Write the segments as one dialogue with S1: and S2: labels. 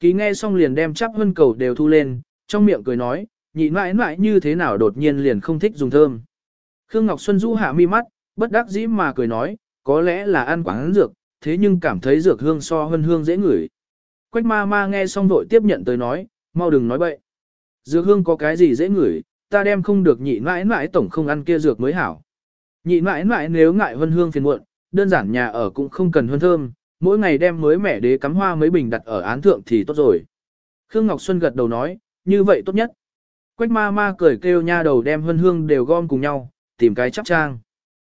S1: Ký nghe xong liền đem chắp hân cầu đều thu lên, trong miệng cười nói, nhị mãi mãi như thế nào đột nhiên liền không thích dùng thơm. Khương Ngọc Xuân rũ hạ mi mắt, bất đắc dĩ mà cười nói, có lẽ là ăn quán dược, thế nhưng cảm thấy dược hương so hơn hương dễ ngửi. Quách ma ma nghe xong vội tiếp nhận tới nói, mau đừng nói bậy. Dược hương có cái gì dễ ngửi, ta đem không được nhị mãi mãi tổng không ăn kia dược mới hảo. Nhị mãi mãi nếu ngại hơn hương phiền muộn, đơn giản nhà ở cũng không cần hơn thơm, mỗi ngày đem mới mẻ đế cắm hoa mấy bình đặt ở án thượng thì tốt rồi. Khương Ngọc Xuân gật đầu nói, như vậy tốt nhất. Quách ma ma cười kêu nha đầu đem hân hương đều gom cùng nhau, tìm cái chắp trang.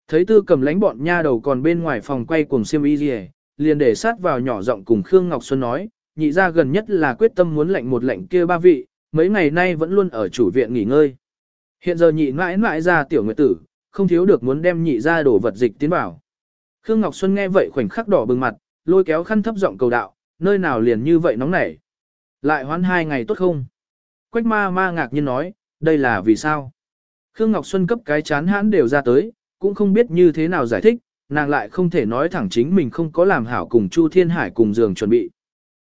S1: Thấy tư cầm lánh bọn nha đầu còn bên ngoài phòng quay cùng siêm y gì liền để sát vào nhỏ giọng cùng Khương Ngọc Xuân nói, nhị ra gần nhất là quyết tâm muốn lệnh một lệnh kia ba vị, mấy ngày nay vẫn luôn ở chủ viện nghỉ ngơi. Hiện giờ nhị mãi mãi ra tiểu nguyệt tử, không thiếu được muốn đem nhị ra đổ vật dịch tiến bảo. Khương Ngọc Xuân nghe vậy khoảnh khắc đỏ bừng mặt, lôi kéo khăn thấp giọng cầu đạo, nơi nào liền như vậy nóng nảy. Lại hoán hai ngày tốt không? Quách ma ma ngạc nhiên nói, đây là vì sao? Khương Ngọc Xuân cấp cái chán hãn đều ra tới, cũng không biết như thế nào giải thích, nàng lại không thể nói thẳng chính mình không có làm hảo cùng Chu Thiên Hải cùng giường chuẩn bị.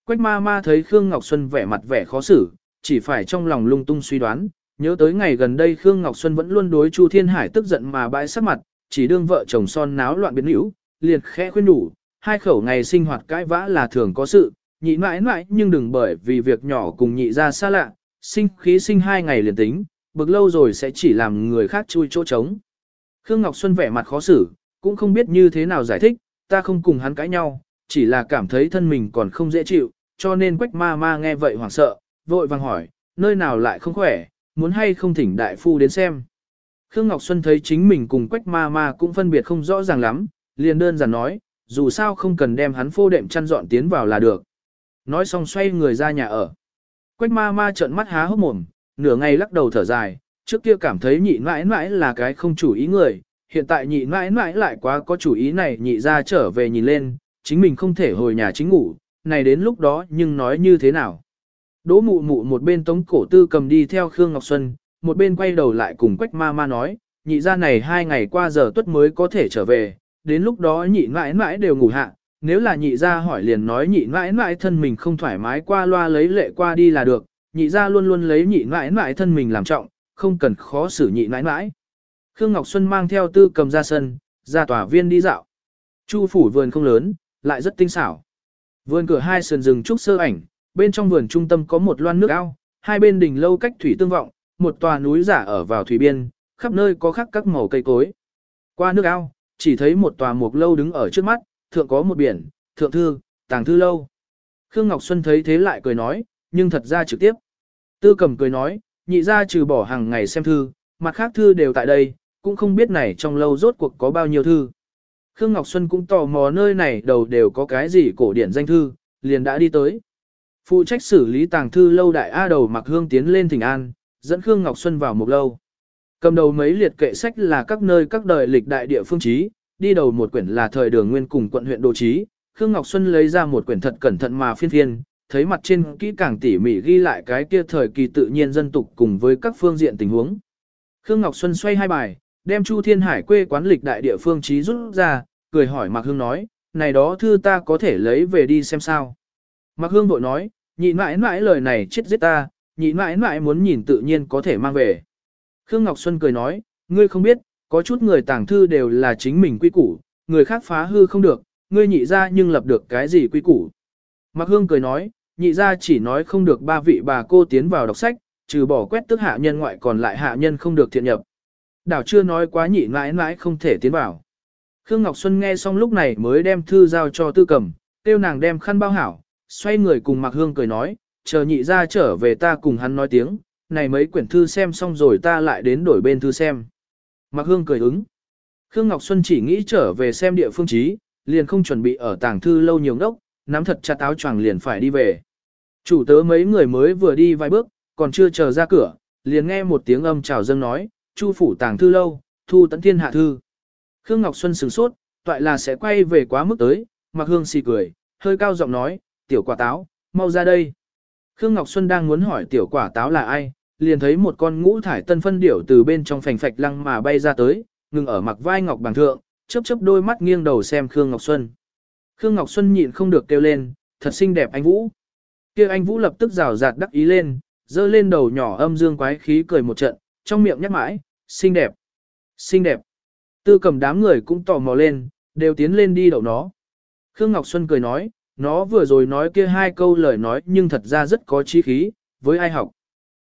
S1: Quách ma ma thấy Khương Ngọc Xuân vẻ mặt vẻ khó xử, chỉ phải trong lòng lung tung suy đoán, nhớ tới ngày gần đây Khương Ngọc Xuân vẫn luôn đối Chu Thiên Hải tức giận mà bãi sắc mặt, chỉ đương vợ chồng son náo loạn biến hữu, liền khẽ khuyên đủ, hai khẩu ngày sinh hoạt cãi vã là thường có sự, nhị mãi mãi nhưng đừng bởi vì việc nhỏ cùng nhị ra xa lạ, sinh khí sinh hai ngày liền tính, bực lâu rồi sẽ chỉ làm người khác chui chỗ trống. Khương Ngọc Xuân vẻ mặt khó xử, cũng không biết như thế nào giải thích, ta không cùng hắn cãi nhau, chỉ là cảm thấy thân mình còn không dễ chịu, cho nên quách ma ma nghe vậy hoảng sợ, vội vàng hỏi, nơi nào lại không khỏe, muốn hay không thỉnh đại phu đến xem. Khương Ngọc Xuân thấy chính mình cùng quách ma ma cũng phân biệt không rõ ràng lắm, liền đơn giản nói, dù sao không cần đem hắn phô đệm chăn dọn tiến vào là được. Nói xong xoay người ra nhà ở. Quách ma ma trợn mắt há hốc mồm, nửa ngày lắc đầu thở dài, trước kia cảm thấy nhị mãi mãi là cái không chủ ý người, hiện tại nhị mãi mãi lại quá có chủ ý này nhị ra trở về nhìn lên, chính mình không thể hồi nhà chính ngủ, này đến lúc đó nhưng nói như thế nào. Đỗ mụ mụ một bên tống cổ tư cầm đi theo Khương Ngọc Xuân, một bên quay đầu lại cùng quách ma ma nói, nhị ra này hai ngày qua giờ tuất mới có thể trở về, đến lúc đó nhị mãi mãi đều ngủ hạ, nếu là nhị ra hỏi liền nói nhị mãi mãi thân mình không thoải mái qua loa lấy lệ qua đi là được, nhị ra luôn luôn lấy nhị mãi mãi thân mình làm trọng, không cần khó xử nhị mãi mãi. Khương Ngọc Xuân mang theo tư cầm ra sân, ra tòa viên đi dạo. Chu phủ vườn không lớn, lại rất tinh xảo. Vườn cửa hai sườn rừng trúc sơ ảnh, bên trong vườn trung tâm có một loan nước ao, hai bên đỉnh lâu cách thủy tương vọng, một tòa núi giả ở vào thủy biên, khắp nơi có khắc các màu cây cối. Qua nước ao, chỉ thấy một tòa mục lâu đứng ở trước mắt, thượng có một biển, thượng thư, tàng thư lâu. Khương Ngọc Xuân thấy thế lại cười nói, nhưng thật ra trực tiếp. Tư cầm cười nói, nhị ra trừ bỏ hàng ngày xem thư, mặt khác thư đều tại đây, cũng không biết này trong lâu rốt cuộc có bao nhiêu thư. Khương Ngọc Xuân cũng tò mò nơi này đầu đều có cái gì cổ điển danh thư, liền đã đi tới. Phụ trách xử lý tàng thư lâu đại A đầu mặc hương tiến lên thỉnh an, dẫn Khương Ngọc Xuân vào một lâu. Cầm đầu mấy liệt kệ sách là các nơi các đời lịch đại địa phương trí, đi đầu một quyển là thời đường nguyên cùng quận huyện đồ trí. Khương Ngọc Xuân lấy ra một quyển thật cẩn thận mà phiên phiên, thấy mặt trên kỹ càng tỉ mỉ ghi lại cái kia thời kỳ tự nhiên dân tục cùng với các phương diện tình huống. Khương Ngọc Xuân xoay hai bài, đem Chu Thiên Hải quê quán lịch đại địa phương trí rút ra, cười hỏi Mạc Hương nói, này đó thư ta có thể lấy về đi xem sao. Mạc Hương vội nói, nhị mãi mãi lời này chết giết ta, nhị mãi mãi muốn nhìn tự nhiên có thể mang về. Khương Ngọc Xuân cười nói, ngươi không biết, có chút người tàng thư đều là chính mình quy củ, người khác phá hư không được, ngươi nhị ra nhưng lập được cái gì quy củ. Mạc Hương cười nói, nhị ra chỉ nói không được ba vị bà cô tiến vào đọc sách, trừ bỏ quét tức hạ nhân ngoại còn lại hạ nhân không được thiện nhập. Đảo chưa nói quá nhị mãi mãi không thể tiến vào. Khương Ngọc Xuân nghe xong lúc này mới đem thư giao cho tư cầm, tiêu nàng đem khăn bao hảo, xoay người cùng Mạc Hương cười nói, chờ nhị ra trở về ta cùng hắn nói tiếng, này mấy quyển thư xem xong rồi ta lại đến đổi bên thư xem. Mạc Hương cười ứng. Khương Ngọc Xuân chỉ nghĩ trở về xem địa phương trí, liền không chuẩn bị ở tàng thư lâu nhiều ngốc, nắm thật chặt áo choàng liền phải đi về. Chủ tớ mấy người mới vừa đi vài bước, còn chưa chờ ra cửa, liền nghe một tiếng âm chào dâng nói, Chu phủ tàng thư lâu, thu tận thiên hạ thư. Khương Ngọc Xuân sửng sốt, toại là sẽ quay về quá mức tới, Mạc Hương xì cười, hơi cao giọng nói, tiểu quả táo, mau ra đây. Khương Ngọc Xuân đang muốn hỏi tiểu quả táo là ai, liền thấy một con ngũ thải tân phân điểu từ bên trong phành phạch lăng mà bay ra tới, ngừng ở mặc vai ngọc bằng thượng, chớp chớp đôi mắt nghiêng đầu xem Khương Ngọc Xuân. Khương Ngọc Xuân nhịn không được kêu lên, thật xinh đẹp anh Vũ. Kia anh Vũ lập tức rào rạt đắc ý lên, dơ lên đầu nhỏ âm dương quái khí cười một trận, trong miệng nhắc mãi, xinh đẹp, xinh đẹp. Tư cầm đám người cũng tò mò lên, đều tiến lên đi đậu nó. Khương Ngọc Xuân cười nói, nó vừa rồi nói kia hai câu lời nói nhưng thật ra rất có trí khí, với ai học.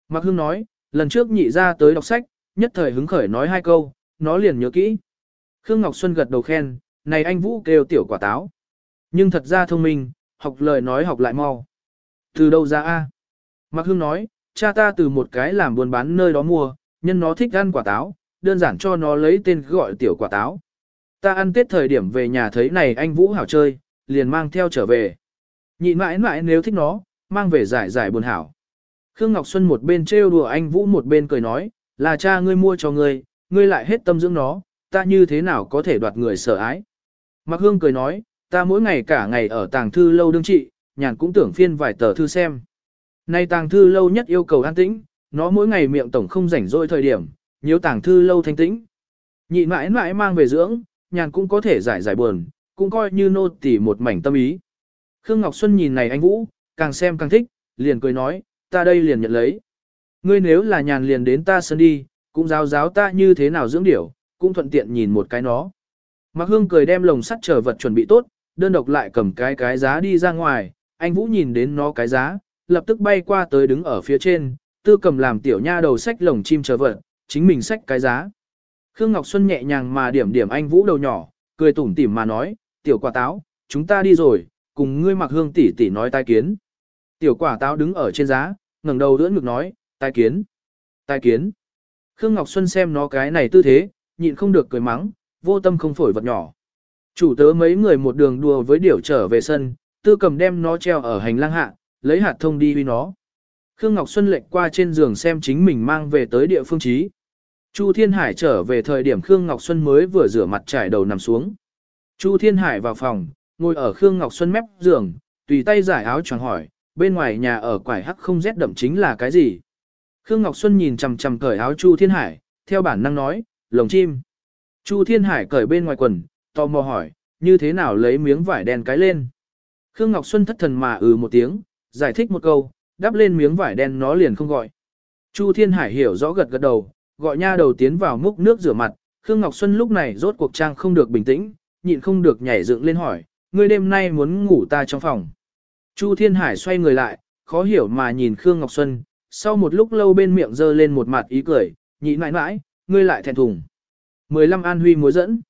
S1: Mạc Hưng nói, lần trước nhị ra tới đọc sách, nhất thời hứng khởi nói hai câu, nó liền nhớ kỹ. Khương Ngọc Xuân gật đầu khen, này anh Vũ kêu tiểu quả táo. Nhưng thật ra thông minh, học lời nói học lại mau. Từ đâu ra a? Mạc Hưng nói, cha ta từ một cái làm buôn bán nơi đó mua, nhân nó thích ăn quả táo, đơn giản cho nó lấy tên gọi tiểu quả táo. Ta ăn tết thời điểm về nhà thấy này anh Vũ hảo chơi, liền mang theo trở về. Nhị mãi mãi nếu thích nó, mang về giải giải buồn hảo. Khương Ngọc Xuân một bên trêu đùa anh Vũ một bên cười nói, là cha ngươi mua cho ngươi, ngươi lại hết tâm dưỡng nó, ta như thế nào có thể đoạt người sợ ái. Mạc Hương cười nói, ta mỗi ngày cả ngày ở tàng thư lâu đương trị, nhàn cũng tưởng phiên vài tờ thư xem. Nay tàng thư lâu nhất yêu cầu an tĩnh, nó mỗi ngày miệng tổng không rảnh rỗi thời điểm, nhiều tàng thư lâu thanh tĩnh. Nhị mãi mãi mang về dưỡng, nhàn cũng có thể giải giải buồn, cũng coi như nô tỉ một mảnh tâm ý. Khương Ngọc Xuân nhìn này anh Vũ, càng xem càng thích, liền cười nói, ta đây liền nhận lấy. Ngươi nếu là nhàn liền đến ta sân đi, cũng giáo giáo ta như thế nào dưỡng điểu, cũng thuận tiện nhìn một cái nó. Mạc Hương cười đem lồng sắt trở vật chuẩn bị tốt, đơn độc lại cầm cái cái giá đi ra ngoài, anh Vũ nhìn đến nó cái giá, lập tức bay qua tới đứng ở phía trên, tư cầm làm tiểu nha đầu sách lồng chim trở vật, chính mình sách cái giá. Khương Ngọc Xuân nhẹ nhàng mà điểm điểm anh Vũ đầu nhỏ, cười tủm tỉm mà nói, tiểu quả táo, chúng ta đi rồi, cùng ngươi mặc hương tỷ tỷ nói tai kiến. Tiểu quả táo đứng ở trên giá, ngẩng đầu đỡ ngực nói, tai kiến, tai kiến. Khương Ngọc Xuân xem nó cái này tư thế, nhịn không được cười mắng, vô tâm không phổi vật nhỏ. Chủ tớ mấy người một đường đùa với điểu trở về sân, tư cầm đem nó treo ở hành lang hạ, lấy hạt thông đi huy nó. Khương Ngọc Xuân lệnh qua trên giường xem chính mình mang về tới địa phương trí. Chu Thiên Hải trở về thời điểm Khương Ngọc Xuân mới vừa rửa mặt trải đầu nằm xuống. Chu Thiên Hải vào phòng, ngồi ở Khương Ngọc Xuân mép giường, tùy tay giải áo choàng hỏi, bên ngoài nhà ở quải hắc không rét đậm chính là cái gì? Khương Ngọc Xuân nhìn chằm chằm cởi áo Chu Thiên Hải, theo bản năng nói, lồng chim. Chu Thiên Hải cởi bên ngoài quần, tò mò hỏi, như thế nào lấy miếng vải đen cái lên? Khương Ngọc Xuân thất thần mà ừ một tiếng, giải thích một câu, đắp lên miếng vải đen nó liền không gọi. Chu Thiên Hải hiểu rõ gật gật đầu, gọi nha đầu tiến vào múc nước rửa mặt, Khương Ngọc Xuân lúc này rốt cuộc trang không được bình tĩnh, nhịn không được nhảy dựng lên hỏi, ngươi đêm nay muốn ngủ ta trong phòng. Chu Thiên Hải xoay người lại, khó hiểu mà nhìn Khương Ngọc Xuân, sau một lúc lâu bên miệng dơ lên một mặt ý cười, nhị mãi mãi, ngươi lại thẹn thùng. 15 An Huy múa dẫn.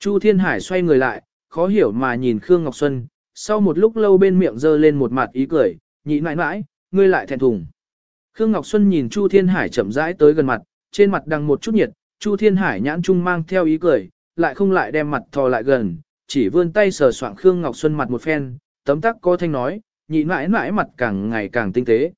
S1: Chu Thiên Hải xoay người lại, khó hiểu mà nhìn Khương Ngọc Xuân, sau một lúc lâu bên miệng dơ lên một mặt ý cười, nhị mãi mãi, ngươi lại thẹn thùng. Khương Ngọc Xuân nhìn Chu Thiên Hải chậm rãi tới gần mặt, trên mặt đang một chút nhiệt, Chu Thiên Hải nhãn trung mang theo ý cười, lại không lại đem mặt thò lại gần, chỉ vươn tay sờ soạng Khương Ngọc Xuân mặt một phen, tấm tắc có thanh nói, nhị mãi mãi mặt càng ngày càng tinh tế.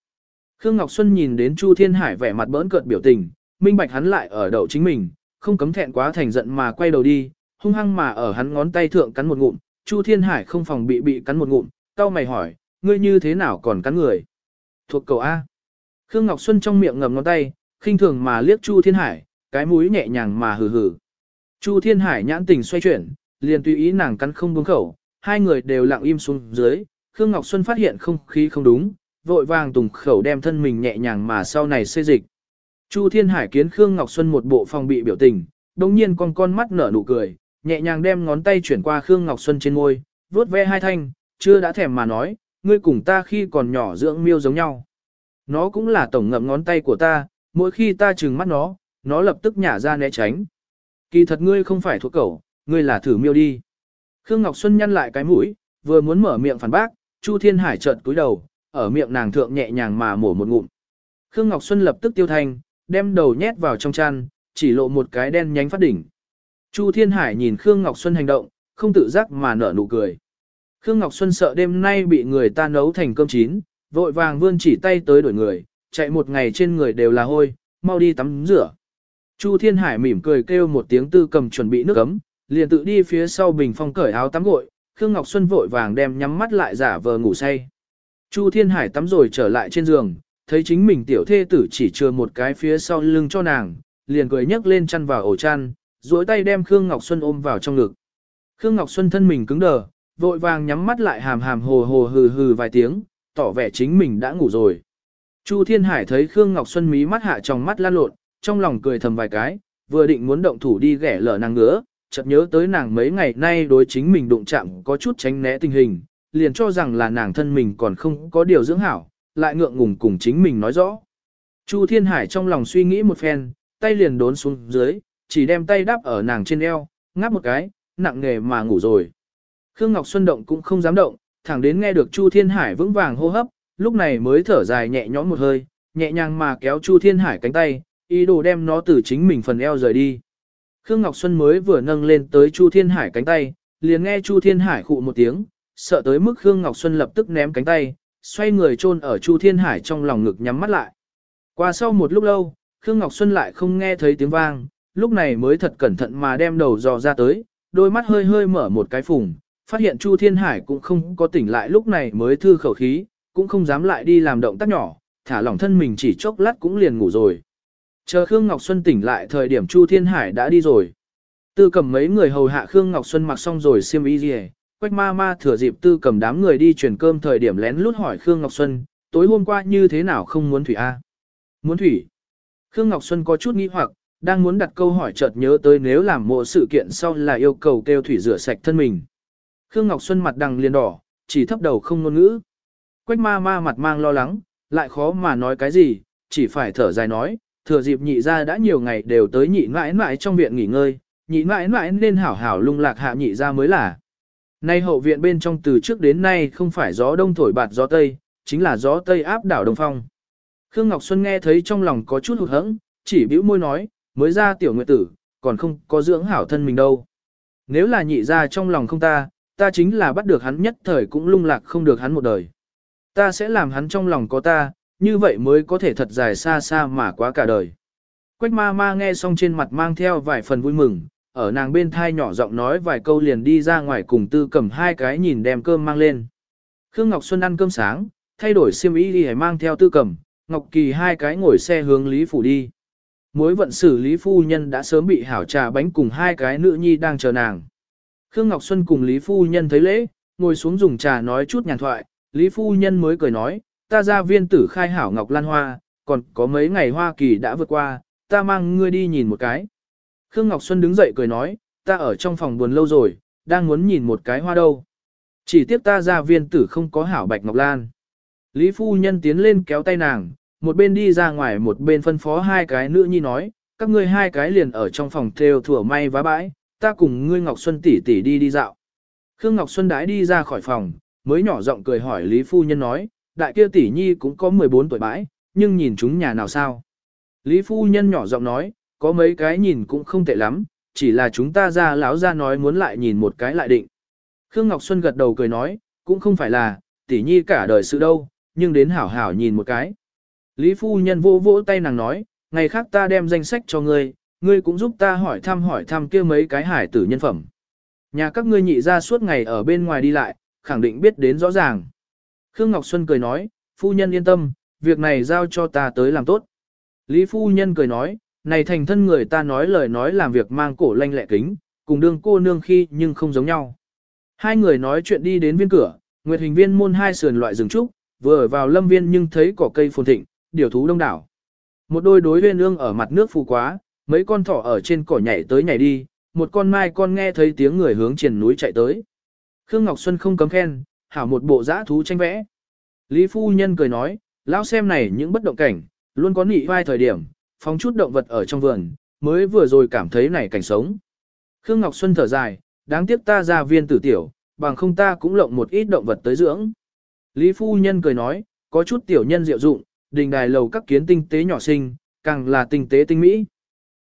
S1: Khương Ngọc Xuân nhìn đến Chu Thiên Hải vẻ mặt bỡn cợt biểu tình, minh bạch hắn lại ở đầu chính mình, không cấm thẹn quá thành giận mà quay đầu đi, hung hăng mà ở hắn ngón tay thượng cắn một ngụm, Chu Thiên Hải không phòng bị bị cắn một ngụm, cau mày hỏi, ngươi như thế nào còn cắn người? Thuộc cầu A. Khương Ngọc Xuân trong miệng ngầm ngón tay, khinh thường mà liếc Chu Thiên Hải, cái mũi nhẹ nhàng mà hừ hừ. Chu Thiên Hải nhãn tình xoay chuyển, liền tùy ý nàng cắn không buông khẩu, hai người đều lặng im xuống dưới, Khương Ngọc Xuân phát hiện không khí không đúng, vội vàng tùng khẩu đem thân mình nhẹ nhàng mà sau này xê dịch. Chu Thiên Hải kiến Khương Ngọc Xuân một bộ phòng bị biểu tình, đồng nhiên con con mắt nở nụ cười, nhẹ nhàng đem ngón tay chuyển qua Khương Ngọc Xuân trên môi, vuốt ve hai thanh, chưa đã thèm mà nói, ngươi cùng ta khi còn nhỏ dưỡng miêu giống nhau. Nó cũng là tổng ngậm ngón tay của ta, mỗi khi ta trừng mắt nó, nó lập tức nhả ra né tránh. Kỳ thật ngươi không phải thuộc cẩu, ngươi là thử miêu đi. Khương Ngọc Xuân nhăn lại cái mũi, vừa muốn mở miệng phản bác, Chu Thiên Hải chợt cúi đầu, ở miệng nàng thượng nhẹ nhàng mà mổ một ngụm. Khương Ngọc Xuân lập tức tiêu thanh, đem đầu nhét vào trong chăn, chỉ lộ một cái đen nhánh phát đỉnh. Chu Thiên Hải nhìn Khương Ngọc Xuân hành động, không tự giác mà nở nụ cười. Khương Ngọc Xuân sợ đêm nay bị người ta nấu thành cơm chín, vội vàng vươn chỉ tay tới đuổi người, chạy một ngày trên người đều là hôi, mau đi tắm rửa. Chu Thiên Hải mỉm cười kêu một tiếng tư cầm chuẩn bị nước ấm, liền tự đi phía sau bình phong cởi áo tắm gội, Khương Ngọc Xuân vội vàng đem nhắm mắt lại giả vờ ngủ say. Chu Thiên Hải tắm rồi trở lại trên giường, thấy chính mình tiểu thê tử chỉ chừa một cái phía sau lưng cho nàng, liền cười nhấc lên chăn vào ổ chăn, duỗi tay đem Khương Ngọc Xuân ôm vào trong ngực. Khương Ngọc Xuân thân mình cứng đờ, vội vàng nhắm mắt lại hàm hàm hồ hồ hừ hừ vài tiếng, tỏ vẻ chính mình đã ngủ rồi. Chu Thiên Hải thấy Khương Ngọc Xuân mí mắt hạ trong mắt lan lộn, trong lòng cười thầm vài cái, vừa định muốn động thủ đi ghẻ lở nàng ngứa, chợt nhớ tới nàng mấy ngày nay đối chính mình đụng chạm có chút tránh né tình hình, liền cho rằng là nàng thân mình còn không có điều dưỡng hảo, lại ngượng ngùng cùng chính mình nói rõ. Chu Thiên Hải trong lòng suy nghĩ một phen, tay liền đốn xuống dưới, chỉ đem tay đắp ở nàng trên eo, ngáp một cái, nặng nghề mà ngủ rồi. Khương Ngọc Xuân động cũng không dám động, thẳng đến nghe được Chu Thiên Hải vững vàng hô hấp, lúc này mới thở dài nhẹ nhõm một hơi, nhẹ nhàng mà kéo Chu Thiên Hải cánh tay, ý đồ đem nó từ chính mình phần eo rời đi. Khương Ngọc Xuân mới vừa nâng lên tới Chu Thiên Hải cánh tay, liền nghe Chu Thiên Hải khụ một tiếng, sợ tới mức Khương Ngọc Xuân lập tức ném cánh tay, xoay người chôn ở Chu Thiên Hải trong lòng ngực nhắm mắt lại. Qua sau một lúc lâu, Khương Ngọc Xuân lại không nghe thấy tiếng vang, lúc này mới thật cẩn thận mà đem đầu dò ra tới, đôi mắt hơi hơi mở một cái phùng, phát hiện Chu Thiên Hải cũng không có tỉnh lại lúc này mới thư khẩu khí, cũng không dám lại đi làm động tác nhỏ, thả lỏng thân mình chỉ chốc lát cũng liền ngủ rồi. Chờ Khương Ngọc Xuân tỉnh lại thời điểm Chu Thiên Hải đã đi rồi. Tư cầm mấy người hầu hạ Khương Ngọc Xuân mặc xong rồi xiêm y gì Quách ma ma thừa dịp tư cầm đám người đi truyền cơm thời điểm lén lút hỏi Khương Ngọc Xuân, tối hôm qua như thế nào không muốn thủy A? Muốn thủy. Khương Ngọc Xuân có chút nghi hoặc, đang muốn đặt câu hỏi chợt nhớ tới nếu làm mộ sự kiện sau là yêu cầu kêu thủy rửa sạch thân mình. Khương Ngọc Xuân mặt đằng liền đỏ, chỉ thấp đầu không ngôn ngữ. Quách ma ma mặt mang lo lắng, lại khó mà nói cái gì, chỉ phải thở dài nói, thừa dịp nhị ra đã nhiều ngày đều tới nhị mãi mãi trong viện nghỉ ngơi, nhị mãi mãi nên hảo hảo lung lạc hạ nhị ra mới là. Nay hậu viện bên trong từ trước đến nay không phải gió đông thổi bạt gió tây, chính là gió tây áp đảo đông phong. Khương Ngọc Xuân nghe thấy trong lòng có chút hụt hẫng, chỉ bĩu môi nói, mới ra tiểu nguyệt tử, còn không có dưỡng hảo thân mình đâu. Nếu là nhị ra trong lòng không ta, ta chính là bắt được hắn nhất thời cũng lung lạc không được hắn một đời. Ta sẽ làm hắn trong lòng có ta, như vậy mới có thể thật dài xa xa mà quá cả đời. Quách ma ma nghe xong trên mặt mang theo vài phần vui mừng, ở nàng bên thai nhỏ giọng nói vài câu liền đi ra ngoài cùng tư cầm hai cái nhìn đem cơm mang lên. Khương Ngọc Xuân ăn cơm sáng, thay đổi xiêm y đi mang theo tư cầm, Ngọc Kỳ hai cái ngồi xe hướng Lý Phủ đi. Mối vận xử Lý Phu Nhân đã sớm bị hảo trà bánh cùng hai cái nữ nhi đang chờ nàng. Khương Ngọc Xuân cùng Lý Phu Nhân thấy lễ, ngồi xuống dùng trà nói chút nhàn thoại, Lý Phu Nhân mới cười nói, ta ra viên tử khai hảo Ngọc Lan Hoa, còn có mấy ngày Hoa Kỳ đã vượt qua, ta mang ngươi đi nhìn một cái. Khương Ngọc Xuân đứng dậy cười nói, ta ở trong phòng buồn lâu rồi, đang muốn nhìn một cái hoa đâu. Chỉ tiếc ta ra viên tử không có hảo Bạch Ngọc Lan. Lý Phu Nhân tiến lên kéo tay nàng, một bên đi ra ngoài một bên phân phó hai cái nữ nhi nói, các ngươi hai cái liền ở trong phòng theo thủa may vá bãi, ta cùng ngươi Ngọc Xuân tỷ tỷ đi đi dạo. Khương Ngọc Xuân đãi đi ra khỏi phòng, mới nhỏ giọng cười hỏi Lý Phu Nhân nói, đại kia tỷ nhi cũng có 14 tuổi bãi, nhưng nhìn chúng nhà nào sao? Lý Phu Nhân nhỏ giọng nói, có mấy cái nhìn cũng không tệ lắm, chỉ là chúng ta ra lão ra nói muốn lại nhìn một cái lại định. Khương Ngọc Xuân gật đầu cười nói, cũng không phải là, tỷ nhi cả đời sự đâu, nhưng đến hảo hảo nhìn một cái. Lý Phu Nhân vô vỗ tay nàng nói, ngày khác ta đem danh sách cho ngươi, ngươi cũng giúp ta hỏi thăm hỏi thăm kia mấy cái hải tử nhân phẩm. Nhà các ngươi nhị ra suốt ngày ở bên ngoài đi lại, khẳng định biết đến rõ ràng. Khương Ngọc Xuân cười nói, phu nhân yên tâm, việc này giao cho ta tới làm tốt. Lý phu nhân cười nói, này thành thân người ta nói lời nói làm việc mang cổ lanh lẹ kính, cùng đương cô nương khi nhưng không giống nhau. Hai người nói chuyện đi đến viên cửa, Nguyệt hình viên môn hai sườn loại rừng trúc, vừa ở vào lâm viên nhưng thấy cỏ cây phồn thịnh, điều thú đông đảo. Một đôi đối viên ương ở mặt nước phù quá, mấy con thỏ ở trên cỏ nhảy tới nhảy đi, một con mai con nghe thấy tiếng người hướng triển núi chạy tới. Khương Ngọc Xuân không cấm khen, hảo một bộ dã thú tranh vẽ. Lý phu nhân cười nói, lão xem này những bất động cảnh, luôn có nị vai thời điểm, phóng chút động vật ở trong vườn, mới vừa rồi cảm thấy này cảnh sống. Khương Ngọc Xuân thở dài, đáng tiếc ta ra viên tử tiểu, bằng không ta cũng lộng một ít động vật tới dưỡng. Lý phu nhân cười nói, có chút tiểu nhân diệu dụng, đình đài lầu các kiến tinh tế nhỏ sinh, càng là tinh tế tinh mỹ.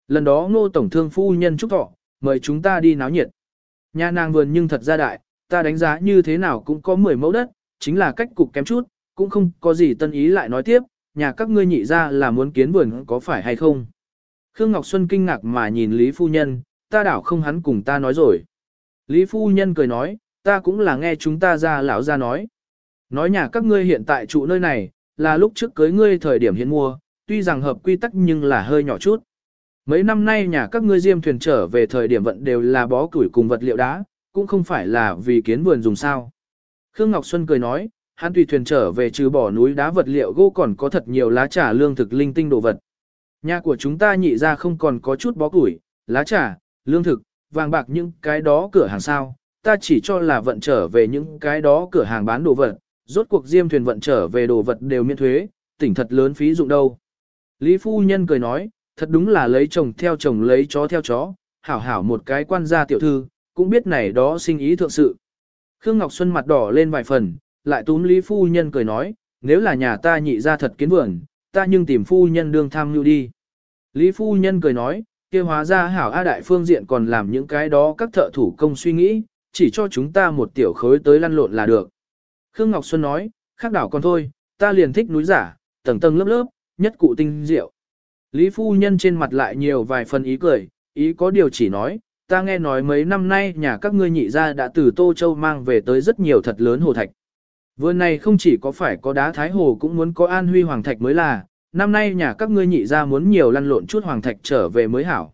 S1: Lần đó ngô tổng thương phu nhân chúc thọ, mời chúng ta đi náo nhiệt. Nhà nàng vườn nhưng thật ra đại, ta đánh giá như thế nào cũng có 10 mẫu đất, chính là cách cục kém chút, cũng không có gì tân ý lại nói tiếp, nhà các ngươi nhị ra là muốn kiến vườn có phải hay không. Khương Ngọc Xuân kinh ngạc mà nhìn Lý Phu Nhân, ta đảo không hắn cùng ta nói rồi. Lý Phu Nhân cười nói, ta cũng là nghe chúng ta ra lão ra nói. Nói nhà các ngươi hiện tại trụ nơi này, là lúc trước cưới ngươi thời điểm hiện mua, tuy rằng hợp quy tắc nhưng là hơi nhỏ chút. Mấy năm nay nhà các ngươi diêm thuyền trở về thời điểm vận đều là bó củi cùng vật liệu đá, cũng không phải là vì kiến vườn dùng sao. Khương Ngọc Xuân cười nói, hắn tùy thuyền trở về trừ bỏ núi đá vật liệu gỗ còn có thật nhiều lá trà lương thực linh tinh đồ vật. Nhà của chúng ta nhị ra không còn có chút bó củi, lá trà, lương thực, vàng bạc những cái đó cửa hàng sao, ta chỉ cho là vận trở về những cái đó cửa hàng bán đồ vật, rốt cuộc diêm thuyền vận trở về đồ vật đều miễn thuế, tỉnh thật lớn phí dụng đâu. Lý phu nhân cười nói, thật đúng là lấy chồng theo chồng lấy chó theo chó, hảo hảo một cái quan gia tiểu thư, cũng biết này đó sinh ý thượng sự. Khương Ngọc Xuân mặt đỏ lên vài phần, lại túm Lý phu nhân cười nói, nếu là nhà ta nhị ra thật kiến vườn, ta nhưng tìm phu nhân đương tham nhu đi. Lý phu nhân cười nói, kia hóa ra hảo A đại phương diện còn làm những cái đó các thợ thủ công suy nghĩ, chỉ cho chúng ta một tiểu khối tới lăn lộn là được. Khương Ngọc Xuân nói, khác đảo còn thôi, ta liền thích núi giả, tầng tầng lớp lớp, nhất cụ tinh diệu. Lý phu nhân trên mặt lại nhiều vài phần ý cười, ý có điều chỉ nói, ta nghe nói mấy năm nay nhà các ngươi nhị gia đã từ Tô Châu mang về tới rất nhiều thật lớn hồ thạch. Vừa này không chỉ có phải có đá thái hồ cũng muốn có an huy hoàng thạch mới là, năm nay nhà các ngươi nhị gia muốn nhiều lăn lộn chút hoàng thạch trở về mới hảo.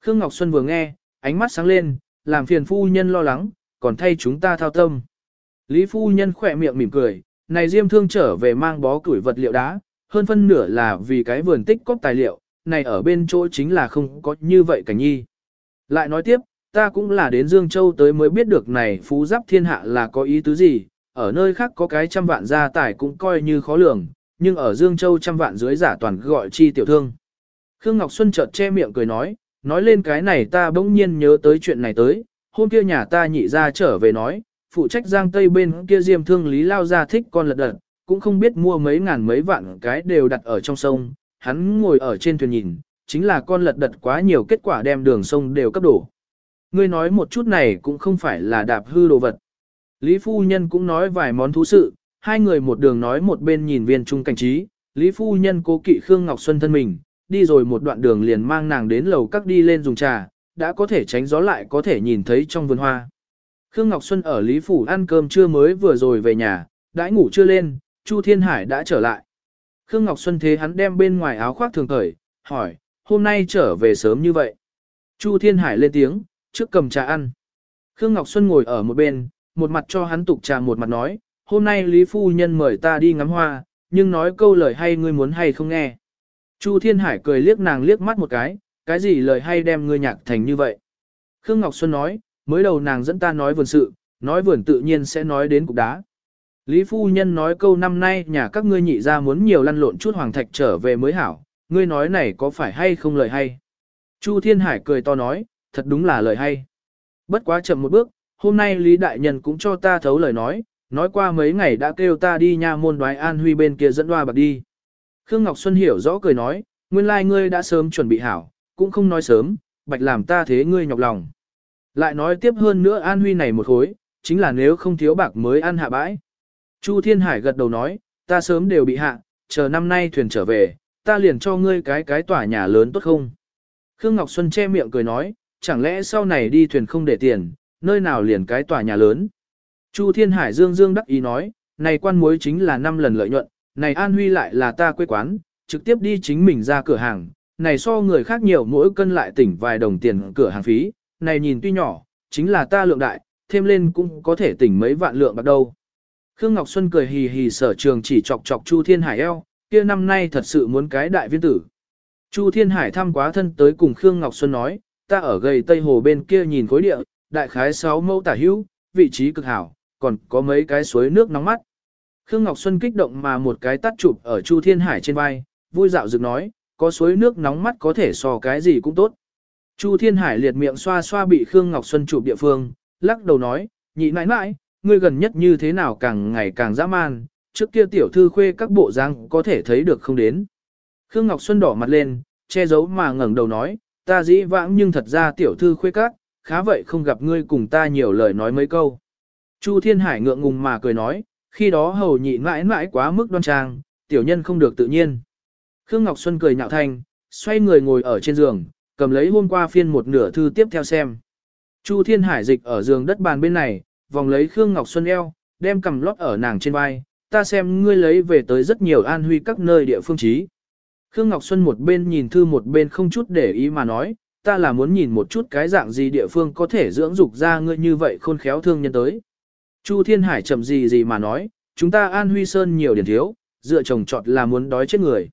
S1: Khương Ngọc Xuân vừa nghe, ánh mắt sáng lên, làm phiền phu nhân lo lắng, còn thay chúng ta thao tâm. Lý phu nhân khỏe miệng mỉm cười, này diêm thương trở về mang bó củi vật liệu đá, hơn phân nửa là vì cái vườn tích cóp tài liệu, này ở bên chỗ chính là không có như vậy cảnh nhi. Lại nói tiếp, ta cũng là đến Dương Châu tới mới biết được này phú giáp thiên hạ là có ý tứ gì, ở nơi khác có cái trăm vạn gia tài cũng coi như khó lường, nhưng ở Dương Châu trăm vạn dưới giả toàn gọi chi tiểu thương. Khương Ngọc Xuân chợt che miệng cười nói, nói lên cái này ta bỗng nhiên nhớ tới chuyện này tới, hôm kia nhà ta nhị ra trở về nói, phụ trách giang tây bên kia diêm thương lý lao ra thích con lật đật, cũng không biết mua mấy ngàn mấy vạn cái đều đặt ở trong sông, hắn ngồi ở trên thuyền nhìn, chính là con lật đật quá nhiều kết quả đem đường sông đều cấp đổ. Ngươi nói một chút này cũng không phải là đạp hư đồ vật. Lý phu nhân cũng nói vài món thú sự, hai người một đường nói một bên nhìn viên trung cảnh trí, Lý phu nhân cố kỵ Khương Ngọc Xuân thân mình, đi rồi một đoạn đường liền mang nàng đến lầu các đi lên dùng trà, đã có thể tránh gió lại có thể nhìn thấy trong vườn hoa. Khương Ngọc Xuân ở Lý Phủ ăn cơm trưa mới vừa rồi về nhà, đãi ngủ chưa lên, Chu Thiên Hải đã trở lại. Khương Ngọc Xuân thế hắn đem bên ngoài áo khoác thường thời, hỏi, hôm nay trở về sớm như vậy. Chu Thiên Hải lên tiếng, trước cầm trà ăn. Khương Ngọc Xuân ngồi ở một bên, một mặt cho hắn tục trà một mặt nói, hôm nay Lý Phu Nhân mời ta đi ngắm hoa, nhưng nói câu lời hay ngươi muốn hay không nghe. Chu Thiên Hải cười liếc nàng liếc mắt một cái, cái gì lời hay đem ngươi nhạc thành như vậy. Khương Ngọc Xuân nói, mới đầu nàng dẫn ta nói vườn sự, nói vườn tự nhiên sẽ nói đến cục đá. Lý Phu Nhân nói câu năm nay nhà các ngươi nhị ra muốn nhiều lăn lộn chút hoàng thạch trở về mới hảo, ngươi nói này có phải hay không lời hay. Chu Thiên Hải cười to nói, thật đúng là lời hay. Bất quá chậm một bước, hôm nay Lý Đại Nhân cũng cho ta thấu lời nói, nói qua mấy ngày đã kêu ta đi nha môn đoái an huy bên kia dẫn hoa bạc đi. Khương Ngọc Xuân hiểu rõ cười nói, nguyên lai ngươi đã sớm chuẩn bị hảo, cũng không nói sớm, bạch làm ta thế ngươi nhọc lòng. Lại nói tiếp hơn nữa an huy này một khối, chính là nếu không thiếu bạc mới ăn hạ bãi. Chu Thiên Hải gật đầu nói, ta sớm đều bị hạ, chờ năm nay thuyền trở về, ta liền cho ngươi cái cái tòa nhà lớn tốt không? Khương Ngọc Xuân che miệng cười nói, chẳng lẽ sau này đi thuyền không để tiền, nơi nào liền cái tòa nhà lớn? Chu Thiên Hải dương dương đắc ý nói, này quan muối chính là 5 lần lợi nhuận, này An Huy lại là ta quê quán, trực tiếp đi chính mình ra cửa hàng, này so người khác nhiều mỗi cân lại tỉnh vài đồng tiền cửa hàng phí, này nhìn tuy nhỏ, chính là ta lượng đại, thêm lên cũng có thể tỉnh mấy vạn lượng bạc đâu. Khương Ngọc Xuân cười hì hì sở trường chỉ chọc chọc Chu Thiên Hải eo, kia năm nay thật sự muốn cái đại viên tử. Chu Thiên Hải thăm quá thân tới cùng Khương Ngọc Xuân nói, ta ở gầy Tây Hồ bên kia nhìn khối địa, đại khái 6 mẫu tả hữu, vị trí cực hảo, còn có mấy cái suối nước nóng mắt. Khương Ngọc Xuân kích động mà một cái tắt chụp ở Chu Thiên Hải trên vai, vui dạo dựng nói, có suối nước nóng mắt có thể so cái gì cũng tốt. Chu Thiên Hải liệt miệng xoa xoa bị Khương Ngọc Xuân chụp địa phương, lắc đầu nói, nhị nãi nãi, ngươi gần nhất như thế nào càng ngày càng dã man, trước kia tiểu thư khuê các bộ dáng có thể thấy được không đến. Khương Ngọc Xuân đỏ mặt lên, che giấu mà ngẩng đầu nói, ta dĩ vãng nhưng thật ra tiểu thư khuê các, khá vậy không gặp ngươi cùng ta nhiều lời nói mấy câu. Chu Thiên Hải ngượng ngùng mà cười nói, khi đó hầu nhị mãi mãi quá mức đoan trang, tiểu nhân không được tự nhiên. Khương Ngọc Xuân cười nhạo thanh, xoay người ngồi ở trên giường, cầm lấy hôm qua phiên một nửa thư tiếp theo xem. Chu Thiên Hải dịch ở giường đất bàn bên này, vòng lấy Khương Ngọc Xuân eo, đem cầm lót ở nàng trên vai, ta xem ngươi lấy về tới rất nhiều an huy các nơi địa phương trí. Khương Ngọc Xuân một bên nhìn thư một bên không chút để ý mà nói, ta là muốn nhìn một chút cái dạng gì địa phương có thể dưỡng dục ra ngươi như vậy khôn khéo thương nhân tới. Chu Thiên Hải chậm gì gì mà nói, chúng ta An Huy Sơn nhiều điển thiếu, dựa trồng trọt là muốn đói chết người.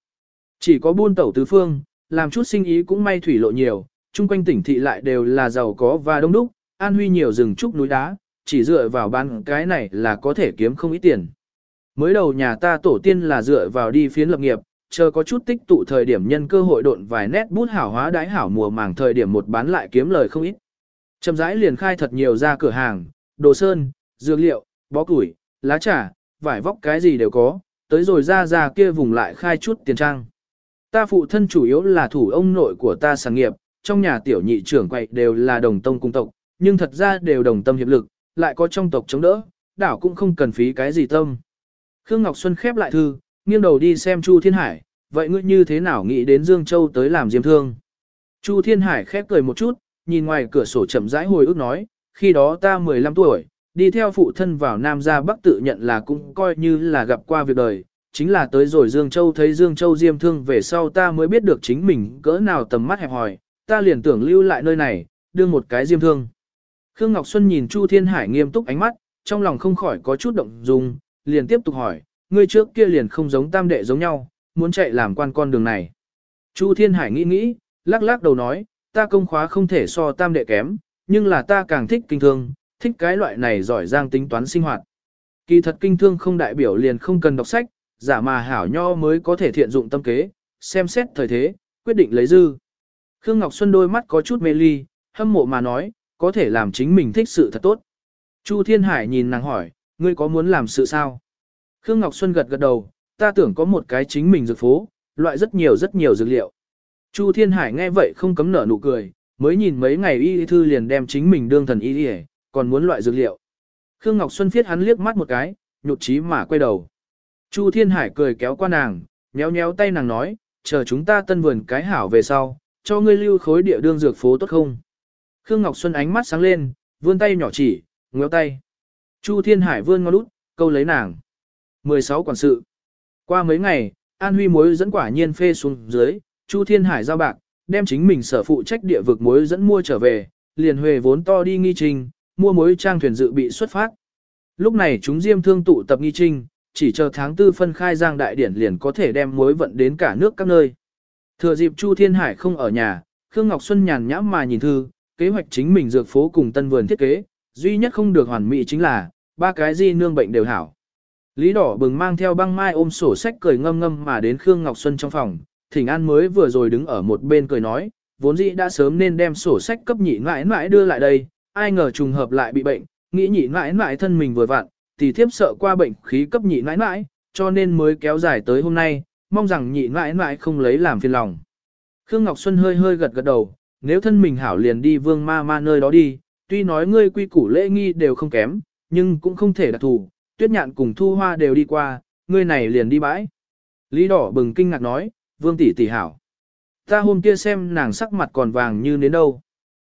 S1: Chỉ có buôn tẩu tứ phương, làm chút sinh ý cũng may thủy lộ nhiều, chung quanh tỉnh thị lại đều là giàu có và đông đúc, An Huy nhiều rừng trúc núi đá, chỉ dựa vào bán cái này là có thể kiếm không ít tiền. Mới đầu nhà ta tổ tiên là dựa vào đi phiến lập nghiệp, chờ có chút tích tụ thời điểm nhân cơ hội độn vài nét bút hảo hóa đái hảo mùa màng thời điểm một bán lại kiếm lời không ít. Chậm rãi liền khai thật nhiều ra cửa hàng, đồ sơn, dược liệu, bó củi, lá trà, vải vóc cái gì đều có, tới rồi ra ra kia vùng lại khai chút tiền trang. Ta phụ thân chủ yếu là thủ ông nội của ta sản nghiệp, trong nhà tiểu nhị trưởng quậy đều là đồng tông cung tộc, nhưng thật ra đều đồng tâm hiệp lực, lại có trong tộc chống đỡ, đảo cũng không cần phí cái gì tâm. Khương Ngọc Xuân khép lại thư, nghiêng đầu đi xem Chu Thiên Hải, vậy ngươi như thế nào nghĩ đến Dương Châu tới làm diêm thương? Chu Thiên Hải khép cười một chút, nhìn ngoài cửa sổ chậm rãi hồi ức nói, khi đó ta 15 tuổi, đi theo phụ thân vào Nam gia Bắc tự nhận là cũng coi như là gặp qua việc đời, chính là tới rồi Dương Châu thấy Dương Châu diêm thương về sau ta mới biết được chính mình cỡ nào tầm mắt hẹp hòi, ta liền tưởng lưu lại nơi này, đưa một cái diêm thương. Khương Ngọc Xuân nhìn Chu Thiên Hải nghiêm túc ánh mắt, trong lòng không khỏi có chút động dung, liền tiếp tục hỏi, ngươi trước kia liền không giống tam đệ giống nhau, muốn chạy làm quan con đường này. Chu Thiên Hải nghĩ nghĩ, lắc lắc đầu nói, ta công khóa không thể so tam đệ kém, nhưng là ta càng thích kinh thương, thích cái loại này giỏi giang tính toán sinh hoạt. Kỳ thật kinh thương không đại biểu liền không cần đọc sách, giả mà hảo nho mới có thể thiện dụng tâm kế, xem xét thời thế, quyết định lấy dư. Khương Ngọc Xuân đôi mắt có chút mê ly, hâm mộ mà nói, có thể làm chính mình thích sự thật tốt. Chu Thiên Hải nhìn nàng hỏi, ngươi có muốn làm sự sao? Khương Ngọc Xuân gật gật đầu, ta tưởng có một cái chính mình dược phố, loại rất nhiều rất nhiều dược liệu. Chu Thiên Hải nghe vậy không cấm nở nụ cười, mới nhìn mấy ngày y thư liền đem chính mình đương thần y y, còn muốn loại dược liệu. Khương Ngọc Xuân phiết hắn liếc mắt một cái, nhụt chí mà quay đầu. Chu Thiên Hải cười kéo qua nàng, nhéo nhéo tay nàng nói, chờ chúng ta tân vườn cái hảo về sau, cho ngươi lưu khối địa đương dược phố tốt không? Khương Ngọc Xuân ánh mắt sáng lên, vươn tay nhỏ chỉ, ngéo tay. Chu Thiên Hải vươn ngón út, câu lấy nàng. 16 quản sự. Qua mấy ngày, An Huy mối dẫn quả nhiên phê xuống dưới, Chu Thiên Hải giao bạc, đem chính mình sở phụ trách địa vực mối dẫn mua trở về, liền huề vốn to đi nghi trình, mua mối trang thuyền dự bị xuất phát. Lúc này chúng diêm thương tụ tập nghi trình, chỉ chờ tháng tư phân khai giang đại điển liền có thể đem mối vận đến cả nước các nơi. Thừa dịp Chu Thiên Hải không ở nhà, Khương Ngọc Xuân nhàn nhãm mà nhìn thư, kế hoạch chính mình dược phố cùng tân vườn thiết kế, duy nhất không được hoàn mỹ chính là, ba cái di nương bệnh đều hảo. Lý đỏ bừng mang theo băng mai ôm sổ sách cười ngâm ngâm mà đến Khương Ngọc Xuân trong phòng, thỉnh an mới vừa rồi đứng ở một bên cười nói, vốn dĩ đã sớm nên đem sổ sách cấp nhị mãi mãi đưa lại đây, ai ngờ trùng hợp lại bị bệnh, nghĩ nhị mãi mãi thân mình vừa vặn, thì thiếp sợ qua bệnh khí cấp nhị mãi mãi, cho nên mới kéo dài tới hôm nay, mong rằng nhị mãi mãi không lấy làm phiền lòng. Khương Ngọc Xuân hơi hơi gật gật đầu, nếu thân mình hảo liền đi vương ma ma nơi đó đi, tuy nói ngươi quy củ lễ nghi đều không kém, nhưng cũng không thể đặc thù, tuyết nhạn cùng thu hoa đều đi qua, ngươi này liền đi bãi. Lý đỏ bừng kinh ngạc nói, vương tỷ tỷ hảo. Ta hôm kia xem nàng sắc mặt còn vàng như đến đâu.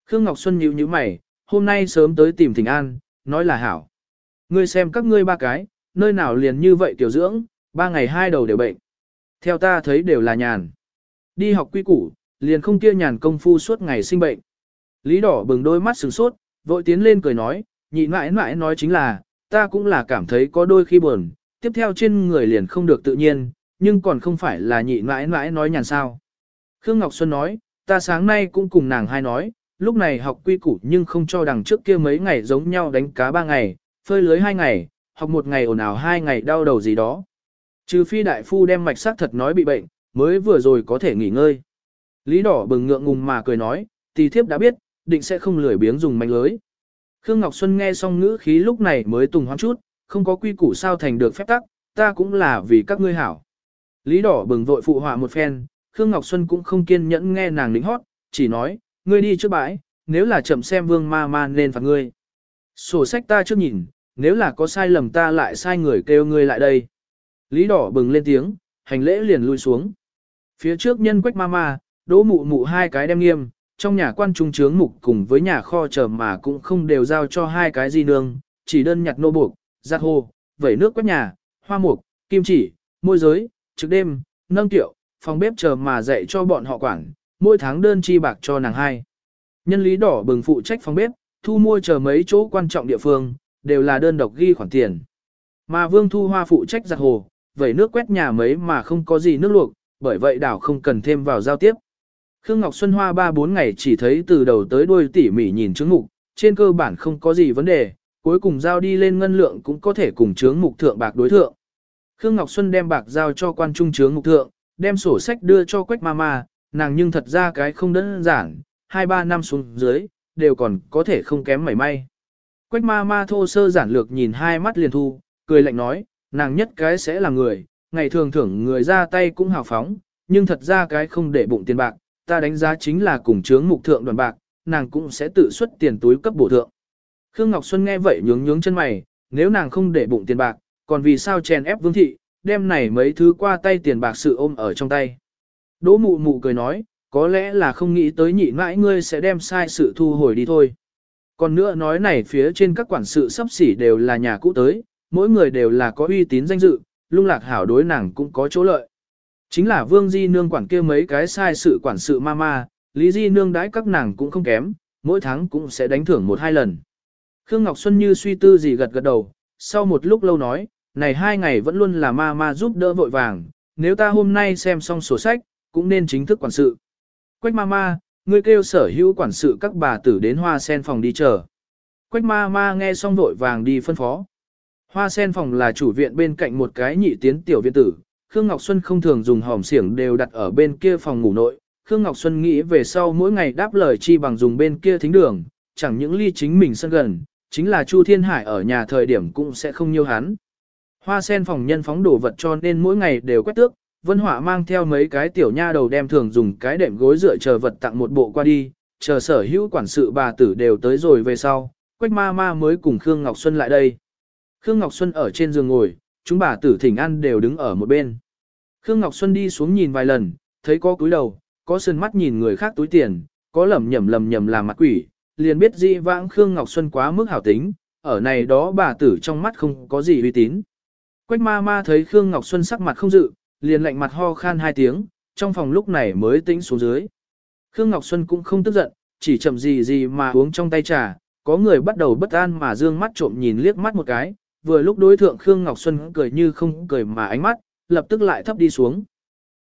S1: Khương Ngọc Xuân nhíu nhíu mày, hôm nay sớm tới tìm Thịnh an, nói là hảo. Ngươi xem các ngươi ba cái, nơi nào liền như vậy tiểu dưỡng, ba ngày hai đầu đều bệnh. Theo ta thấy đều là nhàn. Đi học quy củ, liền không kia nhàn công phu suốt ngày sinh bệnh. Lý đỏ bừng đôi mắt sừng sốt, vội tiến lên cười nói, nhị mãi mãi nói chính là, ta cũng là cảm thấy có đôi khi buồn, tiếp theo trên người liền không được tự nhiên, nhưng còn không phải là nhị mãi mãi nói nhàn sao. Khương Ngọc Xuân nói, ta sáng nay cũng cùng nàng hai nói, lúc này học quy củ nhưng không cho đằng trước kia mấy ngày giống nhau đánh cá ba ngày, phơi lưới hai ngày, học một ngày ồn ào hai ngày đau đầu gì đó. Trừ phi đại phu đem mạch sắc thật nói bị bệnh, mới vừa rồi có thể nghỉ ngơi. Lý đỏ bừng ngượng ngùng mà cười nói, tỷ thiếp đã biết, định sẽ không lười biếng dùng manh lưới. Khương Ngọc Xuân nghe xong ngữ khí lúc này mới tùng hoang chút, không có quy củ sao thành được phép tắc, ta cũng là vì các ngươi hảo. Lý đỏ bừng vội phụ họa một phen, Khương Ngọc Xuân cũng không kiên nhẫn nghe nàng lính hót, chỉ nói, ngươi đi trước bãi, nếu là chậm xem vương ma ma nên phạt ngươi. Sổ sách ta trước nhìn, nếu là có sai lầm ta lại sai người kêu ngươi lại đây. Lý đỏ bừng lên tiếng, hành lễ liền lui xuống. Phía trước nhân quách ma ma, đỗ mụ mụ hai cái đem nghiêm, trong nhà quan trung trướng mục cùng với nhà kho chờ mà cũng không đều giao cho hai cái di nương, chỉ đơn nhặt nô buộc, giặt hồ, vẩy nước quét nhà, hoa mục, kim chỉ, môi giới, trực đêm, nâng tiệu, phòng bếp chờ mà dạy cho bọn họ quản, mỗi tháng đơn chi bạc cho nàng hai. Nhân lý đỏ bừng phụ trách phòng bếp, thu mua chờ mấy chỗ quan trọng địa phương, đều là đơn độc ghi khoản tiền. Mà Vương Thu Hoa phụ trách giặt hồ, vẩy nước quét nhà mấy mà không có gì nước luộc, bởi vậy đảo không cần thêm vào giao tiếp. Khương Ngọc Xuân Hoa 3-4 ngày chỉ thấy từ đầu tới đuôi tỉ mỉ nhìn chứng mục, trên cơ bản không có gì vấn đề, cuối cùng giao đi lên ngân lượng cũng có thể cùng chướng mục thượng bạc đối thượng. Khương Ngọc Xuân đem bạc giao cho quan trung chướng mục thượng, đem sổ sách đưa cho Quách Mama, nàng nhưng thật ra cái không đơn giản, 2-3 năm xuống dưới, đều còn có thể không kém mảy may. Quách Mama thô sơ giản lược nhìn hai mắt liền thu, cười lạnh nói, nàng nhất cái sẽ là người, ngày thường thưởng người ra tay cũng hào phóng, nhưng thật ra cái không để bụng tiền bạc, ta đánh giá chính là cùng chướng mục thượng đoàn bạc, nàng cũng sẽ tự xuất tiền túi cấp bổ thượng. Khương Ngọc Xuân nghe vậy nhướng nhướng chân mày, nếu nàng không để bụng tiền bạc, còn vì sao chèn ép vương thị, đem này mấy thứ qua tay tiền bạc sự ôm ở trong tay. Đỗ mụ mụ cười nói, có lẽ là không nghĩ tới nhị mãi ngươi sẽ đem sai sự thu hồi đi thôi. Còn nữa nói này phía trên các quản sự sắp xỉ đều là nhà cũ tới, mỗi người đều là có uy tín danh dự, lung lạc hảo đối nàng cũng có chỗ lợi. Chính là Vương Di Nương quản kia mấy cái sai sự quản sự ma ma, Lý Di Nương đãi các nàng cũng không kém, mỗi tháng cũng sẽ đánh thưởng một hai lần. Khương Ngọc Xuân như suy tư gì gật gật đầu, sau một lúc lâu nói, này hai ngày vẫn luôn là ma ma giúp đỡ vội vàng, nếu ta hôm nay xem xong sổ sách, cũng nên chính thức quản sự. Quách ma ma, ngươi kêu sở hữu quản sự các bà tử đến hoa sen phòng đi chờ. Quách ma ma nghe xong vội vàng đi phân phó. Hoa sen phòng là chủ viện bên cạnh một cái nhị tiến tiểu viện tử, Khương Ngọc Xuân không thường dùng hòm xiển đều đặt ở bên kia phòng ngủ nội. Khương Ngọc Xuân nghĩ về sau mỗi ngày đáp lời chi bằng dùng bên kia thính đường, chẳng những ly chính mình sân gần, chính là Chu Thiên Hải ở nhà thời điểm cũng sẽ không nhiều hắn. Hoa sen phòng nhân phóng đồ vật cho nên mỗi ngày đều quét tước, Vân Hỏa mang theo mấy cái tiểu nha đầu đem thường dùng cái đệm gối dựa chờ vật tặng một bộ qua đi, chờ sở hữu quản sự bà tử đều tới rồi về sau, Quách ma ma mới cùng Khương Ngọc Xuân lại đây. Khương Ngọc Xuân ở trên giường ngồi, chúng bà tử thỉnh ăn đều đứng ở một bên. Khương Ngọc Xuân đi xuống nhìn vài lần, thấy có cúi đầu, có sơn mắt nhìn người khác túi tiền, có lầm nhầm lầm nhầm làm mặt quỷ, liền biết dị vãng Khương Ngọc Xuân quá mức hảo tính, ở này đó bà tử trong mắt không có gì uy tín. Quách ma ma thấy Khương Ngọc Xuân sắc mặt không dự, liền lạnh mặt ho khan hai tiếng, trong phòng lúc này mới tĩnh xuống dưới. Khương Ngọc Xuân cũng không tức giận, chỉ chậm gì gì mà uống trong tay trà, có người bắt đầu bất an mà dương mắt trộm nhìn liếc mắt một cái, vừa lúc đối thượng Khương Ngọc Xuân cười như không cười mà ánh mắt, lập tức lại thấp đi xuống.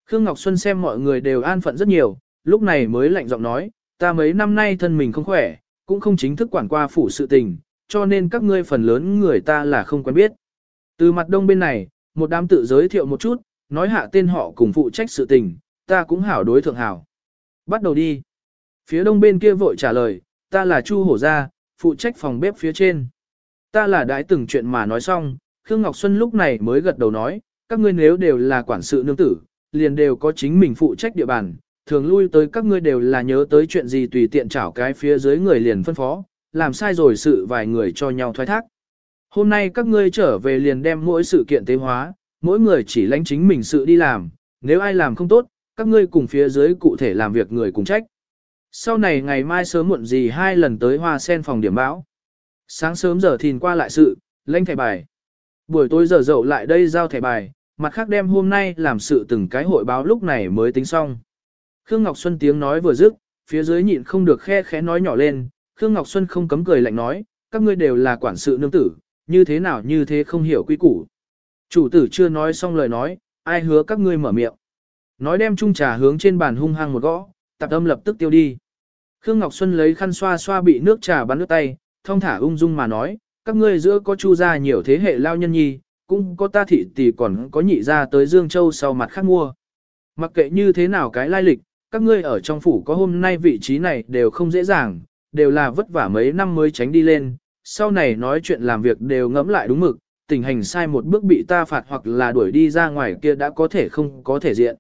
S1: Khương Ngọc Xuân xem mọi người đều an phận rất nhiều, lúc này mới lạnh giọng nói, ta mấy năm nay thân mình không khỏe, cũng không chính thức quản qua phủ sự tình, cho nên các ngươi phần lớn người ta là không quen biết. Từ mặt đông bên này, một đám tự giới thiệu một chút, nói hạ tên họ cùng phụ trách sự tình, ta cũng hảo đối thượng hảo. Bắt đầu đi. Phía đông bên kia vội trả lời, ta là Chu Hổ Gia, phụ trách phòng bếp phía trên. Ta là đãi từng chuyện mà nói xong, Khương Ngọc Xuân lúc này mới gật đầu nói, các ngươi nếu đều là quản sự nương tử, liền đều có chính mình phụ trách địa bàn, thường lui tới các ngươi đều là nhớ tới chuyện gì tùy tiện chảo cái phía dưới người liền phân phó, làm sai rồi sự vài người cho nhau thoái thác. Hôm nay các ngươi trở về liền đem mỗi sự kiện tế hóa, mỗi người chỉ lãnh chính mình sự đi làm, nếu ai làm không tốt, các ngươi cùng phía dưới cụ thể làm việc người cùng trách. Sau này ngày mai sớm muộn gì hai lần tới hoa sen phòng điểm báo. Sáng sớm giờ thìn qua lại sự, lãnh thẻ bài. Buổi tối giờ dậu lại đây giao thẻ bài, mặt khác đem hôm nay làm sự từng cái hội báo lúc này mới tính xong. Khương Ngọc Xuân tiếng nói vừa dứt, phía dưới nhịn không được khe khẽ nói nhỏ lên, Khương Ngọc Xuân không cấm cười lạnh nói, các ngươi đều là quản sự nương tử, như thế nào như thế không hiểu quy củ. Chủ tử chưa nói xong lời nói, ai hứa các ngươi mở miệng. Nói đem chung trà hướng trên bàn hung hăng một gõ, tạp âm lập tức tiêu đi. Khương Ngọc Xuân lấy khăn xoa xoa bị nước trà bắn nước tay, thông thả ung dung mà nói, các ngươi giữa có chu gia nhiều thế hệ lao nhân nhi, cũng có ta thị tỷ còn có nhị gia tới Dương Châu sau mặt khác mua. Mặc kệ như thế nào cái lai lịch, các ngươi ở trong phủ có hôm nay vị trí này đều không dễ dàng, đều là vất vả mấy năm mới tránh đi lên, sau này nói chuyện làm việc đều ngẫm lại đúng mực, tình hành sai một bước bị ta phạt hoặc là đuổi đi ra ngoài kia đã có thể không có thể diện.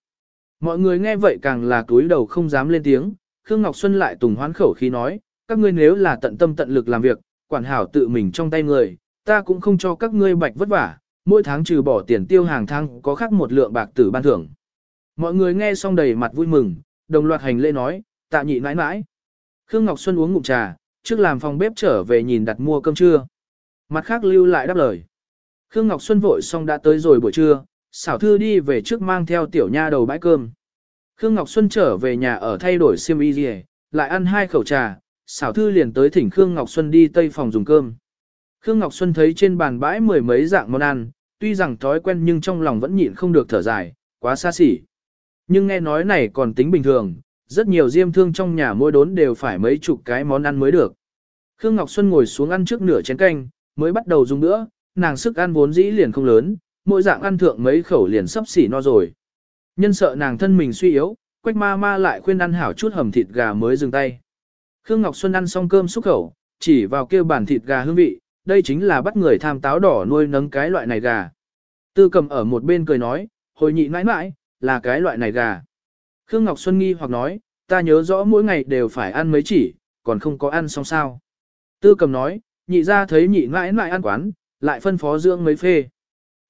S1: Mọi người nghe vậy càng là túi đầu không dám lên tiếng, Khương Ngọc Xuân lại tùng hoán khẩu khi nói, các ngươi nếu là tận tâm tận lực làm việc, quản hảo tự mình trong tay người, ta cũng không cho các ngươi bạch vất vả, mỗi tháng trừ bỏ tiền tiêu hàng tháng có khác một lượng bạc tử ban thưởng. Mọi người nghe xong đầy mặt vui mừng, đồng loạt hành lễ nói, tạ nhị mãi mãi. Khương Ngọc Xuân uống ngụm trà, trước làm phòng bếp trở về nhìn đặt mua cơm trưa. Mặt khác lưu lại đáp lời. Khương Ngọc Xuân vội xong đã tới rồi buổi trưa, xảo thư đi về trước mang theo tiểu nha đầu bãi cơm. Khương Ngọc Xuân trở về nhà ở thay đổi xiêm y gì, lại ăn hai khẩu trà, xảo thư liền tới thỉnh Khương Ngọc Xuân đi tây phòng dùng cơm. Khương Ngọc Xuân thấy trên bàn bãi mười mấy dạng món ăn, tuy rằng thói quen nhưng trong lòng vẫn nhịn không được thở dài, quá xa xỉ. Nhưng nghe nói này còn tính bình thường, rất nhiều diêm thương trong nhà mỗi đốn đều phải mấy chục cái món ăn mới được. Khương Ngọc Xuân ngồi xuống ăn trước nửa chén canh, mới bắt đầu dùng nữa, nàng sức ăn vốn dĩ liền không lớn, mỗi dạng ăn thượng mấy khẩu liền sắp xỉ no rồi. Nhân sợ nàng thân mình suy yếu, quách ma ma lại khuyên ăn hảo chút hầm thịt gà mới dừng tay. Khương Ngọc Xuân ăn xong cơm xúc khẩu, chỉ vào kêu bản thịt gà hương vị, đây chính là bắt người tham táo đỏ nuôi nấng cái loại này gà. Tư cầm ở một bên cười nói, hồi nhị mãi mãi, là cái loại này gà. Khương Ngọc Xuân nghi hoặc nói, ta nhớ rõ mỗi ngày đều phải ăn mấy chỉ, còn không có ăn xong sao. Tư cầm nói, nhị ra thấy nhị mãi mãi ăn quán, lại phân phó dưỡng mấy phê.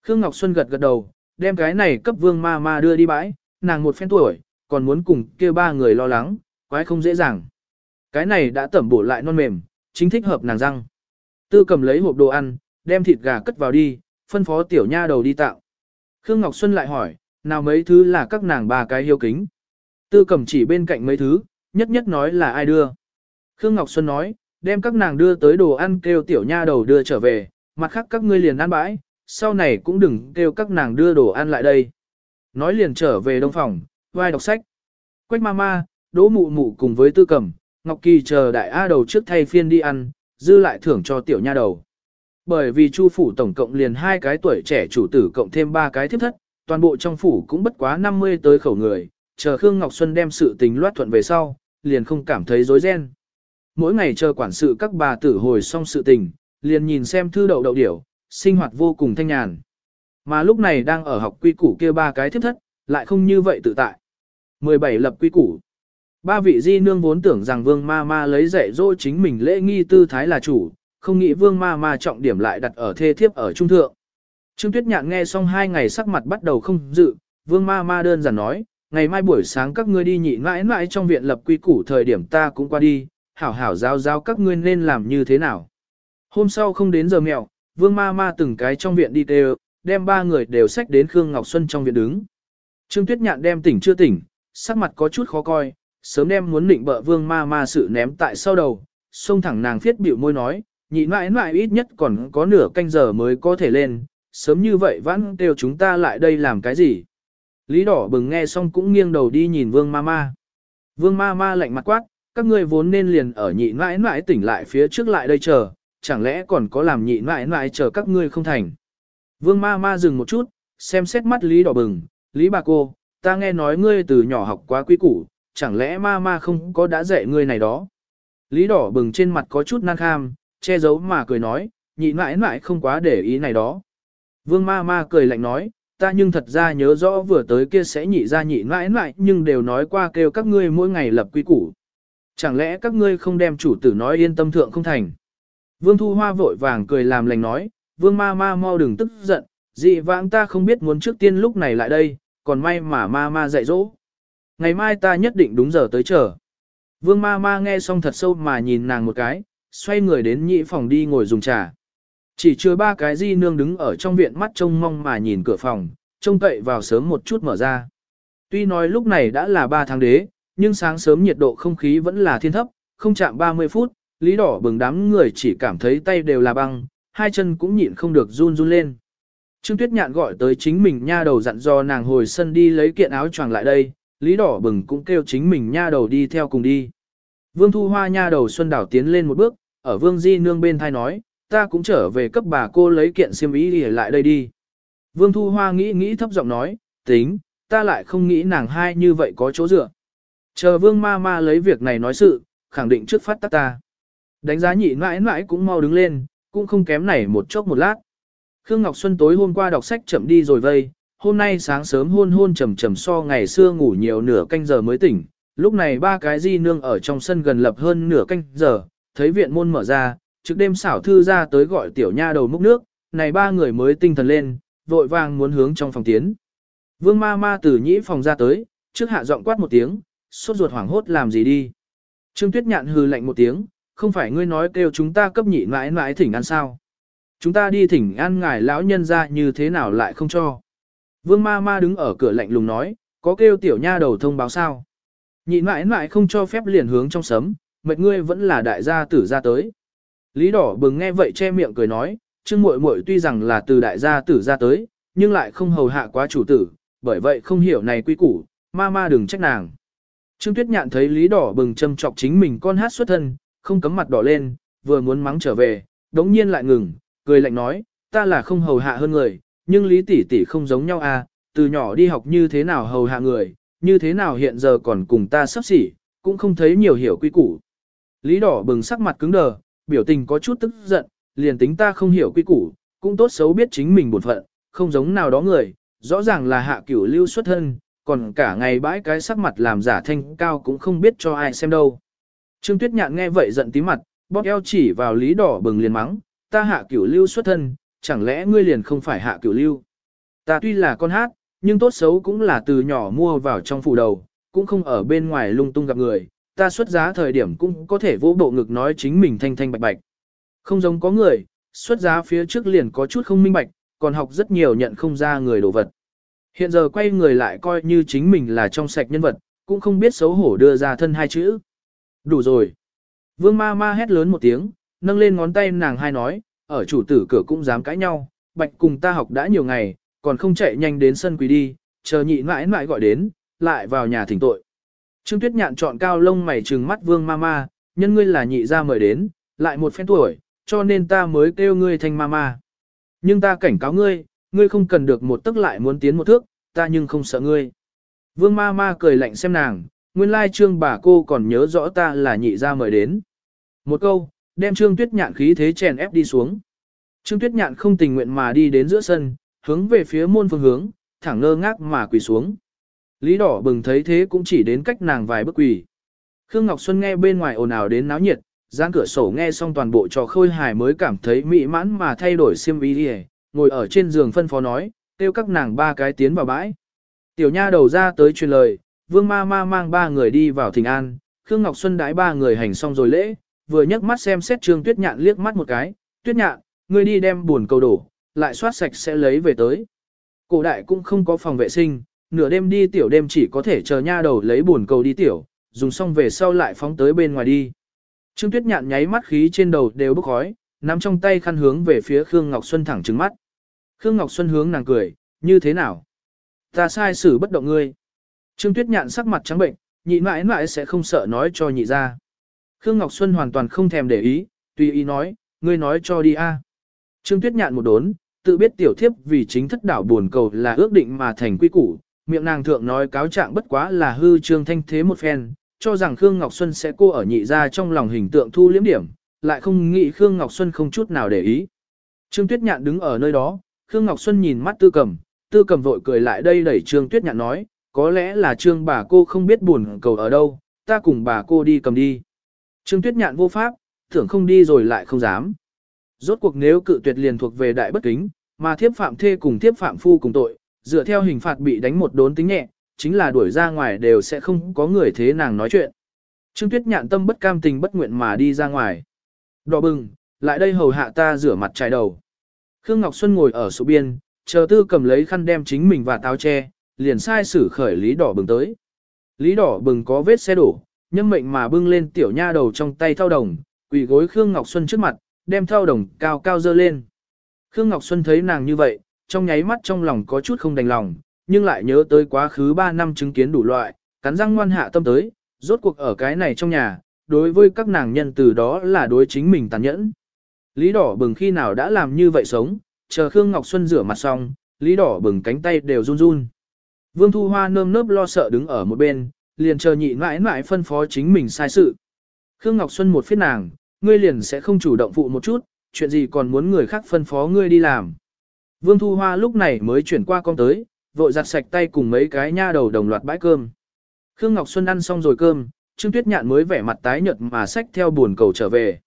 S1: Khương Ngọc Xuân gật gật đầu, đem cái này cấp vương ma ma đưa đi bãi, nàng một phen tuổi, còn muốn cùng kêu ba người lo lắng, quái không dễ dàng. Cái này đã tẩm bổ lại non mềm, chính thích hợp nàng răng. Tư cầm lấy hộp đồ ăn, đem thịt gà cất vào đi, phân phó tiểu nha đầu đi tạo. Khương Ngọc Xuân lại hỏi, nào mấy thứ là các nàng ba cái hiếu kính. Tư cầm chỉ bên cạnh mấy thứ, nhất nhất nói là ai đưa. Khương Ngọc Xuân nói, đem các nàng đưa tới đồ ăn kêu tiểu nha đầu đưa trở về, mặt khác các ngươi liền ăn bãi, sau này cũng đừng kêu các nàng đưa đồ ăn lại đây. Nói liền trở về đông phòng, vai đọc sách. Quách ma ma, đỗ mụ mụ cùng với tư cầm, Ngọc Kỳ chờ đại A đầu trước thay phiên đi ăn, dư lại thưởng cho tiểu nha đầu. Bởi vì Chu phủ tổng cộng liền hai cái tuổi trẻ chủ tử cộng thêm ba cái thiếp thất, toàn bộ trong phủ cũng bất quá 50 tới khẩu người, chờ Khương Ngọc Xuân đem sự tình loát thuận về sau, liền không cảm thấy rối ren. Mỗi ngày chờ quản sự các bà tử hồi xong sự tình, liền nhìn xem thư đậu đậu điểu, sinh hoạt vô cùng thanh nhàn. Mà lúc này đang ở học quy củ kia ba cái thiếp thất, lại không như vậy tự tại. 17 lập quy củ. Ba vị di nương vốn tưởng rằng vương ma ma lấy dạy dỗ chính mình lễ nghi tư thái là chủ, không nghĩ vương ma ma trọng điểm lại đặt ở thê thiếp ở trung thượng. Trương Tuyết Nhạn nghe xong hai ngày sắc mặt bắt đầu không dự, vương ma ma đơn giản nói, ngày mai buổi sáng các ngươi đi nhị mãi mãi trong viện lập quy củ thời điểm ta cũng qua đi, hảo hảo giao giao các ngươi nên làm như thế nào. Hôm sau không đến giờ mẹo, vương ma ma từng cái trong viện đi đều, đem ba người đều xách đến Khương Ngọc Xuân trong viện đứng. Trương Tuyết Nhạn đem tỉnh chưa tỉnh, sắc mặt có chút khó coi, sớm đem muốn định bợ vương ma ma sự ném tại sau đầu, xông thẳng nàng phiết biểu môi nói, nhị mãi mãi ít nhất còn có nửa canh giờ mới có thể lên, sớm như vậy vẫn đều chúng ta lại đây làm cái gì. Lý đỏ bừng nghe xong cũng nghiêng đầu đi nhìn vương ma ma. Vương ma ma lạnh mặt quát, các ngươi vốn nên liền ở nhị mãi mãi tỉnh lại phía trước lại đây chờ, chẳng lẽ còn có làm nhị mãi mãi chờ các ngươi không thành. Vương ma ma dừng một chút, xem xét mắt Lý đỏ bừng, Lý bà cô, ta nghe nói ngươi từ nhỏ học quá quý củ, chẳng lẽ ma ma không có đã dạy ngươi này đó. Lý đỏ bừng trên mặt có chút năng kham, che giấu mà cười nói, nhị mãi mãi không quá để ý này đó. Vương ma ma cười lạnh nói, ta nhưng thật ra nhớ rõ vừa tới kia sẽ nhị ra nhị mãi mãi nhưng đều nói qua kêu các ngươi mỗi ngày lập quy củ. Chẳng lẽ các ngươi không đem chủ tử nói yên tâm thượng không thành. Vương thu hoa vội vàng cười làm lành nói, vương ma ma mau đừng tức giận, dị vãng ta không biết muốn trước tiên lúc này lại đây, còn may mà ma ma dạy dỗ. Ngày mai ta nhất định đúng giờ tới chờ. Vương ma ma nghe xong thật sâu mà nhìn nàng một cái, xoay người đến nhị phòng đi ngồi dùng trà. Chỉ chưa ba cái di nương đứng ở trong viện mắt trông mong mà nhìn cửa phòng, trông cậy vào sớm một chút mở ra. Tuy nói lúc này đã là 3 tháng đế, nhưng sáng sớm nhiệt độ không khí vẫn là thiên thấp, không chạm 30 phút, lý đỏ bừng đám người chỉ cảm thấy tay đều là băng, hai chân cũng nhịn không được run run lên. Trương Tuyết Nhạn gọi tới chính mình nha đầu dặn do nàng hồi sân đi lấy kiện áo choàng lại đây, Lý Đỏ Bừng cũng kêu chính mình nha đầu đi theo cùng đi. Vương Thu Hoa nha đầu Xuân Đảo tiến lên một bước, ở Vương Di Nương bên thai nói, ta cũng trở về cấp bà cô lấy kiện xiêm ý đi lại đây đi. Vương Thu Hoa nghĩ nghĩ thấp giọng nói, tính, ta lại không nghĩ nàng hai như vậy có chỗ dựa. Chờ Vương Ma Ma lấy việc này nói sự, khẳng định trước phát tắc ta. Đánh giá nhị mãi mãi cũng mau đứng lên, cũng không kém này một chốc một lát. Khương Ngọc Xuân tối hôm qua đọc sách chậm đi rồi vây, hôm nay sáng sớm hôn hôn trầm trầm so ngày xưa ngủ nhiều nửa canh giờ mới tỉnh, lúc này ba cái di nương ở trong sân gần lập hơn nửa canh giờ, thấy viện môn mở ra, trước đêm xảo thư ra tới gọi tiểu nha đầu múc nước, này ba người mới tinh thần lên, vội vàng muốn hướng trong phòng tiến. Vương ma ma từ nhĩ phòng ra tới, trước hạ giọng quát một tiếng, sốt ruột hoảng hốt làm gì đi. Trương Tuyết Nhạn hừ lạnh một tiếng, không phải ngươi nói kêu chúng ta cấp nhị mãi mãi thỉnh ăn sao. Chúng ta đi thỉnh ăn ngài lão nhân ra như thế nào lại không cho. Vương ma ma đứng ở cửa lạnh lùng nói, có kêu tiểu nha đầu thông báo sao. Nhị mãi mãi không cho phép liền hướng trong sấm, mệt ngươi vẫn là đại gia tử ra tới. Lý đỏ bừng nghe vậy che miệng cười nói, Trương muội muội tuy rằng là từ đại gia tử ra tới, nhưng lại không hầu hạ quá chủ tử, bởi vậy không hiểu này quy củ, ma ma đừng trách nàng. Trương Tuyết Nhạn thấy Lý Đỏ bừng châm chọc chính mình con hát xuất thân, không cấm mặt đỏ lên, vừa muốn mắng trở về, đống nhiên lại ngừng, cười lạnh nói, ta là không hầu hạ hơn người, nhưng Lý tỷ tỷ không giống nhau à, từ nhỏ đi học như thế nào hầu hạ người, như thế nào hiện giờ còn cùng ta sắp xỉ, cũng không thấy nhiều hiểu quy củ. Lý Đỏ bừng sắc mặt cứng đờ, biểu tình có chút tức giận, liền tính ta không hiểu quy củ, cũng tốt xấu biết chính mình bổn phận, không giống nào đó người, rõ ràng là hạ cửu lưu xuất thân, còn cả ngày bãi cái sắc mặt làm giả thanh cao cũng không biết cho ai xem đâu. Trương Tuyết Nhạn nghe vậy giận tí mặt, bóp eo chỉ vào lý đỏ bừng liền mắng, ta hạ cửu lưu xuất thân, chẳng lẽ ngươi liền không phải hạ cửu lưu. Ta tuy là con hát, nhưng tốt xấu cũng là từ nhỏ mua vào trong phủ đầu, cũng không ở bên ngoài lung tung gặp người, ta xuất giá thời điểm cũng có thể vỗ bộ ngực nói chính mình thanh thanh bạch bạch. Không giống có người, xuất giá phía trước liền có chút không minh bạch, còn học rất nhiều nhận không ra người đồ vật. Hiện giờ quay người lại coi như chính mình là trong sạch nhân vật, cũng không biết xấu hổ đưa ra thân hai chữ. Đủ rồi. Vương ma ma hét lớn một tiếng, nâng lên ngón tay nàng hai nói, ở chủ tử cửa cũng dám cãi nhau, bạch cùng ta học đã nhiều ngày, còn không chạy nhanh đến sân quỳ đi, chờ nhị mãi mãi gọi đến, lại vào nhà thỉnh tội. Trương Tuyết Nhạn chọn cao lông mày trừng mắt Vương ma ma, nhân ngươi là nhị ra mời đến, lại một phen tuổi, cho nên ta mới kêu ngươi thành ma ma. Nhưng ta cảnh cáo ngươi, ngươi không cần được một tức lại muốn tiến một thước, ta nhưng không sợ ngươi. Vương ma ma cười lạnh xem nàng, nguyên lai trương bà cô còn nhớ rõ ta là nhị ra mời đến. Một câu, đem trương tuyết nhạn khí thế chèn ép đi xuống. Trương tuyết nhạn không tình nguyện mà đi đến giữa sân, hướng về phía môn phương hướng, thẳng ngơ ngác mà quỳ xuống. Lý đỏ bừng thấy thế cũng chỉ đến cách nàng vài bước quỳ. Khương Ngọc Xuân nghe bên ngoài ồn ào đến náo nhiệt, giang cửa sổ nghe xong toàn bộ trò khôi hài mới cảm thấy mỹ mãn mà thay đổi xiêm y đi ngồi ở trên giường phân phó nói, kêu các nàng ba cái tiến vào bãi. Tiểu nha đầu ra tới truyền lời, vương ma ma mang ba người đi vào thỉnh an, Khương Ngọc Xuân đãi ba người hành xong rồi lễ, vừa nhấc mắt xem xét trương tuyết nhạn liếc mắt một cái, tuyết nhạn, ngươi đi đem buồn cầu đổ, lại soát sạch sẽ lấy về tới. Cổ đại cũng không có phòng vệ sinh, nửa đêm đi tiểu đêm chỉ có thể chờ nha đầu lấy buồn cầu đi tiểu, dùng xong về sau lại phóng tới bên ngoài đi. Trương Tuyết Nhạn nháy mắt khí trên đầu đều bốc khói, nắm trong tay khăn hướng về phía Khương Ngọc Xuân thẳng trừng mắt. Khương Ngọc Xuân hướng nàng cười, như thế nào? Ta sai xử bất động ngươi. Trương Tuyết Nhạn sắc mặt trắng bệnh, nhị mãi mãi sẽ không sợ nói cho nhị ra. Khương Ngọc Xuân hoàn toàn không thèm để ý, tùy ý nói, ngươi nói cho đi a. Trương Tuyết Nhạn một đốn, tự biết tiểu thiếp vì chính thất đảo buồn cầu là ước định mà thành quy củ, miệng nàng thượng nói cáo trạng bất quá là hư trương thanh thế một phen, cho rằng Khương Ngọc Xuân sẽ cô ở nhị ra trong lòng hình tượng thu liếm điểm, lại không nghĩ Khương Ngọc Xuân không chút nào để ý. Trương Tuyết Nhạn đứng ở nơi đó, Khương Ngọc Xuân nhìn mắt tư cầm, tư cầm vội cười lại đây đẩy Trương Tuyết Nhạn nói, có lẽ là Trương bà cô không biết buồn cầu ở đâu, ta cùng bà cô đi cầm đi. Trương Tuyết Nhạn vô pháp, tưởng không đi rồi lại không dám. Rốt cuộc nếu cự tuyệt liền thuộc về đại bất kính, mà thiếp phạm thê cùng thiếp phạm phu cùng tội, dựa theo hình phạt bị đánh một đốn tính nhẹ, chính là đuổi ra ngoài đều sẽ không có người thế nàng nói chuyện. Trương Tuyết Nhạn tâm bất cam tình bất nguyện mà đi ra ngoài. Đỏ bừng, lại đây hầu hạ ta rửa mặt trải đầu. Khương Ngọc Xuân ngồi ở số biên, chờ tư cầm lấy khăn đem chính mình và táo che, liền sai xử khởi Lý Đỏ Bừng tới. Lý Đỏ Bừng có vết xe đổ, nhâm mệnh mà bưng lên tiểu nha đầu trong tay thao đồng, quỳ gối Khương Ngọc Xuân trước mặt, đem thao đồng cao cao dơ lên. Khương Ngọc Xuân thấy nàng như vậy, trong nháy mắt trong lòng có chút không đành lòng, nhưng lại nhớ tới quá khứ 3 năm chứng kiến đủ loại, cắn răng ngoan hạ tâm tới, rốt cuộc ở cái này trong nhà, đối với các nàng nhân từ đó là đối chính mình tàn nhẫn. Lý đỏ bừng khi nào đã làm như vậy sống, chờ Khương Ngọc Xuân rửa mặt xong, Lý đỏ bừng cánh tay đều run run. Vương Thu Hoa nơm nớp lo sợ đứng ở một bên, liền chờ nhị mãi mãi phân phó chính mình sai sự. Khương Ngọc Xuân một phiết nàng, ngươi liền sẽ không chủ động phụ một chút, chuyện gì còn muốn người khác phân phó ngươi đi làm. Vương Thu Hoa lúc này mới chuyển qua con tới, vội giặt sạch tay cùng mấy cái nha đầu đồng loạt bãi cơm. Khương Ngọc Xuân ăn xong rồi cơm, Trương Tuyết Nhạn mới vẻ mặt tái nhợt mà xách theo buồn cầu trở về.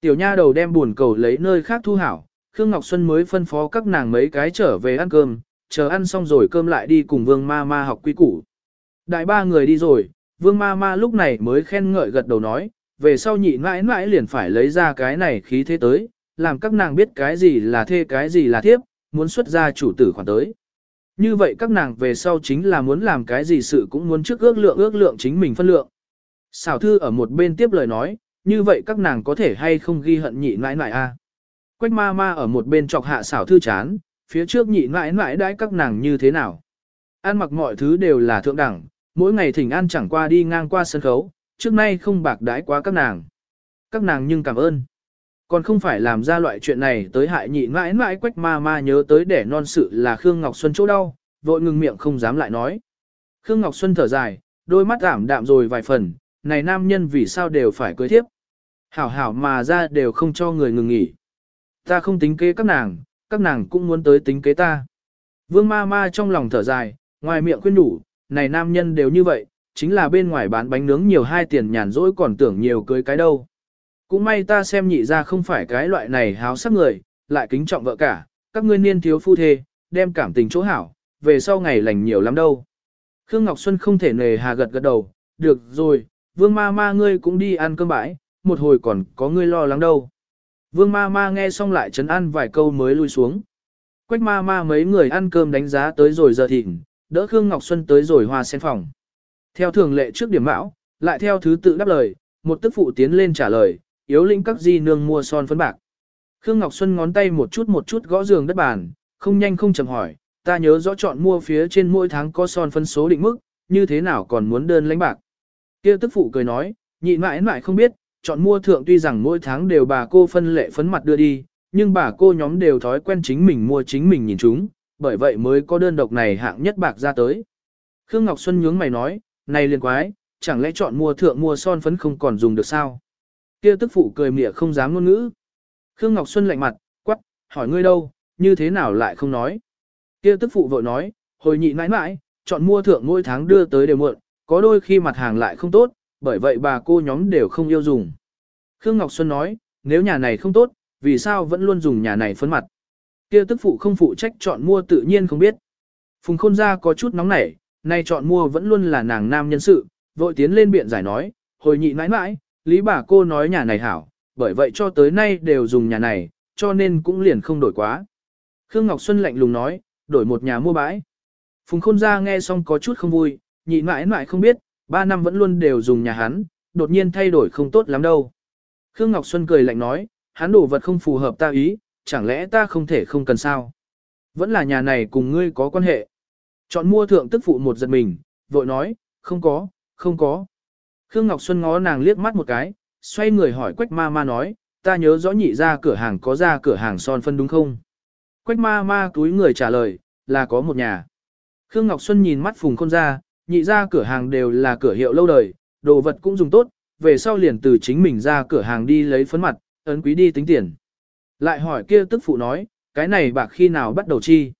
S1: Tiểu nha đầu đem buồn cầu lấy nơi khác thu hảo, Khương Ngọc Xuân mới phân phó các nàng mấy cái trở về ăn cơm, chờ ăn xong rồi cơm lại đi cùng Vương Ma Ma học quy củ. Đại ba người đi rồi, Vương Ma Ma lúc này mới khen ngợi gật đầu nói, về sau nhị mãi mãi liền phải lấy ra cái này khí thế tới, làm các nàng biết cái gì là thê cái gì là thiếp, muốn xuất ra chủ tử khoản tới. Như vậy các nàng về sau chính là muốn làm cái gì sự cũng muốn trước ước lượng ước lượng chính mình phân lượng. Xảo thư ở một bên tiếp lời nói, như vậy các nàng có thể hay không ghi hận nhị mãi mãi a? Quách ma ma ở một bên chọc hạ xảo thư chán, phía trước nhị mãi mãi đãi các nàng như thế nào. Ăn mặc mọi thứ đều là thượng đẳng, mỗi ngày thỉnh an chẳng qua đi ngang qua sân khấu, trước nay không bạc đãi quá các nàng. Các nàng nhưng cảm ơn. Còn không phải làm ra loại chuyện này tới hại nhị mãi mãi quách ma ma nhớ tới để non sự là Khương Ngọc Xuân chỗ đau, vội ngừng miệng không dám lại nói. Khương Ngọc Xuân thở dài, đôi mắt ảm đạm rồi vài phần, này nam nhân vì sao đều phải cưới tiếp. Hảo hảo mà ra đều không cho người ngừng nghỉ. Ta không tính kế các nàng, các nàng cũng muốn tới tính kế ta. Vương ma ma trong lòng thở dài, ngoài miệng khuyên đủ, này nam nhân đều như vậy, chính là bên ngoài bán bánh nướng nhiều hai tiền nhàn rỗi còn tưởng nhiều cưới cái đâu. Cũng may ta xem nhị ra không phải cái loại này háo sắc người, lại kính trọng vợ cả, các ngươi niên thiếu phu thê, đem cảm tình chỗ hảo, về sau ngày lành nhiều lắm đâu. Khương Ngọc Xuân không thể nề hà gật gật đầu, được rồi, vương ma ma ngươi cũng đi ăn cơm bãi, một hồi còn có ngươi lo lắng đâu. Vương ma ma nghe xong lại chấn ăn vài câu mới lui xuống. Quách ma ma mấy người ăn cơm đánh giá tới rồi giờ thịnh, đỡ Khương Ngọc Xuân tới rồi hoa sen phòng. Theo thường lệ trước điểm mão, lại theo thứ tự đáp lời, một tức phụ tiến lên trả lời, yếu lĩnh các di nương mua son phấn bạc. Khương Ngọc Xuân ngón tay một chút một chút gõ giường đất bàn, không nhanh không chậm hỏi, ta nhớ rõ chọn mua phía trên mỗi tháng có son phấn số định mức, như thế nào còn muốn đơn lãnh bạc. Kia tức phụ cười nói, nhị mãi mãi không biết, chọn mua thượng tuy rằng mỗi tháng đều bà cô phân lệ phấn mặt đưa đi, nhưng bà cô nhóm đều thói quen chính mình mua chính mình nhìn chúng, bởi vậy mới có đơn độc này hạng nhất bạc ra tới. Khương Ngọc Xuân nhướng mày nói, này liền quái, chẳng lẽ chọn mua thượng mua son phấn không còn dùng được sao? Kia tức phụ cười mỉa không dám ngôn ngữ. Khương Ngọc Xuân lạnh mặt, quắc, hỏi ngươi đâu, như thế nào lại không nói? Kia tức phụ vội nói, hồi nhị mãi mãi, chọn mua thượng mỗi tháng đưa tới đều muộn, có đôi khi mặt hàng lại không tốt, bởi vậy bà cô nhóm đều không yêu dùng. Khương Ngọc Xuân nói, nếu nhà này không tốt, vì sao vẫn luôn dùng nhà này phấn mặt? Kia tức phụ không phụ trách chọn mua tự nhiên không biết. Phùng khôn ra có chút nóng nảy, nay chọn mua vẫn luôn là nàng nam nhân sự, vội tiến lên biện giải nói, hồi nhị mãi mãi, lý bà cô nói nhà này hảo, bởi vậy cho tới nay đều dùng nhà này, cho nên cũng liền không đổi quá. Khương Ngọc Xuân lạnh lùng nói, đổi một nhà mua bãi. Phùng khôn ra nghe xong có chút không vui, nhị mãi mãi không biết, ba năm vẫn luôn đều dùng nhà hắn, đột nhiên thay đổi không tốt lắm đâu. Khương Ngọc Xuân cười lạnh nói, hắn đổ vật không phù hợp ta ý, chẳng lẽ ta không thể không cần sao? Vẫn là nhà này cùng ngươi có quan hệ. Chọn mua thượng tức phụ một giật mình, vội nói, không có, không có. Khương Ngọc Xuân ngó nàng liếc mắt một cái, xoay người hỏi Quách ma ma nói, ta nhớ rõ nhị ra cửa hàng có ra cửa hàng son phân đúng không? Quách ma ma túi người trả lời, là có một nhà. Khương Ngọc Xuân nhìn mắt phùng khôn ra, nhị ra cửa hàng đều là cửa hiệu lâu đời, đồ vật cũng dùng tốt, về sau liền từ chính mình ra cửa hàng đi lấy phấn mặt, ấn quý đi tính tiền. Lại hỏi kia tức phụ nói, cái này bạc khi nào bắt đầu chi?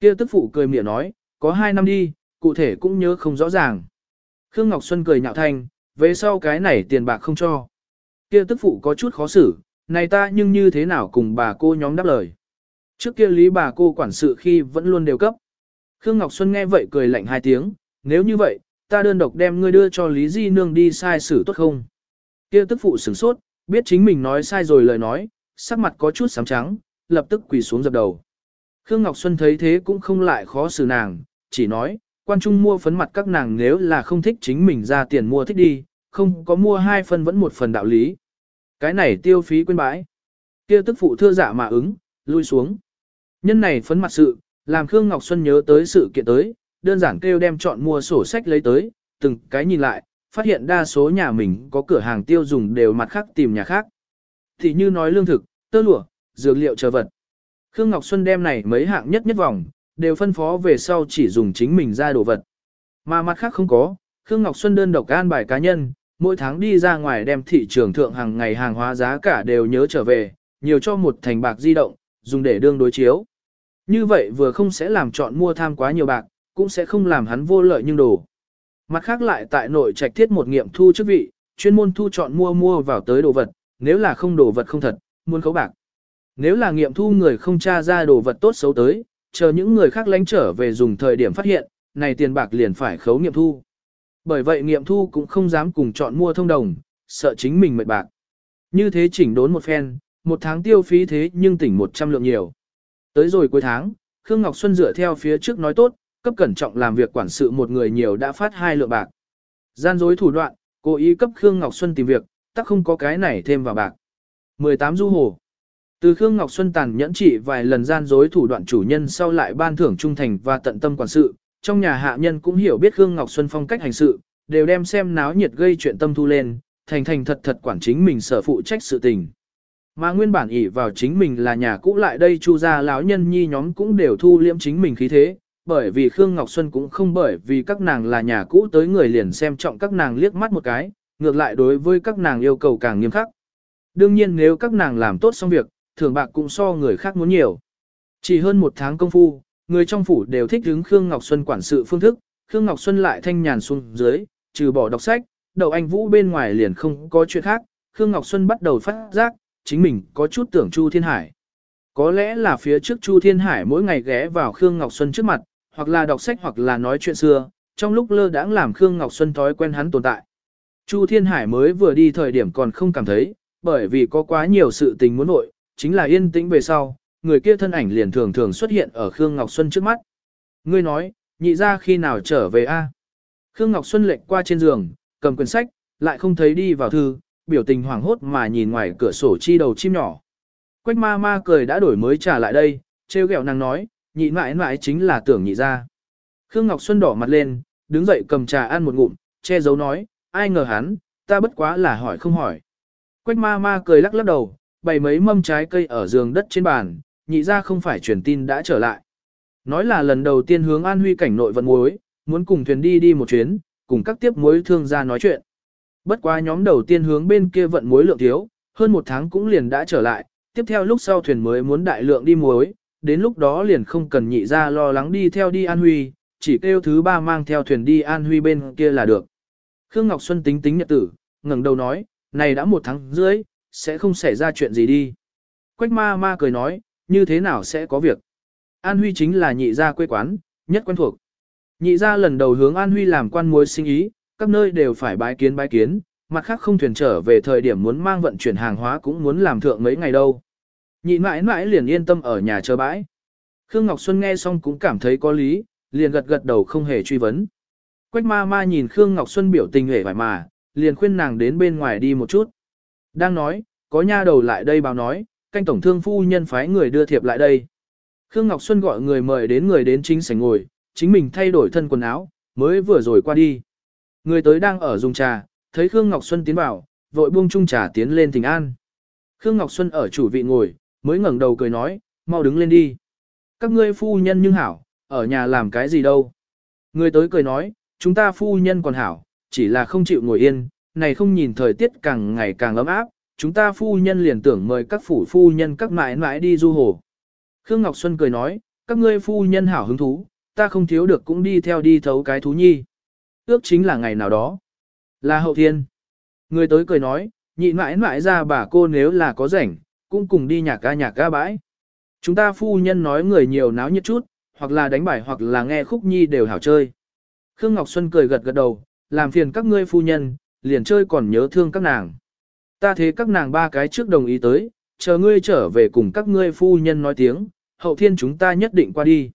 S1: Kia tức phụ cười mỉa nói, có hai năm đi, cụ thể cũng nhớ không rõ ràng. Khương Ngọc Xuân cười nhạo thanh, về sau cái này tiền bạc không cho. Kia tức phụ có chút khó xử, này ta nhưng như thế nào cùng bà cô nhóm đáp lời. Trước kia lý bà cô quản sự khi vẫn luôn đều cấp. Khương Ngọc Xuân nghe vậy cười lạnh hai tiếng, nếu như vậy, ta đơn độc đem ngươi đưa cho Lý Di Nương đi sai xử tốt không? Kia tức phụ sửng sốt, biết chính mình nói sai rồi lời nói, sắc mặt có chút sám trắng, lập tức quỳ xuống dập đầu. Khương Ngọc Xuân thấy thế cũng không lại khó xử nàng, chỉ nói, quan trung mua phấn mặt các nàng nếu là không thích chính mình ra tiền mua thích đi, không có mua hai phần vẫn một phần đạo lý. Cái này tiêu phí quên bãi. Kia tức phụ thưa dạ mà ứng, lui xuống. Nhân này phấn mặt sự, làm Khương Ngọc Xuân nhớ tới sự kiện tới, đơn giản kêu đem chọn mua sổ sách lấy tới, từng cái nhìn lại, phát hiện đa số nhà mình có cửa hàng tiêu dùng đều mặt khác tìm nhà khác. Thì như nói lương thực, tơ lụa, dược liệu chờ vật. Khương Ngọc Xuân đem này mấy hạng nhất nhất vòng, đều phân phó về sau chỉ dùng chính mình ra đồ vật. Mà mặt khác không có, Khương Ngọc Xuân đơn độc an bài cá nhân, mỗi tháng đi ra ngoài đem thị trường thượng hàng ngày hàng hóa giá cả đều nhớ trở về, nhiều cho một thành bạc di động, dùng để đương đối chiếu. Như vậy vừa không sẽ làm chọn mua tham quá nhiều bạc, cũng sẽ không làm hắn vô lợi nhưng đồ. Mặt khác lại tại nội trạch thiết một nghiệm thu chức vị, chuyên môn thu chọn mua mua vào tới đồ vật, nếu là không đồ vật không thật, muốn khấu bạc. Nếu là nghiệm thu người không tra ra đồ vật tốt xấu tới, chờ những người khác lánh trở về dùng thời điểm phát hiện, này tiền bạc liền phải khấu nghiệm thu. Bởi vậy nghiệm thu cũng không dám cùng chọn mua thông đồng, sợ chính mình mệt bạc. Như thế chỉnh đốn một phen, một tháng tiêu phí thế nhưng tỉnh 100 lượng nhiều. Tới rồi cuối tháng, Khương Ngọc Xuân dựa theo phía trước nói tốt, cấp cẩn trọng làm việc quản sự một người nhiều đã phát hai lượng bạc. Gian dối thủ đoạn, cố ý cấp Khương Ngọc Xuân tìm việc, tắc không có cái này thêm vào bạc. 18 du hồ. Từ Khương Ngọc Xuân tàn nhẫn trị vài lần gian dối thủ đoạn chủ nhân sau lại ban thưởng trung thành và tận tâm quản sự, trong nhà hạ nhân cũng hiểu biết Khương Ngọc Xuân phong cách hành sự, đều đem xem náo nhiệt gây chuyện tâm thu lên, thành thành thật thật quản chính mình sở phụ trách sự tình. Mà nguyên bản ỷ vào chính mình là nhà cũ lại đây chu gia lão nhân nhi nhóm cũng đều thu liễm chính mình khí thế, bởi vì Khương Ngọc Xuân cũng không bởi vì các nàng là nhà cũ tới người liền xem trọng các nàng liếc mắt một cái, ngược lại đối với các nàng yêu cầu càng nghiêm khắc. Đương nhiên nếu các nàng làm tốt xong việc, thưởng bạc cũng so người khác muốn nhiều. Chỉ hơn một tháng công phu, người trong phủ đều thích hứng Khương Ngọc Xuân quản sự phương thức, Khương Ngọc Xuân lại thanh nhàn xuống dưới, trừ bỏ đọc sách, đầu anh Vũ bên ngoài liền không có chuyện khác, Khương Ngọc Xuân bắt đầu phát giác, chính mình có chút tưởng Chu Thiên Hải. Có lẽ là phía trước Chu Thiên Hải mỗi ngày ghé vào Khương Ngọc Xuân trước mặt, hoặc là đọc sách hoặc là nói chuyện xưa, trong lúc lơ đãng làm Khương Ngọc Xuân thói quen hắn tồn tại. Chu Thiên Hải mới vừa đi thời điểm còn không cảm thấy, bởi vì có quá nhiều sự tình muốn nội, chính là yên tĩnh về sau, người kia thân ảnh liền thường thường xuất hiện ở Khương Ngọc Xuân trước mắt. Ngươi nói, nhị ra khi nào trở về a? Khương Ngọc Xuân lệnh qua trên giường, cầm quyển sách, lại không thấy đi vào thư, biểu tình hoảng hốt mà nhìn ngoài cửa sổ chi đầu chim nhỏ. Quách ma ma cười đã đổi mới trả lại đây, trêu ghẹo nàng nói, nhị mãi mãi chính là tưởng nhị ra. Khương Ngọc Xuân đỏ mặt lên, đứng dậy cầm trà ăn một ngụm, che giấu nói, ai ngờ hắn, ta bất quá là hỏi không hỏi. Quách ma ma cười lắc lắc đầu, bày mấy mâm trái cây ở giường đất trên bàn, nhị ra không phải truyền tin đã trở lại. Nói là lần đầu tiên hướng An Huy cảnh nội vận muối, muốn cùng thuyền đi đi một chuyến, cùng các tiếp muối thương gia nói chuyện. Bất quá nhóm đầu tiên hướng bên kia vận muối lượng thiếu, hơn một tháng cũng liền đã trở lại, tiếp theo lúc sau thuyền mới muốn đại lượng đi muối, đến lúc đó liền không cần nhị ra lo lắng đi theo đi An Huy, chỉ kêu thứ ba mang theo thuyền đi An Huy bên kia là được. Khương Ngọc Xuân tính tính nhật tử, ngẩng đầu nói, này đã một tháng rưỡi, sẽ không xảy ra chuyện gì đi. Quách ma ma cười nói, như thế nào sẽ có việc. An Huy chính là nhị gia quê quán, nhất quen thuộc. Nhị gia lần đầu hướng An Huy làm quan muối sinh ý, các nơi đều phải bái kiến bái kiến, mặt khác không thuyền trở về thời điểm muốn mang vận chuyển hàng hóa cũng muốn làm thượng mấy ngày đâu. Nhị mãi mãi liền yên tâm ở nhà chờ bãi. Khương Ngọc Xuân nghe xong cũng cảm thấy có lý, liền gật gật đầu không hề truy vấn. Quách ma ma nhìn Khương Ngọc Xuân biểu tình hề vải mà, liền khuyên nàng đến bên ngoài đi một chút. Đang nói, có nha đầu lại đây báo nói, canh tổng thương phu nhân phái người đưa thiệp lại đây. Khương Ngọc Xuân gọi người mời đến người đến chính sảnh ngồi, chính mình thay đổi thân quần áo, mới vừa rồi qua đi. Người tới đang ở dùng trà, thấy Khương Ngọc Xuân tiến vào, vội buông chung trà tiến lên thỉnh an. Khương Ngọc Xuân ở chủ vị ngồi, mới ngẩng đầu cười nói, mau đứng lên đi. Các ngươi phu nhân nhưng hảo, ở nhà làm cái gì đâu. Người tới cười nói, chúng ta phu nhân còn hảo, chỉ là không chịu ngồi yên, này không nhìn thời tiết càng ngày càng ấm áp, chúng ta phu nhân liền tưởng mời các phủ phu nhân các mãi mãi đi du hồ. Khương Ngọc Xuân cười nói, các ngươi phu nhân hảo hứng thú, ta không thiếu được cũng đi theo đi thấu cái thú nhi. Ước chính là ngày nào đó. Là hậu thiên. Người tới cười nói, nhị mãi mãi ra bà cô nếu là có rảnh, cũng cùng đi nhạc ca nhạc ca bãi. Chúng ta phu nhân nói người nhiều náo nhiệt chút, hoặc là đánh bài hoặc là nghe khúc nhi đều hảo chơi. Khương Ngọc Xuân cười gật gật đầu, làm phiền các ngươi phu nhân, liền chơi còn nhớ thương các nàng. Ta thế các nàng ba cái trước đồng ý tới, chờ ngươi trở về cùng các ngươi phu nhân nói tiếng, hậu thiên chúng ta nhất định qua đi.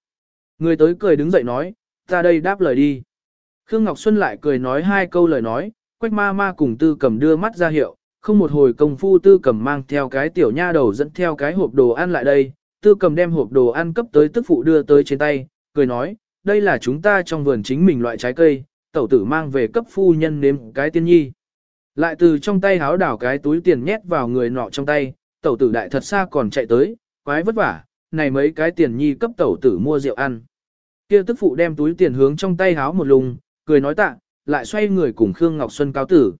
S1: Người tới cười đứng dậy nói, ta đây đáp lời đi. Khương Ngọc Xuân lại cười nói hai câu lời nói, quách ma ma cùng tư cầm đưa mắt ra hiệu, không một hồi công phu tư cầm mang theo cái tiểu nha đầu dẫn theo cái hộp đồ ăn lại đây, tư cầm đem hộp đồ ăn cấp tới tức phụ đưa tới trên tay, cười nói, đây là chúng ta trong vườn chính mình loại trái cây, tẩu tử mang về cấp phu nhân nếm cái tiên nhi. Lại từ trong tay háo đảo cái túi tiền nhét vào người nọ trong tay, tẩu tử đại thật xa còn chạy tới, quái vất vả, này mấy cái tiền nhi cấp tẩu tử mua rượu ăn. Kia tức phụ đem túi tiền hướng trong tay háo một lùng, cười nói tạ, lại xoay người cùng Khương Ngọc Xuân cáo tử.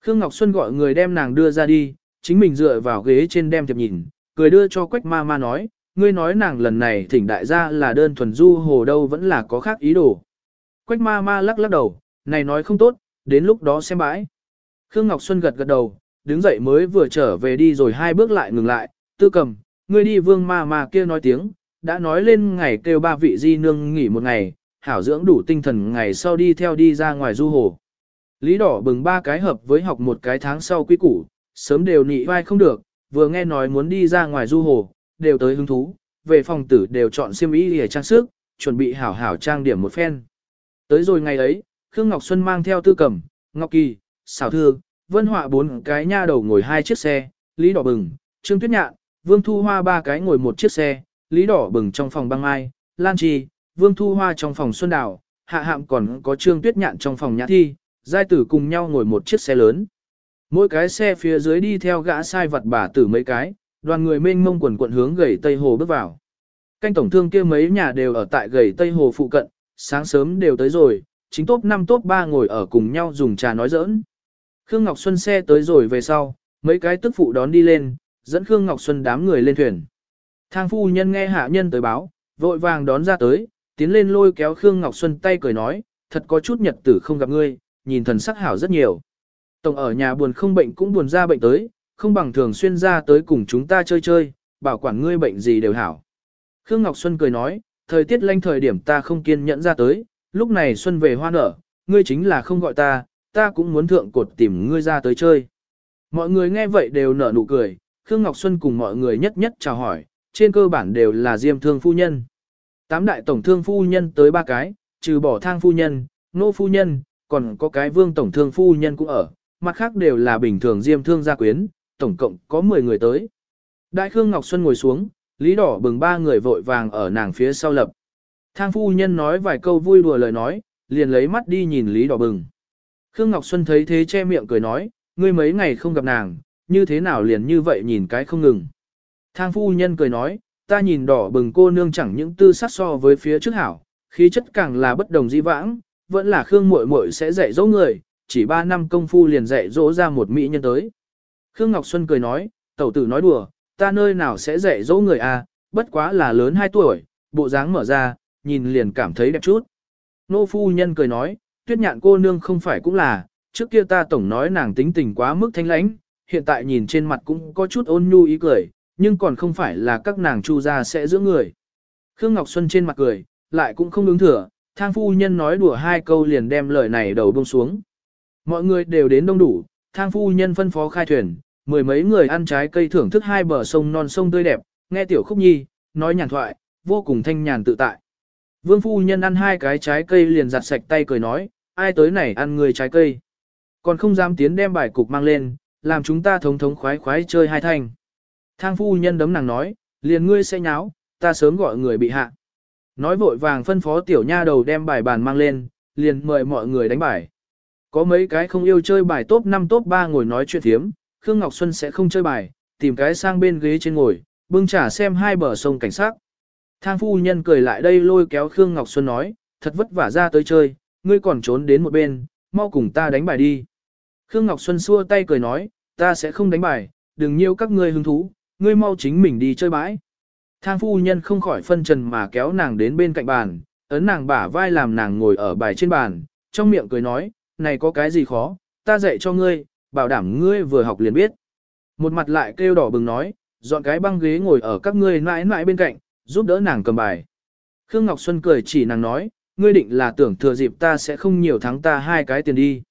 S1: Khương Ngọc Xuân gọi người đem nàng đưa ra đi, chính mình dựa vào ghế trên đem thiệp nhìn, cười đưa cho Quách ma ma nói, ngươi nói nàng lần này thỉnh đại gia là đơn thuần du hồ đâu vẫn là có khác ý đồ. Quách ma ma lắc lắc đầu, này nói không tốt, đến lúc đó xem bãi. Khương Ngọc Xuân gật gật đầu, đứng dậy mới vừa trở về đi rồi hai bước lại ngừng lại, tư cầm, ngươi đi vương ma ma kia nói tiếng, đã nói lên ngày kêu ba vị di nương nghỉ một ngày, hảo dưỡng đủ tinh thần ngày sau đi theo đi ra ngoài du hồ. Lý đỏ bừng ba cái hợp với học một cái tháng sau quy củ, sớm đều nị vai không được, vừa nghe nói muốn đi ra ngoài du hồ, đều tới hứng thú, về phòng tử đều chọn xiêm y để trang sức, chuẩn bị hảo hảo trang điểm một phen. Tới rồi ngày ấy, Khương Ngọc Xuân mang theo tư cẩm, Ngọc Kỳ, xảo thư, Vân Họa bốn cái nha đầu ngồi hai chiếc xe, Lý Đỏ Bừng, Trương Tuyết Nhạn, Vương Thu Hoa ba cái ngồi một chiếc xe, Lý Đỏ Bừng trong phòng băng ai Lan Trì, Vương Thu Hoa trong phòng Xuân Đào, Hạ Hạm còn có Trương Tuyết Nhạn trong phòng Nhã Thi, giai tử cùng nhau ngồi một chiếc xe lớn. Mỗi cái xe phía dưới đi theo gã sai vật bà tử mấy cái, đoàn người mênh mông quần quận hướng gầy Tây Hồ bước vào. Canh tổng thương kia mấy nhà đều ở tại gầy Tây Hồ phụ cận, sáng sớm đều tới rồi, chính top 5 top 3 ngồi ở cùng nhau dùng trà nói giỡn. Khương Ngọc Xuân xe tới rồi về sau, mấy cái tức phụ đón đi lên, dẫn Khương Ngọc Xuân đám người lên thuyền. Thang phu nhân nghe hạ nhân tới báo, vội vàng đón ra tới, tiến lên lôi kéo Khương Ngọc Xuân tay cười nói, thật có chút nhật tử không gặp ngươi, nhìn thần sắc hảo rất nhiều. Tổng ở nhà buồn không bệnh cũng buồn ra bệnh tới, không bằng thường xuyên ra tới cùng chúng ta chơi chơi, bảo quản ngươi bệnh gì đều hảo. Khương Ngọc Xuân cười nói, thời tiết lanh thời điểm ta không kiên nhẫn ra tới, lúc này Xuân về hoa nở, ngươi chính là không gọi ta, ta cũng muốn thượng cột tìm ngươi ra tới chơi. Mọi người nghe vậy đều nở nụ cười, Khương Ngọc Xuân cùng mọi người nhất nhất chào hỏi, trên cơ bản đều là diêm thương phu nhân. Tám đại tổng thương phu nhân tới ba cái, trừ bỏ thang phu nhân, nô phu nhân, còn có cái vương tổng thương phu nhân cũng ở, mặt khác đều là bình thường diêm thương gia quyến, tổng cộng có 10 người tới. Đại Khương Ngọc Xuân ngồi xuống, Lý Đỏ bừng ba người vội vàng ở nàng phía sau lập. Thang phu nhân nói vài câu vui đùa lời nói, liền lấy mắt đi nhìn Lý Đỏ bừng. Khương Ngọc Xuân thấy thế che miệng cười nói, ngươi mấy ngày không gặp nàng, như thế nào liền như vậy nhìn cái không ngừng. Thang phu nhân cười nói, ta nhìn đỏ bừng cô nương chẳng những tư sắc so với phía trước hảo, khí chất càng là bất đồng di vãng, vẫn là Khương muội muội sẽ dạy dỗ người, chỉ 3 năm công phu liền dạy dỗ ra một mỹ nhân tới. Khương Ngọc Xuân cười nói, tẩu tử nói đùa, ta nơi nào sẽ dạy dỗ người à, bất quá là lớn 2 tuổi, bộ dáng mở ra, nhìn liền cảm thấy đẹp chút. Nô phu nhân cười nói, tuyết nhạn cô nương không phải cũng là, trước kia ta tổng nói nàng tính tình quá mức thanh lãnh, hiện tại nhìn trên mặt cũng có chút ôn nhu ý cười, nhưng còn không phải là các nàng chu gia sẽ giữ người. Khương Ngọc Xuân trên mặt cười, lại cũng không ứng thừa, thang phu nhân nói đùa hai câu liền đem lời này đầu bông xuống. Mọi người đều đến đông đủ, thang phu nhân phân phó khai thuyền, mười mấy người ăn trái cây thưởng thức hai bờ sông non sông tươi đẹp, nghe tiểu khúc nhi, nói nhàn thoại, vô cùng thanh nhàn tự tại. Vương phu nhân ăn hai cái trái cây liền giặt sạch tay cười nói, ai tới này ăn người trái cây. Còn không dám tiến đem bài cục mang lên, làm chúng ta thống thống khoái khoái chơi hai thanh. Thang phu nhân đấm nàng nói, liền ngươi sẽ nháo, ta sớm gọi người bị hạ. Nói vội vàng phân phó tiểu nha đầu đem bài bàn mang lên, liền mời mọi người đánh bài. Có mấy cái không yêu chơi bài top 5 top 3 ngồi nói chuyện thiếm, Khương Ngọc Xuân sẽ không chơi bài, tìm cái sang bên ghế trên ngồi, bưng trả xem hai bờ sông cảnh sát. Thang phu nhân cười lại đây lôi kéo Khương Ngọc Xuân nói, thật vất vả ra tới chơi, ngươi còn trốn đến một bên, mau cùng ta đánh bài đi. Khương Ngọc Xuân xua tay cười nói, ta sẽ không đánh bài, đừng nhiêu các ngươi hứng thú, ngươi mau chính mình đi chơi bãi. Thang phu nhân không khỏi phân trần mà kéo nàng đến bên cạnh bàn, ấn nàng bả vai làm nàng ngồi ở bài trên bàn, trong miệng cười nói, này có cái gì khó, ta dạy cho ngươi, bảo đảm ngươi vừa học liền biết. Một mặt lại kêu đỏ bừng nói, dọn cái băng ghế ngồi ở các ngươi mãi mãi bên cạnh, giúp đỡ nàng cầm bài. Khương Ngọc Xuân cười chỉ nàng nói, ngươi định là tưởng thừa dịp ta sẽ không nhiều thắng ta hai cái tiền đi.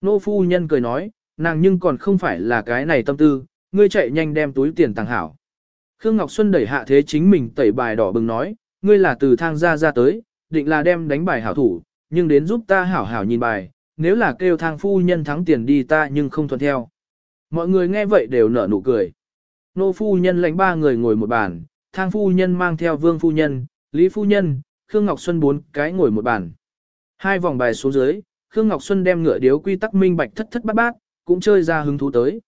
S1: Nô phu nhân cười nói, nàng nhưng còn không phải là cái này tâm tư, ngươi chạy nhanh đem túi tiền tàng hảo. Khương Ngọc Xuân đẩy hạ thế chính mình tẩy bài đỏ bừng nói, ngươi là từ thang ra ra tới, định là đem đánh bài hảo thủ, nhưng đến giúp ta hảo hảo nhìn bài, nếu là kêu thang phu nhân thắng tiền đi ta nhưng không thuận theo. Mọi người nghe vậy đều nở nụ cười. Nô phu nhân lãnh ba người ngồi một bàn, thang phu nhân mang theo vương phu nhân, lý phu nhân, Khương Ngọc Xuân bốn cái ngồi một bàn. Hai vòng bài xuống dưới, Khương Ngọc Xuân đem ngựa điếu quy tắc minh bạch thất thất bát bát, cũng chơi ra hứng thú tới.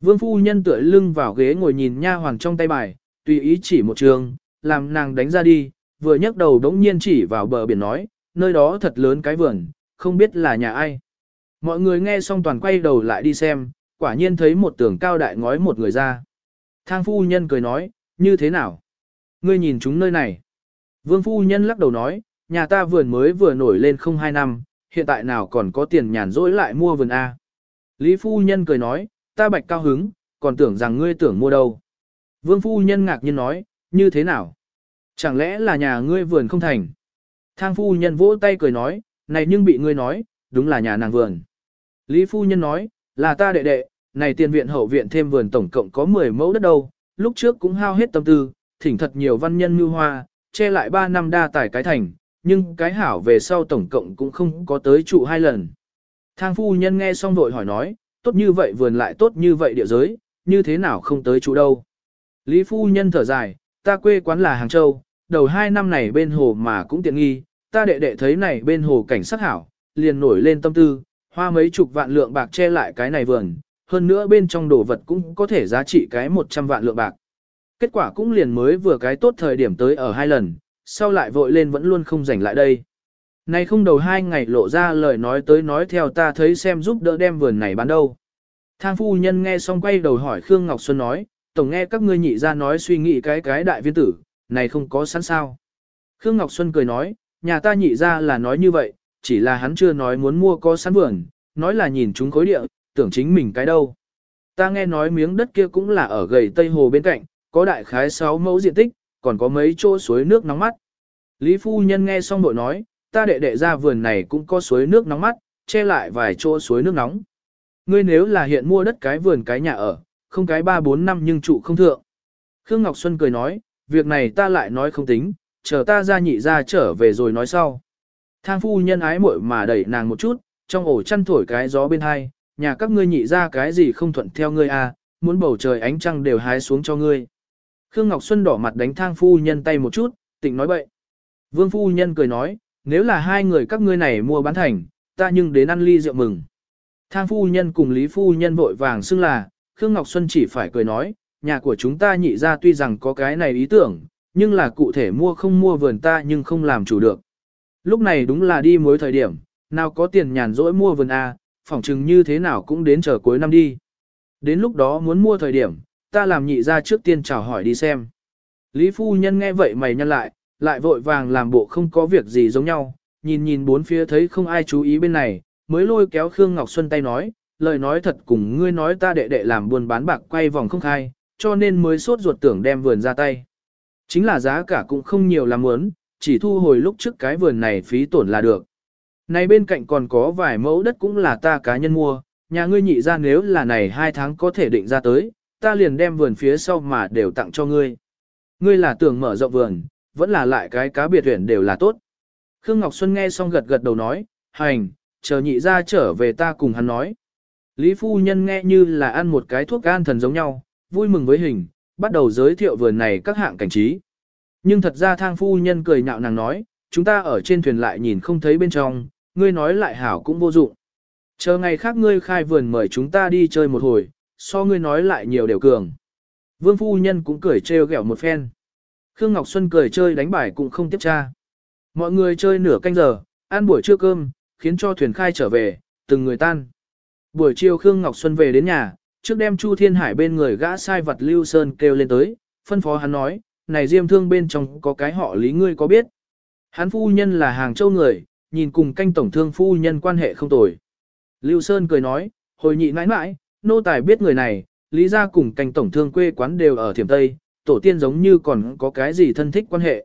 S1: Vương phu nhân tựa lưng vào ghế ngồi nhìn nha hoàng trong tay bài, tùy ý chỉ một trường, làm nàng đánh ra đi, vừa nhấc đầu đống nhiên chỉ vào bờ biển nói, nơi đó thật lớn cái vườn, không biết là nhà ai. Mọi người nghe xong toàn quay đầu lại đi xem, quả nhiên thấy một tường cao đại ngói một người ra. Thang phu nhân cười nói, như thế nào? Ngươi nhìn chúng nơi này. Vương phu nhân lắc đầu nói, nhà ta vườn mới vừa nổi lên không hai năm, hiện tại nào còn có tiền nhàn rỗi lại mua vườn A. Lý phu nhân cười nói, ta bạch cao hứng, còn tưởng rằng ngươi tưởng mua đâu. Vương phu nhân ngạc nhiên nói, như thế nào? Chẳng lẽ là nhà ngươi vườn không thành? Thang phu nhân vỗ tay cười nói, này nhưng bị ngươi nói, đúng là nhà nàng vườn. Lý phu nhân nói, là ta đệ đệ, này tiền viện hậu viện thêm vườn tổng cộng có 10 mẫu đất đâu, lúc trước cũng hao hết tâm tư, thỉnh thật nhiều văn nhân mưu hoa, che lại 3 năm đa tài cái thành, nhưng cái hảo về sau tổng cộng cũng không có tới trụ hai lần. Thang phu nhân nghe xong vội hỏi nói, tốt như vậy vườn lại tốt như vậy địa giới, như thế nào không tới chủ đâu. Lý phu nhân thở dài, ta quê quán là Hàng Châu, đầu hai năm này bên hồ mà cũng tiện nghi, ta đệ đệ thấy này bên hồ cảnh sắc hảo, liền nổi lên tâm tư, hoa mấy chục vạn lượng bạc che lại cái này vườn, hơn nữa bên trong đồ vật cũng có thể giá trị cái 100 vạn lượng bạc. Kết quả cũng liền mới vừa cái tốt thời điểm tới ở hai lần, sau lại vội lên vẫn luôn không rảnh lại đây. Này không đầu hai ngày lộ ra lời nói tới nói theo ta thấy xem giúp đỡ đem vườn này bán đâu. Thang phu nhân nghe xong quay đầu hỏi Khương Ngọc Xuân nói, tổng nghe các ngươi nhị ra nói suy nghĩ cái cái đại viên tử, này không có sẵn sao. Khương Ngọc Xuân cười nói, nhà ta nhị ra là nói như vậy, chỉ là hắn chưa nói muốn mua có sẵn vườn, nói là nhìn chúng khối địa, tưởng chính mình cái đâu. Ta nghe nói miếng đất kia cũng là ở gầy Tây Hồ bên cạnh, có đại khái 6 mẫu diện tích, còn có mấy chỗ suối nước nóng mắt. Lý phu nhân nghe xong bội nói, ta đệ đệ ra vườn này cũng có suối nước nóng mắt, che lại vài chỗ suối nước nóng. Ngươi nếu là hiện mua đất cái vườn cái nhà ở, không cái 3-4 năm nhưng trụ không thượng. Khương Ngọc Xuân cười nói, việc này ta lại nói không tính, chờ ta ra nhị ra trở về rồi nói sau. Thang phu nhân ái muội mà đẩy nàng một chút, trong ổ chăn thổi cái gió bên hai, nhà các ngươi nhị ra cái gì không thuận theo ngươi à, muốn bầu trời ánh trăng đều hái xuống cho ngươi. Khương Ngọc Xuân đỏ mặt đánh thang phu nhân tay một chút, tịnh nói bậy. Vương phu nhân cười nói, nếu là hai người các ngươi này mua bán thành, ta nhưng đến ăn ly rượu mừng. Thang phu nhân cùng Lý phu nhân vội vàng xưng là, Khương Ngọc Xuân chỉ phải cười nói, nhà của chúng ta nhị ra tuy rằng có cái này ý tưởng, nhưng là cụ thể mua không mua vườn ta nhưng không làm chủ được. Lúc này đúng là đi mối thời điểm, nào có tiền nhàn rỗi mua vườn A, phỏng chừng như thế nào cũng đến chờ cuối năm đi. Đến lúc đó muốn mua thời điểm, ta làm nhị ra trước tiên chào hỏi đi xem. Lý phu nhân nghe vậy mày nhăn lại, lại vội vàng làm bộ không có việc gì giống nhau, nhìn nhìn bốn phía thấy không ai chú ý bên này, mới lôi kéo Khương Ngọc Xuân tay nói, lời nói thật cùng ngươi nói ta đệ đệ làm buôn bán bạc quay vòng không khai, cho nên mới sốt ruột tưởng đem vườn ra tay. Chính là giá cả cũng không nhiều làm muốn, chỉ thu hồi lúc trước cái vườn này phí tổn là được. Này bên cạnh còn có vài mẫu đất cũng là ta cá nhân mua, nhà ngươi nhị ra nếu là này hai tháng có thể định ra tới, ta liền đem vườn phía sau mà đều tặng cho ngươi. Ngươi là tưởng mở rộng vườn, vẫn là lại cái cá biệt tuyển đều là tốt. Khương Ngọc Xuân nghe xong gật gật đầu nói, hành, chờ nhị ra trở về ta cùng hắn nói. Lý phu nhân nghe như là ăn một cái thuốc gan thần giống nhau, vui mừng với hình, bắt đầu giới thiệu vườn này các hạng cảnh trí. Nhưng thật ra thang phu nhân cười nhạo nàng nói, chúng ta ở trên thuyền lại nhìn không thấy bên trong, ngươi nói lại hảo cũng vô dụng. Chờ ngày khác ngươi khai vườn mời chúng ta đi chơi một hồi, so ngươi nói lại nhiều đều cường. Vương phu nhân cũng cười trêu ghẹo một phen. Khương Ngọc Xuân cười chơi đánh bài cũng không tiếp tra. Mọi người chơi nửa canh giờ, ăn buổi trưa cơm, khiến cho thuyền khai trở về, từng người tan. Buổi chiều Khương Ngọc Xuân về đến nhà, trước đem Chu Thiên Hải bên người gã sai vật Lưu Sơn kêu lên tới, phân phó hắn nói, này diêm thương bên trong có cái họ lý ngươi có biết. Hắn phu nhân là hàng châu người, nhìn cùng canh tổng thương phu nhân quan hệ không tồi. Lưu Sơn cười nói, hồi nhị nãi nãi, nô tài biết người này, lý ra cùng canh tổng thương quê quán đều ở thiểm Tây, tổ tiên giống như còn có cái gì thân thích quan hệ.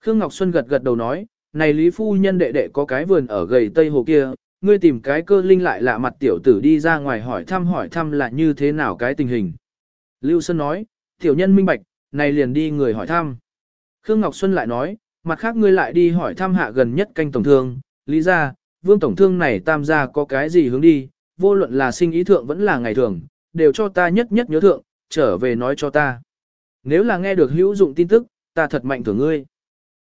S1: Khương Ngọc Xuân gật gật đầu nói, này lý phu nhân đệ đệ có cái vườn ở gầy Tây Hồ kia, ngươi tìm cái cơ linh lại lạ mặt tiểu tử đi ra ngoài hỏi thăm hỏi thăm là như thế nào cái tình hình. Lưu Sơn nói, tiểu nhân minh bạch, này liền đi người hỏi thăm. Khương Ngọc Xuân lại nói, mặt khác ngươi lại đi hỏi thăm hạ gần nhất canh tổng thương, lý ra, vương tổng thương này tam gia có cái gì hướng đi, vô luận là sinh ý thượng vẫn là ngày thường, đều cho ta nhất nhất nhớ thượng, trở về nói cho ta. Nếu là nghe được hữu dụng tin tức, ta thật mạnh thưởng ngươi.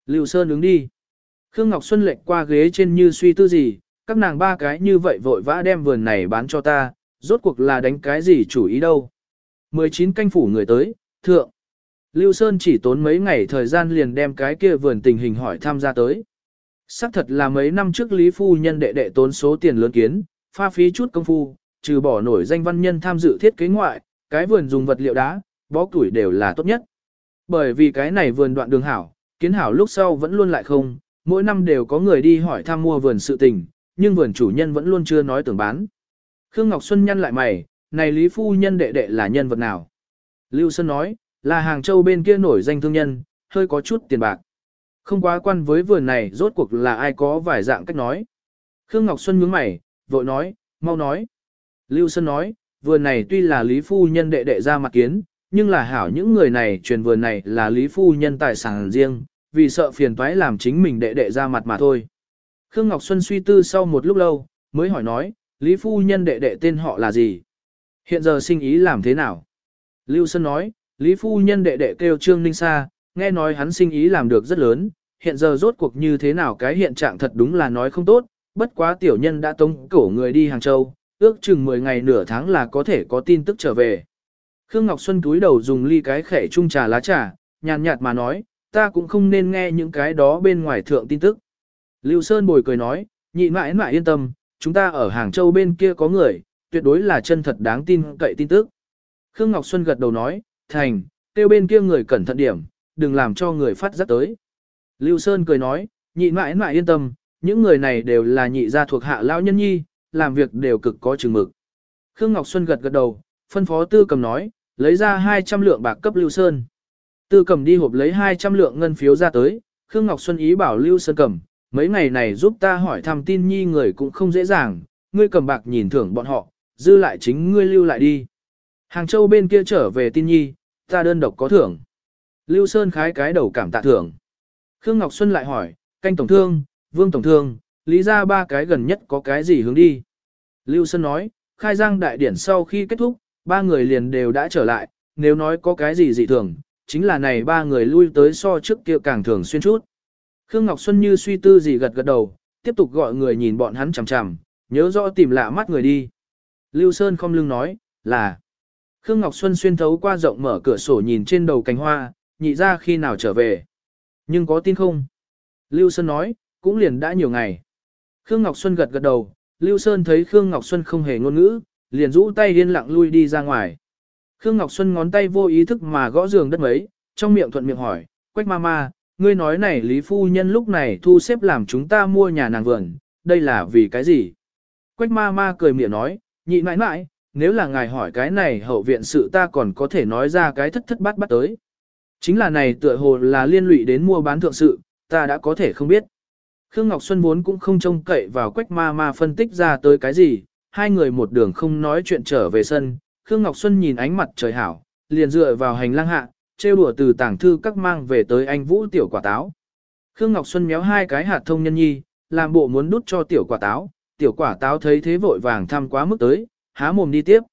S1: Lưu Sơn đứng đi. Khương Ngọc Xuân lệch qua ghế trên như suy tư gì, các nàng ba cái như vậy vội vã đem vườn này bán cho ta, rốt cuộc là đánh cái gì chủ ý đâu. 19 canh phủ người tới, thượng. Lưu Sơn chỉ tốn mấy ngày thời gian liền đem cái kia vườn tình hình hỏi tham gia tới. Sắc thật là mấy năm trước Lý Phu Nhân đệ đệ tốn số tiền lớn kiến, pha phí chút công phu, trừ bỏ nổi danh văn nhân tham dự thiết kế ngoại, cái vườn dùng vật liệu đá, bó tuổi đều là tốt nhất. Bởi vì cái này vườn đoạn đường hảo, kiến hảo lúc sau vẫn luôn lại không, mỗi năm đều có người đi hỏi tham mua vườn sự tình, nhưng vườn chủ nhân vẫn luôn chưa nói tưởng bán. Khương Ngọc Xuân nhăn lại mày, này Lý Phu Nhân đệ đệ là nhân vật nào? Lưu Sơn nói, là Hàng Châu bên kia nổi danh thương nhân, hơi có chút tiền bạc. Không quá quan với vườn này rốt cuộc là ai có vài dạng cách nói. Khương Ngọc Xuân nhướng mày, vội nói, mau nói. Lưu Sơn nói, vườn này tuy là Lý Phu Nhân đệ đệ ra mặt kiến, nhưng là hảo những người này truyền vườn này là Lý Phu Nhân tài sản riêng, vì sợ phiền toái làm chính mình đệ đệ ra mặt mà thôi. Khương Ngọc Xuân suy tư sau một lúc lâu, mới hỏi nói, Lý Phu Nhân đệ đệ tên họ là gì? Hiện giờ sinh ý làm thế nào? Lưu Sơn nói, Lý Phu Nhân đệ đệ kêu Trương Ninh Sa, nghe nói hắn sinh ý làm được rất lớn, hiện giờ rốt cuộc như thế nào cái hiện trạng thật đúng là nói không tốt, bất quá tiểu nhân đã tống cổ người đi Hàng Châu, ước chừng 10 ngày nửa tháng là có thể có tin tức trở về. Khương Ngọc Xuân túi đầu dùng ly cái khẻ chung trà lá trà, nhàn nhạt mà nói, ta cũng không nên nghe những cái đó bên ngoài thượng tin tức. Lưu Sơn bồi cười nói, nhị mãi mãi yên tâm, chúng ta ở Hàng Châu bên kia có người, tuyệt đối là chân thật đáng tin cậy tin tức. Khương Ngọc Xuân gật đầu nói, thành, tiêu bên kia người cẩn thận điểm, đừng làm cho người phát giác tới. Lưu Sơn cười nói, nhị mãi mãi yên tâm, những người này đều là nhị gia thuộc hạ lão nhân nhi, làm việc đều cực có chừng mực. Khương Ngọc Xuân gật gật đầu, phân phó tư cầm nói, lấy ra 200 lượng bạc cấp Lưu Sơn. Tư cầm đi hộp lấy 200 lượng ngân phiếu ra tới, Khương Ngọc Xuân ý bảo Lưu Sơn cầm, mấy ngày này giúp ta hỏi thăm tin nhi người cũng không dễ dàng, ngươi cầm bạc nhìn thưởng bọn họ, dư lại chính ngươi lưu lại đi. Hàng Châu bên kia trở về tin nhi, ta đơn độc có thưởng. Lưu Sơn khái cái đầu cảm tạ thưởng. Khương Ngọc Xuân lại hỏi, canh tổng thương, vương tổng thương, lý ra ba cái gần nhất có cái gì hướng đi. Lưu Sơn nói, khai giang đại điển sau khi kết thúc, ba người liền đều đã trở lại, nếu nói có cái gì dị thường, chính là này ba người lui tới so trước kia càng thường xuyên chút. Khương Ngọc Xuân như suy tư gì gật gật đầu, tiếp tục gọi người nhìn bọn hắn chằm chằm, nhớ rõ tìm lạ mắt người đi. Lưu Sơn không lưng nói, là. Khương Ngọc Xuân xuyên thấu qua rộng mở cửa sổ nhìn trên đầu cánh hoa, nhị ra khi nào trở về. Nhưng có tin không? Lưu Sơn nói, cũng liền đã nhiều ngày. Khương Ngọc Xuân gật gật đầu, Lưu Sơn thấy Khương Ngọc Xuân không hề ngôn ngữ, liền rũ tay điên lặng lui đi ra ngoài. Khương Ngọc Xuân ngón tay vô ý thức mà gõ giường đất mấy, trong miệng thuận miệng hỏi, Quách ma ma, ngươi nói này Lý Phu Nhân lúc này thu xếp làm chúng ta mua nhà nàng vườn, đây là vì cái gì? Quách ma ma cười miệng nói, nhị mãi mãi, nếu là ngài hỏi cái này hậu viện sự ta còn có thể nói ra cái thất thất bát bát tới. Chính là này tựa hồ là liên lụy đến mua bán thượng sự, ta đã có thể không biết. Khương Ngọc Xuân vốn cũng không trông cậy vào quách ma ma phân tích ra tới cái gì, hai người một đường không nói chuyện trở về sân, Khương Ngọc Xuân nhìn ánh mặt trời hảo, liền dựa vào hành lang hạ, trêu đùa từ tảng thư các mang về tới anh Vũ tiểu quả táo. Khương Ngọc Xuân méo hai cái hạt thông nhân nhi, làm bộ muốn đút cho tiểu quả táo, tiểu quả táo thấy thế vội vàng thăm quá mức tới, há mồm đi tiếp.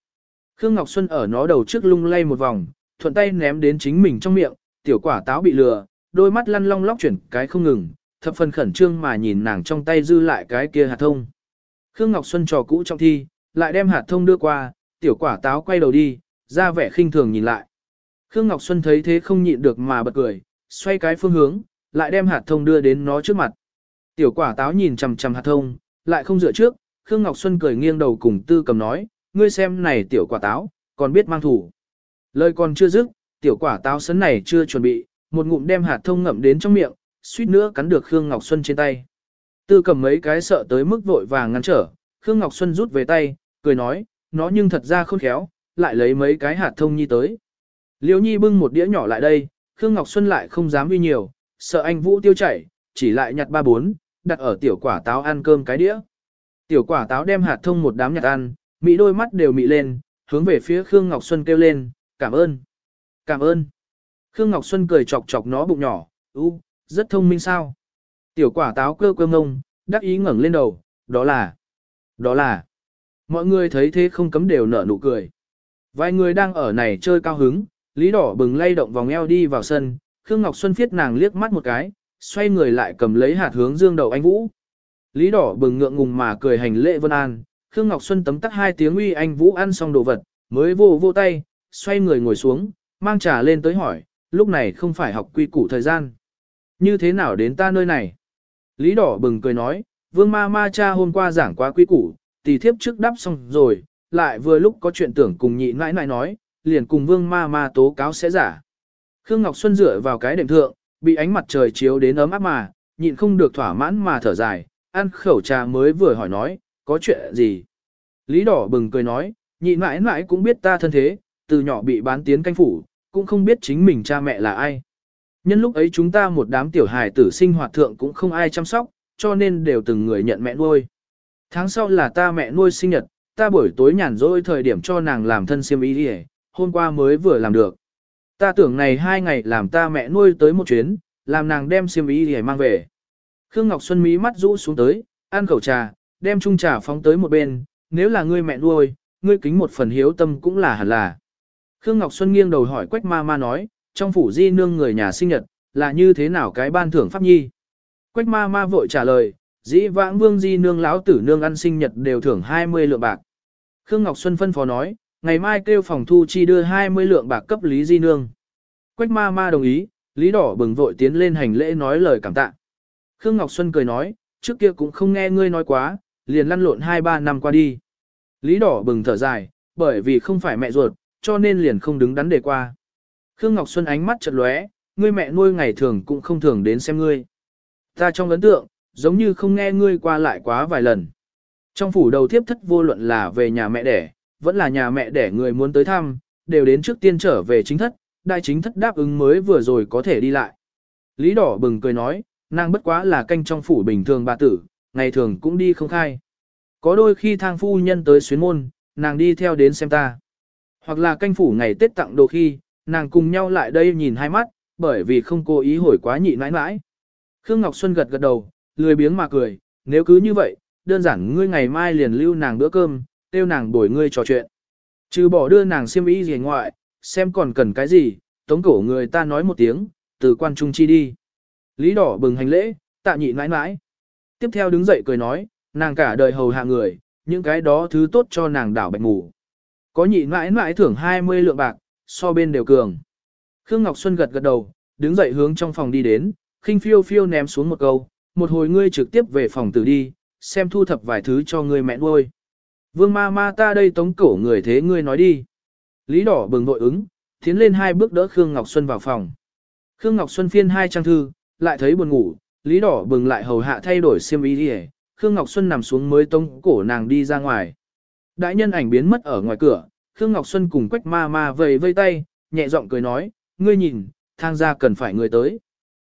S1: Khương Ngọc Xuân ở nó đầu trước lung lay một vòng, thuận tay ném đến chính mình trong miệng, tiểu quả táo bị lừa, đôi mắt lăn long lóc chuyển cái không ngừng, thập phần khẩn trương mà nhìn nàng trong tay dư lại cái kia hạt thông. Khương Ngọc Xuân trò cũ trong thi, lại đem hạt thông đưa qua, tiểu quả táo quay đầu đi, ra vẻ khinh thường nhìn lại. Khương Ngọc Xuân thấy thế không nhịn được mà bật cười, xoay cái phương hướng, lại đem hạt thông đưa đến nó trước mặt. Tiểu quả táo nhìn chằm chằm hạt thông, lại không dựa trước, Khương Ngọc Xuân cười nghiêng đầu cùng tư cầm nói, ngươi xem này tiểu quả táo, còn biết mang thủ. Lời còn chưa dứt, tiểu quả táo sấn này chưa chuẩn bị, một ngụm đem hạt thông ngậm đến trong miệng, suýt nữa cắn được Khương Ngọc Xuân trên tay. Tư cầm mấy cái sợ tới mức vội vàng ngăn trở, Khương Ngọc Xuân rút về tay, cười nói, nó nhưng thật ra khôn khéo, lại lấy mấy cái hạt thông nhi tới. Liêu nhi bưng một đĩa nhỏ lại đây, Khương Ngọc Xuân lại không dám uy nhiều, sợ anh Vũ tiêu chảy, chỉ lại nhặt ba bốn, đặt ở tiểu quả táo ăn cơm cái đĩa. Tiểu quả táo đem hạt thông một đám nhặt ăn, mỹ đôi mắt đều mị lên, hướng về phía Khương Ngọc Xuân kêu lên, cảm ơn, cảm ơn. Khương Ngọc Xuân cười chọc chọc nó bụng nhỏ, u, rất thông minh sao. Tiểu quả táo cơ cơ ngông, đắc ý ngẩng lên đầu, đó là, đó là. Mọi người thấy thế không cấm đều nở nụ cười. Vài người đang ở này chơi cao hứng, Lý Đỏ bừng lay động vòng eo đi vào sân, Khương Ngọc Xuân phiết nàng liếc mắt một cái, xoay người lại cầm lấy hạt hướng dương đầu anh Vũ. Lý Đỏ bừng ngượng ngùng mà cười hành lễ vân an, Khương Ngọc Xuân tấm tắc hai tiếng uy anh Vũ ăn xong đồ vật, mới vô vô tay, xoay người ngồi xuống, mang trà lên tới hỏi, lúc này không phải học quy củ thời gian. Như thế nào đến ta nơi này? Lý Đỏ bừng cười nói, vương ma ma cha hôm qua giảng quá quy củ, tỷ thiếp trước đáp xong rồi, lại vừa lúc có chuyện tưởng cùng nhị nãi nãi nói, liền cùng vương ma ma tố cáo sẽ giả. Khương Ngọc Xuân dựa vào cái đệm thượng, bị ánh mặt trời chiếu đến ấm áp mà, nhịn không được thỏa mãn mà thở dài, ăn khẩu trà mới vừa hỏi nói, có chuyện gì? Lý đỏ bừng cười nói, nhị mãi mãi cũng biết ta thân thế, từ nhỏ bị bán tiến canh phủ, cũng không biết chính mình cha mẹ là ai. Nhân lúc ấy chúng ta một đám tiểu hài tử sinh hoạt thượng cũng không ai chăm sóc, cho nên đều từng người nhận mẹ nuôi. Tháng sau là ta mẹ nuôi sinh nhật, ta buổi tối nhàn rỗi thời điểm cho nàng làm thân siêm ý đi hôm qua mới vừa làm được. Ta tưởng này hai ngày làm ta mẹ nuôi tới một chuyến, làm nàng đem xiêm y để mang về. Khương Ngọc Xuân mí mắt rũ xuống tới, ăn khẩu trà, đem chung trà phóng tới một bên, nếu là ngươi mẹ nuôi, ngươi kính một phần hiếu tâm cũng là hẳn là. Khương Ngọc Xuân nghiêng đầu hỏi Quách ma ma nói, trong phủ di nương người nhà sinh nhật, là như thế nào cái ban thưởng pháp nhi? Quách ma ma vội trả lời, dĩ vãng vương di nương lão tử nương ăn sinh nhật đều thưởng 20 lượng bạc. Khương Ngọc Xuân phân phó nói, ngày mai kêu phòng thu chi đưa 20 lượng bạc cấp Lý Di Nương. Quách ma ma đồng ý, Lý Đỏ bừng vội tiến lên hành lễ nói lời cảm tạ. Khương Ngọc Xuân cười nói, trước kia cũng không nghe ngươi nói quá, liền lăn lộn 2-3 năm qua đi. Lý Đỏ bừng thở dài, bởi vì không phải mẹ ruột, cho nên liền không đứng đắn để qua. Khương Ngọc Xuân ánh mắt chật lóe, ngươi mẹ nuôi ngày thường cũng không thường đến xem ngươi. Ta trong ấn tượng, giống như không nghe ngươi qua lại quá vài lần. Trong phủ đầu tiếp thất vô luận là về nhà mẹ đẻ, vẫn là nhà mẹ đẻ người muốn tới thăm, đều đến trước tiên trở về chính thất, đại chính thất đáp ứng mới vừa rồi có thể đi lại. Lý đỏ bừng cười nói, nàng bất quá là canh trong phủ bình thường bà tử, ngày thường cũng đi không khai. Có đôi khi thang phu nhân tới xuyến môn, nàng đi theo đến xem ta. Hoặc là canh phủ ngày Tết tặng đồ khi, nàng cùng nhau lại đây nhìn hai mắt, bởi vì không cố ý hồi quá nhị mãi mãi. Khương Ngọc Xuân gật gật đầu, lười biếng mà cười, nếu cứ như vậy, đơn giản ngươi ngày mai liền lưu nàng bữa cơm, tiêu nàng bồi ngươi trò chuyện. Trừ bỏ đưa nàng xiêm y gì ngoại, xem còn cần cái gì, tống cổ người ta nói một tiếng, từ quan trung chi đi. Lý đỏ bừng hành lễ, tạ nhị mãi mãi. Tiếp theo đứng dậy cười nói, nàng cả đời hầu hạ người, những cái đó thứ tốt cho nàng đảo bạch ngủ. Có nhị mãi mãi thưởng 20 lượng bạc, so bên đều cường. Khương Ngọc Xuân gật gật đầu, đứng dậy hướng trong phòng đi đến, khinh phiêu phiêu ném xuống một câu, một hồi ngươi trực tiếp về phòng tử đi, xem thu thập vài thứ cho ngươi mẹ nuôi. Vương ma ma ta đây tống cổ người thế ngươi nói đi. Lý đỏ bừng vội ứng, tiến lên hai bước đỡ Khương Ngọc Xuân vào phòng. Khương Ngọc Xuân phiên hai trang thư, lại thấy buồn ngủ, Lý đỏ bừng lại hầu hạ thay đổi xiêm y đi Khương Ngọc Xuân nằm xuống mới tống cổ nàng đi ra ngoài. Đại nhân ảnh biến mất ở ngoài cửa, Khương Ngọc Xuân cùng quách ma ma vầy vây tay, nhẹ giọng cười nói, ngươi nhìn, thang gia cần phải người tới.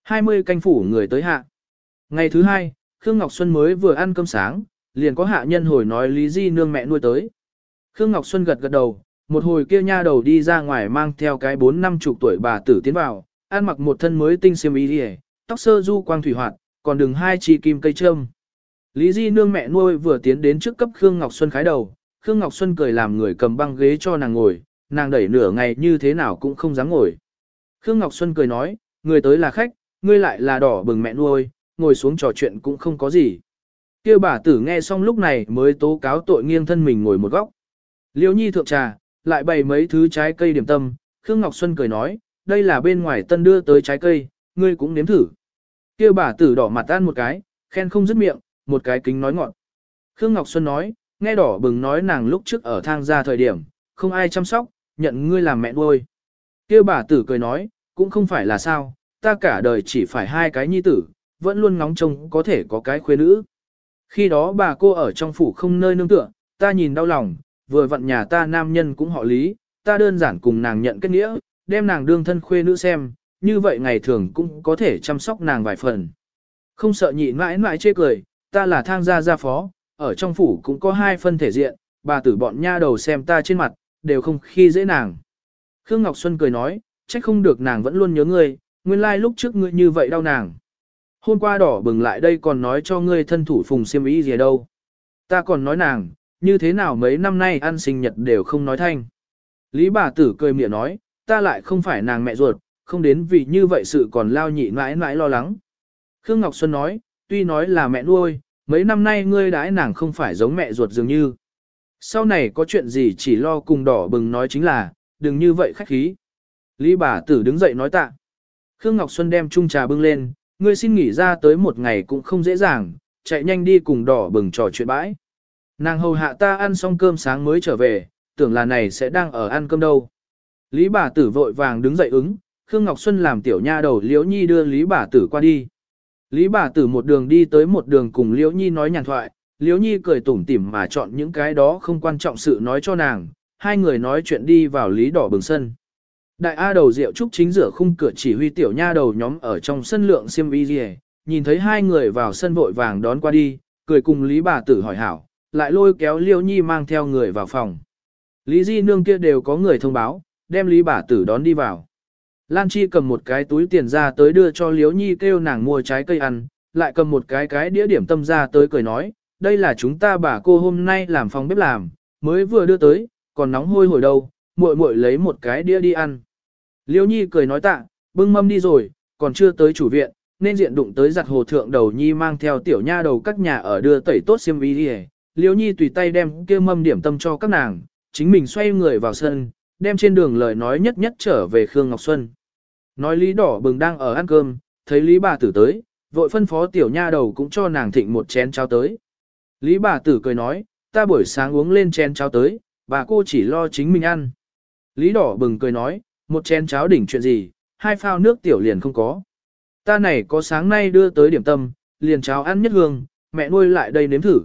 S1: 20 canh phủ người tới hạ. Ngày thứ hai, Khương Ngọc Xuân mới vừa ăn cơm sáng, liền có hạ nhân hồi nói Lý Di nương mẹ nuôi tới. Khương Ngọc Xuân gật gật đầu, một hồi kia nha đầu đi ra ngoài mang theo cái bốn năm chục tuổi bà tử tiến vào, ăn mặc một thân mới tinh xiêm y đi tóc sơ du quang thủy hoạt, còn đừng hai chi kim cây trâm. Lý Di nương mẹ nuôi vừa tiến đến trước cấp Khương Ngọc Xuân khái đầu, Khương Ngọc Xuân cười làm người cầm băng ghế cho nàng ngồi, nàng đẩy nửa ngày như thế nào cũng không dám ngồi. Khương Ngọc Xuân cười nói, người tới là khách, ngươi lại là đỏ bừng mẹ nuôi, ngồi xuống trò chuyện cũng không có gì kia bà tử nghe xong lúc này mới tố cáo tội nghiêng thân mình ngồi một góc. Liêu nhi thượng trà, lại bày mấy thứ trái cây điểm tâm, Khương Ngọc Xuân cười nói, đây là bên ngoài tân đưa tới trái cây, ngươi cũng nếm thử. kia bà tử đỏ mặt ăn một cái, khen không dứt miệng, một cái kính nói ngọn. Khương Ngọc Xuân nói, nghe đỏ bừng nói nàng lúc trước ở thang gia thời điểm, không ai chăm sóc, nhận ngươi làm mẹ nuôi. kia bà tử cười nói, cũng không phải là sao, ta cả đời chỉ phải hai cái nhi tử, vẫn luôn ngóng trông có thể có cái khuê nữ. Khi đó bà cô ở trong phủ không nơi nương tựa, ta nhìn đau lòng, vừa vặn nhà ta nam nhân cũng họ lý, ta đơn giản cùng nàng nhận kết nghĩa, đem nàng đương thân khuê nữ xem, như vậy ngày thường cũng có thể chăm sóc nàng vài phần. Không sợ nhị mãi mãi chê cười, ta là thang gia gia phó, ở trong phủ cũng có hai phân thể diện, bà tử bọn nha đầu xem ta trên mặt, đều không khi dễ nàng. Khương Ngọc Xuân cười nói, trách không được nàng vẫn luôn nhớ ngươi, nguyên lai like lúc trước ngươi như vậy đau nàng. Hôm qua đỏ bừng lại đây còn nói cho ngươi thân thủ phùng xiêm ý gì đâu. Ta còn nói nàng, như thế nào mấy năm nay ăn sinh nhật đều không nói thanh. Lý bà tử cười miệng nói, ta lại không phải nàng mẹ ruột, không đến vì như vậy sự còn lao nhị mãi mãi lo lắng. Khương Ngọc Xuân nói, tuy nói là mẹ nuôi, mấy năm nay ngươi đãi nàng không phải giống mẹ ruột dường như. Sau này có chuyện gì chỉ lo cùng đỏ bừng nói chính là, đừng như vậy khách khí. Lý bà tử đứng dậy nói tạ. Khương Ngọc Xuân đem chung trà bưng lên, ngươi xin nghỉ ra tới một ngày cũng không dễ dàng, chạy nhanh đi cùng đỏ bừng trò chuyện bãi. Nàng hầu hạ ta ăn xong cơm sáng mới trở về, tưởng là này sẽ đang ở ăn cơm đâu. Lý bà tử vội vàng đứng dậy ứng, Khương Ngọc Xuân làm tiểu nha đầu Liễu Nhi đưa Lý bà tử qua đi. Lý bà tử một đường đi tới một đường cùng Liễu Nhi nói nhàn thoại, Liễu Nhi cười tủm tỉm mà chọn những cái đó không quan trọng sự nói cho nàng, hai người nói chuyện đi vào Lý đỏ bừng sân. Đại A đầu rượu trúc chính giữa khung cửa chỉ huy tiểu nha đầu nhóm ở trong sân lượng xiêm y gì nhìn thấy hai người vào sân vội vàng đón qua đi, cười cùng Lý bà tử hỏi hảo, lại lôi kéo Liêu Nhi mang theo người vào phòng. Lý Di nương kia đều có người thông báo, đem Lý bà tử đón đi vào. Lan Chi cầm một cái túi tiền ra tới đưa cho Liêu Nhi kêu nàng mua trái cây ăn, lại cầm một cái cái đĩa điểm tâm ra tới cười nói, đây là chúng ta bà cô hôm nay làm phòng bếp làm, mới vừa đưa tới, còn nóng hôi hồi đâu, muội muội lấy một cái đĩa đi ăn. Liêu Nhi cười nói tạ, bưng mâm đi rồi, còn chưa tới chủ viện, nên diện đụng tới giặt hồ thượng đầu Nhi mang theo tiểu nha đầu các nhà ở đưa tẩy tốt xiêm y đi Liêu Nhi tùy tay đem kia mâm điểm tâm cho các nàng, chính mình xoay người vào sân, đem trên đường lời nói nhất nhất trở về Khương Ngọc Xuân. Nói Lý Đỏ bừng đang ở ăn cơm, thấy Lý bà tử tới, vội phân phó tiểu nha đầu cũng cho nàng thịnh một chén cháo tới. Lý bà tử cười nói, ta buổi sáng uống lên chén cháo tới, bà cô chỉ lo chính mình ăn. Lý Đỏ bừng cười nói, một chén cháo đỉnh chuyện gì, hai phao nước tiểu liền không có. Ta này có sáng nay đưa tới điểm tâm, liền cháo ăn nhất hương, mẹ nuôi lại đây nếm thử.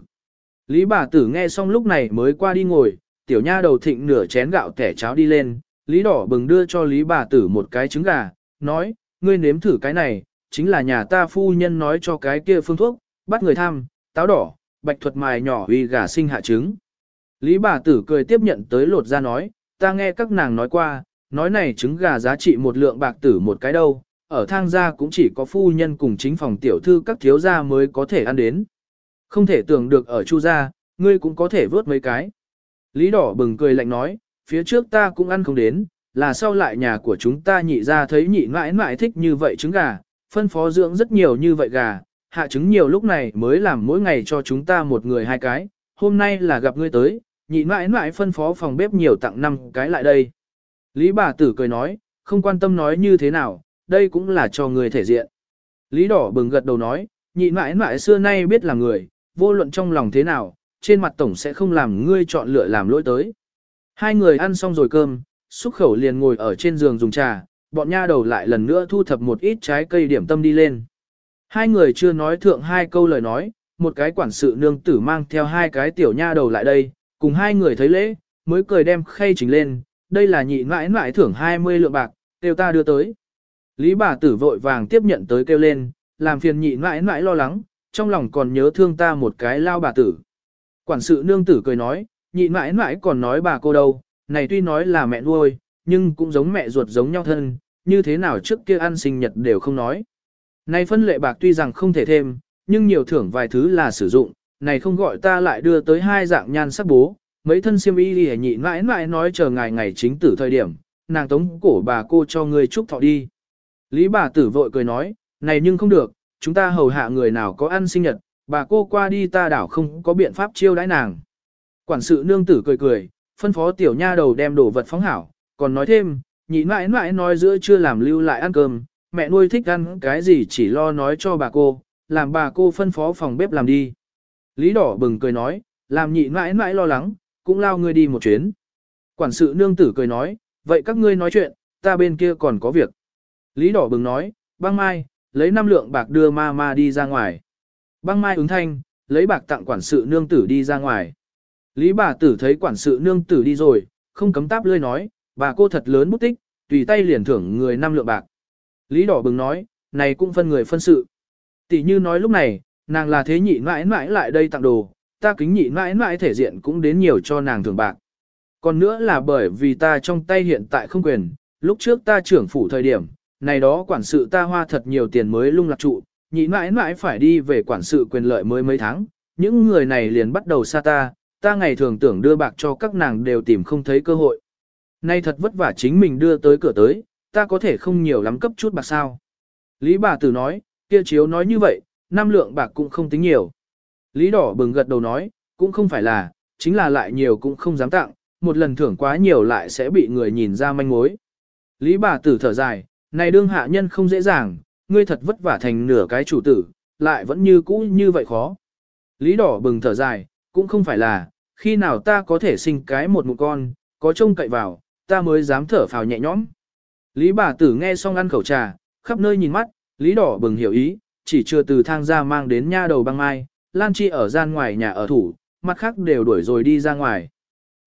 S1: Lý bà tử nghe xong lúc này mới qua đi ngồi, tiểu nha đầu thịnh nửa chén gạo kẻ cháo đi lên, Lý đỏ bừng đưa cho Lý bà tử một cái trứng gà, nói, ngươi nếm thử cái này, chính là nhà ta phu nhân nói cho cái kia phương thuốc, bắt người tham, táo đỏ, bạch thuật mài nhỏ uy gà sinh hạ trứng. Lý bà tử cười tiếp nhận tới lột ra nói, ta nghe các nàng nói qua, nói này trứng gà giá trị một lượng bạc tử một cái đâu, ở thang gia cũng chỉ có phu nhân cùng chính phòng tiểu thư các thiếu gia mới có thể ăn đến. Không thể tưởng được ở chu gia, ngươi cũng có thể vớt mấy cái. Lý đỏ bừng cười lạnh nói, phía trước ta cũng ăn không đến, là sau lại nhà của chúng ta nhị ra thấy nhị mãi mãi thích như vậy trứng gà, phân phó dưỡng rất nhiều như vậy gà, hạ trứng nhiều lúc này mới làm mỗi ngày cho chúng ta một người hai cái, hôm nay là gặp ngươi tới, nhị mãi mãi phân phó phòng bếp nhiều tặng năm cái lại đây. Lý bà tử cười nói, không quan tâm nói như thế nào, đây cũng là cho người thể diện. Lý đỏ bừng gật đầu nói, nhị mãi mãi xưa nay biết là người, vô luận trong lòng thế nào, trên mặt tổng sẽ không làm ngươi chọn lựa làm lỗi tới. Hai người ăn xong rồi cơm, xúc khẩu liền ngồi ở trên giường dùng trà, bọn nha đầu lại lần nữa thu thập một ít trái cây điểm tâm đi lên. Hai người chưa nói thượng hai câu lời nói, một cái quản sự nương tử mang theo hai cái tiểu nha đầu lại đây, cùng hai người thấy lễ, mới cười đem khay chỉnh lên, đây là nhị mãi mãi thưởng 20 lượng bạc, kêu ta đưa tới. Lý bà tử vội vàng tiếp nhận tới kêu lên, làm phiền nhị mãi mãi lo lắng, trong lòng còn nhớ thương ta một cái lao bà tử. Quản sự nương tử cười nói, nhị mãi mãi còn nói bà cô đâu, này tuy nói là mẹ nuôi, nhưng cũng giống mẹ ruột giống nhau thân, như thế nào trước kia ăn sinh nhật đều không nói. Này phân lệ bạc tuy rằng không thể thêm, nhưng nhiều thưởng vài thứ là sử dụng, này không gọi ta lại đưa tới hai dạng nhan sắc bố, mấy thân siêm y đi nhị mãi mãi nói chờ ngày ngày chính tử thời điểm, nàng tống cổ bà cô cho người chúc thọ đi. Lý bà tử vội cười nói, này nhưng không được, chúng ta hầu hạ người nào có ăn sinh nhật, bà cô qua đi ta đảo không có biện pháp chiêu đãi nàng. Quản sự nương tử cười cười, phân phó tiểu nha đầu đem đồ vật phóng hảo, còn nói thêm, nhị mãi mãi nói giữa chưa làm lưu lại ăn cơm, mẹ nuôi thích ăn cái gì chỉ lo nói cho bà cô, làm bà cô phân phó phòng bếp làm đi. Lý đỏ bừng cười nói, làm nhị mãi mãi lo lắng, cũng lao ngươi đi một chuyến. Quản sự nương tử cười nói, vậy các ngươi nói chuyện, ta bên kia còn có việc. Lý đỏ bừng nói, băng mai, lấy năm lượng bạc đưa ma ma đi ra ngoài. Băng mai ứng thanh, lấy bạc tặng quản sự nương tử đi ra ngoài. Lý bà tử thấy quản sự nương tử đi rồi, không cấm táp lươi nói, bà cô thật lớn bút tích, tùy tay liền thưởng người năm lượng bạc. Lý đỏ bừng nói, này cũng phân người phân sự. Tỷ như nói lúc này, nàng là thế nhị mãi mãi lại đây tặng đồ, ta kính nhị mãi mãi thể diện cũng đến nhiều cho nàng thưởng bạc. Còn nữa là bởi vì ta trong tay hiện tại không quyền, lúc trước ta trưởng phủ thời điểm, này đó quản sự ta hoa thật nhiều tiền mới lung lạc trụ, nhị mãi mãi phải đi về quản sự quyền lợi mới mấy tháng, những người này liền bắt đầu xa ta, ta ngày thường tưởng đưa bạc cho các nàng đều tìm không thấy cơ hội. Nay thật vất vả chính mình đưa tới cửa tới, ta có thể không nhiều lắm cấp chút bạc sao. Lý bà tử nói, kia chiếu nói như vậy, năm lượng bạc cũng không tính nhiều. Lý đỏ bừng gật đầu nói, cũng không phải là, chính là lại nhiều cũng không dám tặng, một lần thưởng quá nhiều lại sẽ bị người nhìn ra manh mối. Lý bà tử thở dài, này đương hạ nhân không dễ dàng, ngươi thật vất vả thành nửa cái chủ tử, lại vẫn như cũ như vậy khó. Lý đỏ bừng thở dài, cũng không phải là, khi nào ta có thể sinh cái một một con, có trông cậy vào, ta mới dám thở phào nhẹ nhõm. Lý bà tử nghe xong ăn khẩu trà, khắp nơi nhìn mắt, Lý đỏ bừng hiểu ý, chỉ chưa từ thang ra mang đến nha đầu băng mai, Lan Chi ở gian ngoài nhà ở thủ, mặt khác đều đuổi rồi đi ra ngoài.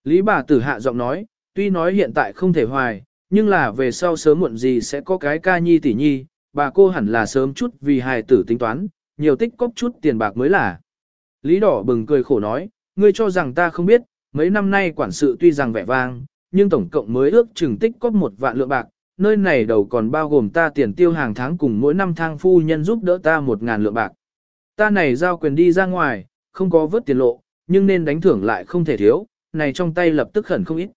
S1: Lý bà tử hạ giọng nói, tuy nói hiện tại không thể hoài, nhưng là về sau sớm muộn gì sẽ có cái ca nhi tỷ nhi, bà cô hẳn là sớm chút vì hài tử tính toán, nhiều tích cóp chút tiền bạc mới là. Lý đỏ bừng cười khổ nói, ngươi cho rằng ta không biết, mấy năm nay quản sự tuy rằng vẻ vang, nhưng tổng cộng mới ước chừng tích cóp một vạn lượng bạc, nơi này đầu còn bao gồm ta tiền tiêu hàng tháng cùng mỗi năm thang phu nhân giúp đỡ ta một ngàn lượng bạc. Ta này giao quyền đi ra ngoài, không có vớt tiền lộ, nhưng nên đánh thưởng lại không thể thiếu, này trong tay lập tức khẩn không ít.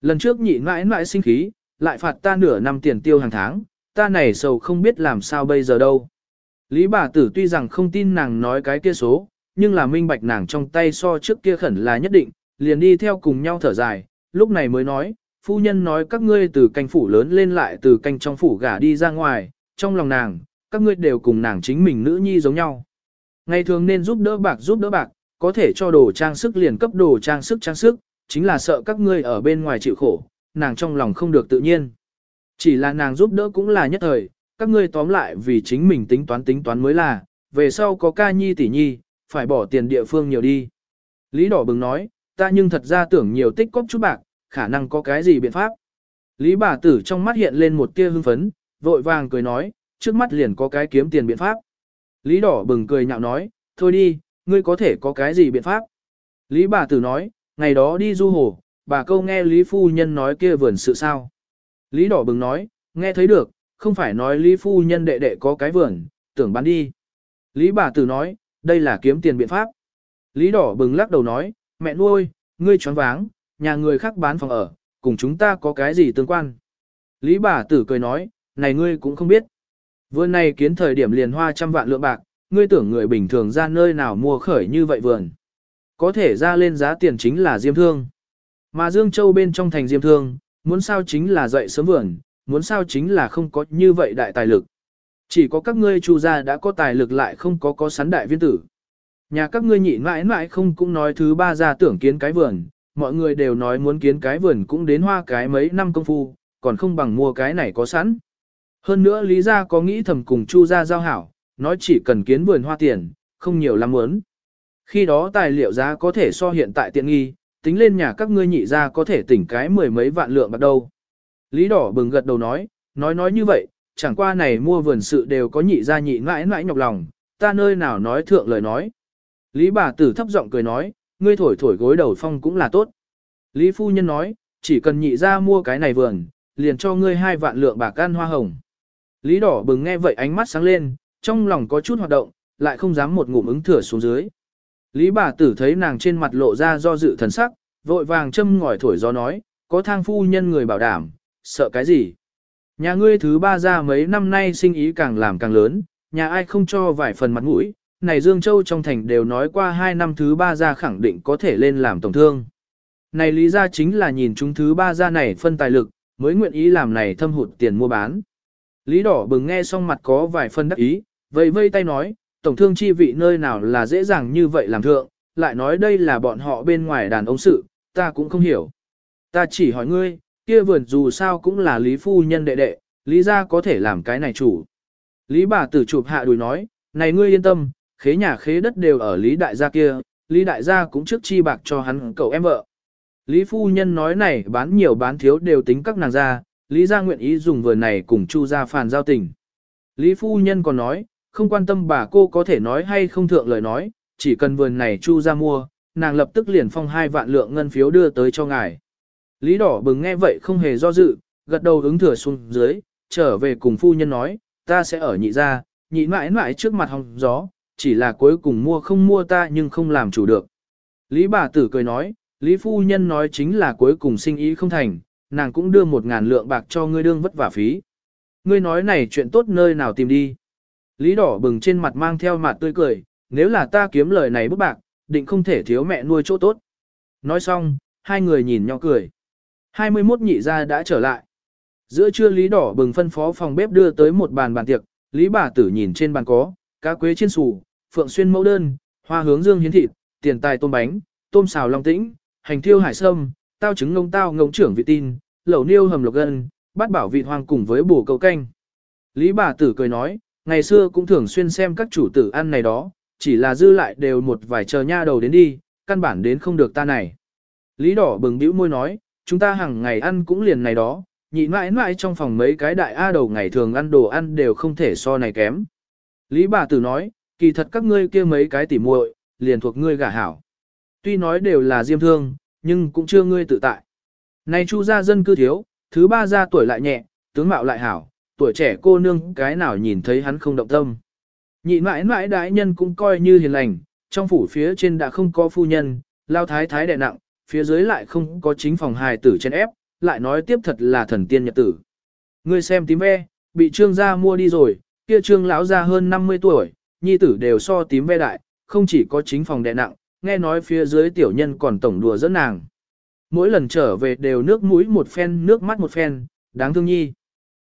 S1: Lần trước nhị mãi mãi sinh khí, lại phạt ta nửa năm tiền tiêu hàng tháng, ta này sầu không biết làm sao bây giờ đâu. Lý bà tử tuy rằng không tin nàng nói cái kia số, nhưng là minh bạch nàng trong tay so trước kia khẩn là nhất định, liền đi theo cùng nhau thở dài, lúc này mới nói, phu nhân nói các ngươi từ canh phủ lớn lên lại từ canh trong phủ gả đi ra ngoài, trong lòng nàng, các ngươi đều cùng nàng chính mình nữ nhi giống nhau. Ngày thường nên giúp đỡ bạc giúp đỡ bạc, có thể cho đồ trang sức liền cấp đồ trang sức trang sức, chính là sợ các ngươi ở bên ngoài chịu khổ, nàng trong lòng không được tự nhiên. Chỉ là nàng giúp đỡ cũng là nhất thời, các ngươi tóm lại vì chính mình tính toán tính toán mới là, về sau có ca nhi tỷ nhi, phải bỏ tiền địa phương nhiều đi. Lý Đỏ Bừng nói, ta nhưng thật ra tưởng nhiều tích cóp chút bạc, khả năng có cái gì biện pháp. Lý bà tử trong mắt hiện lên một tia hưng phấn, vội vàng cười nói, trước mắt liền có cái kiếm tiền biện pháp. Lý Đỏ Bừng cười nhạo nói, thôi đi, ngươi có thể có cái gì biện pháp. Lý bà tử nói, ngày đó đi du hồ, bà câu nghe Lý Phu Nhân nói kia vườn sự sao. Lý Đỏ Bừng nói, nghe thấy được, không phải nói Lý Phu Nhân đệ đệ có cái vườn, tưởng bán đi. Lý bà tử nói, đây là kiếm tiền biện pháp. Lý Đỏ Bừng lắc đầu nói, mẹ nuôi, ngươi choáng váng, nhà người khác bán phòng ở, cùng chúng ta có cái gì tương quan. Lý bà tử cười nói, này ngươi cũng không biết. Vườn này kiến thời điểm liền hoa trăm vạn lượng bạc, ngươi tưởng người bình thường ra nơi nào mua khởi như vậy vườn. Có thể ra lên giá tiền chính là diêm thương. Mà Dương Châu bên trong thành diêm thương, muốn sao chính là dậy sớm vườn, muốn sao chính là không có như vậy đại tài lực. Chỉ có các ngươi chu gia đã có tài lực lại không có có sắn đại viên tử. Nhà các ngươi nhị mãi mãi không cũng nói thứ ba ra tưởng kiến cái vườn, mọi người đều nói muốn kiến cái vườn cũng đến hoa cái mấy năm công phu, còn không bằng mua cái này có sẵn. Hơn nữa lý gia có nghĩ thầm cùng chu gia giao hảo, nói chỉ cần kiến vườn hoa tiền, không nhiều lắm muốn. Khi đó tài liệu giá có thể so hiện tại tiện nghi, tính lên nhà các ngươi nhị gia có thể tỉnh cái mười mấy vạn lượng bắt đầu. Lý đỏ bừng gật đầu nói, nói nói như vậy, chẳng qua này mua vườn sự đều có nhị gia nhị mãi mãi nhọc lòng, ta nơi nào nói thượng lời nói. Lý bà tử thấp giọng cười nói, ngươi thổi thổi gối đầu phong cũng là tốt. Lý phu nhân nói, chỉ cần nhị ra mua cái này vườn, liền cho ngươi hai vạn lượng bạc ăn hoa hồng. Lý đỏ bừng nghe vậy ánh mắt sáng lên, trong lòng có chút hoạt động, lại không dám một ngụm ứng thừa xuống dưới. Lý bà tử thấy nàng trên mặt lộ ra do dự thần sắc, vội vàng châm ngòi thổi gió nói, có thang phu nhân người bảo đảm, sợ cái gì. Nhà ngươi thứ ba ra mấy năm nay sinh ý càng làm càng lớn, nhà ai không cho vài phần mặt mũi, này Dương Châu trong thành đều nói qua hai năm thứ ba gia khẳng định có thể lên làm tổng thương. Này lý ra chính là nhìn chúng thứ ba gia này phân tài lực, mới nguyện ý làm này thâm hụt tiền mua bán. Lý đỏ bừng nghe xong mặt có vài phân đắc ý, vây vây tay nói, tổng thương chi vị nơi nào là dễ dàng như vậy làm thượng, lại nói đây là bọn họ bên ngoài đàn ông sự, ta cũng không hiểu. Ta chỉ hỏi ngươi, kia vườn dù sao cũng là Lý Phu Nhân đệ đệ, Lý gia có thể làm cái này chủ. Lý bà tử chụp hạ đùi nói, này ngươi yên tâm, khế nhà khế đất đều ở Lý đại gia kia, Lý đại gia cũng trước chi bạc cho hắn cậu em vợ. Lý Phu Nhân nói này bán nhiều bán thiếu đều tính các nàng gia, Lý gia nguyện ý dùng vườn này cùng Chu gia phàn giao tình. Lý Phu Nhân còn nói, không quan tâm bà cô có thể nói hay không thượng lời nói, chỉ cần vườn này chu Gia mua, nàng lập tức liền phong hai vạn lượng ngân phiếu đưa tới cho ngài. Lý đỏ bừng nghe vậy không hề do dự, gật đầu ứng thừa xuống dưới, trở về cùng phu nhân nói, ta sẽ ở nhị gia, nhị mãi mãi trước mặt hòng gió, chỉ là cuối cùng mua không mua ta nhưng không làm chủ được. Lý bà tử cười nói, Lý phu nhân nói chính là cuối cùng sinh ý không thành, nàng cũng đưa một ngàn lượng bạc cho ngươi đương vất vả phí. Ngươi nói này chuyện tốt nơi nào tìm đi. Lý đỏ bừng trên mặt mang theo mặt tươi cười, nếu là ta kiếm lời này bức bạc, định không thể thiếu mẹ nuôi chỗ tốt. Nói xong, hai người nhìn nhau cười. 21 nhị gia đã trở lại. Giữa trưa Lý đỏ bừng phân phó phòng bếp đưa tới một bàn bàn tiệc, Lý bà tử nhìn trên bàn có, cá quế chiên xù, phượng xuyên mẫu đơn, hoa hướng dương hiến thịt, tiền tài tôm bánh, tôm xào long tĩnh, hành thiêu hải sâm, tao trứng ngông tao ngông trưởng vị tin, lẩu niêu hầm lộc gân, bát bảo vị hoang cùng với bổ cầu canh. Lý bà tử cười nói, ngày xưa cũng thường xuyên xem các chủ tử ăn này đó, chỉ là dư lại đều một vài chờ nha đầu đến đi, căn bản đến không được ta này. Lý đỏ bừng bĩu môi nói, chúng ta hàng ngày ăn cũng liền này đó, nhị mãi mãi trong phòng mấy cái đại A đầu ngày thường ăn đồ ăn đều không thể so này kém. Lý bà tử nói, kỳ thật các ngươi kia mấy cái tỉ muội, liền thuộc ngươi gả hảo. Tuy nói đều là diêm thương, nhưng cũng chưa ngươi tự tại. Này chu gia dân cư thiếu, thứ ba gia tuổi lại nhẹ, tướng mạo lại hảo, tuổi trẻ cô nương cái nào nhìn thấy hắn không động tâm. Nhị mãi mãi đại nhân cũng coi như hiền lành, trong phủ phía trên đã không có phu nhân, lao thái thái đệ nặng, phía dưới lại không có chính phòng hài tử trên ép, lại nói tiếp thật là thần tiên nhật tử. Ngươi xem tím ve, bị trương gia mua đi rồi, kia trương lão gia hơn 50 tuổi, nhi tử đều so tím ve đại, không chỉ có chính phòng đè nặng, nghe nói phía dưới tiểu nhân còn tổng đùa dẫn nàng. Mỗi lần trở về đều nước mũi một phen nước mắt một phen, đáng thương nhi.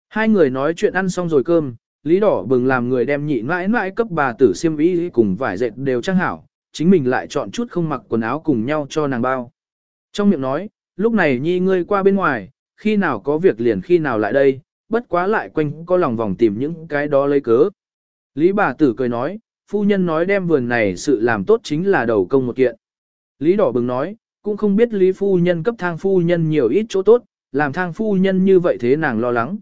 S1: Hai người nói chuyện ăn xong rồi cơm, Lý Đỏ bừng làm người đem nhị mãi mãi cấp bà tử xiêm y cùng vải dệt đều trang hảo, chính mình lại chọn chút không mặc quần áo cùng nhau cho nàng bao. Trong miệng nói, lúc này nhi ngươi qua bên ngoài, khi nào có việc liền khi nào lại đây, bất quá lại quanh có lòng vòng tìm những cái đó lấy cớ. Lý bà tử cười nói, phu nhân nói đem vườn này sự làm tốt chính là đầu công một kiện. Lý đỏ bừng nói, cũng không biết Lý phu nhân cấp thang phu nhân nhiều ít chỗ tốt, làm thang phu nhân như vậy thế nàng lo lắng.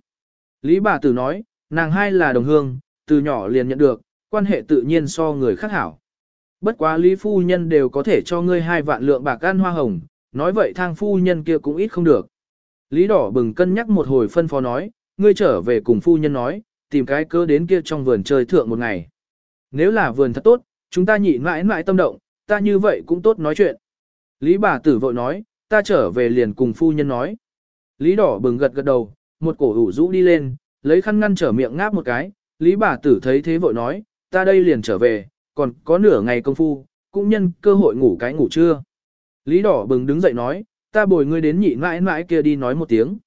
S1: Lý bà tử nói, nàng hai là đồng hương, từ nhỏ liền nhận được, quan hệ tự nhiên so người khác hảo. Bất quá Lý phu nhân đều có thể cho ngươi hai vạn lượng bạc ăn hoa hồng, nói vậy thang phu nhân kia cũng ít không được. Lý đỏ bừng cân nhắc một hồi phân phó nói, ngươi trở về cùng phu nhân nói, tìm cái cơ đến kia trong vườn chơi thượng một ngày. Nếu là vườn thật tốt, chúng ta nhị mãi mãi tâm động, ta như vậy cũng tốt nói chuyện. Lý bà tử vội nói, ta trở về liền cùng phu nhân nói. Lý đỏ bừng gật gật đầu, một cổ ủ rũ đi lên, lấy khăn ngăn trở miệng ngáp một cái. Lý bà tử thấy thế vội nói, ta đây liền trở về, còn có nửa ngày công phu, cũng nhân cơ hội ngủ cái ngủ trưa. Lý đỏ bừng đứng dậy nói, ta bồi ngươi đến nhị mãi mãi kia đi nói một tiếng.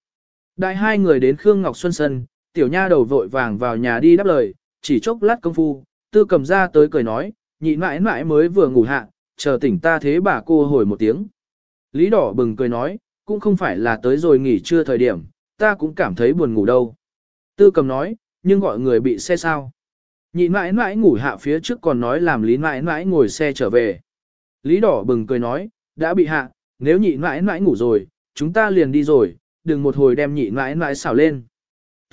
S1: Đại hai người đến Khương Ngọc Xuân Sân, tiểu nha đầu vội vàng vào nhà đi đáp lời, chỉ chốc lát công phu, tư cầm ra tới cười nói, nhị mãi mãi mới vừa ngủ hạ, chờ tỉnh ta thế bà cô hồi một tiếng. Lý đỏ bừng cười nói, cũng không phải là tới rồi nghỉ trưa thời điểm, ta cũng cảm thấy buồn ngủ đâu. Tư cầm nói, nhưng gọi người bị xe sao. Nhị mãi mãi ngủ hạ phía trước còn nói làm lý mãi mãi ngồi xe trở về. Lý đỏ bừng cười nói, đã bị hạ, nếu nhị mãi mãi ngủ rồi, chúng ta liền đi rồi, đừng một hồi đem nhị mãi mãi xảo lên.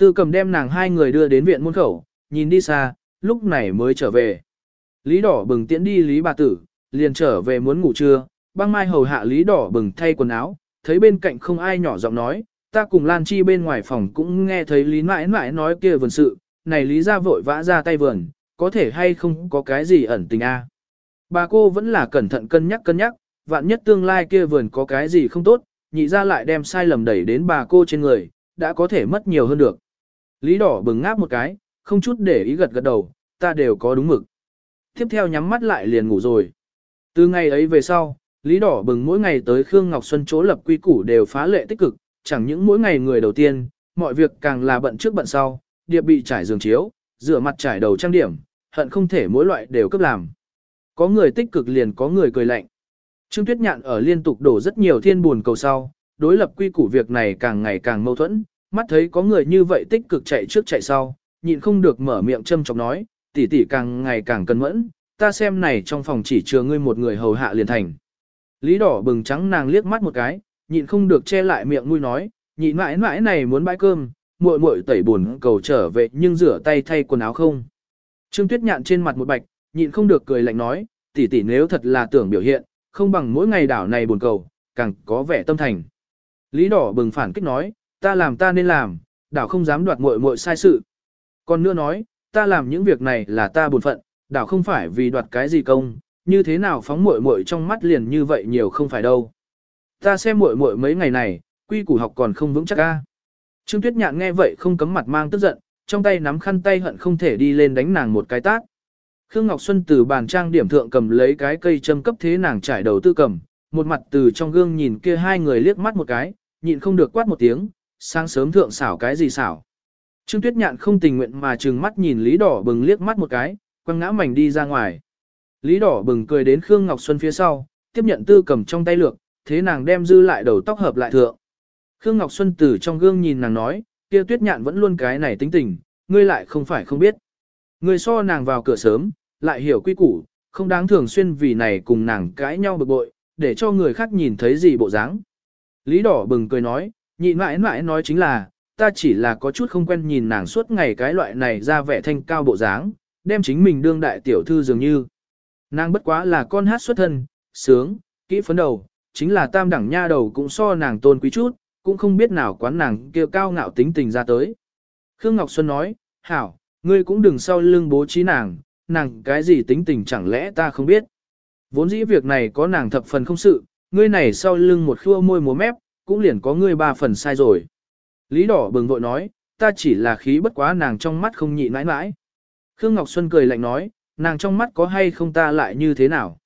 S1: Tư cầm đem nàng hai người đưa đến viện môn khẩu, nhìn đi xa, lúc này mới trở về. Lý đỏ bừng tiễn đi Lý bà tử, liền trở về muốn ngủ trưa, băng mai hầu hạ Lý đỏ bừng thay quần áo, thấy bên cạnh không ai nhỏ giọng nói, ta cùng Lan Chi bên ngoài phòng cũng nghe thấy Lý mãi mãi nói kia vườn sự, này Lý ra vội vã ra tay vườn, có thể hay không có cái gì ẩn tình a? Bà cô vẫn là cẩn thận cân nhắc cân nhắc, vạn nhất tương lai kia vườn có cái gì không tốt, nhị ra lại đem sai lầm đẩy đến bà cô trên người, đã có thể mất nhiều hơn được. Lý đỏ bừng ngáp một cái, không chút để ý gật gật đầu, ta đều có đúng mực. Tiếp theo nhắm mắt lại liền ngủ rồi. Từ ngày ấy về sau, Lý đỏ bừng mỗi ngày tới Khương Ngọc Xuân chỗ lập quy củ đều phá lệ tích cực, chẳng những mỗi ngày người đầu tiên, mọi việc càng là bận trước bận sau, điệp bị trải giường chiếu, rửa mặt trải đầu trang điểm, hận không thể mỗi loại đều cấp làm. Có người tích cực liền có người cười lạnh. Trương Tuyết Nhạn ở liên tục đổ rất nhiều thiên buồn cầu sau, đối lập quy củ việc này càng ngày càng mâu thuẫn, mắt thấy có người như vậy tích cực chạy trước chạy sau, nhịn không được mở miệng châm chọc nói, tỷ tỷ càng ngày càng cẩn mẫn, ta xem này trong phòng chỉ chứa ngươi một người hầu hạ liền thành. Lý đỏ bừng trắng nàng liếc mắt một cái, nhịn không được che lại miệng nuôi nói, nhịn mãi mãi này muốn bãi cơm, muội muội tẩy buồn cầu trở về nhưng rửa tay thay quần áo không. Trương Tuyết Nhạn trên mặt một bạch, nhịn không được cười lạnh nói, tỷ tỷ nếu thật là tưởng biểu hiện, không bằng mỗi ngày đảo này buồn cầu, càng có vẻ tâm thành. Lý đỏ bừng phản kích nói, ta làm ta nên làm, đảo không dám đoạt muội muội sai sự. Còn nữa nói, ta làm những việc này là ta buồn phận, đảo không phải vì đoạt cái gì công, như thế nào phóng muội muội trong mắt liền như vậy nhiều không phải đâu. Ta xem muội muội mấy ngày này, quy củ học còn không vững chắc a. Trương Tuyết Nhạn nghe vậy không cấm mặt mang tức giận, trong tay nắm khăn tay hận không thể đi lên đánh nàng một cái tát. Khương Ngọc Xuân từ bàn trang điểm thượng cầm lấy cái cây châm cấp thế nàng trải đầu tư cầm, một mặt từ trong gương nhìn kia hai người liếc mắt một cái, nhịn không được quát một tiếng, sáng sớm thượng xảo cái gì xảo. Trương Tuyết Nhạn không tình nguyện mà trừng mắt nhìn Lý Đỏ Bừng liếc mắt một cái, quăng ngã mảnh đi ra ngoài. Lý Đỏ Bừng cười đến Khương Ngọc Xuân phía sau, tiếp nhận tư cầm trong tay lược, thế nàng đem dư lại đầu tóc hợp lại thượng. Khương Ngọc Xuân từ trong gương nhìn nàng nói, kia Tuyết Nhạn vẫn luôn cái này tính tình, ngươi lại không phải không biết. Ngươi so nàng vào cửa sớm, lại hiểu quy củ, không đáng thường xuyên vì này cùng nàng cãi nhau bực bội, để cho người khác nhìn thấy gì bộ dáng. Lý đỏ bừng cười nói, Nhị mãi mãi nói chính là, ta chỉ là có chút không quen nhìn nàng suốt ngày cái loại này ra vẻ thanh cao bộ dáng, đem chính mình đương đại tiểu thư dường như. Nàng bất quá là con hát xuất thân, sướng, kỹ phấn đầu, chính là tam đẳng nha đầu cũng so nàng tôn quý chút, cũng không biết nào quán nàng kêu cao ngạo tính tình ra tới. Khương Ngọc Xuân nói, hảo, ngươi cũng đừng sau lưng bố trí nàng, nàng cái gì tính tình chẳng lẽ ta không biết. Vốn dĩ việc này có nàng thập phần không sự, ngươi này sau lưng một khua môi múa mép, cũng liền có ngươi ba phần sai rồi. Lý đỏ bừng vội nói, ta chỉ là khí bất quá nàng trong mắt không nhị mãi mãi. Khương Ngọc Xuân cười lạnh nói, nàng trong mắt có hay không ta lại như thế nào.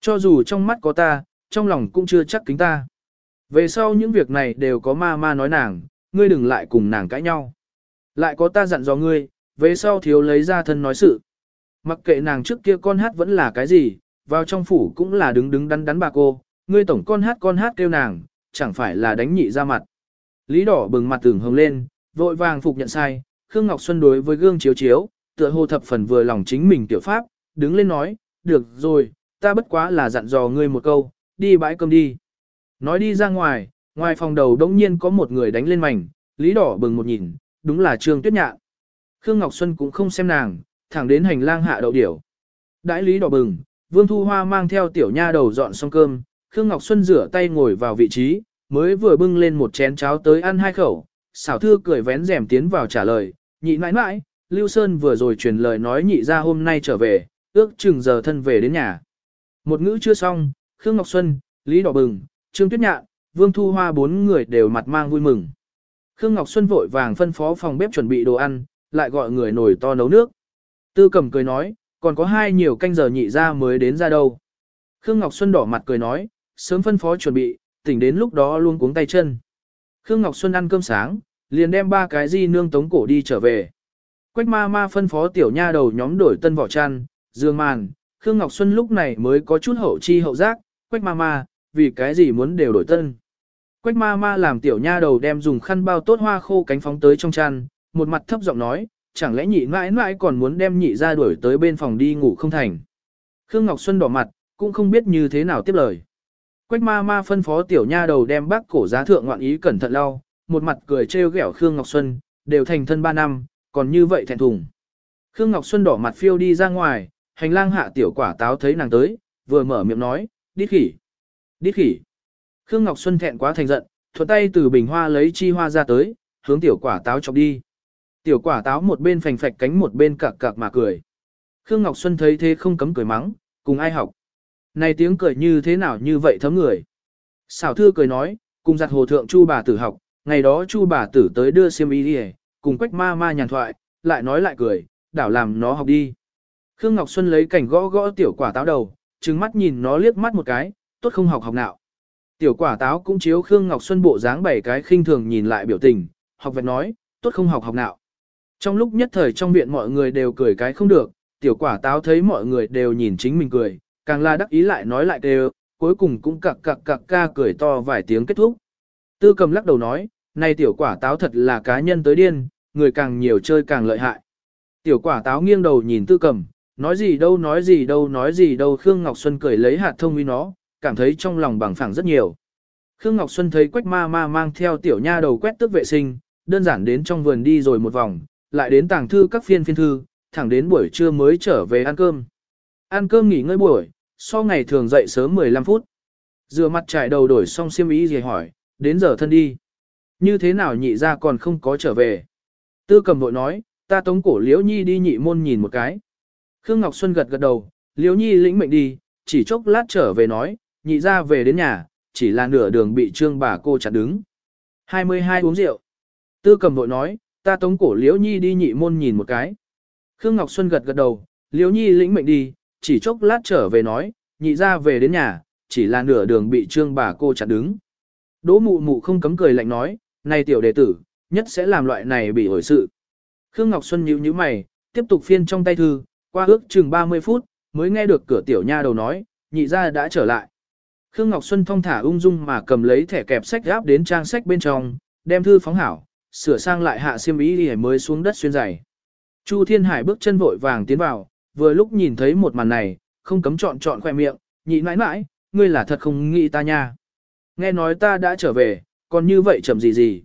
S1: Cho dù trong mắt có ta, trong lòng cũng chưa chắc kính ta. Về sau những việc này đều có ma ma nói nàng, ngươi đừng lại cùng nàng cãi nhau. Lại có ta dặn dò ngươi, về sau thiếu lấy ra thân nói sự. Mặc kệ nàng trước kia con hát vẫn là cái gì, vào trong phủ cũng là đứng đứng đắn đắn bà cô, ngươi tổng con hát con hát kêu nàng, chẳng phải là đánh nhị ra mặt. Lý đỏ bừng mặt tưởng hồng lên, vội vàng phục nhận sai, Khương Ngọc Xuân đối với gương chiếu chiếu, tựa hồ thập phần vừa lòng chính mình tiểu pháp, đứng lên nói, được rồi, ta bất quá là dặn dò ngươi một câu, đi bãi cơm đi. Nói đi ra ngoài, ngoài phòng đầu đống nhiên có một người đánh lên mảnh, Lý đỏ bừng một nhìn, đúng là Trương Tuyết Nhạn. Khương Ngọc Xuân cũng không xem nàng, thẳng đến hành lang hạ đậu điểu. Đãi Lý đỏ bừng, Vương Thu Hoa mang theo tiểu nha đầu dọn xong cơm, Khương Ngọc Xuân rửa tay ngồi vào vị trí, mới vừa bưng lên một chén cháo tới ăn hai khẩu, xảo thư cười vén rèm tiến vào trả lời, nhị mãi mãi, Lưu Sơn vừa rồi truyền lời nói nhị ra hôm nay trở về, ước chừng giờ thân về đến nhà. Một ngữ chưa xong, Khương Ngọc Xuân, Lý Đỏ Bừng, Trương Tuyết Nhạn, Vương Thu Hoa bốn người đều mặt mang vui mừng. Khương Ngọc Xuân vội vàng phân phó phòng bếp chuẩn bị đồ ăn, lại gọi người nồi to nấu nước. Tư Cẩm cười nói, còn có hai nhiều canh giờ nhị ra mới đến ra đâu. Khương Ngọc Xuân đỏ mặt cười nói, sớm phân phó chuẩn bị, tỉnh đến lúc đó luôn cuống tay chân. Khương Ngọc Xuân ăn cơm sáng, liền đem ba cái di nương tống cổ đi trở về. Quách ma ma phân phó tiểu nha đầu nhóm đổi tân vỏ chăn, dương màn, Khương Ngọc Xuân lúc này mới có chút hậu chi hậu giác, quách ma ma, vì cái gì muốn đều đổi tân. Quách ma ma làm tiểu nha đầu đem dùng khăn bao tốt hoa khô cánh phóng tới trong chăn, một mặt thấp giọng nói, chẳng lẽ nhị mãi mãi còn muốn đem nhị ra đuổi tới bên phòng đi ngủ không thành. Khương Ngọc Xuân đỏ mặt, cũng không biết như thế nào tiếp lời. Quách ma ma phân phó tiểu nha đầu đem bác cổ giá thượng ngoạn ý cẩn thận lau, một mặt cười trêu ghẹo Khương Ngọc Xuân, đều thành thân ba năm, còn như vậy thẹn thùng. Khương Ngọc Xuân đỏ mặt phiêu đi ra ngoài, hành lang hạ tiểu quả táo thấy nàng tới, vừa mở miệng nói, đi khỉ, đi khỉ. Khương Ngọc Xuân thẹn quá thành giận, thuận tay từ bình hoa lấy chi hoa ra tới, hướng tiểu quả táo chọc đi. Tiểu quả táo một bên phành phạch cánh một bên cặc cặc mà cười. Khương Ngọc Xuân thấy thế không cấm cười mắng, cùng ai học. Này tiếng cười như thế nào như vậy thấm người. Xảo thư cười nói, cùng giặt hồ thượng chu bà tử học, ngày đó chu bà tử tới đưa xiêm y đi cùng quách ma ma nhàn thoại, lại nói lại cười, đảo làm nó học đi. Khương Ngọc Xuân lấy cảnh gõ gõ tiểu quả táo đầu, trừng mắt nhìn nó liếc mắt một cái, tốt không học học nào. Tiểu quả táo cũng chiếu Khương Ngọc Xuân bộ dáng bảy cái khinh thường nhìn lại biểu tình, học vẹn nói, tốt không học học nào. Trong lúc nhất thời trong viện mọi người đều cười cái không được, tiểu quả táo thấy mọi người đều nhìn chính mình cười, càng là đắc ý lại nói lại đều, cuối cùng cũng cặc cặc cặc ca cười to vài tiếng kết thúc. Tư cầm lắc đầu nói, này tiểu quả táo thật là cá nhân tới điên, người càng nhiều chơi càng lợi hại. Tiểu quả táo nghiêng đầu nhìn tư cầm, nói gì đâu nói gì đâu nói gì đâu Khương Ngọc Xuân cười lấy hạt thông với nó, cảm thấy trong lòng bằng phẳng rất nhiều. Khương Ngọc Xuân thấy quách ma ma mang theo tiểu nha đầu quét tước vệ sinh, đơn giản đến trong vườn đi rồi một vòng, lại đến tàng thư các phiên phiên thư, thẳng đến buổi trưa mới trở về ăn cơm. Ăn cơm nghỉ ngơi buổi, so ngày thường dậy sớm 15 phút. Rửa mặt trải đầu đổi xong xiêm y gì hỏi, đến giờ thân đi. Như thế nào nhị ra còn không có trở về. Tư cầm đội nói, ta tống cổ liễu nhi đi nhị môn nhìn một cái. Khương Ngọc Xuân gật gật đầu, liễu nhi lĩnh mệnh đi, chỉ chốc lát trở về nói, nhị ra về đến nhà, chỉ là nửa đường bị trương bà cô chặn đứng. 22 uống rượu. Tư cầm đội nói, ta tống cổ liễu nhi đi nhị môn nhìn một cái. Khương Ngọc Xuân gật gật đầu, liễu nhi lĩnh mệnh đi, chỉ chốc lát trở về nói, nhị ra về đến nhà, chỉ là nửa đường bị trương bà cô chặn đứng. Đỗ mụ mụ không cấm cười lạnh nói, này tiểu đệ tử, nhất sẽ làm loại này bị hồi sự. Khương Ngọc Xuân nhíu nhíu mày, tiếp tục phiên trong tay thư, qua ước chừng 30 phút, mới nghe được cửa tiểu nha đầu nói, nhị ra đã trở lại. Khương Ngọc Xuân thong thả ung dung mà cầm lấy thẻ kẹp sách gáp đến trang sách bên trong, đem thư phóng hảo, sửa sang lại hạ xiêm ý đi mới xuống đất xuyên giày. Chu Thiên Hải bước chân vội vàng tiến vào, vừa lúc nhìn thấy một màn này, không cấm chọn chọn khoe miệng, nhị mãi mãi, ngươi là thật không nghĩ ta nha. Nghe nói ta đã trở về, còn như vậy chậm gì gì.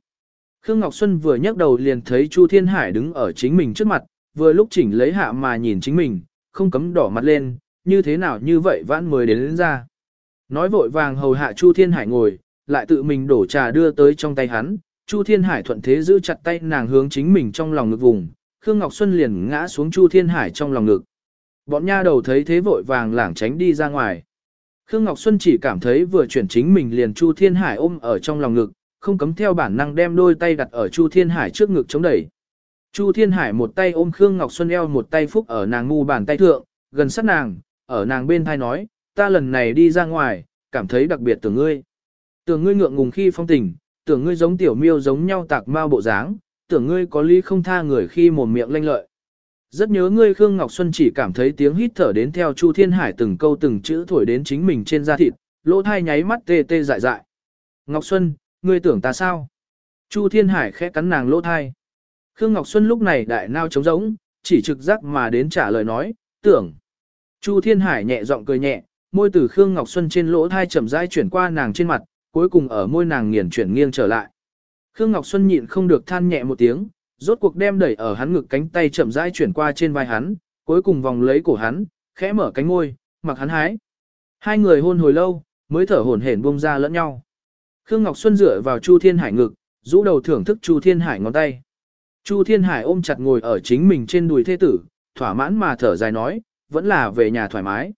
S1: Khương Ngọc Xuân vừa nhấc đầu liền thấy Chu Thiên Hải đứng ở chính mình trước mặt, vừa lúc chỉnh lấy hạ mà nhìn chính mình, không cấm đỏ mặt lên, như thế nào như vậy vãn mới đến, đến ra. Nói vội vàng hầu hạ Chu Thiên Hải ngồi, lại tự mình đổ trà đưa tới trong tay hắn, Chu Thiên Hải thuận thế giữ chặt tay nàng hướng chính mình trong lòng ngực vùng, Khương Ngọc Xuân liền ngã xuống Chu Thiên Hải trong lòng ngực. Bọn nha đầu thấy thế vội vàng lảng tránh đi ra ngoài. Khương Ngọc Xuân chỉ cảm thấy vừa chuyển chính mình liền Chu Thiên Hải ôm ở trong lòng ngực, không cấm theo bản năng đem đôi tay đặt ở Chu Thiên Hải trước ngực chống đẩy. Chu Thiên Hải một tay ôm Khương Ngọc Xuân eo một tay phúc ở nàng ngu bàn tay thượng, gần sát nàng, ở nàng bên thai nói, ta lần này đi ra ngoài, cảm thấy đặc biệt tưởng ngươi. Tưởng ngươi ngượng ngùng khi phong tình, tưởng ngươi giống tiểu miêu giống nhau tạc mau bộ dáng, tưởng ngươi có lý không tha người khi mồm miệng lanh lợi. Rất nhớ ngươi Khương Ngọc Xuân chỉ cảm thấy tiếng hít thở đến theo Chu Thiên Hải từng câu từng chữ thổi đến chính mình trên da thịt, lỗ thai nháy mắt tê tê dại dại. Ngọc Xuân, ngươi tưởng ta sao? Chu Thiên Hải khẽ cắn nàng lỗ thai. Khương Ngọc Xuân lúc này đại nao trống rỗng, chỉ trực giác mà đến trả lời nói, tưởng. Chu Thiên Hải nhẹ giọng cười nhẹ, môi từ Khương Ngọc Xuân trên lỗ thai chậm rãi chuyển qua nàng trên mặt, cuối cùng ở môi nàng nghiền chuyển nghiêng trở lại. Khương Ngọc Xuân nhịn không được than nhẹ một tiếng, rốt cuộc đem đẩy ở hắn ngực cánh tay chậm rãi chuyển qua trên vai hắn, cuối cùng vòng lấy cổ hắn, khẽ mở cánh môi, mặc hắn hái. Hai người hôn hồi lâu, mới thở hổn hển buông ra lẫn nhau. Khương Ngọc Xuân dựa vào Chu Thiên Hải ngực, rũ đầu thưởng thức Chu Thiên Hải ngón tay. Chu Thiên Hải ôm chặt ngồi ở chính mình trên đùi thế tử, thỏa mãn mà thở dài nói, vẫn là về nhà thoải mái.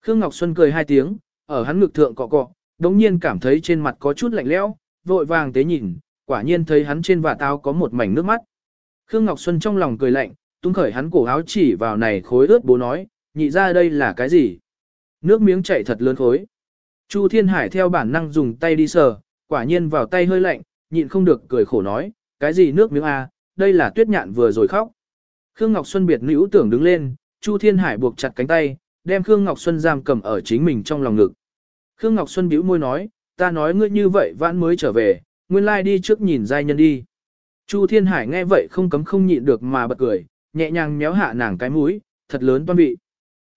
S1: Khương Ngọc Xuân cười hai tiếng, ở hắn ngực thượng cọ cọ, đống nhiên cảm thấy trên mặt có chút lạnh lẽo, vội vàng tế nhìn, quả nhiên thấy hắn trên và tao có một mảnh nước mắt. Khương Ngọc Xuân trong lòng cười lạnh, tung khởi hắn cổ áo chỉ vào này khối ướt bố nói, nhị ra đây là cái gì? Nước miếng chảy thật lớn khối. Chu Thiên Hải theo bản năng dùng tay đi sờ, quả nhiên vào tay hơi lạnh, nhịn không được cười khổ nói, cái gì nước miếng a? Đây là tuyết nhạn vừa rồi khóc. Khương Ngọc Xuân biệt nữ tưởng đứng lên, Chu Thiên Hải buộc chặt cánh tay, đem Khương Ngọc Xuân giam cầm ở chính mình trong lòng ngực. Khương Ngọc Xuân bĩu môi nói, ta nói ngươi như vậy vãn mới trở về, nguyên lai like đi trước nhìn giai nhân đi. Chu Thiên Hải nghe vậy không cấm không nhịn được mà bật cười, nhẹ nhàng méo hạ nàng cái mũi, thật lớn toan vị.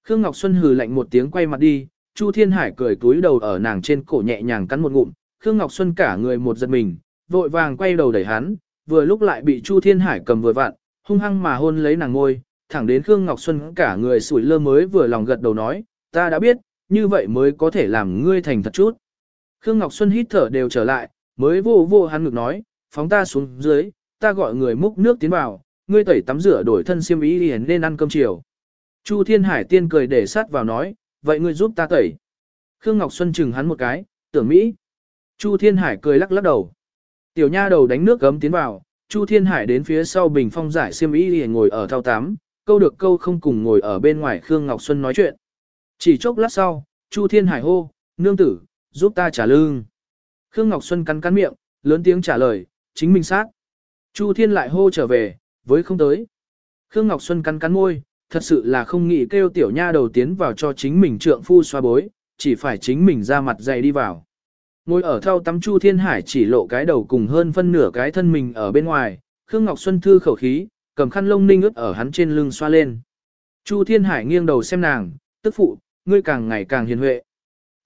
S1: Khương Ngọc Xuân hừ lạnh một tiếng quay mặt đi, Chu Thiên Hải cười túi đầu ở nàng trên cổ nhẹ nhàng cắn một ngụm, Khương Ngọc Xuân cả người một giật mình, vội vàng quay đầu đẩy hắn, vừa lúc lại bị Chu Thiên Hải cầm vừa vặn, hung hăng mà hôn lấy nàng ngôi, thẳng đến Khương Ngọc Xuân cả người sủi lơ mới vừa lòng gật đầu nói, ta đã biết, như vậy mới có thể làm ngươi thành thật chút. Khương Ngọc Xuân hít thở đều trở lại, mới vô vô hắn ngực nói, phóng ta xuống dưới, ta gọi người múc nước tiến vào, ngươi tẩy tắm rửa đổi thân xiêm y liền nên ăn cơm chiều. Chu Thiên Hải tiên cười để sát vào nói, vậy ngươi giúp ta tẩy. Khương Ngọc Xuân chừng hắn một cái, tưởng Mỹ. Chu Thiên Hải cười lắc lắc đầu. Tiểu nha đầu đánh nước gấm tiến vào, Chu Thiên Hải đến phía sau bình phong giải xiêm y liền ngồi ở thao tám, câu được câu không cùng ngồi ở bên ngoài Khương Ngọc Xuân nói chuyện. Chỉ chốc lát sau, Chu Thiên Hải hô, nương tử, giúp ta trả lương. Khương Ngọc Xuân cắn cắn miệng, lớn tiếng trả lời, chính mình sát. Chu Thiên lại hô trở về, với không tới. Khương Ngọc Xuân cắn cắn môi, thật sự là không nghĩ kêu tiểu nha đầu tiến vào cho chính mình trượng phu xoa bối, chỉ phải chính mình ra mặt dày đi vào. Ngồi ở thao tắm Chu Thiên Hải chỉ lộ cái đầu cùng hơn phân nửa cái thân mình ở bên ngoài, Khương Ngọc Xuân thư khẩu khí, cầm khăn lông ninh ướt ở hắn trên lưng xoa lên. Chu Thiên Hải nghiêng đầu xem nàng, tức phụ, ngươi càng ngày càng hiền huệ.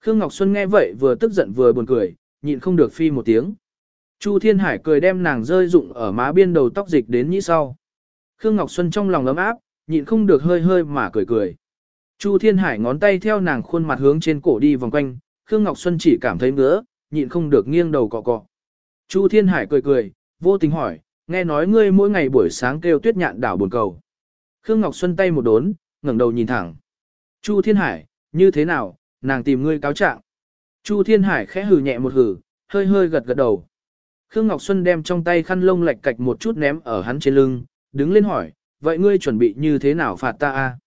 S1: Khương Ngọc Xuân nghe vậy vừa tức giận vừa buồn cười, nhịn không được phi một tiếng. Chu Thiên Hải cười đem nàng rơi rụng ở má biên đầu tóc dịch đến nhĩ sau. Khương Ngọc Xuân trong lòng ấm áp, nhịn không được hơi hơi mà cười cười. Chu Thiên Hải ngón tay theo nàng khuôn mặt hướng trên cổ đi vòng quanh, Khương Ngọc Xuân chỉ cảm thấy ngứa, nhịn không được nghiêng đầu cọ cọ. Chu Thiên Hải cười cười, vô tình hỏi, nghe nói ngươi mỗi ngày buổi sáng kêu tuyết nhạn đảo buồn cầu. Khương Ngọc Xuân tay một đốn, ngẩng đầu nhìn thẳng. Chu Thiên Hải, như thế nào, nàng tìm ngươi cáo trạng. Chu Thiên Hải khẽ hừ nhẹ một hừ, hơi hơi gật gật đầu. Khương Ngọc Xuân đem trong tay khăn lông lệch cạch một chút ném ở hắn trên lưng, đứng lên hỏi, vậy ngươi chuẩn bị như thế nào phạt ta a?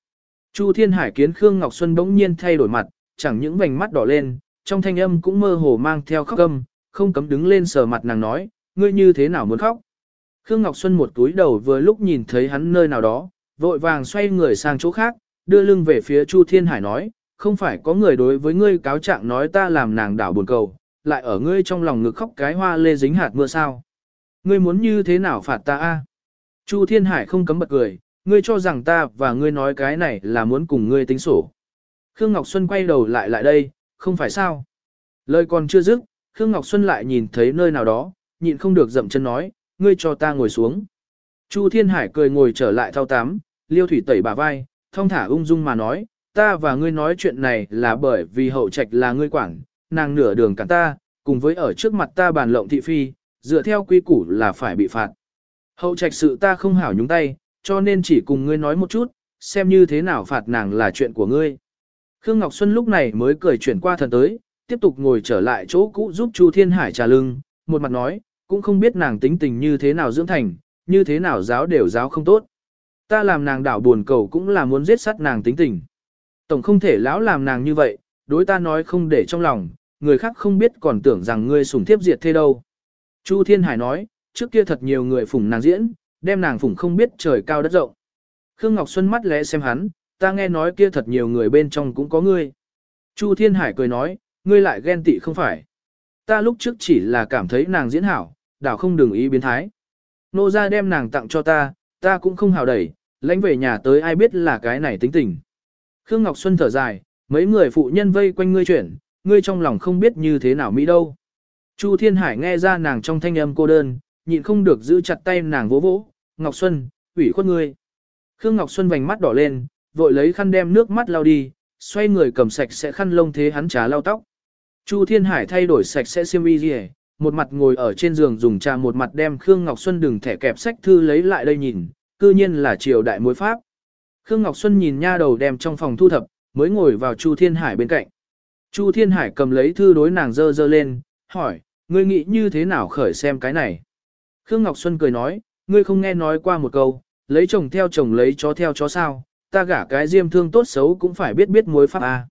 S1: Chu Thiên Hải kiến Khương Ngọc Xuân bỗng nhiên thay đổi mặt, chẳng những vành mắt đỏ lên, trong thanh âm cũng mơ hồ mang theo khóc âm, không cấm đứng lên sờ mặt nàng nói, ngươi như thế nào muốn khóc? Khương Ngọc Xuân một túi đầu vừa lúc nhìn thấy hắn nơi nào đó, vội vàng xoay người sang chỗ khác, đưa lưng về phía Chu Thiên Hải nói, không phải có người đối với ngươi cáo trạng nói ta làm nàng đảo buồn cầu, lại ở ngươi trong lòng ngực khóc cái hoa lê dính hạt mưa sao. Ngươi muốn như thế nào phạt ta a? Chu Thiên Hải không cấm bật cười, ngươi cho rằng ta và ngươi nói cái này là muốn cùng ngươi tính sổ. Khương Ngọc Xuân quay đầu lại lại đây, không phải sao. Lời còn chưa dứt, Khương Ngọc Xuân lại nhìn thấy nơi nào đó, nhịn không được dậm chân nói, ngươi cho ta ngồi xuống. Chu Thiên Hải cười ngồi trở lại thao tám, liêu thủy tẩy bà vai, thông thả ung dung mà nói, ta và ngươi nói chuyện này là bởi vì hậu trạch là ngươi quản, nàng nửa đường cản ta, cùng với ở trước mặt ta bàn lộng thị phi, dựa theo quy củ là phải bị phạt. Hậu trạch sự ta không hảo nhúng tay, cho nên chỉ cùng ngươi nói một chút, xem như thế nào phạt nàng là chuyện của ngươi. Khương Ngọc Xuân lúc này mới cười chuyển qua thần tới, tiếp tục ngồi trở lại chỗ cũ giúp Chu Thiên Hải trà lưng, một mặt nói, cũng không biết nàng tính tình như thế nào dưỡng thành, như thế nào giáo đều giáo không tốt. Ta làm nàng đảo buồn cầu cũng là muốn giết sát nàng tính tình. Tổng không thể lão làm nàng như vậy, đối ta nói không để trong lòng, người khác không biết còn tưởng rằng ngươi sủng thiếp diệt thế đâu. Chu Thiên Hải nói, trước kia thật nhiều người phủng nàng diễn, đem nàng phủng không biết trời cao đất rộng. Khương Ngọc Xuân mắt lẽ xem hắn, ta nghe nói kia thật nhiều người bên trong cũng có ngươi. Chu Thiên Hải cười nói, ngươi lại ghen tị không phải. Ta lúc trước chỉ là cảm thấy nàng diễn hảo, đảo không đừng ý biến thái. Nô ra đem nàng tặng cho ta, ta cũng không hào đẩy, lãnh về nhà tới ai biết là cái này tính tình. Khương Ngọc Xuân thở dài, mấy người phụ nhân vây quanh ngươi chuyển, ngươi trong lòng không biết như thế nào Mỹ đâu. Chu Thiên Hải nghe ra nàng trong thanh âm cô đơn, nhịn không được giữ chặt tay nàng vỗ vỗ, Ngọc Xuân, ủy khuất ngươi. Khương Ngọc Xuân vành mắt đỏ lên, vội lấy khăn đem nước mắt lau đi, xoay người cầm sạch sẽ khăn lông thế hắn trà lau tóc. Chu Thiên Hải thay đổi sạch sẽ xiêm y rìa, một mặt ngồi ở trên giường dùng trà một mặt đem Khương Ngọc Xuân đừng thẻ kẹp sách thư lấy lại đây nhìn, cư nhiên là triều đại mối pháp. Khương Ngọc Xuân nhìn nha đầu đem trong phòng thu thập, mới ngồi vào Chu Thiên Hải bên cạnh. Chu Thiên Hải cầm lấy thư đối nàng dơ dơ lên, hỏi, ngươi nghĩ như thế nào khởi xem cái này. Khương Ngọc Xuân cười nói, ngươi không nghe nói qua một câu, lấy chồng theo chồng lấy chó theo chó sao, ta gả cái diêm thương tốt xấu cũng phải biết biết mối pháp à.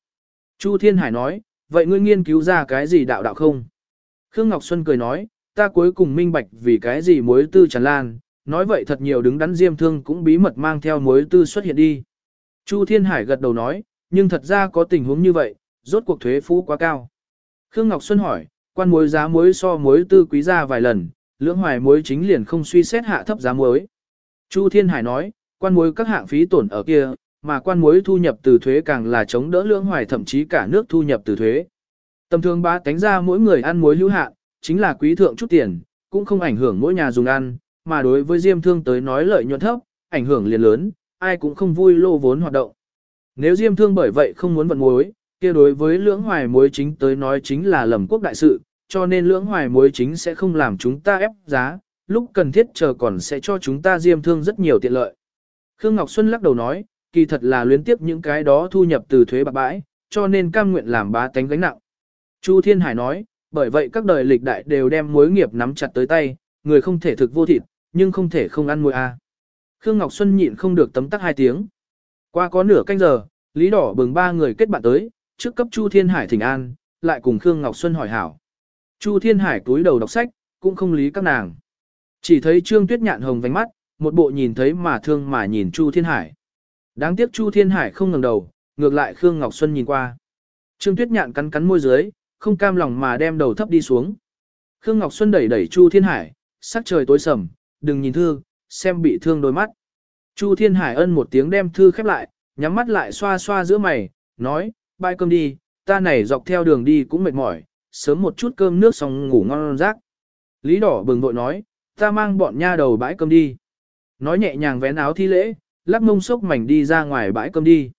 S1: Chu Thiên Hải nói, vậy ngươi nghiên cứu ra cái gì đạo đạo không? Khương Ngọc Xuân cười nói, ta cuối cùng minh bạch vì cái gì mối tư tràn lan, nói vậy thật nhiều đứng đắn diêm thương cũng bí mật mang theo mối tư xuất hiện đi. Chu Thiên Hải gật đầu nói, nhưng thật ra có tình huống như vậy, rốt cuộc thuế phú quá cao. Khương Ngọc Xuân hỏi, quan mối giá mối so mối tư quý ra vài lần, lưỡng hoài mối chính liền không suy xét hạ thấp giá mối. Chu Thiên Hải nói, quan mối các hạng phí tổn ở kia, mà quan mối thu nhập từ thuế càng là chống đỡ lưỡng hoài thậm chí cả nước thu nhập từ thuế. Tầm thường bá tánh ra mỗi người ăn muối hữu hạn, chính là quý thượng chút tiền, cũng không ảnh hưởng mỗi nhà dùng ăn, mà đối với Diêm Thương tới nói lợi nhuận thấp, ảnh hưởng liền lớn, ai cũng không vui lô vốn hoạt động. Nếu Diêm Thương bởi vậy không muốn vận muối, kia đối với lưỡng hoài muối chính tới nói chính là lầm quốc đại sự, cho nên lưỡng hoài muối chính sẽ không làm chúng ta ép giá, lúc cần thiết chờ còn sẽ cho chúng ta Diêm Thương rất nhiều tiện lợi. Khương Ngọc Xuân lắc đầu nói, kỳ thật là luyến tiếp những cái đó thu nhập từ thuế bạc bãi, cho nên cam nguyện làm bá tánh gánh nặng. Chu Thiên Hải nói, bởi vậy các đời lịch đại đều đem mối nghiệp nắm chặt tới tay, người không thể thực vô thịt, nhưng không thể không ăn muối a. Khương Ngọc Xuân nhịn không được tấm tắc hai tiếng. Qua có nửa canh giờ, Lý Đỏ bừng ba người kết bạn tới, trước cấp Chu Thiên Hải thỉnh an, lại cùng Khương Ngọc Xuân hỏi hảo. Chu Thiên Hải túi đầu đọc sách, cũng không lý các nàng. Chỉ thấy Trương Tuyết Nhạn hồng vánh mắt, một bộ nhìn thấy mà thương mà nhìn Chu Thiên Hải. Đáng tiếc Chu Thiên Hải không ngẩng đầu, ngược lại Khương Ngọc Xuân nhìn qua. Trương Tuyết Nhạn cắn cắn môi dưới, không cam lòng mà đem đầu thấp đi xuống. Khương Ngọc Xuân đẩy đẩy Chu Thiên Hải, sắc trời tối sầm, đừng nhìn thư, xem bị thương đôi mắt. Chu Thiên Hải ân một tiếng đem thư khép lại, nhắm mắt lại xoa xoa giữa mày, nói, bãi cơm đi, ta này dọc theo đường đi cũng mệt mỏi, sớm một chút cơm nước xong ngủ ngon rác. Lý đỏ bừng vội nói, ta mang bọn nha đầu bãi cơm đi. Nói nhẹ nhàng vén áo thi lễ, lắc mông sốc mảnh đi ra ngoài bãi cơm đi.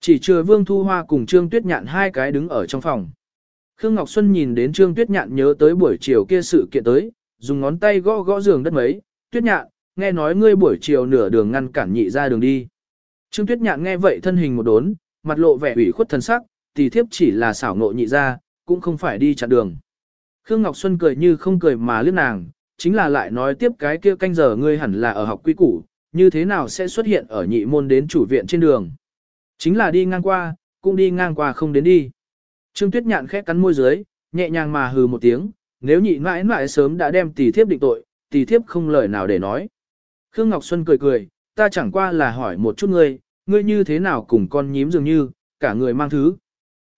S1: Chỉ chưa Vương Thu Hoa cùng Trương Tuyết Nhạn hai cái đứng ở trong phòng. Khương Ngọc Xuân nhìn đến Trương Tuyết Nhạn nhớ tới buổi chiều kia sự kiện tới, dùng ngón tay gõ gõ giường đất mấy, Tuyết Nhạn, nghe nói ngươi buổi chiều nửa đường ngăn cản nhị ra đường đi. Trương Tuyết Nhạn nghe vậy thân hình một đốn, mặt lộ vẻ ủy khuất thần sắc, tỷ thiếp chỉ là xảo ngộ nhị ra, cũng không phải đi chặn đường. Khương Ngọc Xuân cười như không cười mà liếc nàng, chính là lại nói tiếp cái kia canh giờ ngươi hẳn là ở học quy củ, như thế nào sẽ xuất hiện ở nhị môn đến chủ viện trên đường. Chính là đi ngang qua, cũng đi ngang qua không đến đi. Trương Tuyết Nhạn khẽ cắn môi dưới, nhẹ nhàng mà hừ một tiếng, nếu nhị mãi mãi sớm đã đem tỷ thiếp định tội, tỷ thiếp không lời nào để nói. Khương Ngọc Xuân cười cười, ta chẳng qua là hỏi một chút ngươi, ngươi như thế nào cùng con nhím dường như, cả người mang thứ.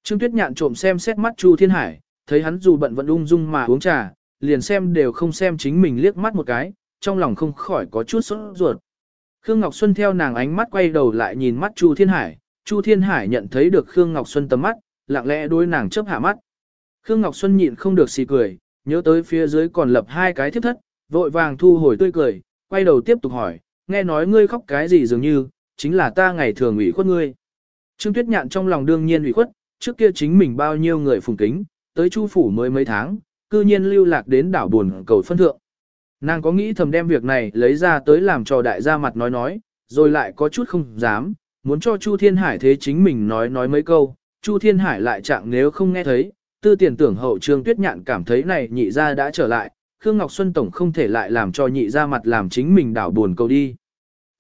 S1: Trương Tuyết Nhạn trộm xem xét mắt Chu Thiên Hải, thấy hắn dù bận vẫn ung dung mà uống trà, liền xem đều không xem chính mình liếc mắt một cái, trong lòng không khỏi có chút sốt ruột. Khương Ngọc Xuân theo nàng ánh mắt quay đầu lại nhìn mắt Chu Thiên Hải, Chu Thiên Hải nhận thấy được Khương Ngọc Xuân tầm mắt, lặng lẽ đôi nàng chớp hạ mắt. Khương Ngọc Xuân nhịn không được xì cười, nhớ tới phía dưới còn lập hai cái thiếp thất, vội vàng thu hồi tươi cười, quay đầu tiếp tục hỏi, nghe nói ngươi khóc cái gì dường như, chính là ta ngày thường ủy khuất ngươi. Trương Tuyết Nhạn trong lòng đương nhiên ủy khuất, trước kia chính mình bao nhiêu người phùng kính, tới Chu phủ mới mấy tháng, cư nhiên lưu lạc đến đảo buồn cầu phân thượng. Nàng có nghĩ thầm đem việc này lấy ra tới làm cho đại gia mặt nói nói, rồi lại có chút không dám, muốn cho Chu Thiên Hải thế chính mình nói nói mấy câu, Chu Thiên Hải lại trạng nếu không nghe thấy, tư tiền tưởng hậu Trương Tuyết Nhạn cảm thấy này nhị gia đã trở lại, Khương Ngọc Xuân Tổng không thể lại làm cho nhị ra mặt làm chính mình đảo buồn cầu đi.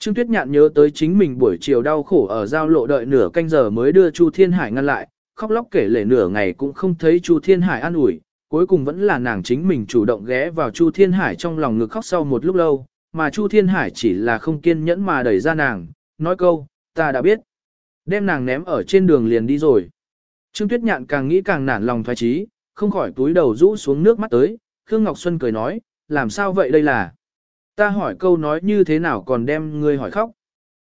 S1: Trương Tuyết Nhạn nhớ tới chính mình buổi chiều đau khổ ở giao lộ đợi nửa canh giờ mới đưa Chu Thiên Hải ngăn lại, khóc lóc kể lể nửa ngày cũng không thấy Chu Thiên Hải an ủi, cuối cùng vẫn là nàng chính mình chủ động ghé vào Chu Thiên Hải trong lòng ngực khóc sau một lúc lâu, mà Chu Thiên Hải chỉ là không kiên nhẫn mà đẩy ra nàng, nói câu, ta đã biết. Đem nàng ném ở trên đường liền đi rồi. Trương Tuyết Nhạn càng nghĩ càng nản lòng thoái trí, không khỏi túi đầu rũ xuống nước mắt tới, Khương Ngọc Xuân cười nói, làm sao vậy đây là? Ta hỏi câu nói như thế nào còn đem ngươi hỏi khóc?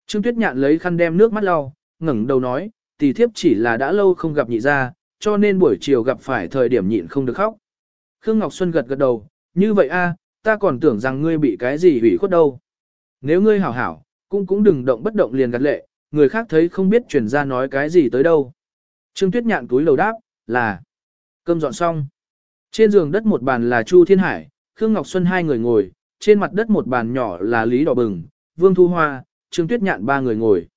S1: Trương Tuyết Nhạn lấy khăn đem nước mắt lau, ngẩng đầu nói, tỷ thiếp chỉ là đã lâu không gặp nhị ra, cho nên buổi chiều gặp phải thời điểm nhịn không được khóc. Khương Ngọc Xuân gật gật đầu, như vậy a, ta còn tưởng rằng ngươi bị cái gì hủy khuất đâu. Nếu ngươi hảo hảo, cũng cũng đừng động bất động liền gật lệ, người khác thấy không biết truyền ra nói cái gì tới đâu. Trương Tuyết Nhạn túi lầu đáp, là cơm dọn xong. Trên giường đất một bàn là Chu Thiên Hải, Khương Ngọc Xuân hai người ngồi, trên mặt đất một bàn nhỏ là Lý Đỏ Bừng, Vương Thu Hoa, Trương Tuyết Nhạn ba người ngồi.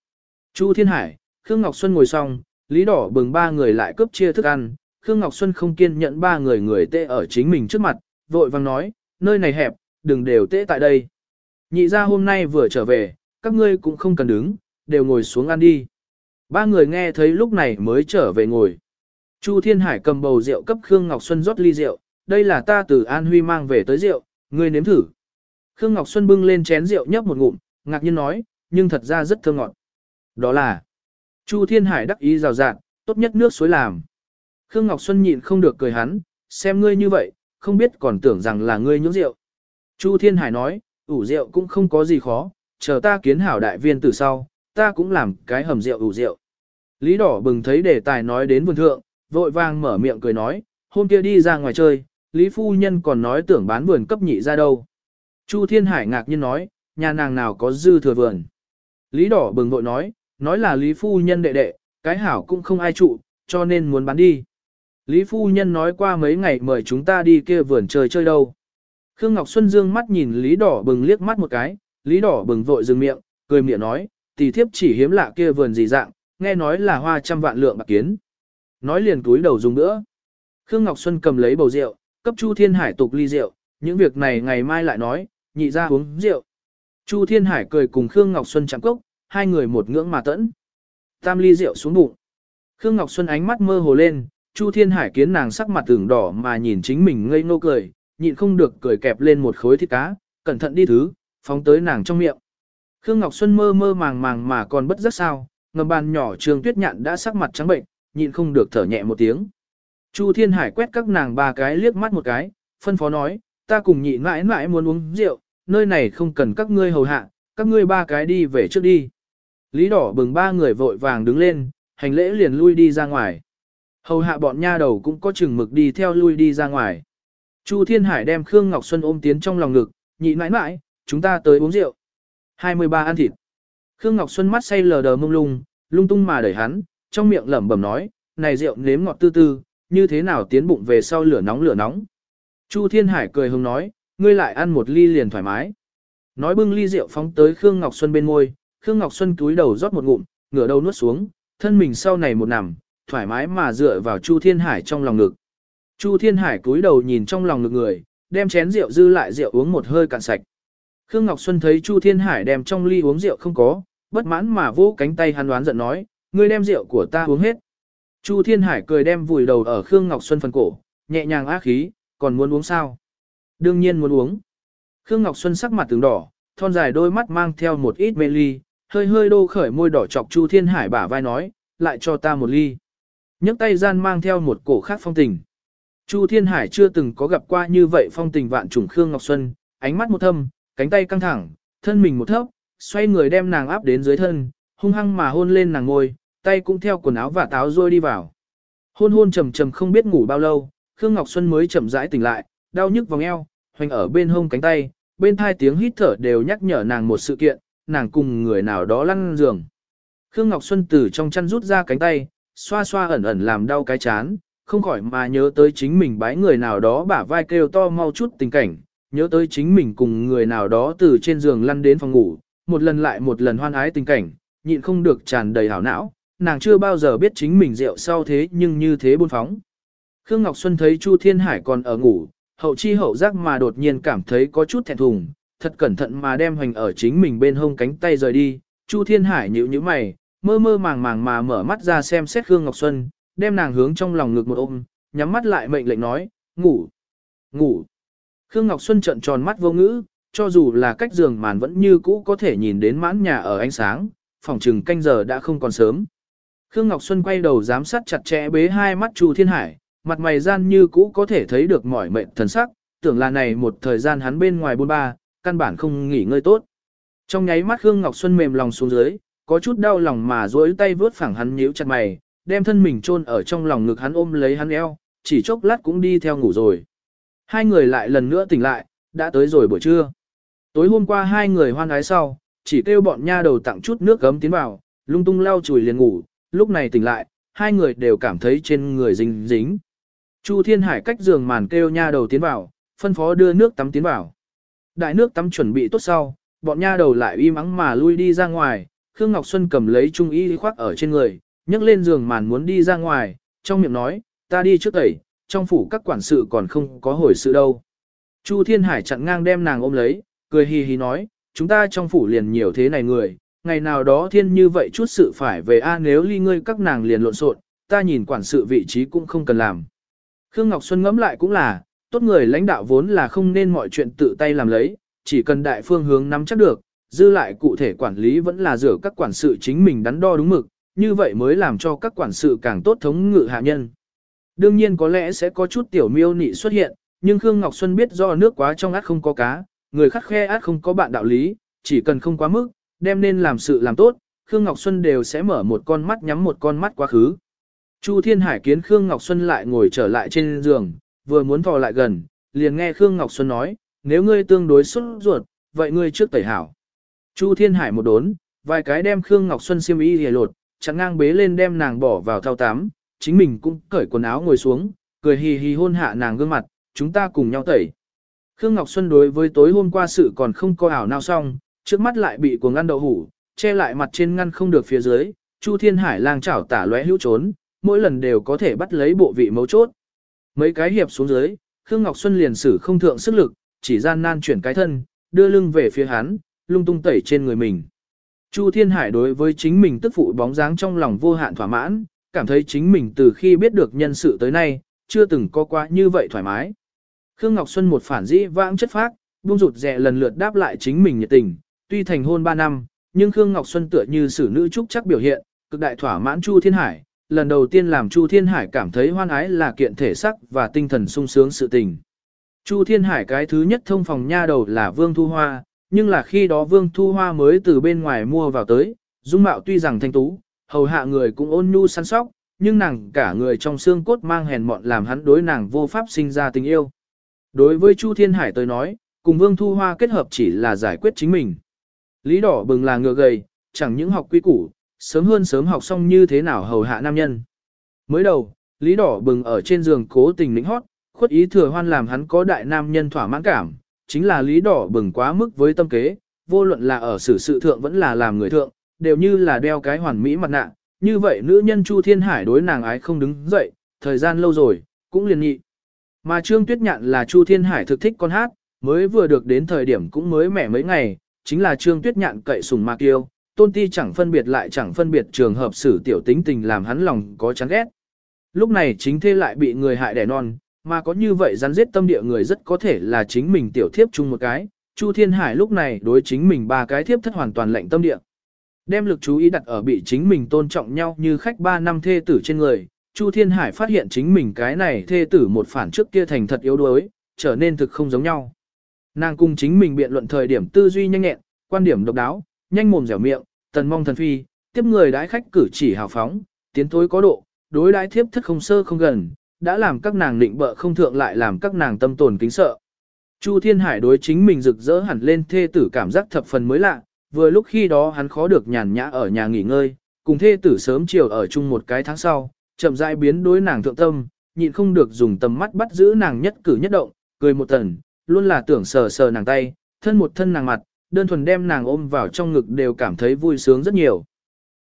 S1: Chu Thiên Hải, Khương Ngọc Xuân ngồi xong, Lý Đỏ Bừng ba người lại cướp chia thức ăn, Khương Ngọc Xuân không kiên nhẫn ba người người tê ở chính mình trước mặt, vội vang nói, nơi này hẹp, đừng đều tê tại đây. Nhị ra hôm nay vừa trở về, các ngươi cũng không cần đứng, đều ngồi xuống ăn đi. Ba người nghe thấy lúc này mới trở về ngồi. Chu Thiên Hải cầm bầu rượu cấp Khương Ngọc Xuân rót ly rượu, đây là ta từ An Huy mang về tới rượu, ngươi nếm thử. Khương Ngọc Xuân bưng lên chén rượu nhấp một ngụm, ngạc nhiên nói, nhưng thật ra rất thơm ngọt. Đó là, Chu Thiên Hải đắc ý rào rạt, tốt nhất nước suối làm. Khương Ngọc Xuân nhịn không được cười hắn, xem ngươi như vậy, không biết còn tưởng rằng là ngươi nhúng rượu. Chu Thiên Hải nói, ủ rượu cũng không có gì khó, chờ ta kiến hảo đại viên từ sau, ta cũng làm cái hầm rượu ủ rượu. Lý đỏ bừng thấy đề tài nói đến vườn thượng, vội vàng mở miệng cười nói, hôm kia đi ra ngoài chơi, Lý Phu Nhân còn nói tưởng bán vườn cấp nhị ra đâu. Chu Thiên Hải ngạc nhiên nói, nhà nàng nào có dư thừa vườn. Lý đỏ bừng vội nói, nói là Lý Phu Nhân đệ đệ, cái hảo cũng không ai trụ, cho nên muốn bán đi. Lý Phu Nhân nói qua mấy ngày mời chúng ta đi kia vườn chơi chơi đâu. Khương Ngọc Xuân dương mắt nhìn Lý đỏ bừng liếc mắt một cái, Lý đỏ bừng vội dừng miệng, cười miệng nói, tỷ thiếp chỉ hiếm lạ kia vườn gì dạng, nghe nói là hoa trăm vạn lượng bạc kiến. Nói liền túi đầu dùng nữa. Khương Ngọc Xuân cầm lấy bầu rượu, cấp Chu Thiên Hải tục ly rượu, những việc này ngày mai lại nói, nhị ra uống rượu. Chu Thiên Hải cười cùng Khương Ngọc Xuân chạm cốc, hai người một ngưỡng mà tẫn. Tam ly rượu xuống bụng. Khương Ngọc Xuân ánh mắt mơ hồ lên, Chu Thiên Hải kiến nàng sắc mặt tưởng đỏ mà nhìn chính mình ngây ngô cười, nhịn không được cười kẹp lên một khối thịt cá, cẩn thận đi thứ, phóng tới nàng trong miệng. Khương Ngọc Xuân mơ mơ màng màng mà còn bất giác sao, ngầm bàn nhỏ trường tuyết nhạn đã sắc mặt trắng bệnh, nhịn không được thở nhẹ một tiếng. Chu Thiên Hải quét các nàng ba cái liếc mắt một cái, phân phó nói, ta cùng nhị mãi mãi muốn uống rượu, nơi này không cần các ngươi hầu hạ, các ngươi ba cái đi về trước đi. Lý đỏ bừng ba người vội vàng đứng lên, hành lễ liền lui đi ra ngoài. Hầu hạ bọn nha đầu cũng có chừng mực đi theo lui đi ra ngoài. Chu Thiên Hải đem Khương Ngọc Xuân ôm tiến trong lòng ngực, nhị mãi mãi, chúng ta tới uống rượu. 23 ăn thịt. Khương Ngọc Xuân mắt say lờ đờ mông lung, lung tung mà đẩy hắn, trong miệng lẩm bẩm nói, này rượu nếm ngọt tư tư, như thế nào tiến bụng về sau lửa nóng lửa nóng. Chu Thiên Hải cười hùng nói, ngươi lại ăn một ly liền thoải mái. Nói bưng ly rượu phóng tới Khương Ngọc Xuân bên môi, Khương Ngọc Xuân cúi đầu rót một ngụm, ngửa đầu nuốt xuống, thân mình sau này một nằm, thoải mái mà dựa vào Chu Thiên Hải trong lòng ngực. Chu Thiên Hải cúi đầu nhìn trong lòng ngực người, đem chén rượu dư lại rượu uống một hơi cạn sạch. Khương Ngọc Xuân thấy Chu Thiên Hải đem trong ly uống rượu không có, bất mãn mà vỗ cánh tay hắn đoán giận nói, ngươi đem rượu của ta uống hết. Chu Thiên Hải cười đem vùi đầu ở Khương Ngọc Xuân phần cổ, nhẹ nhàng ác khí, còn muốn uống sao? Đương nhiên muốn uống. Khương Ngọc Xuân sắc mặt tướng đỏ, thon dài đôi mắt mang theo một ít mê ly, hơi hơi đô khởi môi đỏ chọc Chu Thiên Hải bả vai nói, lại cho ta một ly. nhấc tay gian mang theo một cổ khác phong tình. Chu Thiên Hải chưa từng có gặp qua như vậy phong tình vạn trùng Khương Ngọc Xuân, ánh mắt một thâm, cánh tay căng thẳng, thân mình một thấp, xoay người đem nàng áp đến dưới thân, hung hăng mà hôn lên nàng ngôi, tay cũng theo quần áo và táo rôi đi vào. Hôn hôn trầm trầm không biết ngủ bao lâu, Khương Ngọc Xuân mới chậm rãi tỉnh lại, đau nhức vòng eo, hoành ở bên hông cánh tay, bên thai tiếng hít thở đều nhắc nhở nàng một sự kiện, nàng cùng người nào đó lăn giường. Khương Ngọc Xuân từ trong chăn rút ra cánh tay, xoa xoa ẩn ẩn làm đau cái chán, không khỏi mà nhớ tới chính mình bái người nào đó bả vai kêu to mau chút tình cảnh, nhớ tới chính mình cùng người nào đó từ trên giường lăn đến phòng ngủ, một lần lại một lần hoan ái tình cảnh, nhịn không được tràn đầy hảo não, nàng chưa bao giờ biết chính mình rượu sau thế nhưng như thế buôn phóng. Khương Ngọc Xuân thấy Chu Thiên Hải còn ở ngủ, hậu chi hậu giác mà đột nhiên cảm thấy có chút thẹn thùng, thật cẩn thận mà đem hoành ở chính mình bên hông cánh tay rời đi. Chu Thiên Hải nhíu nhíu mày, mơ mơ màng màng mà mở mắt ra xem xét Khương Ngọc Xuân, đem nàng hướng trong lòng ngực một ôm, nhắm mắt lại mệnh lệnh nói, ngủ, ngủ. Khương Ngọc Xuân trợn tròn mắt vô ngữ, cho dù là cách giường màn vẫn như cũ có thể nhìn đến mãn nhà ở ánh sáng, phòng trừng canh giờ đã không còn sớm. Khương Ngọc Xuân quay đầu giám sát chặt chẽ bế hai mắt Chu Thiên Hải, mặt mày gian như cũ có thể thấy được mỏi mệt thần sắc, tưởng là này một thời gian hắn bên ngoài buôn ba, căn bản không nghỉ ngơi tốt. Trong nháy mắt Khương Ngọc Xuân mềm lòng xuống dưới, có chút đau lòng mà duỗi tay vướt phẳng hắn nhíu chặt mày, đem thân mình chôn ở trong lòng ngực hắn ôm lấy hắn eo, chỉ chốc lát cũng đi theo ngủ rồi. Hai người lại lần nữa tỉnh lại, đã tới rồi buổi trưa. Tối hôm qua hai người hoan ái sau, chỉ kêu bọn nha đầu tặng chút nước gấm tiến vào, lung tung lau chùi liền ngủ, lúc này tỉnh lại, hai người đều cảm thấy trên người dính dính. Chu Thiên Hải cách giường màn kêu nha đầu tiến vào, phân phó đưa nước tắm tiến vào. Đại nước tắm chuẩn bị tốt sau, bọn nha đầu lại uy mắng mà lui đi ra ngoài, Khương Ngọc Xuân cầm lấy trung y khoác ở trên người, nhấc lên giường màn muốn đi ra ngoài, trong miệng nói, ta đi trước tẩy, trong phủ các quản sự còn không có hồi sự đâu. Chu Thiên Hải chặn ngang đem nàng ôm lấy, cười hì hì nói, chúng ta trong phủ liền nhiều thế này người, ngày nào đó thiên như vậy chút sự phải về a à, nếu ly ngươi các nàng liền lộn xộn, ta nhìn quản sự vị trí cũng không cần làm. Khương Ngọc Xuân ngẫm lại cũng là, tốt người lãnh đạo vốn là không nên mọi chuyện tự tay làm lấy, chỉ cần đại phương hướng nắm chắc được, dư lại cụ thể quản lý vẫn là rửa các quản sự chính mình đắn đo đúng mực, như vậy mới làm cho các quản sự càng tốt thống ngự hạ nhân. Đương nhiên có lẽ sẽ có chút tiểu miêu nị xuất hiện, nhưng Khương Ngọc Xuân biết do nước quá trong át không có cá, người khắc khe át không có bạn đạo lý, chỉ cần không quá mức, đem nên làm sự làm tốt, Khương Ngọc Xuân đều sẽ mở một con mắt nhắm một con mắt quá khứ. Chu Thiên Hải kiến Khương Ngọc Xuân lại ngồi trở lại trên giường, vừa muốn thò lại gần, liền nghe Khương Ngọc Xuân nói, nếu ngươi tương đối xuất ruột, vậy ngươi trước tẩy hảo. Chu Thiên Hải một đốn, vài cái đem Khương Ngọc Xuân xiêm y hề lột, chặn ngang bế lên đem nàng bỏ vào thao tắm, chính mình cũng cởi quần áo ngồi xuống, cười hì hì hôn hạ nàng gương mặt, chúng ta cùng nhau tẩy. Khương Ngọc Xuân đối với tối hôm qua sự còn không có ảo nào xong, trước mắt lại bị cuồng ăn đậu hủ, che lại mặt trên ngăn không được phía dưới, Chu Thiên Hải lang chảo tả lóe hữu trốn, mỗi lần đều có thể bắt lấy bộ vị mấu chốt. Mấy cái hiệp xuống dưới, Khương Ngọc Xuân liền sử không thượng sức lực, chỉ gian nan chuyển cái thân, đưa lưng về phía hắn, lung tung tẩy trên người mình. Chu Thiên Hải đối với chính mình tức phụ bóng dáng trong lòng vô hạn thỏa mãn, cảm thấy chính mình từ khi biết được nhân sự tới nay, chưa từng có quá như vậy thoải mái. Khương Ngọc Xuân một phản dĩ vãng chất phác, buông rụt rẻ lần lượt đáp lại chính mình nhiệt tình, tuy thành hôn 3 năm, nhưng Khương Ngọc Xuân tựa như xử nữ trúc chắc biểu hiện, cực đại thỏa mãn Chu Thiên Hải, lần đầu tiên làm Chu Thiên Hải cảm thấy hoan ái là kiện thể sắc và tinh thần sung sướng sự tình. Chu Thiên Hải cái thứ nhất thông phòng nha đầu là Vương Thu Hoa, nhưng là khi đó Vương Thu Hoa mới từ bên ngoài mua vào tới, dung mạo tuy rằng thanh tú, hầu hạ người cũng ôn nhu săn sóc, nhưng nàng cả người trong xương cốt mang hèn mọn làm hắn đối nàng vô pháp sinh ra tình yêu. Đối với Chu Thiên Hải tới nói, cùng Vương Thu Hoa kết hợp chỉ là giải quyết chính mình. Lý đỏ bừng là ngựa gầy, chẳng những học quy củ, sớm hơn sớm học xong như thế nào hầu hạ nam nhân. Mới đầu, Lý đỏ bừng ở trên giường cố tình lĩnh hót, khuất ý thừa hoan làm hắn có đại nam nhân thỏa mãn cảm, chính là Lý đỏ bừng quá mức với tâm kế, vô luận là ở xử sự thượng vẫn là làm người thượng, đều như là đeo cái hoàn mỹ mặt nạ, như vậy nữ nhân Chu Thiên Hải đối nàng ái không đứng dậy, thời gian lâu rồi, cũng liền nhị. Mà Trương Tuyết Nhạn là Chu Thiên Hải thực thích con hát, mới vừa được đến thời điểm cũng mới mẻ mấy ngày, chính là Trương Tuyết Nhạn cậy sùng mạc yêu, tôn ti chẳng phân biệt lại chẳng phân biệt trường hợp xử tiểu tính tình làm hắn lòng có chán ghét. Lúc này chính thê lại bị người hại đẻ non, mà có như vậy rắn giết tâm địa người rất có thể là chính mình tiểu thiếp chung một cái. Chu Thiên Hải lúc này đối chính mình ba cái thiếp thất hoàn toàn lệnh tâm địa. Đem lực chú ý đặt ở bị chính mình tôn trọng nhau như khách ba năm thê tử trên người, Chu Thiên Hải phát hiện chính mình cái này thê tử một phản trước kia thành thật yếu đuối, trở nên thực không giống nhau. Nàng cùng chính mình biện luận thời điểm tư duy nhanh nhẹn, quan điểm độc đáo, nhanh mồm dẻo miệng, tần mong thần phi, tiếp người đãi khách cử chỉ hào phóng, tiến thối có độ, đối đãi thiếp thất không sơ không gần, đã làm các nàng định bợ không thượng lại làm các nàng tâm tồn kính sợ. Chu Thiên Hải đối chính mình rực rỡ hẳn lên thê tử cảm giác thập phần mới lạ, vừa lúc khi đó hắn khó được nhàn nhã ở nhà nghỉ ngơi, cùng thê tử sớm chiều ở chung một cái tháng sau, chậm rãi biến đối nàng thượng tâm, nhịn không được dùng tầm mắt bắt giữ nàng nhất cử nhất động, cười một tần, luôn là tưởng sờ sờ nàng tay, thân một thân nàng mặt, đơn thuần đem nàng ôm vào trong ngực đều cảm thấy vui sướng rất nhiều.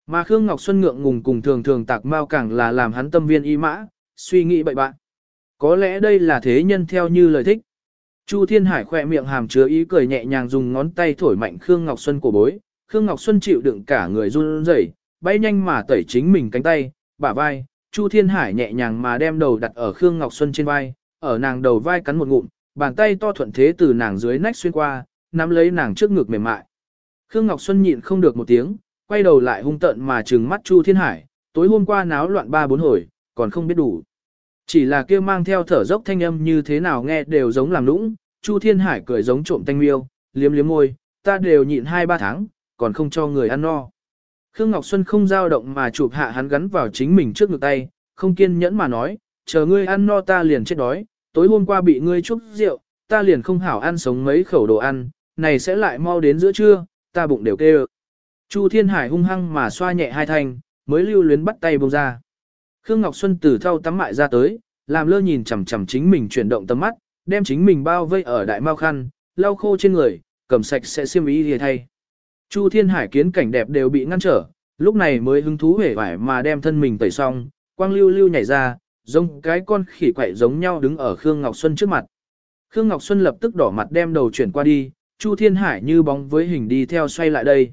S1: Mà Khương Ngọc Xuân ngượng ngùng cùng thường thường tạc mau càng là làm hắn tâm viên y mã, suy nghĩ bậy bạn. Có lẽ đây là thế nhân theo như lời thích. Chu Thiên Hải khỏe miệng hàm chứa ý cười nhẹ nhàng dùng ngón tay thổi mạnh Khương Ngọc Xuân cổ bối. Khương Ngọc Xuân chịu đựng cả người run rẩy, bay nhanh mà tẩy chính mình cánh tay, bả vai. Chu Thiên Hải nhẹ nhàng mà đem đầu đặt ở Khương Ngọc Xuân trên vai, ở nàng đầu vai cắn một ngụm, bàn tay to thuận thế từ nàng dưới nách xuyên qua, nắm lấy nàng trước ngực mềm mại. Khương Ngọc Xuân nhịn không được một tiếng, quay đầu lại hung tợn mà trừng mắt Chu Thiên Hải, tối hôm qua náo loạn ba bốn hồi, còn không biết đủ. Chỉ là kia mang theo thở dốc thanh âm như thế nào nghe đều giống làm lũng, Chu Thiên Hải cười giống trộm thanh miêu, liếm liếm môi, ta đều nhịn hai ba tháng, còn không cho người ăn no. Khương Ngọc Xuân không dao động mà chụp hạ hắn gắn vào chính mình trước ngực tay, không kiên nhẫn mà nói, chờ ngươi ăn no ta liền chết đói, tối hôm qua bị ngươi chúc rượu, ta liền không hảo ăn sống mấy khẩu đồ ăn, này sẽ lại mau đến giữa trưa, ta bụng đều kêu. Chu Thiên Hải hung hăng mà xoa nhẹ hai thanh, mới lưu luyến bắt tay bông ra. Khương Ngọc Xuân từ thau tắm mại ra tới, làm lơ nhìn chằm chằm chính mình chuyển động tầm mắt, đem chính mình bao vây ở đại mao khăn, lau khô trên người, cầm sạch sẽ xiêm y lìa thay. Chu Thiên Hải kiến cảnh đẹp đều bị ngăn trở, lúc này mới hứng thú hể vải mà đem thân mình tẩy xong, quang lưu lưu nhảy ra, giống cái con khỉ quậy giống nhau đứng ở Khương Ngọc Xuân trước mặt. Khương Ngọc Xuân lập tức đỏ mặt đem đầu chuyển qua đi, Chu Thiên Hải như bóng với hình đi theo xoay lại đây.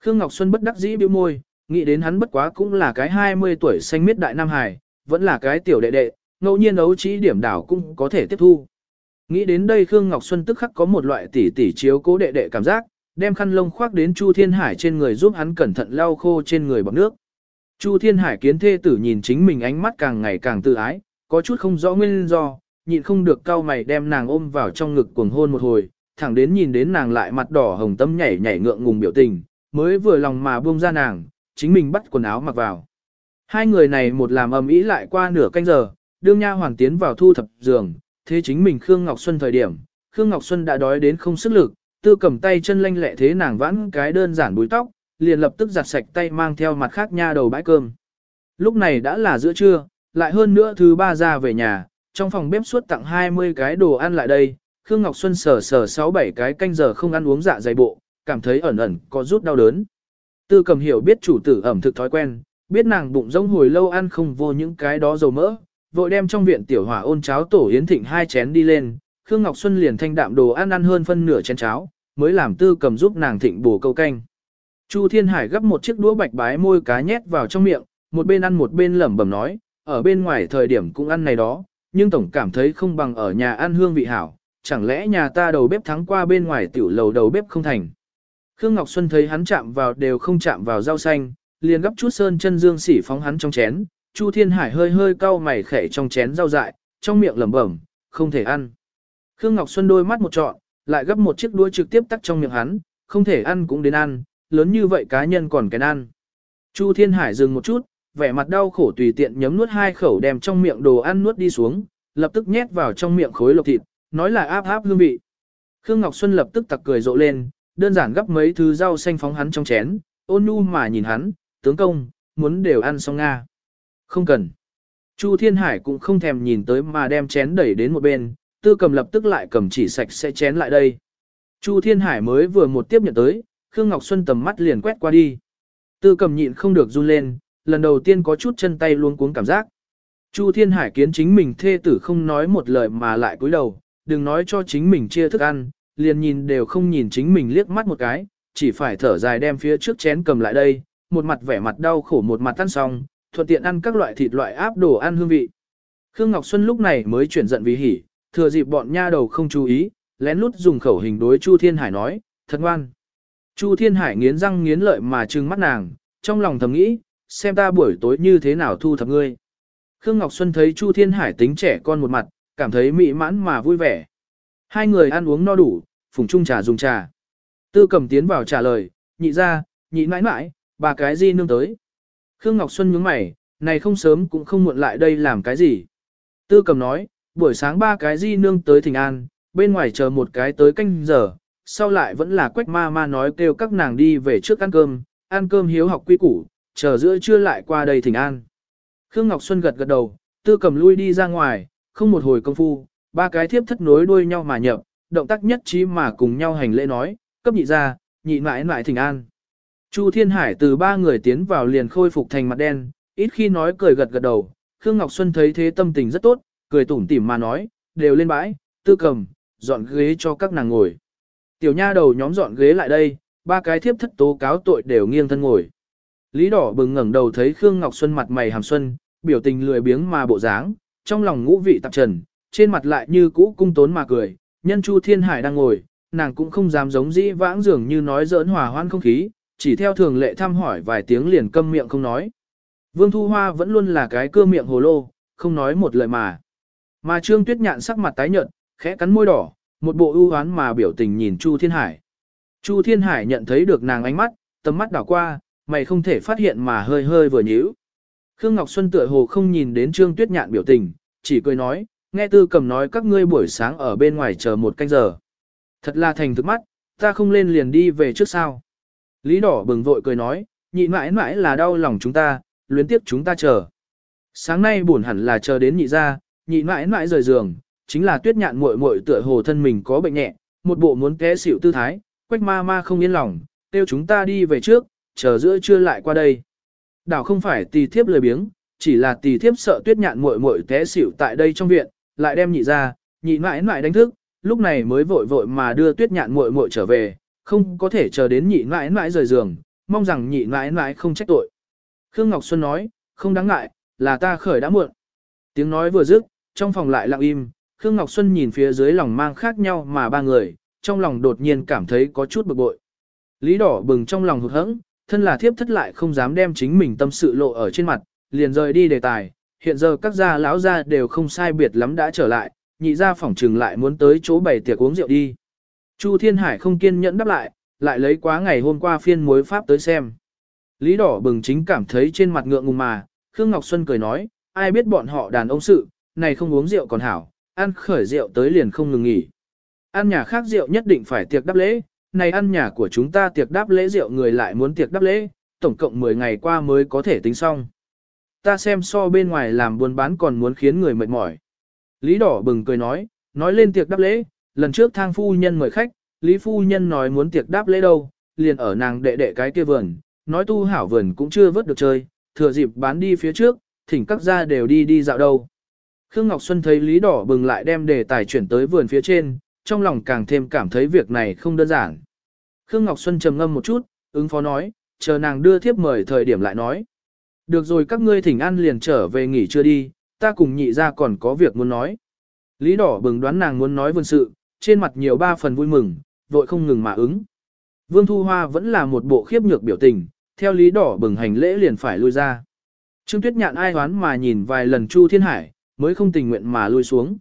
S1: Khương Ngọc Xuân bất đắc dĩ bĩu môi, nghĩ đến hắn bất quá cũng là cái 20 tuổi xanh miết đại Nam Hải, vẫn là cái tiểu đệ đệ, ngẫu nhiên ấu trí điểm đảo cũng có thể tiếp thu. Nghĩ đến đây Khương Ngọc Xuân tức khắc có một loại tỉ tỉ chiếu cố đệ đệ cảm giác, đem khăn lông khoác đến Chu Thiên Hải trên người giúp hắn cẩn thận lau khô trên người bằng nước. Chu Thiên Hải kiến thê tử nhìn chính mình ánh mắt càng ngày càng tự ái, có chút không rõ nguyên do, nhịn không được cau mày đem nàng ôm vào trong ngực cuồng hôn một hồi, thẳng đến nhìn đến nàng lại mặt đỏ hồng tâm nhảy nhảy ngượng ngùng biểu tình, mới vừa lòng mà buông ra nàng, chính mình bắt quần áo mặc vào. Hai người này một làm ầm ĩ lại qua nửa canh giờ, đương nha hoàng tiến vào thu thập giường, thế chính mình Khương Ngọc Xuân thời điểm, Khương Ngọc Xuân đã đói đến không sức lực, tư cầm tay chân lanh lẹ thế nàng vãn cái đơn giản búi tóc, liền lập tức giặt sạch tay mang theo mặt khác nha đầu bãi cơm. Lúc này đã là giữa trưa, lại hơn nữa thứ ba ra về nhà, trong phòng bếp suốt tặng 20 cái đồ ăn lại đây, Khương Ngọc Xuân sờ sờ 6-7 cái canh giờ không ăn uống dạ dày bộ, cảm thấy ẩn ẩn có rút đau đớn. Tư cầm hiểu biết chủ tử ẩm thực thói quen, biết nàng bụng rỗng hồi lâu ăn không vô những cái đó dầu mỡ, vội đem trong viện tiểu hỏa ôn cháo tổ yến thịnh hai chén đi lên, Khương Ngọc Xuân liền thanh đạm đồ ăn ăn hơn phân nửa chén cháo, mới làm tư cầm giúp nàng thịnh bổ câu canh. Chu Thiên Hải gấp một chiếc đũa bạch bái môi cá nhét vào trong miệng, một bên ăn một bên lẩm bẩm nói, ở bên ngoài thời điểm cũng ăn này đó, nhưng tổng cảm thấy không bằng ở nhà ăn hương vị hảo, chẳng lẽ nhà ta đầu bếp thắng qua bên ngoài tiểu lầu đầu bếp không thành. Khương Ngọc Xuân thấy hắn chạm vào đều không chạm vào rau xanh, liền gấp chút sơn chân dương xỉ phóng hắn trong chén, Chu Thiên Hải hơi hơi cau mày khẽ trong chén rau dại, trong miệng lẩm bẩm, không thể ăn. Khương Ngọc Xuân đôi mắt một trọn, lại gấp một chiếc đuôi trực tiếp tắt trong miệng hắn, không thể ăn cũng đến ăn, lớn như vậy cá nhân còn cái ăn. Chu Thiên Hải dừng một chút, vẻ mặt đau khổ tùy tiện nhấm nuốt hai khẩu đem trong miệng đồ ăn nuốt đi xuống, lập tức nhét vào trong miệng khối lộc thịt, nói là áp áp hương vị. Khương Ngọc Xuân lập tức tặc cười rộ lên, đơn giản gấp mấy thứ rau xanh phóng hắn trong chén, ôn nhu mà nhìn hắn, tướng công, muốn đều ăn xong nga. Không cần. Chu Thiên Hải cũng không thèm nhìn tới mà đem chén đẩy đến một bên, tư cầm lập tức lại cầm chỉ sạch sẽ chén lại đây. Chu Thiên Hải mới vừa một tiếp nhận tới, Khương Ngọc Xuân tầm mắt liền quét qua đi. Tư cầm nhịn không được run lên, lần đầu tiên có chút chân tay luôn cuống cảm giác. Chu Thiên Hải kiến chính mình thê tử không nói một lời mà lại cúi đầu, đừng nói cho chính mình chia thức ăn, liền nhìn đều không nhìn chính mình liếc mắt một cái, chỉ phải thở dài đem phía trước chén cầm lại đây, một mặt vẻ mặt đau khổ một mặt ăn xong, thuận tiện ăn các loại thịt loại áp đồ ăn hương vị. Khương Ngọc Xuân lúc này mới chuyển giận vì hỉ, thừa dịp bọn nha đầu không chú ý, lén lút dùng khẩu hình đối Chu Thiên Hải nói, thật ngoan. Chu Thiên Hải nghiến răng nghiến lợi mà trừng mắt nàng, trong lòng thầm nghĩ, xem ta buổi tối như thế nào thu thập ngươi. Khương Ngọc Xuân thấy Chu Thiên Hải tính trẻ con một mặt, cảm thấy mỹ mãn mà vui vẻ. Hai người ăn uống no đủ, phùng chung trà dùng trà. Tư cầm tiến vào trả lời, nhị ra, nhị mãi mãi, bà cái gì nương tới. Khương Ngọc Xuân nhướng mày, này không sớm cũng không muộn lại đây làm cái gì. Tư cầm nói, buổi sáng ba cái di nương tới thỉnh an, bên ngoài chờ một cái tới canh giờ, sau lại vẫn là quách ma ma nói kêu các nàng đi về trước ăn cơm, ăn cơm hiếu học quy củ, chờ giữa trưa lại qua đây thỉnh an. Khương Ngọc Xuân gật gật đầu, tư cầm lui đi ra ngoài, không một hồi công phu, ba cái thiếp thất nối đuôi nhau mà nhập, động tác nhất trí mà cùng nhau hành lễ nói, cấp nhị ra, nhị mãi mãi thỉnh an. Chu Thiên Hải từ ba người tiến vào liền khôi phục thành mặt đen, ít khi nói cười gật gật đầu. Khương Ngọc Xuân thấy thế tâm tình rất tốt, cười tủm tỉm mà nói, đều lên bãi, tư cầm, dọn ghế cho các nàng ngồi. Tiểu nha đầu nhóm dọn ghế lại đây, ba cái thiếp thất tố cáo tội đều nghiêng thân ngồi. Lý đỏ bừng ngẩng đầu thấy Khương Ngọc Xuân mặt mày hàm xuân, biểu tình lười biếng mà bộ dáng, trong lòng ngũ vị tạp trần, trên mặt lại như cũ cung tốn mà cười, nhân Chu Thiên Hải đang ngồi, nàng cũng không dám giống dĩ vãng dường như nói giỡn hòa hoan không khí, chỉ theo thường lệ thăm hỏi vài tiếng liền câm miệng không nói. Vương Thu Hoa vẫn luôn là cái cưa miệng hồ lô, không nói một lời mà. Mà Trương Tuyết Nhạn sắc mặt tái nhợt, khẽ cắn môi đỏ, một bộ ưu hoán mà biểu tình nhìn Chu Thiên Hải. Chu Thiên Hải nhận thấy được nàng ánh mắt, tầm mắt đảo qua, mày không thể phát hiện mà hơi hơi vừa nhíu. Khương Ngọc Xuân tựa hồ không nhìn đến Trương Tuyết Nhạn biểu tình, chỉ cười nói, nghe tư cầm nói các ngươi buổi sáng ở bên ngoài chờ một canh giờ. Thật là thành thức mắt, ta không lên liền đi về trước sao. Lý đỏ bừng vội cười nói, nhị mãi mãi là đau lòng chúng ta, luyến tiếp chúng ta chờ. Sáng nay buồn hẳn là chờ đến nhị ra, nhị mãi mãi rời giường, chính là tuyết nhạn muội muội tựa hồ thân mình có bệnh nhẹ, một bộ muốn té xỉu tư thái, quách ma ma không yên lòng, kêu chúng ta đi về trước, chờ giữa trưa lại qua đây. Đảo không phải tỳ thiếp lười biếng, chỉ là tỳ thiếp sợ tuyết nhạn muội muội té xỉu tại đây trong viện, lại đem nhị ra, nhị mãi mãi đánh thức, lúc này mới vội vội mà đưa tuyết nhạn muội muội trở về, không có thể chờ đến nhị mãi mãi rời giường, mong rằng nhị mãi mãi không trách tội. Khương Ngọc Xuân nói, không đáng ngại, là ta khởi đã muộn. Tiếng nói vừa dứt, trong phòng lại lặng im, Khương Ngọc Xuân nhìn phía dưới lòng mang khác nhau mà ba người, trong lòng đột nhiên cảm thấy có chút bực bội. Lý đỏ bừng trong lòng hụt hẫng, thân là thiếp thất lại không dám đem chính mình tâm sự lộ ở trên mặt, liền rời đi đề tài. Hiện giờ các gia lão gia đều không sai biệt lắm đã trở lại, nhị gia phỏng trừng lại muốn tới chỗ bày tiệc uống rượu đi. Chu Thiên Hải không kiên nhẫn đáp lại, lại lấy quá ngày hôm qua phiên muối pháp tới xem. Lý đỏ bừng chính cảm thấy trên mặt ngượng ngùng mà, Khương Ngọc Xuân cười nói, ai biết bọn họ đàn ông sự, này không uống rượu còn hảo, ăn khởi rượu tới liền không ngừng nghỉ. Ăn nhà khác rượu nhất định phải tiệc đáp lễ, này ăn nhà của chúng ta tiệc đáp lễ rượu người lại muốn tiệc đáp lễ, tổng cộng 10 ngày qua mới có thể tính xong. Ta xem so bên ngoài làm buôn bán còn muốn khiến người mệt mỏi. Lý đỏ bừng cười nói, nói lên tiệc đáp lễ, lần trước thang phu nhân mời khách, Lý phu nhân nói muốn tiệc đáp lễ đâu, liền ở nàng đệ đệ cái kia vườn, nói tu hảo vườn cũng chưa vớt được chơi, thừa dịp bán đi phía trước, thỉnh các gia đều đi đi dạo đâu. Khương Ngọc Xuân thấy Lý Đỏ bừng lại đem đề tài chuyển tới vườn phía trên, trong lòng càng thêm cảm thấy việc này không đơn giản. Khương Ngọc Xuân trầm ngâm một chút, ứng phó nói, chờ nàng đưa thiếp mời thời điểm lại nói. Được rồi các ngươi thỉnh ăn liền trở về nghỉ chưa đi, ta cùng nhị ra còn có việc muốn nói. Lý Đỏ bừng đoán nàng muốn nói vườn sự, trên mặt nhiều ba phần vui mừng, vội không ngừng mà ứng. Vương Thu Hoa vẫn là một bộ khiếp nhược biểu tình, theo Lý Đỏ bừng hành lễ liền phải lui ra. Trương Tuyết Nhạn ai hoán mà nhìn vài lần Chu Thiên Hải, mới không tình nguyện mà lui xuống.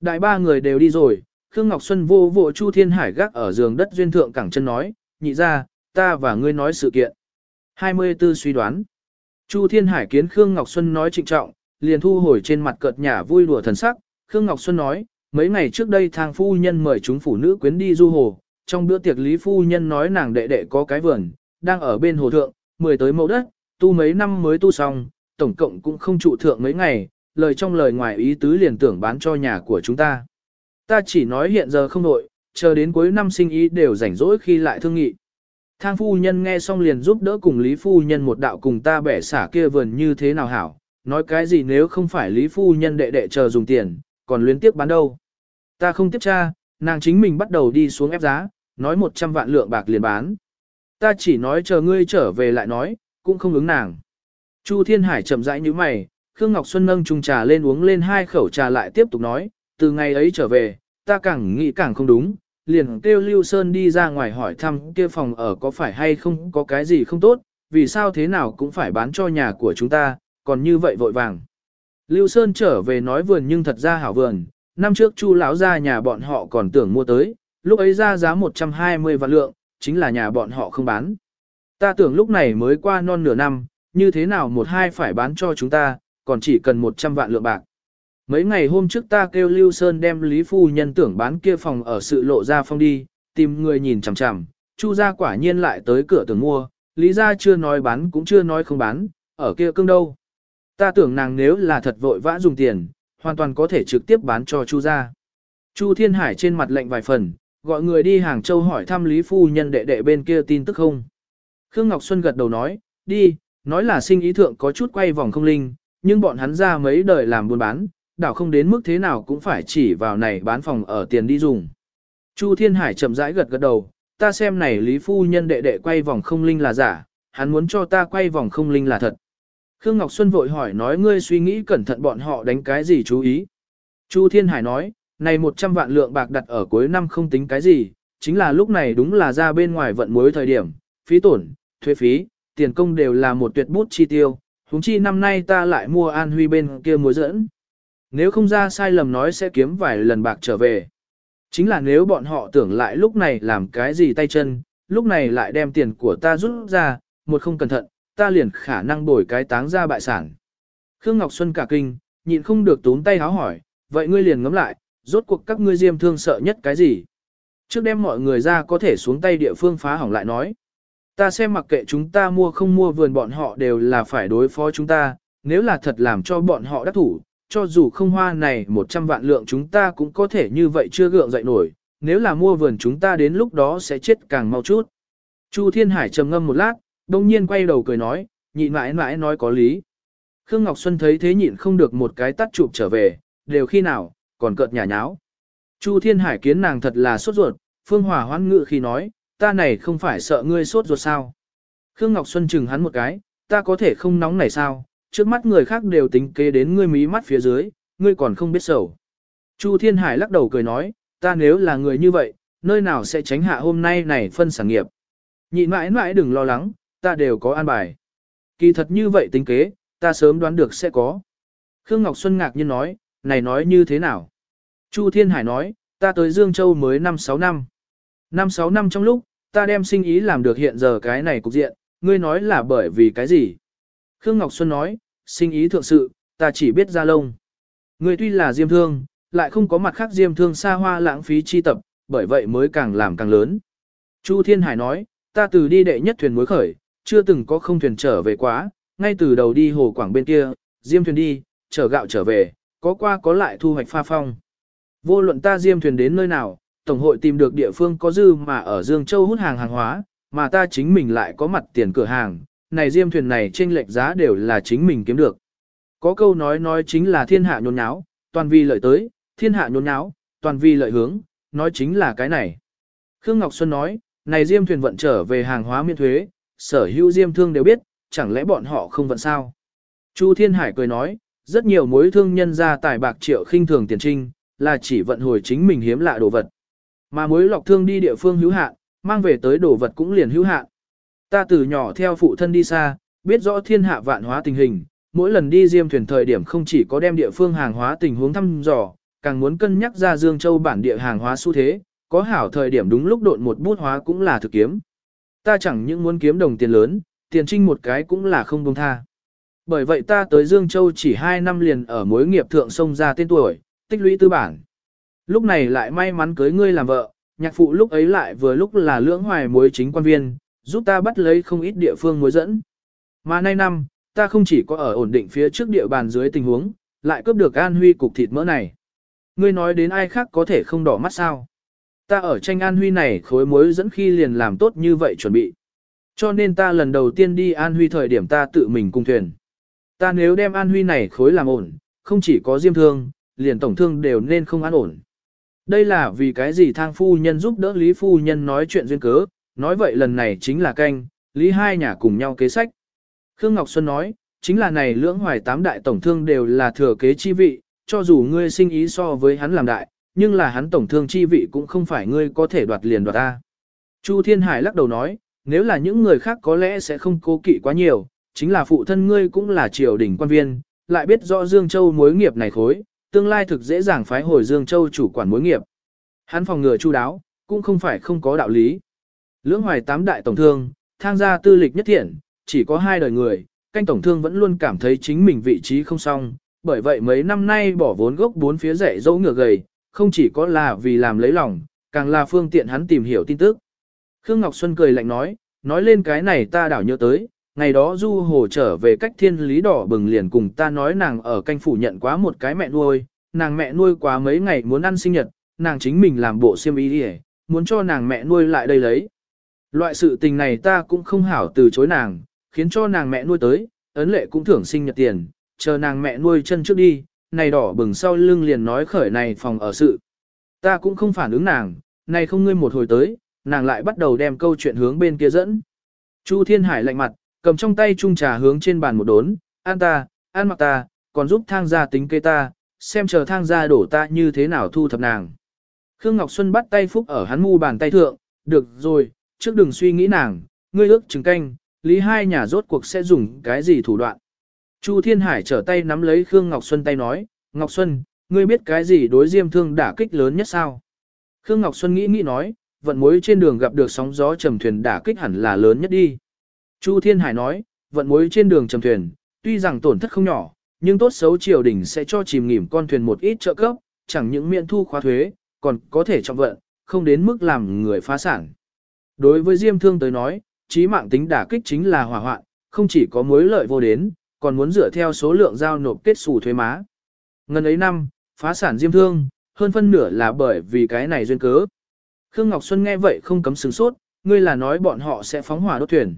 S1: Đại ba người đều đi rồi, Khương Ngọc Xuân vô vụ Chu Thiên Hải gác ở giường đất duyên thượng cẳng chân nói, nhị ra, ta và ngươi nói sự kiện. 24 suy đoán. Chu Thiên Hải kiến Khương Ngọc Xuân nói trịnh trọng, liền thu hồi trên mặt cợt nhả vui đùa thần sắc. Khương Ngọc Xuân nói, mấy ngày trước đây thang phu nhân mời chúng phụ nữ quyến đi du hồ, trong bữa tiệc Lý phu nhân nói nàng đệ đệ có cái vườn, đang ở bên hồ thượng, mười tới mẫu đất, tu mấy năm mới tu xong, tổng cộng cũng không trụ thượng mấy ngày, lời trong lời ngoài ý tứ liền tưởng bán cho nhà của chúng ta. Ta chỉ nói hiện giờ không nội, chờ đến cuối năm sinh ý đều rảnh rỗi khi lại thương nghị. Thang phu nhân nghe xong liền giúp đỡ cùng Lý phu nhân một đạo cùng ta bẻ xả kia vườn như thế nào hảo, nói cái gì nếu không phải Lý phu nhân đệ đệ chờ dùng tiền, còn luyến tiếp bán đâu. Ta không tiếp tra, nàng chính mình bắt đầu đi xuống ép giá, nói 100 vạn lượng bạc liền bán. Ta chỉ nói chờ ngươi trở về lại nói, cũng không ứng nàng. Chu Thiên Hải chậm rãi như mày, Khương Ngọc Xuân nâng chung trà lên uống lên hai khẩu trà lại tiếp tục nói, từ ngày ấy trở về, ta càng nghĩ càng không đúng, liền kêu Lưu Sơn đi ra ngoài hỏi thăm kia phòng ở có phải hay không có cái gì không tốt, vì sao thế nào cũng phải bán cho nhà của chúng ta, còn như vậy vội vàng. Lưu Sơn trở về nói vườn nhưng thật ra hảo vườn, năm trước Chu lão ra nhà bọn họ còn tưởng mua tới, lúc ấy ra giá 120 vạn lượng, chính là nhà bọn họ không bán. Ta tưởng lúc này mới qua non nửa năm, như thế nào một hai phải bán cho chúng ta, còn chỉ cần 100 vạn lượng bạc. Mấy ngày hôm trước ta kêu Lưu Sơn đem Lý Phu Nhân tưởng bán kia phòng ở sự lộ ra phong đi, tìm người nhìn chằm chằm, Chu gia quả nhiên lại tới cửa tưởng mua, Lý gia chưa nói bán cũng chưa nói không bán, ở kia cương đâu. Ta tưởng nàng nếu là thật vội vã dùng tiền, hoàn toàn có thể trực tiếp bán cho Chu gia. Chu Thiên Hải trên mặt lệnh vài phần, gọi người đi Hàng Châu hỏi thăm Lý Phu Nhân đệ đệ bên kia tin tức không. Khương Ngọc Xuân gật đầu nói, đi, nói là sinh ý thượng có chút quay vòng không linh, nhưng bọn hắn ra mấy đời làm buôn bán, đảo không đến mức thế nào cũng phải chỉ vào này bán phòng ở tiền đi dùng. Chu Thiên Hải chậm rãi gật gật đầu, ta xem này Lý Phu Nhân đệ đệ quay vòng không linh là giả, hắn muốn cho ta quay vòng không linh là thật. Khương Ngọc Xuân vội hỏi nói ngươi suy nghĩ cẩn thận bọn họ đánh cái gì chú ý. Chu Thiên Hải nói, này 100 vạn lượng bạc đặt ở cuối năm không tính cái gì, chính là lúc này đúng là ra bên ngoài vận mối thời điểm, phí tổn, thuế phí, tiền công đều là một tuyệt bút chi tiêu, huống chi năm nay ta lại mua An Huy bên kia muối dẫn. Nếu không ra sai lầm nói sẽ kiếm vài lần bạc trở về. Chính là nếu bọn họ tưởng lại lúc này làm cái gì tay chân, lúc này lại đem tiền của ta rút ra, một không cẩn thận, ta liền khả năng bồi cái táng ra bại sản. Khương Ngọc Xuân cả kinh, nhịn không được túm tay háo hỏi, vậy ngươi liền ngắm lại, rốt cuộc các ngươi diêm thương sợ nhất cái gì? Trước đem mọi người ra có thể xuống tay địa phương phá hỏng lại nói. Ta xem mặc kệ chúng ta mua không mua vườn bọn họ đều là phải đối phó chúng ta, nếu là thật làm cho bọn họ đắc thủ, cho dù không hoa này 100 vạn lượng chúng ta cũng có thể như vậy chưa gượng dậy nổi, nếu là mua vườn chúng ta đến lúc đó sẽ chết càng mau chút. Chu Thiên Hải trầm ngâm một lát, đông nhiên quay đầu cười nói, nhịn mãi mãi nói có lý. Khương Ngọc Xuân thấy thế nhịn không được một cái tắt chụp trở về, đều khi nào, còn cợt nhà nháo. Chu Thiên Hải kiến nàng thật là sốt ruột, Phương Hòa hoãn ngự khi nói, ta này không phải sợ ngươi sốt ruột sao. Khương Ngọc Xuân chừng hắn một cái, ta có thể không nóng này sao, trước mắt người khác đều tính kế đến ngươi mí mắt phía dưới, ngươi còn không biết sầu. Chu Thiên Hải lắc đầu cười nói, ta nếu là người như vậy, nơi nào sẽ tránh hạ hôm nay này phân sản nghiệp. nhị mãi mãi đừng lo lắng, ta đều có an bài. Kỳ thật như vậy tính kế, ta sớm đoán được sẽ có. Khương Ngọc Xuân ngạc nhiên nói, này nói như thế nào? Chu Thiên Hải nói, ta tới Dương Châu mới 5-6 năm. 5-6 năm trong lúc, ta đem sinh ý làm được hiện giờ cái này cục diện, ngươi nói là bởi vì cái gì? Khương Ngọc Xuân nói, sinh ý thượng sự, ta chỉ biết ra lông. Ngươi tuy là diêm thương, lại không có mặt khác diêm thương xa hoa lãng phí chi tập, bởi vậy mới càng làm càng lớn. Chu Thiên Hải nói, ta từ đi đệ nhất thuyền mối khởi, chưa từng có không thuyền trở về quá, ngay từ đầu đi hồ quảng bên kia, diêm thuyền đi, chở gạo trở về, có qua có lại thu hoạch pha phong. Vô luận ta diêm thuyền đến nơi nào, Tổng hội tìm được địa phương có dư mà ở Dương Châu hút hàng hàng hóa, mà ta chính mình lại có mặt tiền cửa hàng, này diêm thuyền này trên lệch giá đều là chính mình kiếm được. Có câu nói nói chính là thiên hạ nhốn nháo, toàn vì lợi tới, thiên hạ nhốn nháo, toàn vì lợi hướng, nói chính là cái này. Khương Ngọc Xuân nói, này diêm thuyền vận trở về hàng hóa miễn thuế, sở hữu diêm thương đều biết, chẳng lẽ bọn họ không vận sao? Chu Thiên Hải cười nói, rất nhiều mối thương nhân ra tài bạc triệu khinh thường tiền trinh, là chỉ vận hồi chính mình hiếm lạ đồ vật. Mà mối lọc thương đi địa phương hữu hạn, mang về tới đồ vật cũng liền hữu hạn. Ta từ nhỏ theo phụ thân đi xa, biết rõ thiên hạ vạn hóa tình hình, mỗi lần đi diêm thuyền thời điểm không chỉ có đem địa phương hàng hóa tình huống thăm dò, càng muốn cân nhắc ra Dương Châu bản địa hàng hóa xu thế, có hảo thời điểm đúng lúc độn một bút hóa cũng là thực kiếm. Ta chẳng những muốn kiếm đồng tiền lớn, tiền trinh một cái cũng là không buông tha. Bởi vậy ta tới Dương Châu chỉ 2 năm liền ở mối nghiệp thượng sông ra tên tuổi, tích lũy tư bản. Lúc này lại may mắn cưới ngươi làm vợ, nhạc phụ lúc ấy lại vừa lúc là lưỡng hoài mối chính quan viên, giúp ta bắt lấy không ít địa phương mối dẫn. Mà nay năm, ta không chỉ có ở ổn định phía trước địa bàn dưới tình huống, lại cướp được an huy cục thịt mỡ này. Ngươi nói đến ai khác có thể không đỏ mắt sao? Ta ở tranh an huy này khối mối dẫn khi liền làm tốt như vậy chuẩn bị. Cho nên ta lần đầu tiên đi an huy thời điểm ta tự mình cung thuyền. Ta nếu đem an huy này khối làm ổn, không chỉ có diêm thương, liền tổng thương đều nên không an ổn. Đây là vì cái gì thang phu nhân giúp đỡ Lý phu nhân nói chuyện duyên cớ, nói vậy lần này chính là canh, Lý hai nhà cùng nhau kế sách. Khương Ngọc Xuân nói, chính là này lưỡng hoài tám đại tổng thương đều là thừa kế chi vị, cho dù ngươi sinh ý so với hắn làm đại, nhưng là hắn tổng thương chi vị cũng không phải ngươi có thể đoạt liền đoạt ta. Chu Thiên Hải lắc đầu nói, nếu là những người khác có lẽ sẽ không cố kỵ quá nhiều, chính là phụ thân ngươi cũng là triều đình quan viên, lại biết rõ Dương Châu mối nghiệp này khối, tương lai thực dễ dàng phái hồi Dương Châu chủ quản mối nghiệp. Hắn phòng ngừa chu đáo, cũng không phải không có đạo lý. Lưỡng hoài tám đại tổng thương, thang gia tư lịch nhất thiện, chỉ có hai đời người, canh tổng thương vẫn luôn cảm thấy chính mình vị trí không xong, bởi vậy mấy năm nay bỏ vốn gốc bốn phía rẻ dỗ ngựa gầy, không chỉ có là vì làm lấy lòng, càng là phương tiện hắn tìm hiểu tin tức. Khương Ngọc Xuân cười lạnh nói, nói lên cái này ta đảo nhớ tới, ngày đó Du Hồ trở về cách thiên lý đỏ bừng liền cùng ta nói nàng ở canh phủ nhận quá một cái mẹ nuôi, nàng mẹ nuôi quá mấy ngày muốn ăn sinh nhật, nàng chính mình làm bộ xiêm y đi muốn cho nàng mẹ nuôi lại đây lấy. Loại sự tình này ta cũng không hảo từ chối nàng, khiến cho nàng mẹ nuôi tới, ấn lệ cũng thưởng sinh nhật tiền, chờ nàng mẹ nuôi chân trước đi, này đỏ bừng sau lưng liền nói khởi này phòng ở sự. Ta cũng không phản ứng nàng, này không ngươi một hồi tới, nàng lại bắt đầu đem câu chuyện hướng bên kia dẫn. Chu Thiên Hải lạnh mặt, cầm trong tay chung trà hướng trên bàn một đốn, an ta, an mặc ta, còn giúp thang gia tính kê ta, xem chờ thang gia đổ ta như thế nào thu thập nàng. Khương Ngọc Xuân bắt tay phúc ở hắn mu bàn tay thượng, được rồi, trước đừng suy nghĩ nàng, ngươi ước chứng canh, lý hai nhà rốt cuộc sẽ dùng cái gì thủ đoạn. Chu Thiên Hải trở tay nắm lấy Khương Ngọc Xuân tay nói, Ngọc Xuân, ngươi biết cái gì đối diêm thương đả kích lớn nhất sao? Khương Ngọc Xuân nghĩ nghĩ nói, vận mối trên đường gặp được sóng gió trầm thuyền đả kích hẳn là lớn nhất đi. Chu Thiên Hải nói, vận mối trên đường trầm thuyền, tuy rằng tổn thất không nhỏ, nhưng tốt xấu triều đình sẽ cho chìm nghỉm con thuyền một ít trợ cấp, chẳng những miễn thu khóa thuế, còn có thể trọng vận, không đến mức làm người phá sản. Đối với Diêm Thương tới nói, trí mạng tính đả kích chính là hỏa hoạn, không chỉ có mối lợi vô đến, còn muốn dựa theo số lượng giao nộp kết sủ thuế má. Ngân ấy năm, phá sản Diêm Thương, hơn phân nửa là bởi vì cái này duyên cớ. Khương Ngọc Xuân nghe vậy không cấm sừng sốt, ngươi là nói bọn họ sẽ phóng hỏa đốt thuyền.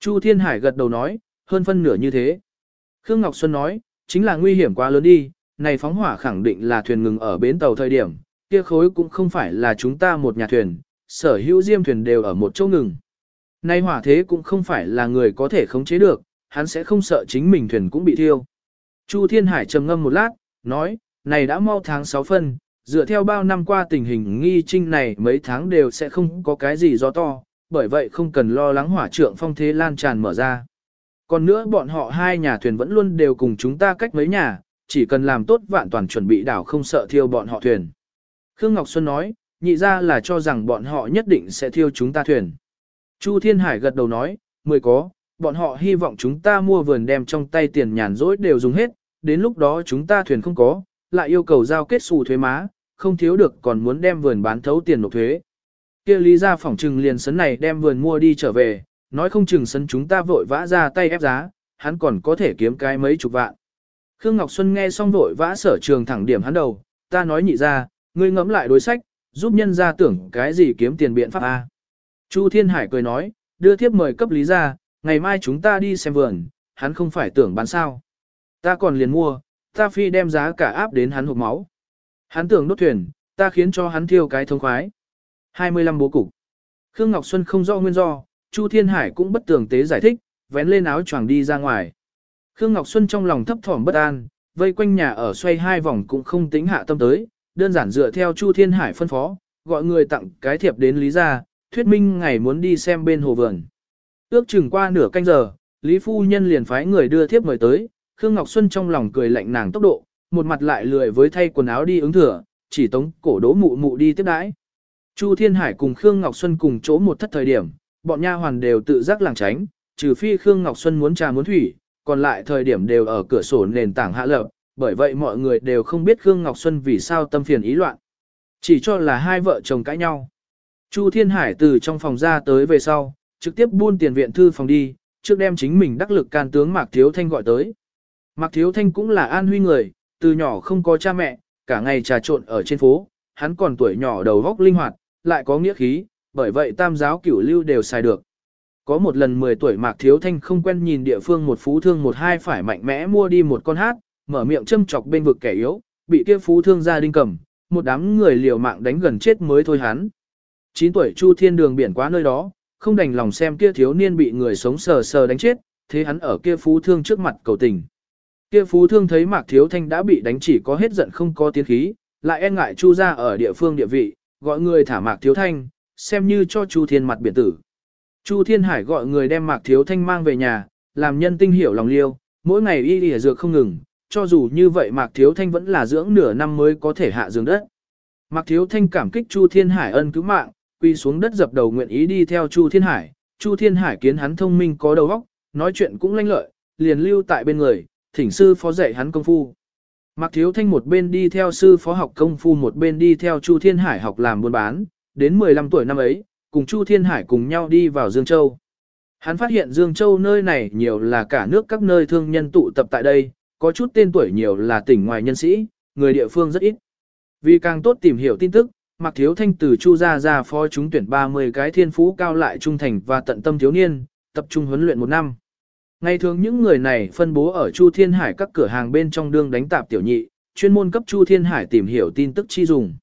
S1: Chu Thiên Hải gật đầu nói, hơn phân nửa như thế. Khương Ngọc Xuân nói, chính là nguy hiểm quá lớn đi, này phóng hỏa khẳng định là thuyền ngừng ở bến tàu thời điểm, kia khối cũng không phải là chúng ta một nhà thuyền, sở hữu diêm thuyền đều ở một chỗ ngừng. Nay hỏa thế cũng không phải là người có thể khống chế được, hắn sẽ không sợ chính mình thuyền cũng bị thiêu. Chu Thiên Hải trầm ngâm một lát, nói, này đã mau tháng 6 phân, dựa theo bao năm qua tình hình nghi trinh này mấy tháng đều sẽ không có cái gì gió to, bởi vậy không cần lo lắng hỏa trượng phong thế lan tràn mở ra. Còn nữa bọn họ hai nhà thuyền vẫn luôn đều cùng chúng ta cách mấy nhà, chỉ cần làm tốt vạn toàn chuẩn bị đảo không sợ thiêu bọn họ thuyền. Khương Ngọc Xuân nói, nhị ra là cho rằng bọn họ nhất định sẽ thiêu chúng ta thuyền. Chu Thiên Hải gật đầu nói, mười có, bọn họ hy vọng chúng ta mua vườn đem trong tay tiền nhàn rỗi đều dùng hết, đến lúc đó chúng ta thuyền không có, lại yêu cầu giao kết xù thuế má, không thiếu được còn muốn đem vườn bán thấu tiền nộp thuế. Kia lý ra phỏng trừng liền sấn này đem vườn mua đi trở về, nói không chừng sấn chúng ta vội vã ra tay ép giá, hắn còn có thể kiếm cái mấy chục vạn. Khương Ngọc Xuân nghe xong vội vã sở trường thẳng điểm hắn đầu, ta nói nhị ra, ngươi ngẫm lại đối sách, giúp nhân ra tưởng cái gì kiếm tiền biện pháp A. Chu Thiên Hải cười nói, đưa thiếp mời cấp lý ra, ngày mai chúng ta đi xem vườn, hắn không phải tưởng bán sao. Ta còn liền mua, ta phi đem giá cả áp đến hắn hộp máu. Hắn tưởng đốt thuyền, ta khiến cho hắn thiêu cái thông khoái. 25 bố cục. Khương Ngọc Xuân không rõ nguyên do, Chu Thiên Hải cũng bất tường tế giải thích, vén lên áo choàng đi ra ngoài. Khương Ngọc Xuân trong lòng thấp thỏm bất an, vây quanh nhà ở xoay hai vòng cũng không tính hạ tâm tới, đơn giản dựa theo Chu Thiên Hải phân phó, gọi người tặng cái thiệp đến Lý gia, thuyết minh ngày muốn đi xem bên hồ vườn. Ước chừng qua nửa canh giờ, Lý Phu Nhân liền phái người đưa thiếp mời tới, Khương Ngọc Xuân trong lòng cười lạnh nàng tốc độ, một mặt lại lười với thay quần áo đi ứng thừa, chỉ tống cổ đỗ mụ mụ đi tiếp đãi. Chu Thiên Hải cùng Khương Ngọc Xuân cùng chỗ một thất thời điểm, bọn nha hoàn đều tự giác làng tránh, trừ phi Khương Ngọc Xuân muốn trà muốn thủy, còn lại thời điểm đều ở cửa sổ nền tảng hạ lập, bởi vậy mọi người đều không biết Khương Ngọc Xuân vì sao tâm phiền ý loạn. Chỉ cho là hai vợ chồng cãi nhau. Chu Thiên Hải từ trong phòng ra tới về sau, trực tiếp buôn tiền viện thư phòng đi, trước đem chính mình đắc lực can tướng Mạc Thiếu Thanh gọi tới. Mạc Thiếu Thanh cũng là an huy người, từ nhỏ không có cha mẹ, cả ngày trà trộn ở trên phố, hắn còn tuổi nhỏ đầu góc linh hoạt, lại có nghĩa khí, bởi vậy tam giáo cửu lưu đều xài được. Có một lần 10 tuổi Mạc Thiếu Thanh không quen nhìn địa phương một phú thương một hai phải mạnh mẽ mua đi một con hát, mở miệng châm chọc bên vực kẻ yếu, bị kia phú thương gia đinh cầm, một đám người liều mạng đánh gần chết mới thôi hắn. 9 tuổi Chu Thiên Đường biển quá nơi đó, không đành lòng xem kia thiếu niên bị người sống sờ sờ đánh chết, thế hắn ở kia phú thương trước mặt cầu tình. Kia phú thương thấy Mạc Thiếu Thanh đã bị đánh chỉ có hết giận không có tiến khí, lại e ngại Chu gia ở địa phương địa vị, gọi người thả Mạc Thiếu Thanh, xem như cho Chu Thiên mặt biển tử. Chu Thiên Hải gọi người đem Mạc Thiếu Thanh mang về nhà, làm nhân tinh hiểu lòng liêu, mỗi ngày y y dược không ngừng, cho dù như vậy Mạc Thiếu Thanh vẫn là dưỡng nửa năm mới có thể hạ giường đất. Mạc Thiếu Thanh cảm kích Chu Thiên Hải ân cứu mạng, quy xuống đất dập đầu nguyện ý đi theo Chu Thiên Hải. Chu Thiên Hải kiến hắn thông minh có đầu óc, nói chuyện cũng lanh lợi, liền lưu tại bên người, thỉnh sư phó dạy hắn công phu. Mạc Thiếu Thanh một bên đi theo sư phó học công phu một bên đi theo Chu Thiên Hải học làm buôn bán, đến 15 tuổi năm ấy, cùng Chu Thiên Hải cùng nhau đi vào Dương Châu. Hắn phát hiện Dương Châu nơi này nhiều là cả nước các nơi thương nhân tụ tập tại đây, có chút tên tuổi nhiều là tỉnh ngoài nhân sĩ, người địa phương rất ít. Vì càng tốt tìm hiểu tin tức, Mạc Thiếu Thanh từ Chu gia ra phó chúng tuyển 30 cái thiên phú cao lại trung thành và tận tâm thiếu niên, tập trung huấn luyện một năm. Ngày thường những người này phân bố ở Chu Thiên Hải các cửa hàng bên trong đương đánh tạp tiểu nhị, chuyên môn cấp Chu Thiên Hải tìm hiểu tin tức chi dùng.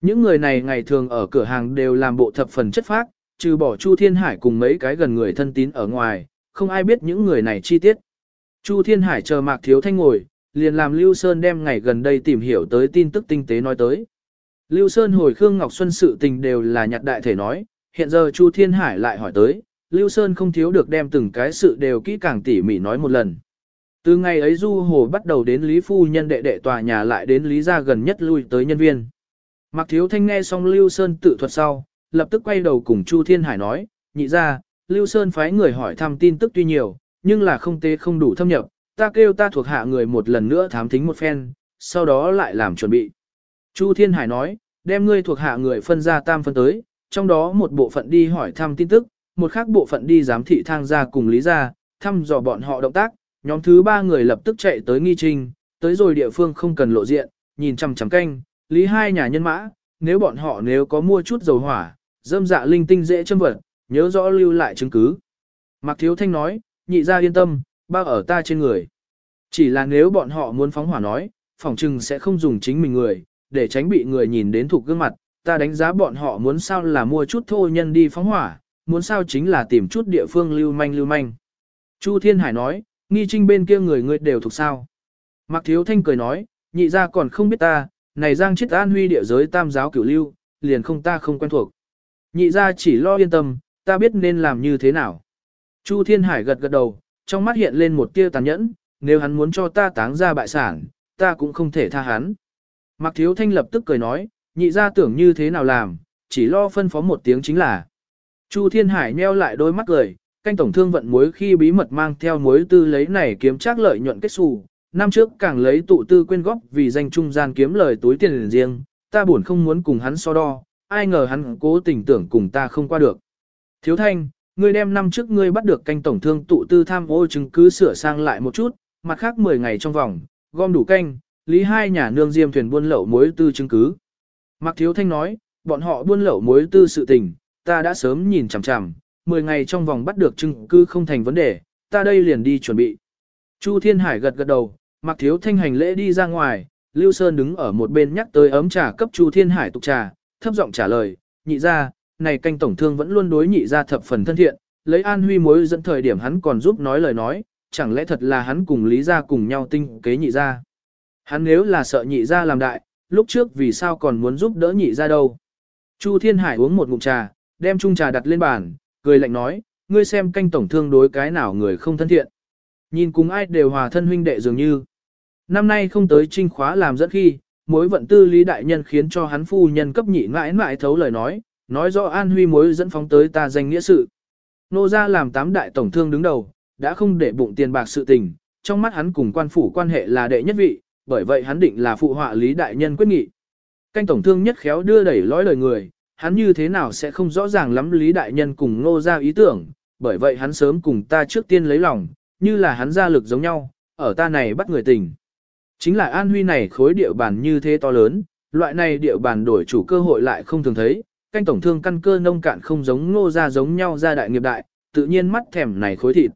S1: Những người này ngày thường ở cửa hàng đều làm bộ thập phần chất phác, trừ bỏ Chu Thiên Hải cùng mấy cái gần người thân tín ở ngoài, không ai biết những người này chi tiết. Chu Thiên Hải chờ Mạc Thiếu Thanh ngồi, liền làm Lưu Sơn đem ngày gần đây tìm hiểu tới tin tức tinh tế nói tới. Lưu Sơn hồi Khương Ngọc Xuân sự tình đều là nhặt đại thể nói, hiện giờ Chu Thiên Hải lại hỏi tới, Lưu Sơn không thiếu được đem từng cái sự đều kỹ càng tỉ mỉ nói một lần. Từ ngày ấy Du Hồ bắt đầu đến Lý Phu Nhân đệ đệ tòa nhà lại đến Lý gia gần nhất lui tới nhân viên. Mạc Thiếu Thanh nghe xong Lưu Sơn tự thuật sau, lập tức quay đầu cùng Chu Thiên Hải nói, nhị ra, Lưu Sơn phái người hỏi thăm tin tức tuy nhiều, nhưng là không tế không đủ thâm nhập, ta kêu ta thuộc hạ người một lần nữa thám thính một phen, sau đó lại làm chuẩn bị. Chu Thiên Hải nói, đem ngươi thuộc hạ người phân ra tam phân tới, trong đó một bộ phận đi hỏi thăm tin tức, một khác bộ phận đi giám thị thang gia cùng Lý gia, thăm dò bọn họ động tác, nhóm thứ ba người lập tức chạy tới nghi trinh, tới rồi địa phương không cần lộ diện, nhìn chằm chằm canh, Lý hai nhà nhân mã, nếu bọn họ nếu có mua chút dầu hỏa, dâm dạ linh tinh dễ châm vật, nhớ rõ lưu lại chứng cứ. Mạc Thiếu Thanh nói, nhị ra yên tâm, bao ở ta trên người. Chỉ là nếu bọn họ muốn phóng hỏa nói, phỏng chừng sẽ không dùng chính mình người, để tránh bị người nhìn đến thuộc gương mặt, ta đánh giá bọn họ muốn sao là mua chút thô nhân đi phóng hỏa, muốn sao chính là tìm chút địa phương lưu manh lưu manh. Chu Thiên Hải nói, nghi trinh bên kia người ngươi đều thuộc sao. Mạc Thiếu Thanh cười nói, nhị ra còn không biết ta, này giang chết an huy địa giới tam giáo cửu lưu, liền không ta không quen thuộc. Nhị ra chỉ lo yên tâm, ta biết nên làm như thế nào. Chu Thiên Hải gật gật đầu, trong mắt hiện lên một tia tàn nhẫn, nếu hắn muốn cho ta táng ra bại sản, ta cũng không thể tha hắn. Mạc Thiếu Thanh lập tức cười nói, nhị ra tưởng như thế nào làm, chỉ lo phân phó một tiếng chính là. Chu Thiên Hải nheo lại đôi mắt cười, canh tổng thương vận muối khi bí mật mang theo muối tư lấy này kiếm chắc lợi nhuận kết xù. Năm trước càng lấy tụ tư quyên góp vì danh trung gian kiếm lời túi tiền riêng, ta buồn không muốn cùng hắn so đo, ai ngờ hắn cố tình tưởng cùng ta không qua được. Thiếu thanh, ngươi đem năm trước ngươi bắt được canh tổng thương tụ tư tham ô chứng cứ sửa sang lại một chút, mặt khác 10 ngày trong vòng, gom đủ canh, lý hai nhà nương diêm thuyền buôn lậu muối tư chứng cứ. Mạc Thiếu Thanh nói, bọn họ buôn lậu muối tư sự tình, ta đã sớm nhìn chằm chằm, 10 ngày trong vòng bắt được chứng cứ không thành vấn đề, ta đây liền đi chuẩn bị. Chu Thiên Hải gật gật đầu, Mạc Thiếu Thanh hành lễ đi ra ngoài, Lưu Sơn đứng ở một bên nhắc tới ấm trà cấp Chu Thiên Hải tục trà, thấp giọng trả lời, nhị ra, này canh tổng thương vẫn luôn đối nhị ra thập phần thân thiện, lấy an huy mối dẫn thời điểm hắn còn giúp nói lời nói, chẳng lẽ thật là hắn cùng lý ra cùng nhau tinh kế nhị ra. Hắn nếu là sợ nhị ra làm đại, lúc trước vì sao còn muốn giúp đỡ nhị ra đâu. Chu Thiên Hải uống một ngụm trà, đem chung trà đặt lên bàn, cười lạnh nói, ngươi xem canh tổng thương đối cái nào người không thân thiện. Nhìn cùng ai đều hòa thân huynh đệ dường như. Năm nay không tới trinh khóa làm dẫn khi, mối vận tư lý đại nhân khiến cho hắn phu nhân cấp nhị mãi mãi thấu lời nói, nói rõ an huy mối dẫn phóng tới ta danh nghĩa sự. Nô ra làm tám đại tổng thương đứng đầu, đã không để bụng tiền bạc sự tình, trong mắt hắn cùng quan phủ quan hệ là đệ nhất vị, bởi vậy hắn định là phụ họa lý đại nhân quyết nghị. Canh tổng thương nhất khéo đưa đẩy lõi lời người, hắn như thế nào sẽ không rõ ràng lắm lý đại nhân cùng ngô ra ý tưởng, bởi vậy hắn sớm cùng ta trước tiên lấy lòng, như là hắn ra lực giống nhau, ở ta này bắt người tình. Chính là An Huy này khối địa bàn như thế to lớn, loại này địa bàn đổi chủ cơ hội lại không thường thấy, canh tổng thương căn cơ nông cạn không giống ngô ra giống nhau ra đại nghiệp đại, tự nhiên mắt thèm này khối thịt.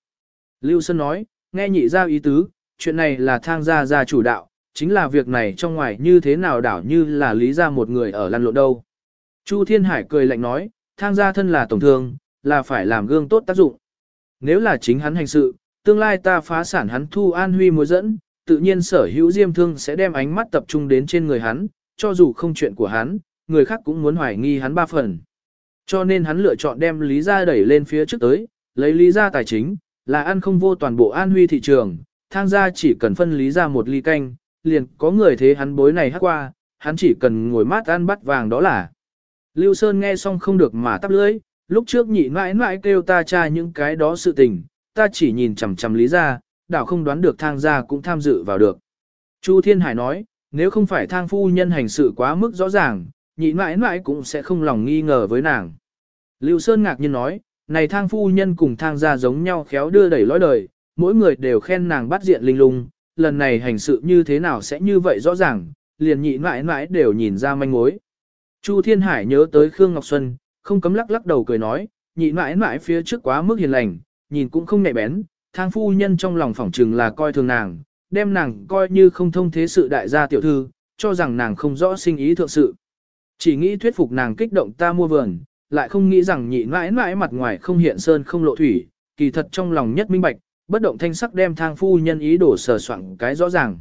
S1: Lưu Sơn nói, nghe nhị ra ý tứ, chuyện này là thang gia gia chủ đạo, chính là việc này trong ngoài như thế nào đảo như là lý ra một người ở lăn lộn đâu. Chu Thiên Hải cười lạnh nói, thang gia thân là tổng thương, là phải làm gương tốt tác dụng. Nếu là chính hắn hành sự, tương lai ta phá sản hắn thu an huy mối dẫn, tự nhiên sở hữu diêm thương sẽ đem ánh mắt tập trung đến trên người hắn, cho dù không chuyện của hắn, người khác cũng muốn hoài nghi hắn ba phần. Cho nên hắn lựa chọn đem lý gia đẩy lên phía trước tới, lấy lý gia tài chính, là ăn không vô toàn bộ an huy thị trường, thang gia chỉ cần phân lý ra một ly canh, liền có người thế hắn bối này hát qua, hắn chỉ cần ngồi mát ăn bắt vàng đó là. Lưu Sơn nghe xong không được mà tắp lưỡi, lúc trước nhị mãi mãi kêu ta tra những cái đó sự tình, ta chỉ nhìn chằm chằm lý ra, đảo không đoán được thang gia cũng tham dự vào được. Chu Thiên Hải nói, nếu không phải thang phu nhân hành sự quá mức rõ ràng, nhị mãi mãi cũng sẽ không lòng nghi ngờ với nàng. Lưu Sơn ngạc nhiên nói, này thang phu nhân cùng thang gia giống nhau khéo đưa đẩy lõi đời, mỗi người đều khen nàng bắt diện linh lung, lần này hành sự như thế nào sẽ như vậy rõ ràng, liền nhị mãi mãi đều nhìn ra manh mối. Chu Thiên Hải nhớ tới Khương Ngọc Xuân, không cấm lắc lắc đầu cười nói, nhị mãi mãi phía trước quá mức hiền lành, nhìn cũng không nhạy bén, thang phu nhân trong lòng phỏng trừng là coi thường nàng, đem nàng coi như không thông thế sự đại gia tiểu thư, cho rằng nàng không rõ sinh ý thượng sự. Chỉ nghĩ thuyết phục nàng kích động ta mua vườn, lại không nghĩ rằng nhị mãi mãi mặt ngoài không hiện sơn không lộ thủy, kỳ thật trong lòng nhất minh bạch, bất động thanh sắc đem thang phu nhân ý đổ sờ soạn cái rõ ràng.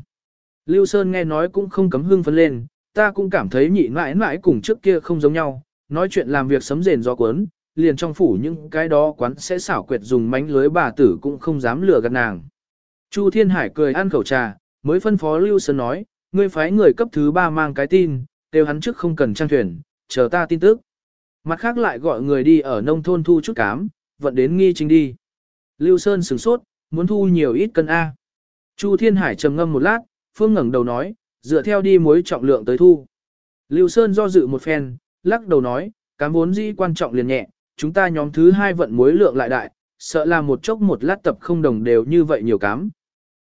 S1: Lưu Sơn nghe nói cũng không cấm hương phấn lên, ta cũng cảm thấy nhị mãi mãi cùng trước kia không giống nhau, nói chuyện làm việc sấm rền gió cuốn, liền trong phủ những cái đó quán sẽ xảo quyệt dùng mánh lưới bà tử cũng không dám lừa gạt nàng. Chu Thiên Hải cười ăn khẩu trà, mới phân phó Lưu Sơn nói, ngươi phái người cấp thứ ba mang cái tin, đều hắn trước không cần trang thuyền, chờ ta tin tức. Mặt khác lại gọi người đi ở nông thôn thu chút cám, vận đến nghi chính đi. Lưu Sơn sửng sốt, muốn thu nhiều ít cân A. Chu Thiên Hải trầm ngâm một lát, Phương ngẩng đầu nói, dựa theo đi mối trọng lượng tới thu. Lưu Sơn do dự một phen, lắc đầu nói, cám vốn dĩ quan trọng liền nhẹ, chúng ta nhóm thứ hai vận mối lượng lại đại, sợ là một chốc một lát tập không đồng đều như vậy nhiều cám.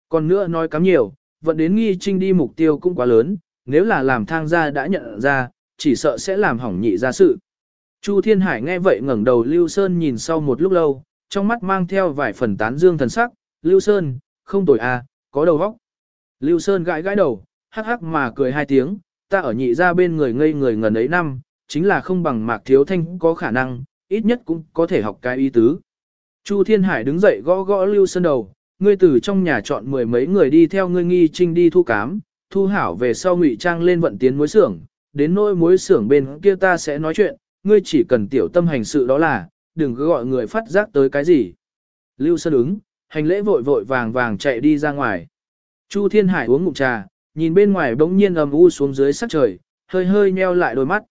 S1: Còn nữa nói cám nhiều, vận đến nghi trinh đi mục tiêu cũng quá lớn, nếu là làm thang gia đã nhận ra, chỉ sợ sẽ làm hỏng nhị ra sự. Chu Thiên Hải nghe vậy ngẩng đầu Lưu Sơn nhìn sau một lúc lâu, trong mắt mang theo vài phần tán dương thần sắc, Lưu Sơn, không tồi à, có đầu vóc Lưu Sơn gãi gãi đầu, hắc hắc mà cười hai tiếng, ta ở nhị ra bên người ngây người ngần ấy năm, chính là không bằng mạc thiếu thanh có khả năng, ít nhất cũng có thể học cái ý tứ. Chu Thiên Hải đứng dậy gõ gõ Lưu Sơn đầu, ngươi từ trong nhà chọn mười mấy người đi theo ngươi nghi trinh đi thu cám, thu hảo về sau ngụy trang lên vận tiến muối xưởng, đến nỗi muối xưởng bên kia ta sẽ nói chuyện, ngươi chỉ cần tiểu tâm hành sự đó là, đừng cứ gọi người phát giác tới cái gì. Lưu Sơn ứng, hành lễ vội vội vàng vàng chạy đi ra ngoài. Chu Thiên Hải uống ngụm trà, nhìn bên ngoài bỗng nhiên ầm u xuống dưới sắc trời, hơi hơi nheo lại đôi mắt.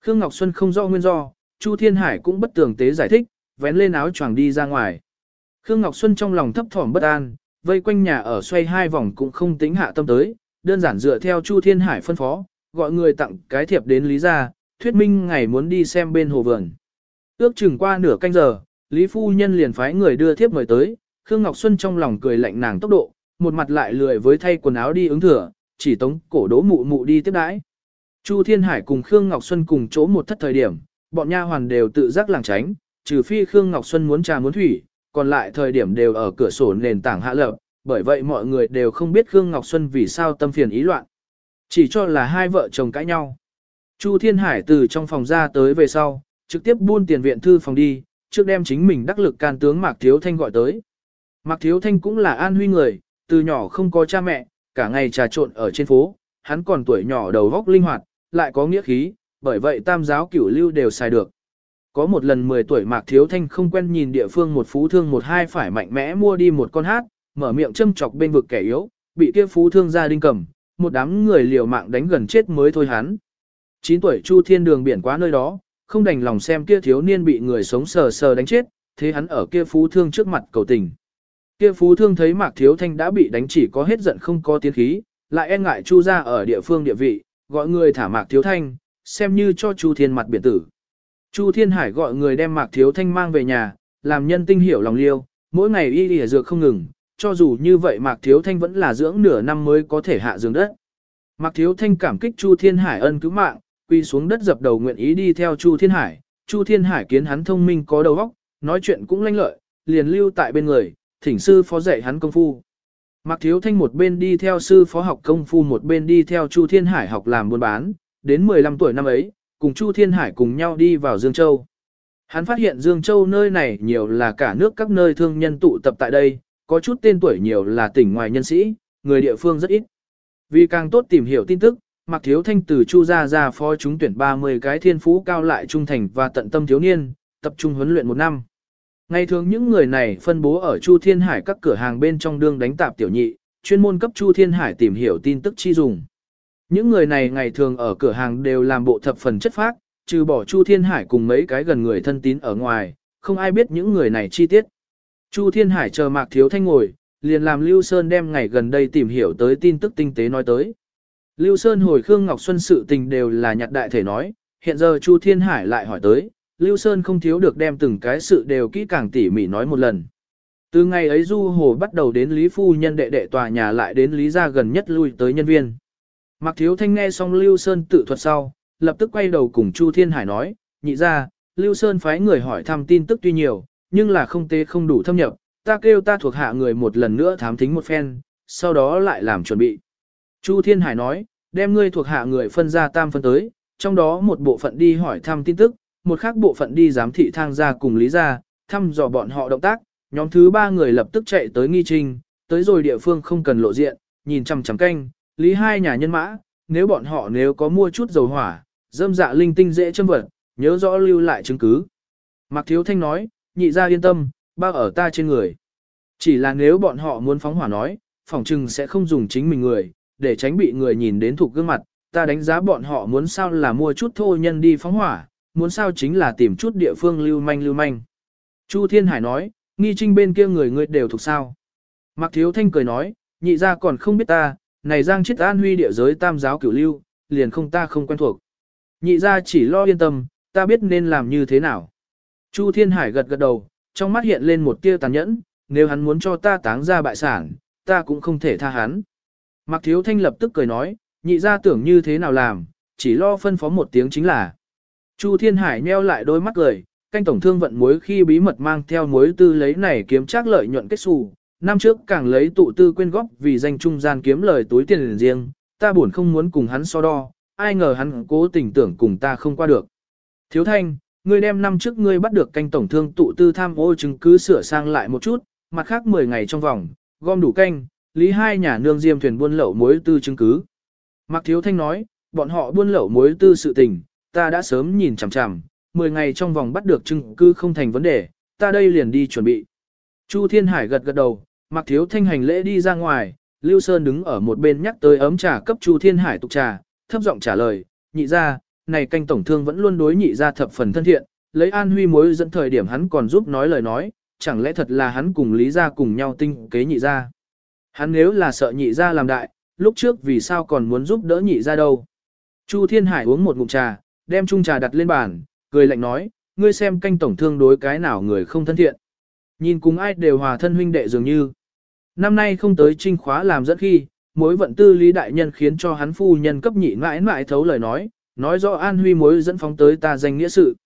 S1: Khương Ngọc Xuân không rõ nguyên do, Chu Thiên Hải cũng bất tường tế giải thích, vén lên áo choàng đi ra ngoài. Khương Ngọc Xuân trong lòng thấp thỏm bất an, vây quanh nhà ở xoay hai vòng cũng không tính hạ tâm tới, đơn giản dựa theo Chu Thiên Hải phân phó, gọi người tặng cái thiệp đến Lý gia, thuyết minh ngày muốn đi xem bên hồ vườn. Ước chừng qua nửa canh giờ, Lý Phu Nhân liền phái người đưa thiếp mời tới, Khương Ngọc Xuân trong lòng cười lạnh nàng tốc độ, một mặt lại lười với thay quần áo đi ứng thừa, chỉ tống cổ đố mụ mụ đi tiếp đãi. Chu Thiên Hải cùng Khương Ngọc Xuân cùng chỗ một thất thời điểm, bọn nha hoàn đều tự giác làng tránh, trừ phi Khương Ngọc Xuân muốn trà muốn thủy, còn lại thời điểm đều ở cửa sổ nền tảng hạ lập, bởi vậy mọi người đều không biết Khương Ngọc Xuân vì sao tâm phiền ý loạn. Chỉ cho là hai vợ chồng cãi nhau. Chu Thiên Hải từ trong phòng ra tới về sau, trực tiếp buôn tiền viện thư phòng đi, trước đem chính mình đắc lực can tướng Mạc Thiếu Thanh gọi tới. Mạc Thiếu Thanh cũng là an huy người, từ nhỏ không có cha mẹ, cả ngày trà trộn ở trên phố, hắn còn tuổi nhỏ đầu góc linh hoạt, lại có nghĩa khí, bởi vậy tam giáo cửu lưu đều xài được. Có một lần 10 tuổi Mạc Thiếu Thanh không quen nhìn địa phương một phú thương một hai phải mạnh mẽ mua đi một con hát, mở miệng châm chọc bên vực kẻ yếu, bị kia phú thương gia đinh cầm, một đám người liều mạng đánh gần chết mới thôi hắn. 9 tuổi Chu Thiên Đường biển quá nơi đó, không đành lòng xem kia thiếu niên bị người sống sờ sờ đánh chết, thế hắn ở kia phú thương trước mặt cầu tình. Kia phú thương thấy Mạc Thiếu Thanh đã bị đánh chỉ có hết giận không có tiến khí, lại e ngại Chu gia ở địa phương địa vị, gọi người thả Mạc Thiếu Thanh, xem như cho Chu Thiên mặt biển tử. Chu Thiên Hải gọi người đem Mạc Thiếu Thanh mang về nhà, làm nhân tinh hiểu lòng liêu, mỗi ngày y y dược không ngừng, cho dù như vậy Mạc Thiếu Thanh vẫn là dưỡng nửa năm mới có thể hạ giường đất. Mạc Thiếu Thanh cảm kích Chu Thiên Hải ân cứu mạng, quy xuống đất dập đầu nguyện ý đi theo Chu Thiên Hải. Chu Thiên Hải kiến hắn thông minh có đầu óc, nói chuyện cũng lanh lợi, liền lưu tại bên người, thỉnh sư phó dạy hắn công phu. Mạc Thiếu Thanh một bên đi theo sư phó học công phu một bên đi theo Chu Thiên Hải học làm buôn bán, đến 15 tuổi năm ấy, cùng Chu Thiên Hải cùng nhau đi vào Dương Châu. Hắn phát hiện Dương Châu nơi này nhiều là cả nước các nơi thương nhân tụ tập tại đây, có chút tên tuổi nhiều là tỉnh ngoài nhân sĩ, người địa phương rất ít. Vì càng tốt tìm hiểu tin tức, Mạc Thiếu Thanh từ Chu gia ra phó chúng tuyển 30 cái thiên phú cao lại trung thành và tận tâm thiếu niên, tập trung huấn luyện một năm. Ngày thường những người này phân bố ở Chu Thiên Hải các cửa hàng bên trong đương đánh tạp tiểu nhị, chuyên môn cấp Chu Thiên Hải tìm hiểu tin tức chi dùng. Những người này ngày thường ở cửa hàng đều làm bộ thập phần chất phác, trừ bỏ Chu Thiên Hải cùng mấy cái gần người thân tín ở ngoài, không ai biết những người này chi tiết. Chu Thiên Hải chờ Mạc Thiếu Thanh ngồi, liền làm Lưu Sơn đem ngày gần đây tìm hiểu tới tin tức tinh tế nói tới. Lưu Sơn hồi Khương Ngọc Xuân sự tình đều là nhặt đại thể nói, hiện giờ Chu Thiên Hải lại hỏi tới, Lưu Sơn không thiếu được đem từng cái sự đều kỹ càng tỉ mỉ nói một lần. Từ ngày ấy Du Hồ bắt đầu đến Lý Phu Nhân đệ đệ tòa nhà lại đến Lý gia gần nhất lui tới nhân viên. Mạc Thiếu Thanh nghe xong Lưu Sơn tự thuật sau, lập tức quay đầu cùng Chu Thiên Hải nói, nhị ra, Lưu Sơn phái người hỏi thăm tin tức tuy nhiều, nhưng là không tế không đủ thâm nhập, ta kêu ta thuộc hạ người một lần nữa thám thính một phen, sau đó lại làm chuẩn bị. Chu Thiên Hải nói, đem ngươi thuộc hạ người phân ra tam phân tới, trong đó một bộ phận đi hỏi thăm tin tức, một khác bộ phận đi giám thị thang gia cùng lý gia, thăm dò bọn họ động tác, nhóm thứ ba người lập tức chạy tới nghi trinh, tới rồi địa phương không cần lộ diện, nhìn chằm chằm canh, lý hai nhà nhân mã, nếu bọn họ nếu có mua chút dầu hỏa, dâm dạ linh tinh dễ châm vật, nhớ rõ lưu lại chứng cứ. Mạc Thiếu Thanh nói, nhị ra yên tâm, bao ở ta trên người. Chỉ là nếu bọn họ muốn phóng hỏa nói, phỏng chừng sẽ không dùng chính mình người, để tránh bị người nhìn đến thuộc gương mặt, ta đánh giá bọn họ muốn sao là mua chút thô nhân đi phóng hỏa, muốn sao chính là tìm chút địa phương lưu manh lưu manh. Chu Thiên Hải nói, nghi trinh bên kia người người đều thuộc sao. Mạc Thiếu Thanh cười nói, nhị ra còn không biết ta, này giang chết an huy địa giới tam giáo cửu lưu, liền không ta không quen thuộc. Nhị ra chỉ lo yên tâm, ta biết nên làm như thế nào. Chu Thiên Hải gật gật đầu, trong mắt hiện lên một tia tàn nhẫn, nếu hắn muốn cho ta táng ra bại sản, ta cũng không thể tha hắn. Mạc Thiếu Thanh lập tức cười nói, nhị ra tưởng như thế nào làm, chỉ lo phân phó một tiếng chính là. Chu Thiên Hải nheo lại đôi mắt cười, canh tổng thương vận muối khi bí mật mang theo muối tư lấy này kiếm chắc lợi nhuận kết xù. Năm trước càng lấy tụ tư quyên góp vì danh trung gian kiếm lời túi tiền riêng, ta buồn không muốn cùng hắn so đo, ai ngờ hắn cố tình tưởng cùng ta không qua được. Thiếu thanh, ngươi đem năm trước ngươi bắt được canh tổng thương tụ tư tham ô chứng cứ sửa sang lại một chút, mặt khác 10 ngày trong vòng, gom đủ canh, lý hai nhà nương diêm thuyền buôn lậu muối tư chứng cứ. Mạc Thiếu Thanh nói, bọn họ buôn lậu muối tư sự tình, ta đã sớm nhìn chằm chằm, 10 ngày trong vòng bắt được chứng cứ không thành vấn đề, ta đây liền đi chuẩn bị. Chu Thiên Hải gật gật đầu, Mạc Thiếu Thanh hành lễ đi ra ngoài, Lưu Sơn đứng ở một bên nhắc tới ấm trà cấp Chu Thiên Hải tục trà, thấp giọng trả lời, nhị ra, này canh tổng thương vẫn luôn đối nhị ra thập phần thân thiện, lấy an huy mối dẫn thời điểm hắn còn giúp nói lời nói, chẳng lẽ thật là hắn cùng lý ra cùng nhau tinh kế nhị ra. Hắn nếu là sợ nhị ra làm đại, lúc trước vì sao còn muốn giúp đỡ nhị ra đâu. Chu Thiên Hải uống một ngụm trà, đem chung trà đặt lên bàn, cười lạnh nói, ngươi xem canh tổng thương đối cái nào người không thân thiện. Nhìn cùng ai đều hòa thân huynh đệ dường như. Năm nay không tới trinh khóa làm dẫn khi, mối vận tư lý đại nhân khiến cho hắn phu nhân cấp nhị mãi mãi thấu lời nói, nói rõ an huy mối dẫn phóng tới ta danh nghĩa sự.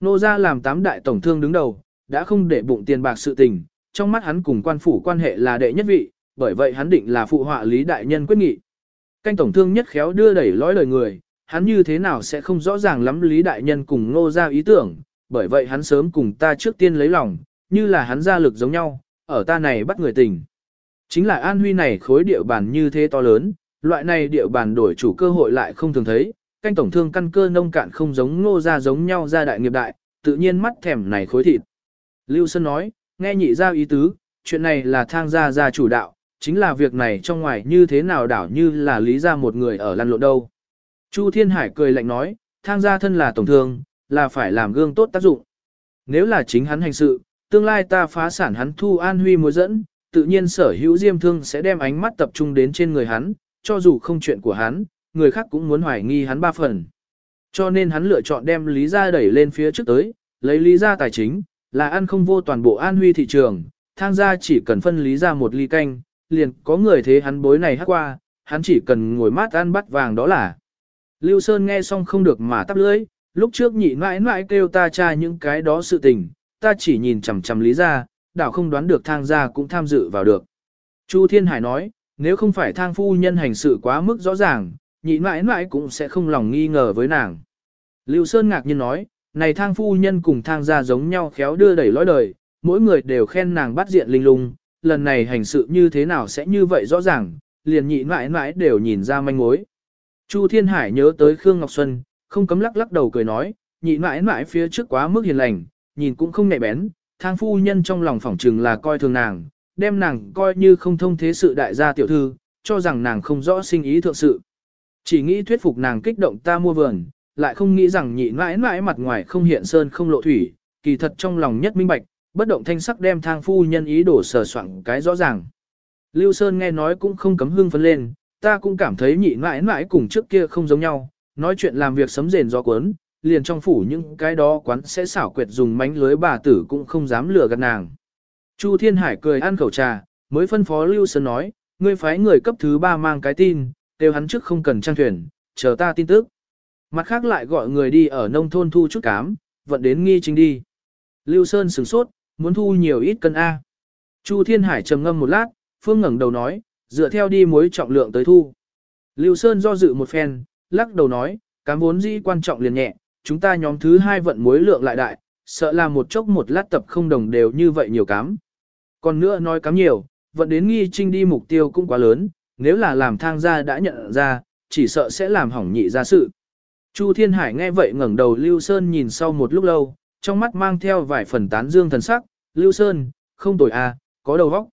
S1: Nô ra làm tám đại tổng thương đứng đầu, đã không để bụng tiền bạc sự tình, trong mắt hắn cùng quan phủ quan hệ là đệ nhất vị, bởi vậy hắn định là phụ họa lý đại nhân quyết nghị. Canh tổng thương nhất khéo đưa đẩy lõi lời người, hắn như thế nào sẽ không rõ ràng lắm lý đại nhân cùng nô ra ý tưởng, bởi vậy hắn sớm cùng ta trước tiên lấy lòng, như là hắn ra lực giống nhau, ở ta này bắt người tình. Chính là an huy này khối địa bàn như thế to lớn, loại này địa bàn đổi chủ cơ hội lại không thường thấy, canh tổng thương căn cơ nông cạn không giống Ngô ra giống nhau ra đại nghiệp đại, tự nhiên mắt thèm này khối thịt. Lưu Sơn nói, nghe nhị ra ý tứ, chuyện này là thang gia gia chủ đạo, chính là việc này trong ngoài như thế nào đảo như là lý ra một người ở lăn lộn đâu. Chu Thiên Hải cười lạnh nói, thang gia thân là tổng thương, là phải làm gương tốt tác dụng. Nếu là chính hắn hành sự, tương lai ta phá sản hắn thu an huy mối dẫn, tự nhiên sở hữu diêm thương sẽ đem ánh mắt tập trung đến trên người hắn, cho dù không chuyện của hắn, người khác cũng muốn hoài nghi hắn ba phần. Cho nên hắn lựa chọn đem lý gia đẩy lên phía trước tới, lấy lý gia tài chính, là ăn không vô toàn bộ an huy thị trường, thang gia chỉ cần phân lý Gia một ly canh, liền có người thế hắn bối này hát qua, hắn chỉ cần ngồi mát ăn bắt vàng đó là. Lưu Sơn nghe xong không được mà tắp lưỡi, lúc trước nhị mãi mãi kêu ta tra những cái đó sự tình, ta chỉ nhìn chằm chằm lý Gia, đảo không đoán được thang gia cũng tham dự vào được. Chu Thiên Hải nói, nếu không phải thang phu nhân hành sự quá mức rõ ràng, nhị mãi mãi cũng sẽ không lòng nghi ngờ với nàng. Lưu Sơn ngạc nhiên nói, này thang phu nhân cùng thang gia giống nhau khéo đưa đẩy lối đời, mỗi người đều khen nàng bắt diện linh lung, lần này hành sự như thế nào sẽ như vậy rõ ràng, liền nhị mãi mãi đều nhìn ra manh mối. Chu Thiên Hải nhớ tới Khương Ngọc Xuân, không cấm lắc lắc đầu cười nói, nhị mãi mãi phía trước quá mức hiền lành, nhìn cũng không nhẹ bén, thang phu nhân trong lòng phỏng trừng là coi thường nàng, đem nàng coi như không thông thế sự đại gia tiểu thư, cho rằng nàng không rõ sinh ý thượng sự. Chỉ nghĩ thuyết phục nàng kích động ta mua vườn, lại không nghĩ rằng nhị mãi mãi mặt ngoài không hiện sơn không lộ thủy, kỳ thật trong lòng nhất minh bạch, bất động thanh sắc đem thang phu nhân ý đổ sờ soạn cái rõ ràng. Lưu Sơn nghe nói cũng không cấm hương phấn lên, ta cũng cảm thấy nhị mãi mãi cùng trước kia không giống nhau, nói chuyện làm việc sấm rền gió cuốn, liền trong phủ những cái đó quán sẽ xảo quyệt dùng mánh lưới bà tử cũng không dám lừa gạt nàng. Chu Thiên Hải cười ăn khẩu trà, mới phân phó Lưu Sơn nói, ngươi phái người cấp thứ ba mang cái tin, đều hắn trước không cần trang thuyền, chờ ta tin tức. Mặt khác lại gọi người đi ở nông thôn thu chút cám, vận đến nghi chính đi. Lưu Sơn sửng sốt, muốn thu nhiều ít cân A. Chu Thiên Hải trầm ngâm một lát, Phương ngẩng đầu nói, dựa theo đi mối trọng lượng tới thu. Lưu Sơn do dự một phen, lắc đầu nói, cám vốn dĩ quan trọng liền nhẹ, chúng ta nhóm thứ hai vận mối lượng lại đại, sợ là một chốc một lát tập không đồng đều như vậy nhiều cám. Còn nữa nói cám nhiều, vận đến nghi trinh đi mục tiêu cũng quá lớn, nếu là làm thang gia đã nhận ra, chỉ sợ sẽ làm hỏng nhị ra sự. Chu Thiên Hải nghe vậy ngẩng đầu Lưu Sơn nhìn sau một lúc lâu, trong mắt mang theo vài phần tán dương thần sắc, Lưu Sơn, không tồi à, có đầu óc.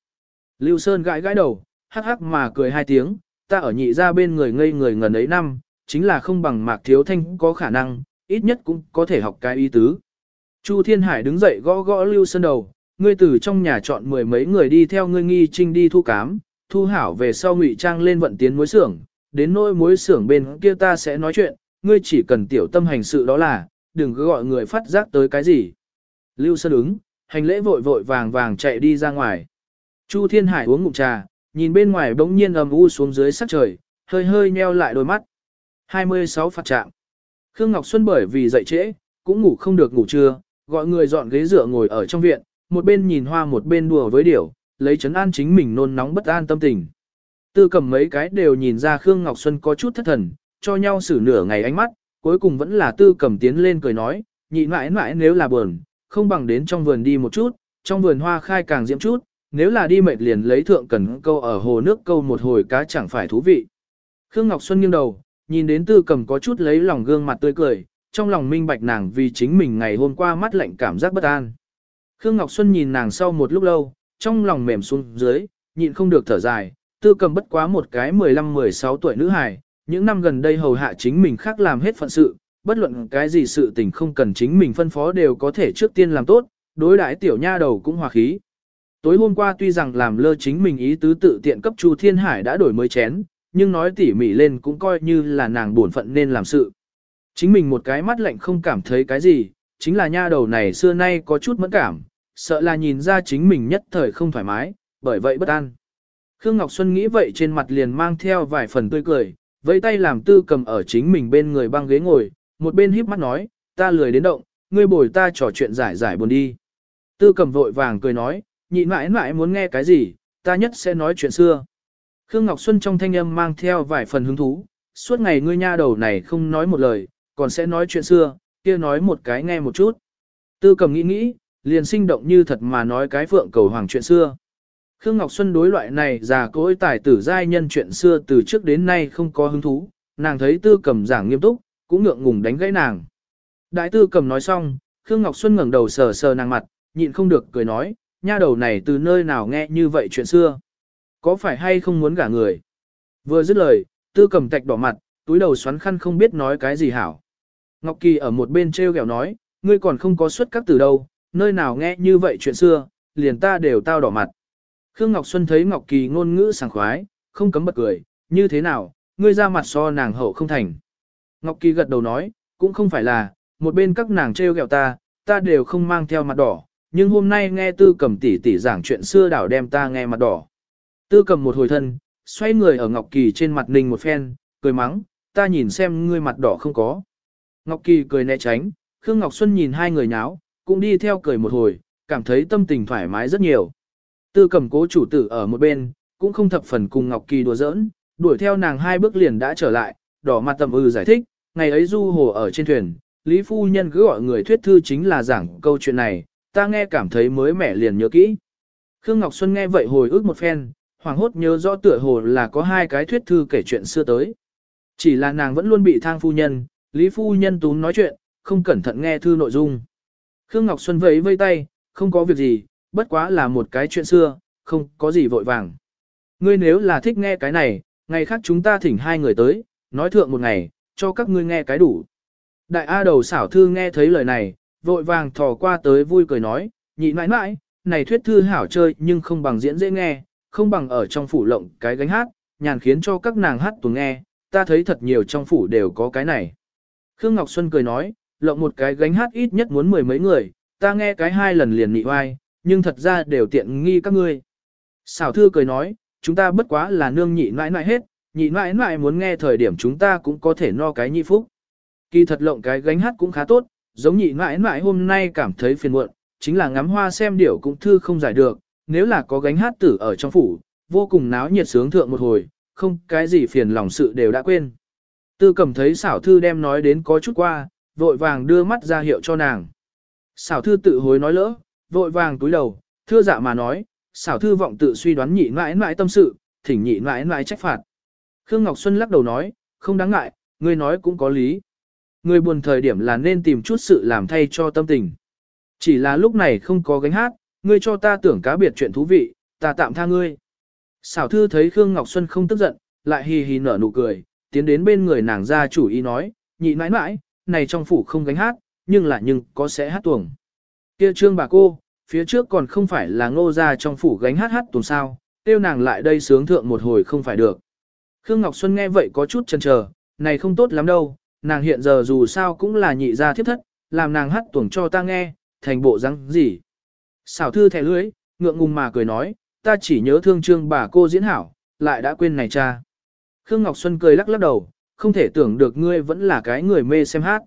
S1: Lưu Sơn gãi gãi đầu, hắc hắc mà cười hai tiếng, ta ở nhị ra bên người ngây người ngần ấy năm, chính là không bằng mạc thiếu thanh có khả năng, ít nhất cũng có thể học cái ý tứ. Chu Thiên Hải đứng dậy gõ gõ Lưu Sơn đầu, ngươi từ trong nhà chọn mười mấy người đi theo ngươi nghi trinh đi thu cám, thu hảo về sau ngụy trang lên vận tiến muối xưởng, đến nỗi muối xưởng bên kia ta sẽ nói chuyện, ngươi chỉ cần tiểu tâm hành sự đó là, đừng cứ gọi người phát giác tới cái gì. Lưu Sơn ứng, hành lễ vội vội vàng vàng chạy đi ra ngoài. Chu Thiên Hải uống ngụm trà, nhìn bên ngoài bỗng nhiên ầm u xuống dưới sắc trời, hơi hơi nheo lại đôi mắt. 26 phạt trạng. Khương Ngọc Xuân bởi vì dậy trễ, cũng ngủ không được ngủ trưa, gọi người dọn ghế dựa ngồi ở trong viện, một bên nhìn hoa một bên đùa với điểu, lấy chấn an chính mình nôn nóng bất an tâm tình. Tư cầm mấy cái đều nhìn ra Khương Ngọc Xuân có chút thất thần, cho nhau xử nửa ngày ánh mắt, cuối cùng vẫn là tư cầm tiến lên cười nói, nhị mãi mãi nếu là buồn, không bằng đến trong vườn đi một chút, trong vườn hoa khai càng diễm chút, nếu là đi mệt liền lấy thượng cần câu ở hồ nước câu một hồi cá chẳng phải thú vị. Khương Ngọc Xuân nghiêng đầu, nhìn đến tư cầm có chút lấy lòng gương mặt tươi cười, trong lòng minh bạch nàng vì chính mình ngày hôm qua mắt lạnh cảm giác bất an. Khương Ngọc Xuân nhìn nàng sau một lúc lâu, trong lòng mềm xuống dưới, nhịn không được thở dài, tư cầm bất quá một cái 15-16 tuổi nữ hài, những năm gần đây hầu hạ chính mình khác làm hết phận sự, bất luận cái gì sự tình không cần chính mình phân phó đều có thể trước tiên làm tốt, đối đãi tiểu nha đầu cũng hòa khí. Tối hôm qua tuy rằng làm lơ chính mình ý tứ tự tiện cấp Chu Thiên Hải đã đổi mới chén, nhưng nói tỉ mỉ lên cũng coi như là nàng buồn phận nên làm sự. Chính mình một cái mắt lạnh không cảm thấy cái gì, chính là nha đầu này xưa nay có chút mẫn cảm, sợ là nhìn ra chính mình nhất thời không thoải mái, bởi vậy bất an. Khương Ngọc Xuân nghĩ vậy trên mặt liền mang theo vài phần tươi cười, vẫy tay làm tư cầm ở chính mình bên người băng ghế ngồi, một bên híp mắt nói, ta lười đến động, ngươi bồi ta trò chuyện giải giải buồn đi. Tư cầm vội vàng cười nói, nhịn mãi mãi muốn nghe cái gì, ta nhất sẽ nói chuyện xưa. Khương Ngọc Xuân trong thanh âm mang theo vài phần hứng thú, suốt ngày ngươi nha đầu này không nói một lời, còn sẽ nói chuyện xưa, kia nói một cái nghe một chút. Tư cầm nghĩ nghĩ, liền sinh động như thật mà nói cái phượng cầu hoàng chuyện xưa. Khương Ngọc Xuân đối loại này già cỗi tài tử giai nhân chuyện xưa từ trước đến nay không có hứng thú, nàng thấy tư cầm giảng nghiêm túc, cũng ngượng ngùng đánh gãy nàng. Đại tư cầm nói xong, Khương Ngọc Xuân ngẩng đầu sờ sờ nàng mặt, nhịn không được cười nói, nha đầu này từ nơi nào nghe như vậy chuyện xưa. Có phải hay không muốn gả người? Vừa dứt lời, tư cầm tạch đỏ mặt, túi đầu xoắn khăn không biết nói cái gì hảo. Ngọc Kỳ ở một bên treo gẹo nói, ngươi còn không có xuất các từ đâu, nơi nào nghe như vậy chuyện xưa, liền ta đều tao đỏ mặt. Khương Ngọc Xuân thấy Ngọc Kỳ ngôn ngữ sảng khoái, không cấm bật cười, như thế nào, ngươi ra mặt so nàng hậu không thành. Ngọc Kỳ gật đầu nói, cũng không phải là, một bên các nàng treo ghẹo ta, ta đều không mang theo mặt đỏ, nhưng hôm nay nghe tư cầm tỷ tỷ giảng chuyện xưa đảo đem ta nghe mặt đỏ. Tư cầm một hồi thân, xoay người ở Ngọc Kỳ trên mặt ninh một phen, cười mắng, ta nhìn xem ngươi mặt đỏ không có. Ngọc Kỳ cười né tránh, Khương Ngọc Xuân nhìn hai người nháo, cũng đi theo cười một hồi, cảm thấy tâm tình thoải mái rất nhiều. Tư cầm cố chủ tử ở một bên, cũng không thập phần cùng Ngọc Kỳ đùa giỡn, đuổi theo nàng hai bước liền đã trở lại, đỏ mặt tầm ư giải thích, ngày ấy du hồ ở trên thuyền, Lý Phu Nhân cứ gọi người thuyết thư chính là giảng câu chuyện này, ta nghe cảm thấy mới mẻ liền nhớ kỹ. Khương Ngọc Xuân nghe vậy hồi ức một phen, hoàng hốt nhớ rõ tựa hồ là có hai cái thuyết thư kể chuyện xưa tới. Chỉ là nàng vẫn luôn bị thang phu nhân, Lý Phu Nhân túm nói chuyện, không cẩn thận nghe thư nội dung. Khương Ngọc Xuân vẫy vây tay, không có việc gì, bất quá là một cái chuyện xưa, không có gì vội vàng. Ngươi nếu là thích nghe cái này, ngày khác chúng ta thỉnh hai người tới, nói thượng một ngày, cho các ngươi nghe cái đủ. Đại A đầu xảo thư nghe thấy lời này, vội vàng thò qua tới vui cười nói, nhị mãi mãi, này thuyết thư hảo chơi nhưng không bằng diễn dễ nghe, không bằng ở trong phủ lộng cái gánh hát, nhàn khiến cho các nàng hát tuồng nghe, ta thấy thật nhiều trong phủ đều có cái này. Khương Ngọc Xuân cười nói, lộng một cái gánh hát ít nhất muốn mười mấy người, ta nghe cái hai lần liền nị oai, nhưng thật ra đều tiện nghi các ngươi. Xảo thư cười nói, chúng ta bất quá là nương nhị nãi nãi hết, nhị nãi nãi muốn nghe thời điểm chúng ta cũng có thể no cái nhị phúc. Kỳ thật lộng cái gánh hát cũng khá tốt, giống nhị nãi nãi hôm nay cảm thấy phiền muộn, chính là ngắm hoa xem điểu cũng thư không giải được, nếu là có gánh hát tử ở trong phủ, vô cùng náo nhiệt sướng thượng một hồi, không cái gì phiền lòng sự đều đã quên. Tư cầm thấy xảo thư đem nói đến có chút qua, vội vàng đưa mắt ra hiệu cho nàng. Xảo thư tự hối nói lỡ, vội vàng túi đầu, thưa dạ mà nói, xảo thư vọng tự suy đoán nhị mãi mãi tâm sự, thỉnh nhị mãi mãi trách phạt. Khương Ngọc Xuân lắc đầu nói, không đáng ngại, ngươi nói cũng có lý. Người buồn thời điểm là nên tìm chút sự làm thay cho tâm tình. Chỉ là lúc này không có gánh hát, ngươi cho ta tưởng cá biệt chuyện thú vị, ta tạm tha ngươi. Xảo thư thấy Khương Ngọc Xuân không tức giận, lại hì hì nở nụ cười, tiến đến bên người nàng ra chủ ý nói, nhị mãi mãi, này trong phủ không gánh hát, nhưng là nhưng có sẽ hát tuồng. Kia trương bà cô, phía trước còn không phải là ngô ra trong phủ gánh hát hát tuồng sao, tiêu nàng lại đây sướng thượng một hồi không phải được. Khương Ngọc Xuân nghe vậy có chút chần chờ, này không tốt lắm đâu, nàng hiện giờ dù sao cũng là nhị gia thiếp thất, làm nàng hát tuồng cho ta nghe, thành bộ răng gì. Xảo thư thẻ lưới, ngượng ngùng mà cười nói, ta chỉ nhớ thương trương bà cô diễn hảo, lại đã quên này cha. Khương Ngọc Xuân cười lắc lắc đầu, không thể tưởng được ngươi vẫn là cái người mê xem hát.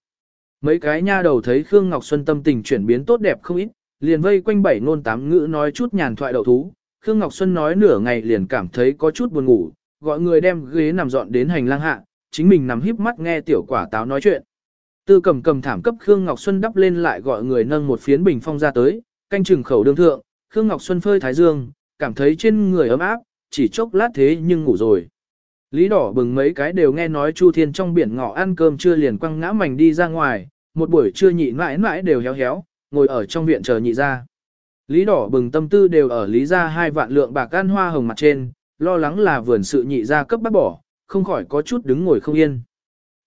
S1: Mấy cái nha đầu thấy Khương Ngọc Xuân tâm tình chuyển biến tốt đẹp không ít, liền vây quanh bảy nôn tám ngữ nói chút nhàn thoại đậu thú. Khương Ngọc Xuân nói nửa ngày liền cảm thấy có chút buồn ngủ, gọi người đem ghế nằm dọn đến hành lang hạ, chính mình nằm híp mắt nghe tiểu quả táo nói chuyện. Tư cầm cầm thảm cấp Khương Ngọc Xuân đắp lên lại gọi người nâng một phiến bình phong ra tới, canh chừng khẩu đương thượng, Khương Ngọc Xuân phơi thái dương, cảm thấy trên người ấm áp, chỉ chốc lát thế nhưng ngủ rồi. Lý đỏ bừng mấy cái đều nghe nói Chu Thiên trong biển ngọ ăn cơm chưa liền quăng ngã mảnh đi ra ngoài, một buổi trưa nhị mãi mãi đều héo héo, ngồi ở trong viện chờ nhị ra. Lý đỏ bừng tâm tư đều ở lý ra hai vạn lượng bạc ăn hoa hồng mặt trên, lo lắng là vườn sự nhị ra cấp bắt bỏ, không khỏi có chút đứng ngồi không yên.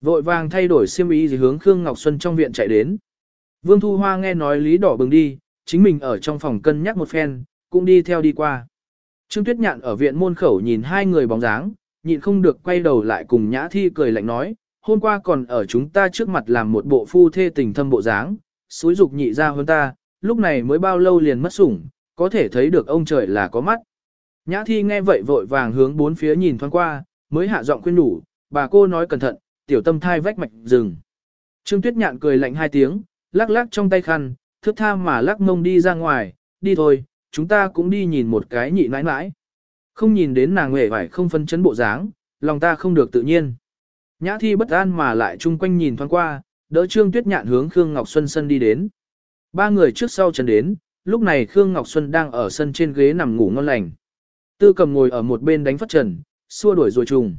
S1: Vội vàng thay đổi xiêm y gì hướng Khương Ngọc Xuân trong viện chạy đến. Vương Thu Hoa nghe nói lý đỏ bừng đi, chính mình ở trong phòng cân nhắc một phen, cũng đi theo đi qua. Trương Tuyết Nhạn ở viện môn khẩu nhìn hai người bóng dáng, nhịn không được quay đầu lại cùng Nhã Thi cười lạnh nói, hôm qua còn ở chúng ta trước mặt làm một bộ phu thê tình thâm bộ dáng, suối dục nhị ra hơn ta, lúc này mới bao lâu liền mất sủng, có thể thấy được ông trời là có mắt. Nhã Thi nghe vậy vội vàng hướng bốn phía nhìn thoáng qua, mới hạ giọng khuyên nhủ, bà cô nói cẩn thận, tiểu tâm thai vách mạch rừng. Trương Tuyết Nhạn cười lạnh hai tiếng, lắc lắc trong tay khăn, thước tha mà lắc mông đi ra ngoài, đi thôi, chúng ta cũng đi nhìn một cái nhị nãi nãi. Không nhìn đến nàng nghề vải không phân chấn bộ dáng, lòng ta không được tự nhiên. Nhã thi bất an mà lại chung quanh nhìn thoáng qua, đỡ Trương Tuyết Nhạn hướng Khương Ngọc Xuân sân đi đến. Ba người trước sau chân đến, lúc này Khương Ngọc Xuân đang ở sân trên ghế nằm ngủ ngon lành. Tư cầm ngồi ở một bên đánh phất trần, xua đuổi rồi trùng.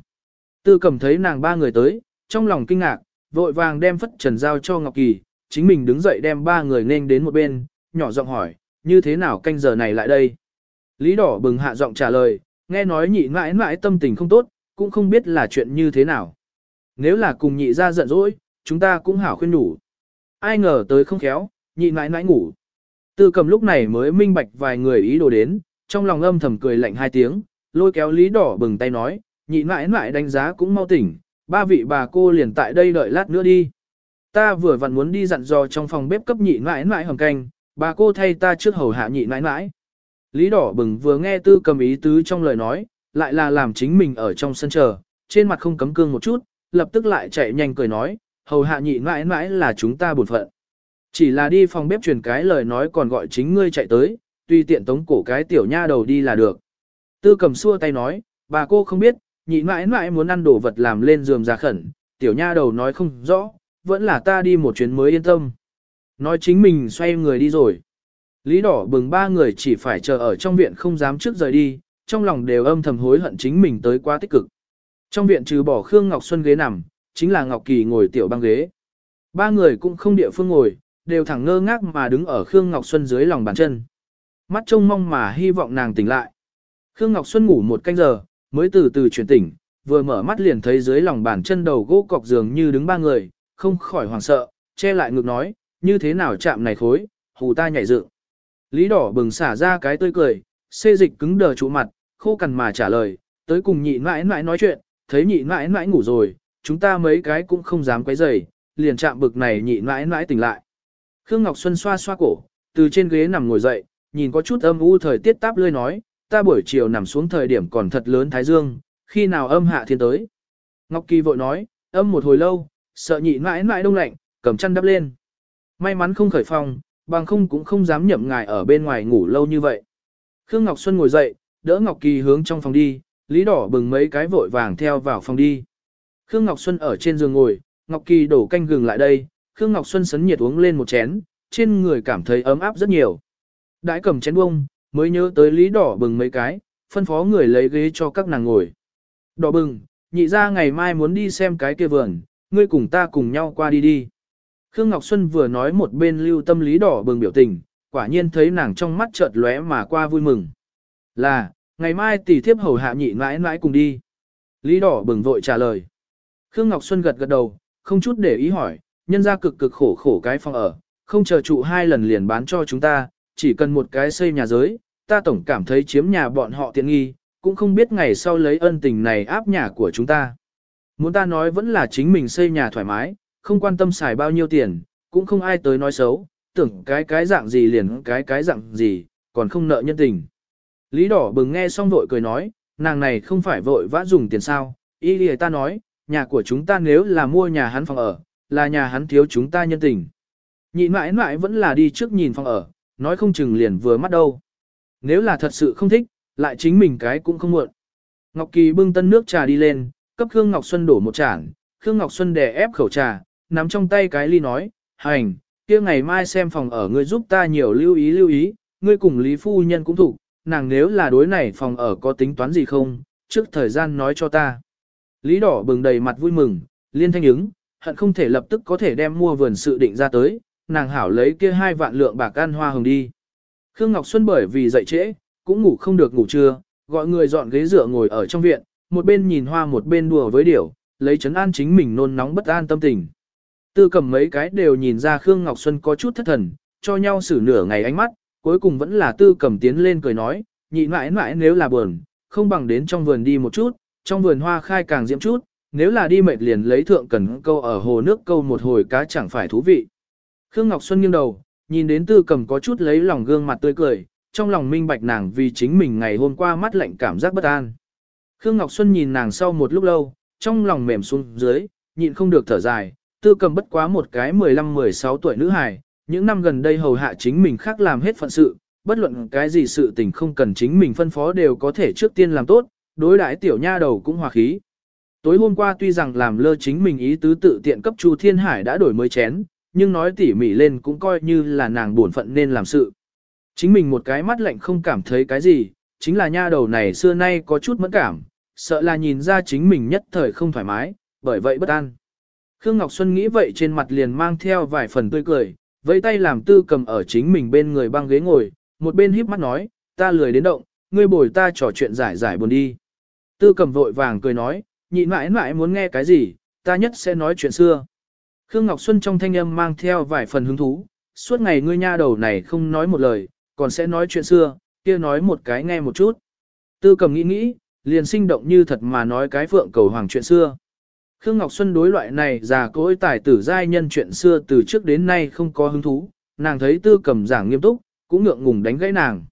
S1: Tư cầm thấy nàng ba người tới, trong lòng kinh ngạc, vội vàng đem phất trần giao cho Ngọc Kỳ, chính mình đứng dậy đem ba người nên đến một bên, nhỏ giọng hỏi, như thế nào canh giờ này lại đây? Lý đỏ bừng hạ giọng trả lời, nghe nói nhị mãi mãi tâm tình không tốt, cũng không biết là chuyện như thế nào. Nếu là cùng nhị ra giận dỗi, chúng ta cũng hảo khuyên đủ. Ai ngờ tới không khéo, nhị mãi mãi ngủ. Tư cầm lúc này mới minh bạch vài người ý đồ đến, trong lòng âm thầm cười lạnh hai tiếng, lôi kéo lý đỏ bừng tay nói, nhị mãi mãi đánh giá cũng mau tỉnh, ba vị bà cô liền tại đây đợi lát nữa đi. Ta vừa vặn muốn đi dặn dò trong phòng bếp cấp nhị mãi mãi hầm canh, bà cô thay ta trước hầu hạ nhị mãi mãi. Lý đỏ bừng vừa nghe tư cầm ý tứ trong lời nói, lại là làm chính mình ở trong sân chờ, trên mặt không cấm cương một chút, lập tức lại chạy nhanh cười nói, hầu hạ nhị mãi mãi là chúng ta buồn phận. Chỉ là đi phòng bếp truyền cái lời nói còn gọi chính ngươi chạy tới, tuy tiện tống cổ cái tiểu nha đầu đi là được. Tư cầm xua tay nói, bà cô không biết, nhị mãi mãi muốn ăn đồ vật làm lên giường ra khẩn, tiểu nha đầu nói không rõ, vẫn là ta đi một chuyến mới yên tâm. Nói chính mình xoay người đi rồi. Lý đỏ bừng ba người chỉ phải chờ ở trong viện không dám trước rời đi, trong lòng đều âm thầm hối hận chính mình tới quá tích cực. Trong viện trừ bỏ Khương Ngọc Xuân ghế nằm, chính là Ngọc Kỳ ngồi tiểu băng ghế. Ba người cũng không địa phương ngồi, đều thẳng ngơ ngác mà đứng ở Khương Ngọc Xuân dưới lòng bàn chân. Mắt trông mong mà hy vọng nàng tỉnh lại. Khương Ngọc Xuân ngủ một canh giờ, mới từ từ chuyển tỉnh, vừa mở mắt liền thấy dưới lòng bàn chân đầu gỗ cọc giường như đứng ba người, không khỏi hoảng sợ, che lại ngực nói, như thế nào chạm này khối, hù ta nhảy dựng. Lý đỏ bừng xả ra cái tươi cười, xê dịch cứng đờ trụ mặt, khô cằn mà trả lời, tới cùng nhị mãi mãi nói chuyện, thấy nhị mãi mãi ngủ rồi, chúng ta mấy cái cũng không dám quấy rầy, liền chạm bực này nhị mãi mãi tỉnh lại. Khương Ngọc Xuân xoa xoa cổ, từ trên ghế nằm ngồi dậy, nhìn có chút âm u thời tiết táp lươi nói, ta buổi chiều nằm xuống thời điểm còn thật lớn thái dương, khi nào âm hạ thiên tới. Ngọc Kỳ vội nói, âm một hồi lâu, sợ nhị mãi mãi đông lạnh, cầm chăn đắp lên. May mắn không khởi phòng, bằng không cũng không dám nhậm ngài ở bên ngoài ngủ lâu như vậy. Khương Ngọc Xuân ngồi dậy, đỡ Ngọc Kỳ hướng trong phòng đi, Lý Đỏ bừng mấy cái vội vàng theo vào phòng đi. Khương Ngọc Xuân ở trên giường ngồi, Ngọc Kỳ đổ canh gừng lại đây, Khương Ngọc Xuân sấn nhiệt uống lên một chén, trên người cảm thấy ấm áp rất nhiều. Đãi cầm chén bông, mới nhớ tới Lý Đỏ bừng mấy cái, phân phó người lấy ghế cho các nàng ngồi. Đỏ bừng, nhị ra ngày mai muốn đi xem cái kia vườn, ngươi cùng ta cùng nhau qua đi đi. Khương Ngọc Xuân vừa nói một bên lưu tâm Lý Đỏ bừng biểu tình, quả nhiên thấy nàng trong mắt chợt lóe mà qua vui mừng. Là, ngày mai tỷ thiếp hầu hạ nhị mãi mãi cùng đi. Lý Đỏ bừng vội trả lời. Khương Ngọc Xuân gật gật đầu, không chút để ý hỏi, nhân ra cực cực khổ khổ cái phòng ở, không chờ trụ hai lần liền bán cho chúng ta, chỉ cần một cái xây nhà giới, ta tổng cảm thấy chiếm nhà bọn họ tiện nghi, cũng không biết ngày sau lấy ân tình này áp nhà của chúng ta. Muốn ta nói vẫn là chính mình xây nhà thoải mái, không quan tâm xài bao nhiêu tiền, cũng không ai tới nói xấu, tưởng cái cái dạng gì liền cái cái dạng gì, còn không nợ nhân tình. Lý đỏ bừng nghe xong vội cười nói, nàng này không phải vội vã dùng tiền sao, ý lìa ta nói, nhà của chúng ta nếu là mua nhà hắn phòng ở, là nhà hắn thiếu chúng ta nhân tình. Nhị mãi mãi vẫn là đi trước nhìn phòng ở, nói không chừng liền vừa mắt đâu. Nếu là thật sự không thích, lại chính mình cái cũng không muộn. Ngọc Kỳ bưng tân nước trà đi lên, cấp Khương Ngọc Xuân đổ một chản, Khương Ngọc Xuân đè ép khẩu trà, nắm trong tay cái ly nói, hành, kia ngày mai xem phòng ở ngươi giúp ta nhiều lưu ý lưu ý, ngươi cùng Lý Phu Nhân cũng thủ, nàng nếu là đối này phòng ở có tính toán gì không, trước thời gian nói cho ta. Lý đỏ bừng đầy mặt vui mừng, liên thanh ứng, hận không thể lập tức có thể đem mua vườn sự định ra tới, nàng hảo lấy kia hai vạn lượng bạc ăn hoa hồng đi. Khương Ngọc Xuân bởi vì dậy trễ, cũng ngủ không được ngủ trưa, gọi người dọn ghế dựa ngồi ở trong viện, một bên nhìn hoa một bên đùa với điểu, lấy chấn an chính mình nôn nóng bất an tâm tình. Tư cầm mấy cái đều nhìn ra Khương Ngọc Xuân có chút thất thần, cho nhau xử nửa ngày ánh mắt, cuối cùng vẫn là tư cầm tiến lên cười nói, nhị mãi mãi nếu là buồn, không bằng đến trong vườn đi một chút, trong vườn hoa khai càng diễm chút, nếu là đi mệt liền lấy thượng cần câu ở hồ nước câu một hồi cá chẳng phải thú vị. Khương Ngọc Xuân nghiêng đầu, nhìn đến tư cầm có chút lấy lòng gương mặt tươi cười, trong lòng minh bạch nàng vì chính mình ngày hôm qua mắt lạnh cảm giác bất an. Khương Ngọc Xuân nhìn nàng sau một lúc lâu, trong lòng mềm xuống dưới, nhịn không được thở dài, tư cầm bất quá một cái 15-16 tuổi nữ hài, những năm gần đây hầu hạ chính mình khác làm hết phận sự, bất luận cái gì sự tình không cần chính mình phân phó đều có thể trước tiên làm tốt, đối đãi tiểu nha đầu cũng hòa khí. Tối hôm qua tuy rằng làm lơ chính mình ý tứ tự tiện cấp Chu Thiên Hải đã đổi mới chén, nhưng nói tỉ mỉ lên cũng coi như là nàng buồn phận nên làm sự. Chính mình một cái mắt lạnh không cảm thấy cái gì, chính là nha đầu này xưa nay có chút mẫn cảm, sợ là nhìn ra chính mình nhất thời không thoải mái, bởi vậy bất an. Khương Ngọc Xuân nghĩ vậy trên mặt liền mang theo vài phần tươi cười, vẫy tay làm tư cầm ở chính mình bên người băng ghế ngồi, một bên híp mắt nói, ta lười đến động, ngươi bồi ta trò chuyện giải giải buồn đi. Tư cầm vội vàng cười nói, nhị mãi mãi muốn nghe cái gì, ta nhất sẽ nói chuyện xưa. Khương Ngọc Xuân trong thanh âm mang theo vài phần hứng thú, suốt ngày ngươi nha đầu này không nói một lời, còn sẽ nói chuyện xưa, kia nói một cái nghe một chút. Tư cầm nghĩ nghĩ, liền sinh động như thật mà nói cái phượng cầu hoàng chuyện xưa. Khương Ngọc Xuân đối loại này già cỗi tài tử giai nhân chuyện xưa từ trước đến nay không có hứng thú, nàng thấy tư cầm giảng nghiêm túc, cũng ngượng ngùng đánh gãy nàng.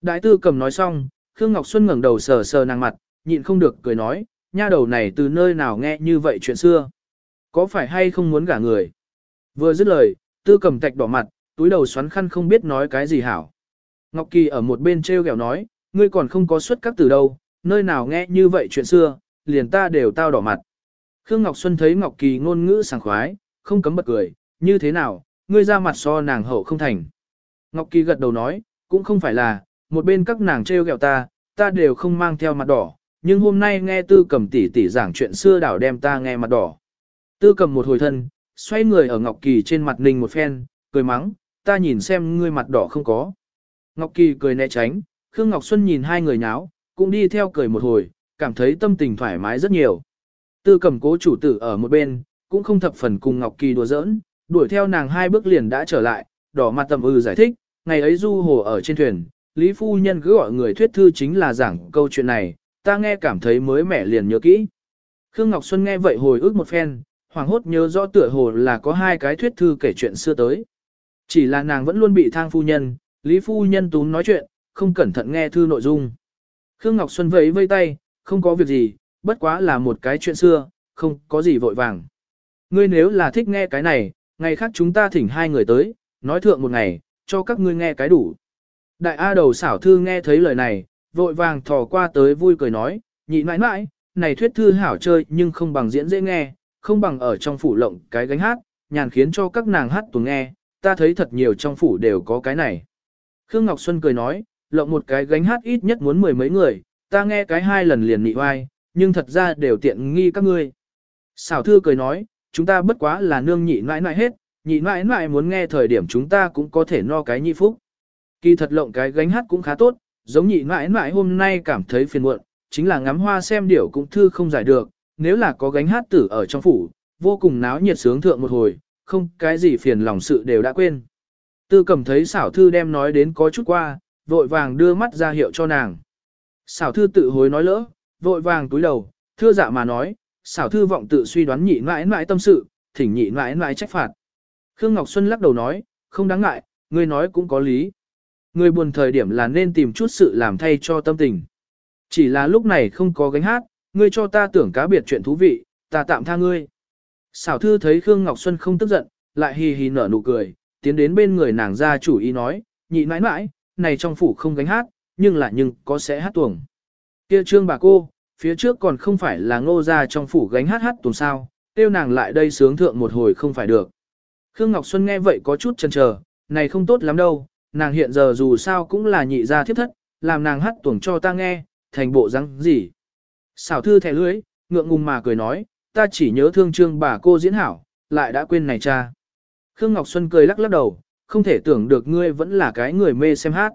S1: Đại tư cầm nói xong, Khương Ngọc Xuân ngẩng đầu sờ sờ nàng mặt, nhịn không được cười nói, nha đầu này từ nơi nào nghe như vậy chuyện xưa. Có phải hay không muốn gả người? Vừa dứt lời, tư cầm tạch đỏ mặt, túi đầu xoắn khăn không biết nói cái gì hảo. Ngọc Kỳ ở một bên treo gẹo nói, ngươi còn không có xuất các từ đâu, nơi nào nghe như vậy chuyện xưa, liền ta đều tao đỏ mặt. Khương Ngọc Xuân thấy Ngọc Kỳ ngôn ngữ sảng khoái, không cấm bật cười, như thế nào, ngươi ra mặt so nàng hậu không thành. Ngọc Kỳ gật đầu nói, cũng không phải là, một bên các nàng treo ghẹo ta, ta đều không mang theo mặt đỏ, nhưng hôm nay nghe tư cầm tỷ tỷ giảng chuyện xưa đảo đem ta nghe mặt đỏ. Tư cầm một hồi thân, xoay người ở Ngọc Kỳ trên mặt ninh một phen, cười mắng, ta nhìn xem ngươi mặt đỏ không có. Ngọc Kỳ cười né tránh, Khương Ngọc Xuân nhìn hai người nháo, cũng đi theo cười một hồi, cảm thấy tâm tình thoải mái rất nhiều. Tư cầm cố chủ tử ở một bên, cũng không thập phần cùng Ngọc Kỳ đùa giỡn, đuổi theo nàng hai bước liền đã trở lại, đỏ mặt tầm ư giải thích, ngày ấy du hồ ở trên thuyền, Lý Phu Nhân cứ gọi người thuyết thư chính là giảng câu chuyện này, ta nghe cảm thấy mới mẻ liền nhớ kỹ. Khương Ngọc Xuân nghe vậy hồi ức một phen, hoàng hốt nhớ rõ tựa hồ là có hai cái thuyết thư kể chuyện xưa tới. Chỉ là nàng vẫn luôn bị thang phu nhân, Lý Phu Nhân tún nói chuyện, không cẩn thận nghe thư nội dung. Khương Ngọc Xuân vẫy vây tay, không có việc gì, bất quá là một cái chuyện xưa, không có gì vội vàng. Ngươi nếu là thích nghe cái này, ngày khác chúng ta thỉnh hai người tới, nói thượng một ngày, cho các ngươi nghe cái đủ. Đại A đầu xảo thư nghe thấy lời này, vội vàng thò qua tới vui cười nói, nhị mãi mãi, này thuyết thư hảo chơi nhưng không bằng diễn dễ nghe, không bằng ở trong phủ lộng cái gánh hát, nhàn khiến cho các nàng hát tuồng nghe, ta thấy thật nhiều trong phủ đều có cái này. Khương Ngọc Xuân cười nói, lộng một cái gánh hát ít nhất muốn mười mấy người, ta nghe cái hai lần liền nị oai, nhưng thật ra đều tiện nghi các ngươi. Xảo thư cười nói, chúng ta bất quá là nương nhị nãi nãi hết, nhị nãi nãi muốn nghe thời điểm chúng ta cũng có thể no cái nhị phúc. Kỳ thật lộng cái gánh hát cũng khá tốt, giống nhị nãi nãi hôm nay cảm thấy phiền muộn, chính là ngắm hoa xem điểu cũng thư không giải được, nếu là có gánh hát tử ở trong phủ, vô cùng náo nhiệt sướng thượng một hồi, không cái gì phiền lòng sự đều đã quên. Tư cầm thấy xảo thư đem nói đến có chút qua, vội vàng đưa mắt ra hiệu cho nàng. Xảo thư tự hối nói lỡ, vội vàng túi đầu, thưa dạ mà nói, xảo thư vọng tự suy đoán nhị mãi mãi tâm sự, thỉnh nhị mãi mãi trách phạt. Khương Ngọc Xuân lắc đầu nói, không đáng ngại, ngươi nói cũng có lý. Người buồn thời điểm là nên tìm chút sự làm thay cho tâm tình. Chỉ là lúc này không có gánh hát, ngươi cho ta tưởng cá biệt chuyện thú vị, ta tạm tha ngươi. Xảo thư thấy Khương Ngọc Xuân không tức giận, lại hì hì nở nụ cười, tiến đến bên người nàng ra chủ ý nói, nhị mãi mãi, này trong phủ không gánh hát, nhưng là nhưng có sẽ hát tuồng. Kia trương bà cô, phía trước còn không phải là ngô ra trong phủ gánh hát hát tuồng sao, tiêu nàng lại đây sướng thượng một hồi không phải được. Khương Ngọc Xuân nghe vậy có chút chần chờ, này không tốt lắm đâu, nàng hiện giờ dù sao cũng là nhị gia thiếp thất, làm nàng hát tuồng cho ta nghe, thành bộ răng gì. Xảo thư thẻ lưới, ngượng ngùng mà cười nói, ta chỉ nhớ thương trương bà cô diễn hảo, lại đã quên này cha. Khương Ngọc Xuân cười lắc lắc đầu, không thể tưởng được ngươi vẫn là cái người mê xem hát.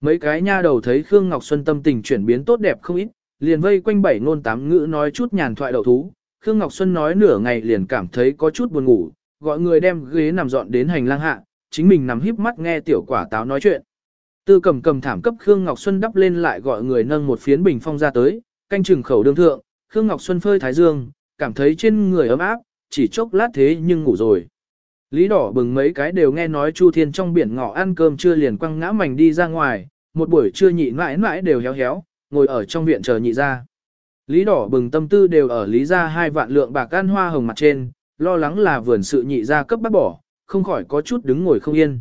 S1: Mấy cái nha đầu thấy Khương Ngọc Xuân tâm tình chuyển biến tốt đẹp không ít, liền vây quanh bảy ngôn tám ngữ nói chút nhàn thoại đầu thú. Khương Ngọc Xuân nói nửa ngày liền cảm thấy có chút buồn ngủ, gọi người đem ghế nằm dọn đến hành lang hạ, chính mình nằm híp mắt nghe tiểu quả táo nói chuyện. Tư cầm cầm thảm cấp Khương Ngọc Xuân đắp lên lại gọi người nâng một phiến bình phong ra tới, canh chừng khẩu đương thượng, Khương Ngọc Xuân phơi thái dương, cảm thấy trên người ấm áp, chỉ chốc lát thế nhưng ngủ rồi. Lý đỏ bừng mấy cái đều nghe nói Chu Thiên trong biển ngọ ăn cơm chưa liền quăng ngã mảnh đi ra ngoài, một buổi trưa nhị mãi mãi đều héo héo, ngồi ở trong viện chờ nhị ra. Lý đỏ bừng tâm tư đều ở lý ra hai vạn lượng bạc ăn hoa hồng mặt trên, lo lắng là vườn sự nhị ra cấp bắt bỏ, không khỏi có chút đứng ngồi không yên.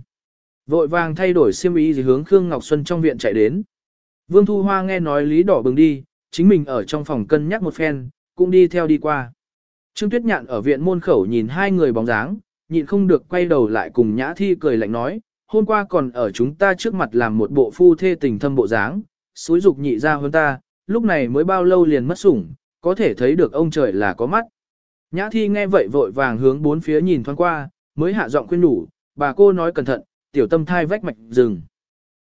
S1: Vội vàng thay đổi xiêm y gì hướng Khương Ngọc Xuân trong viện chạy đến. Vương Thu Hoa nghe nói lý đỏ bừng đi, chính mình ở trong phòng cân nhắc một phen, cũng đi theo đi qua. Trương Tuyết Nhạn ở viện môn khẩu nhìn hai người bóng dáng, nhịn không được quay đầu lại cùng Nhã Thi cười lạnh nói, hôm qua còn ở chúng ta trước mặt làm một bộ phu thê tình thâm bộ dáng, suối dục nhị ra hơn ta, lúc này mới bao lâu liền mất sủng, có thể thấy được ông trời là có mắt. Nhã Thi nghe vậy vội vàng hướng bốn phía nhìn thoáng qua, mới hạ giọng khuyên nhủ, bà cô nói cẩn thận, tiểu tâm thai vách mạch rừng.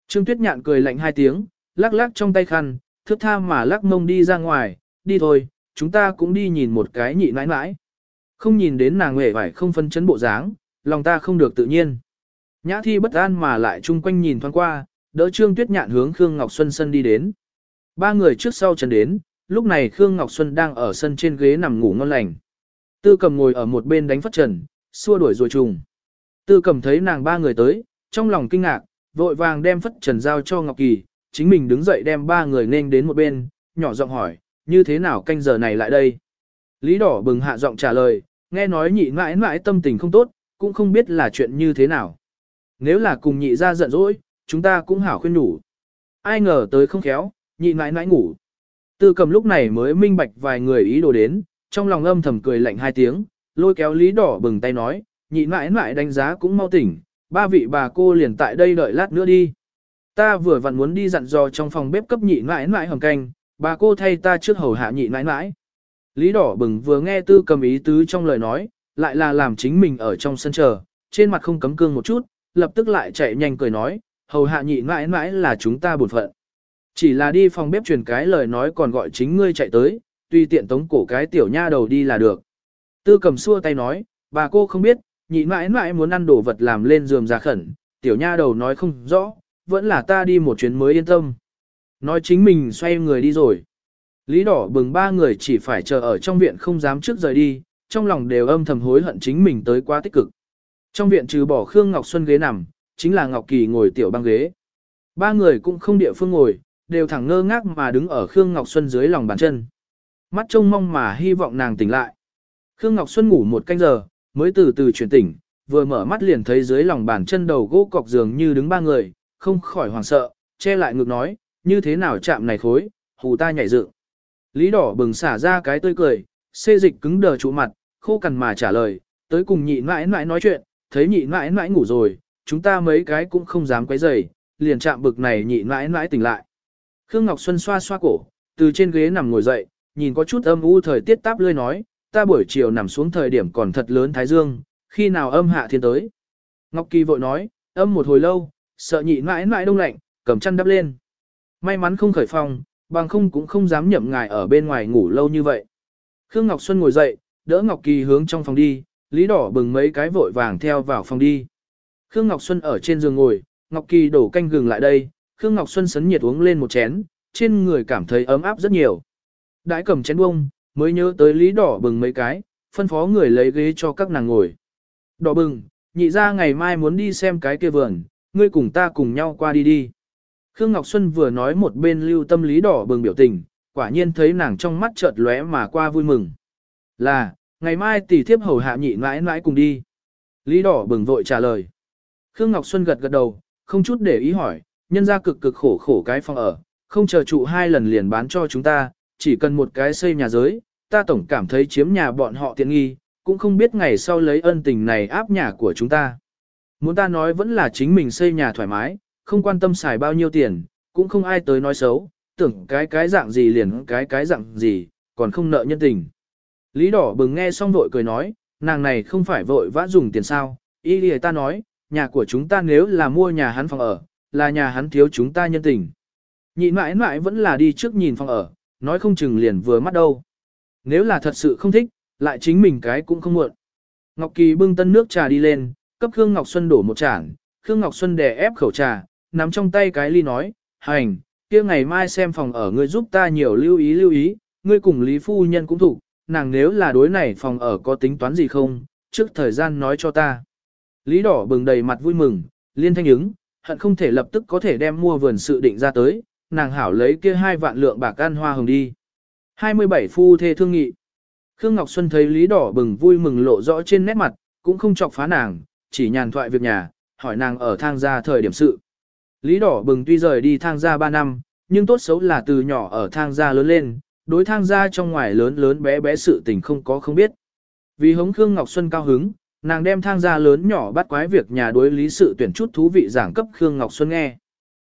S1: Trương Tuyết Nhạn cười lạnh hai tiếng, lắc lắc trong tay khăn, thước tha mà lắc mông đi ra ngoài, đi thôi, chúng ta cũng đi nhìn một cái nhị mãi mãi. Không nhìn đến nàng nghề vải không phân chấn bộ dáng, lòng ta không được tự nhiên. Nhã thi bất an mà lại chung quanh nhìn thoáng qua, đỡ Trương Tuyết Nhạn hướng Khương Ngọc Xuân sân đi đến. Ba người trước sau chân đến, lúc này Khương Ngọc Xuân đang ở sân trên ghế nằm ngủ ngon lành. Tư cầm ngồi ở một bên đánh phất trần, xua đuổi rồi trùng. Tư cầm thấy nàng ba người tới, trong lòng kinh ngạc, vội vàng đem phất trần giao cho Ngọc Kỳ, chính mình đứng dậy đem ba người nên đến một bên, nhỏ giọng hỏi, như thế nào canh giờ này lại đây? Lý đỏ bừng hạ giọng trả lời, nghe nói nhị mãi mãi tâm tình không tốt, cũng không biết là chuyện như thế nào. Nếu là cùng nhị ra giận dỗi, chúng ta cũng hảo khuyên đủ. Ai ngờ tới không khéo, nhị nãi nãi ngủ. Tư cầm lúc này mới minh bạch vài người ý đồ đến, trong lòng âm thầm cười lạnh hai tiếng, lôi kéo lý đỏ bừng tay nói, nhị nãi nãi đánh giá cũng mau tỉnh, ba vị bà cô liền tại đây đợi lát nữa đi. Ta vừa vặn muốn đi dặn dò trong phòng bếp cấp nhị nãi nãi hầm canh, bà cô thay ta trước hầu hạ nhị nãi nãi Lý đỏ bừng vừa nghe tư cầm ý tứ trong lời nói, lại là làm chính mình ở trong sân chờ, trên mặt không cấm cương một chút, lập tức lại chạy nhanh cười nói, hầu hạ nhị mãi mãi là chúng ta buồn phận. Chỉ là đi phòng bếp truyền cái lời nói còn gọi chính ngươi chạy tới, tùy tiện tống cổ cái tiểu nha đầu đi là được. Tư cầm xua tay nói, bà cô không biết, nhị mãi mãi muốn ăn đồ vật làm lên giường ra khẩn, tiểu nha đầu nói không rõ, vẫn là ta đi một chuyến mới yên tâm. Nói chính mình xoay người đi rồi. Lý đỏ bừng ba người chỉ phải chờ ở trong viện không dám trước rời đi, trong lòng đều âm thầm hối hận chính mình tới quá tích cực. Trong viện trừ bỏ Khương Ngọc Xuân ghế nằm, chính là Ngọc Kỳ ngồi tiểu băng ghế. Ba người cũng không địa phương ngồi, đều thẳng ngơ ngác mà đứng ở Khương Ngọc Xuân dưới lòng bàn chân. Mắt trông mong mà hy vọng nàng tỉnh lại. Khương Ngọc Xuân ngủ một canh giờ, mới từ từ chuyển tỉnh, vừa mở mắt liền thấy dưới lòng bàn chân đầu gỗ cọc giường như đứng ba người, không khỏi hoảng sợ, che lại ngực nói, như thế nào chạm này khối, hù ta nhảy dựng. Lý đỏ bừng xả ra cái tươi cười, xê dịch cứng đờ trụ mặt, khô cằn mà trả lời, tới cùng nhị mãi mãi nói chuyện, thấy nhị mãi mãi ngủ rồi, chúng ta mấy cái cũng không dám quấy rầy, liền chạm bực này nhị mãi mãi tỉnh lại. Khương Ngọc Xuân xoa xoa cổ, từ trên ghế nằm ngồi dậy, nhìn có chút âm u thời tiết táp lươi nói, ta buổi chiều nằm xuống thời điểm còn thật lớn thái dương, khi nào âm hạ thiên tới. Ngọc Kỳ vội nói, âm một hồi lâu, sợ nhị mãi mãi đông lạnh, cầm chăn đắp lên. May mắn không khởi phòng, bằng không cũng không dám nhậm ngài ở bên ngoài ngủ lâu như vậy. Khương Ngọc Xuân ngồi dậy, đỡ Ngọc Kỳ hướng trong phòng đi, Lý Đỏ bừng mấy cái vội vàng theo vào phòng đi. Khương Ngọc Xuân ở trên giường ngồi, Ngọc Kỳ đổ canh gừng lại đây, Khương Ngọc Xuân sấn nhiệt uống lên một chén, trên người cảm thấy ấm áp rất nhiều. Đãi cầm chén bông, mới nhớ tới Lý Đỏ bừng mấy cái, phân phó người lấy ghế cho các nàng ngồi. Đỏ bừng, nhị ra ngày mai muốn đi xem cái kia vườn, ngươi cùng ta cùng nhau qua đi đi. Khương Ngọc Xuân vừa nói một bên lưu tâm Lý Đỏ bừng biểu tình, quả nhiên thấy nàng trong mắt chợt lóe mà qua vui mừng. Là, ngày mai tỷ thiếp hầu hạ nhị mãi mãi cùng đi. Lý Đỏ bừng vội trả lời. Khương Ngọc Xuân gật gật đầu, không chút để ý hỏi, nhân ra cực cực khổ khổ cái phòng ở, không chờ trụ hai lần liền bán cho chúng ta, chỉ cần một cái xây nhà giới, ta tổng cảm thấy chiếm nhà bọn họ tiện nghi, cũng không biết ngày sau lấy ân tình này áp nhà của chúng ta. Muốn ta nói vẫn là chính mình xây nhà thoải mái, không quan tâm xài bao nhiêu tiền, cũng không ai tới nói xấu, tưởng cái cái dạng gì liền cái cái dạng gì, còn không nợ nhân tình. Lý đỏ bừng nghe xong vội cười nói, nàng này không phải vội vã dùng tiền sao, ý lìa ta nói, nhà của chúng ta nếu là mua nhà hắn phòng ở, là nhà hắn thiếu chúng ta nhân tình. Nhịn mãi mãi vẫn là đi trước nhìn phòng ở, nói không chừng liền vừa mắt đâu. Nếu là thật sự không thích, lại chính mình cái cũng không muộn. Ngọc Kỳ bưng tân nước trà đi lên, cấp Khương Ngọc Xuân đổ một chản, Khương Ngọc Xuân đè ép khẩu trà, nắm trong tay cái ly nói, hành, kia ngày mai xem phòng ở ngươi giúp ta nhiều lưu ý lưu ý, ngươi cùng Lý Phu Nhân cũng thủ, nàng nếu là đối này phòng ở có tính toán gì không, trước thời gian nói cho ta. Lý đỏ bừng đầy mặt vui mừng, liên thanh ứng, hận không thể lập tức có thể đem mua vườn sự định ra tới, nàng hảo lấy kia hai vạn lượng bạc ăn hoa hồng đi. 27 phu thê thương nghị. Khương Ngọc Xuân thấy Lý đỏ bừng vui mừng lộ rõ trên nét mặt, cũng không chọc phá nàng, chỉ nhàn thoại việc nhà, hỏi nàng ở thang gia thời điểm sự. Lý đỏ bừng tuy rời đi thang gia 3 năm, nhưng tốt xấu là từ nhỏ ở thang gia lớn lên, đối thang gia trong ngoài lớn lớn bé bé sự tình không có không biết. Vì hống Khương Ngọc Xuân cao hứng, nàng đem thang gia lớn nhỏ bắt quái việc nhà đối lý sự tuyển chút thú vị giảng cấp Khương Ngọc Xuân nghe.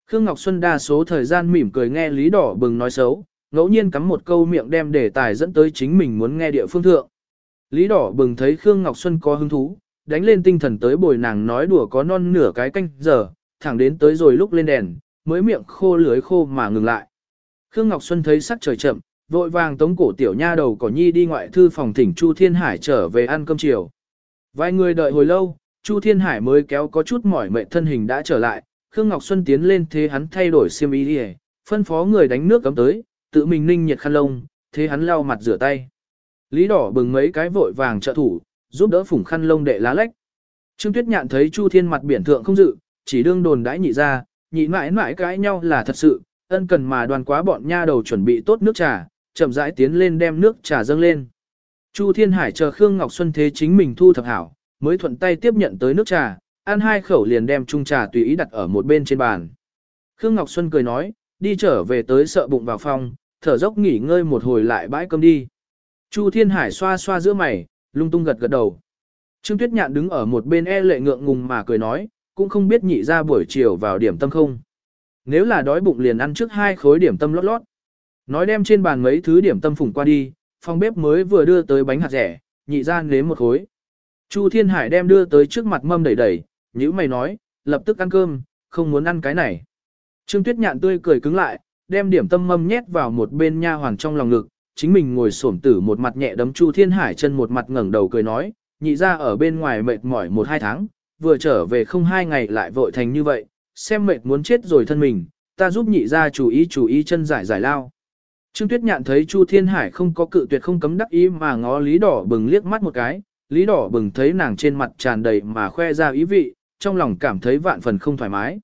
S1: Khương Ngọc Xuân đa số thời gian mỉm cười nghe Lý Đỏ Bừng nói xấu, ngẫu nhiên cắm một câu miệng đem đề tài dẫn tới chính mình muốn nghe địa phương thượng. Lý Đỏ Bừng thấy Khương Ngọc Xuân có hứng thú, đánh lên tinh thần tới bồi nàng nói đùa có non nửa cái canh giờ, thẳng đến tới rồi lúc lên đèn, mới miệng khô lưới khô mà ngừng lại. Khương Ngọc Xuân thấy sắc trời chậm, vội vàng tống cổ tiểu nha đầu cỏ nhi đi ngoại thư phòng thỉnh Chu Thiên Hải trở về ăn cơm chiều. Vài người đợi hồi lâu, Chu Thiên Hải mới kéo có chút mỏi mệt thân hình đã trở lại, Khương Ngọc Xuân tiến lên thế hắn thay đổi xiêm y đi phân phó người đánh nước cấm tới, tự mình ninh nhiệt khăn lông, thế hắn lau mặt rửa tay. Lý đỏ bừng mấy cái vội vàng trợ thủ, giúp đỡ phủng khăn lông đệ lá lách. Trương Tuyết Nhạn thấy Chu Thiên mặt biển thượng không dự, chỉ đương đồn đãi nhị ra, nhị mãi mãi cãi nhau là thật sự, ân cần mà đoàn quá bọn nha đầu chuẩn bị tốt nước trà, chậm rãi tiến lên đem nước trà dâng lên. Chu Thiên Hải chờ Khương Ngọc Xuân thế chính mình thu thập hảo, mới thuận tay tiếp nhận tới nước trà, ăn hai khẩu liền đem chung trà tùy ý đặt ở một bên trên bàn. Khương Ngọc Xuân cười nói, đi trở về tới sợ bụng vào phòng, thở dốc nghỉ ngơi một hồi lại bãi cơm đi. Chu Thiên Hải xoa xoa giữa mày, lung tung gật gật đầu. Trương Tuyết Nhạn đứng ở một bên e lệ ngượng ngùng mà cười nói, cũng không biết nhị ra buổi chiều vào điểm tâm không. Nếu là đói bụng liền ăn trước hai khối điểm tâm lót lót. Nói đem trên bàn mấy thứ điểm tâm phủng qua đi, phòng bếp mới vừa đưa tới bánh hạt rẻ, nhị ra nếm một khối. Chu Thiên Hải đem đưa tới trước mặt mâm đẩy đẩy, nhữ mày nói, lập tức ăn cơm, không muốn ăn cái này. Trương Tuyết Nhạn tươi cười cứng lại, đem điểm tâm mâm nhét vào một bên nha hoàn trong lòng ngực, chính mình ngồi xổm tử một mặt nhẹ đấm Chu Thiên Hải chân một mặt ngẩng đầu cười nói, nhị ra ở bên ngoài mệt mỏi một hai tháng, vừa trở về không hai ngày lại vội thành như vậy, xem mệt muốn chết rồi thân mình, ta giúp nhị ra chủ ý chủ ý chân giải giải lao. Trương Tuyết Nhạn thấy Chu Thiên Hải không có cự tuyệt không cấm đắc ý mà ngó Lý Đỏ Bừng liếc mắt một cái, Lý Đỏ Bừng thấy nàng trên mặt tràn đầy mà khoe ra ý vị, trong lòng cảm thấy vạn phần không thoải mái.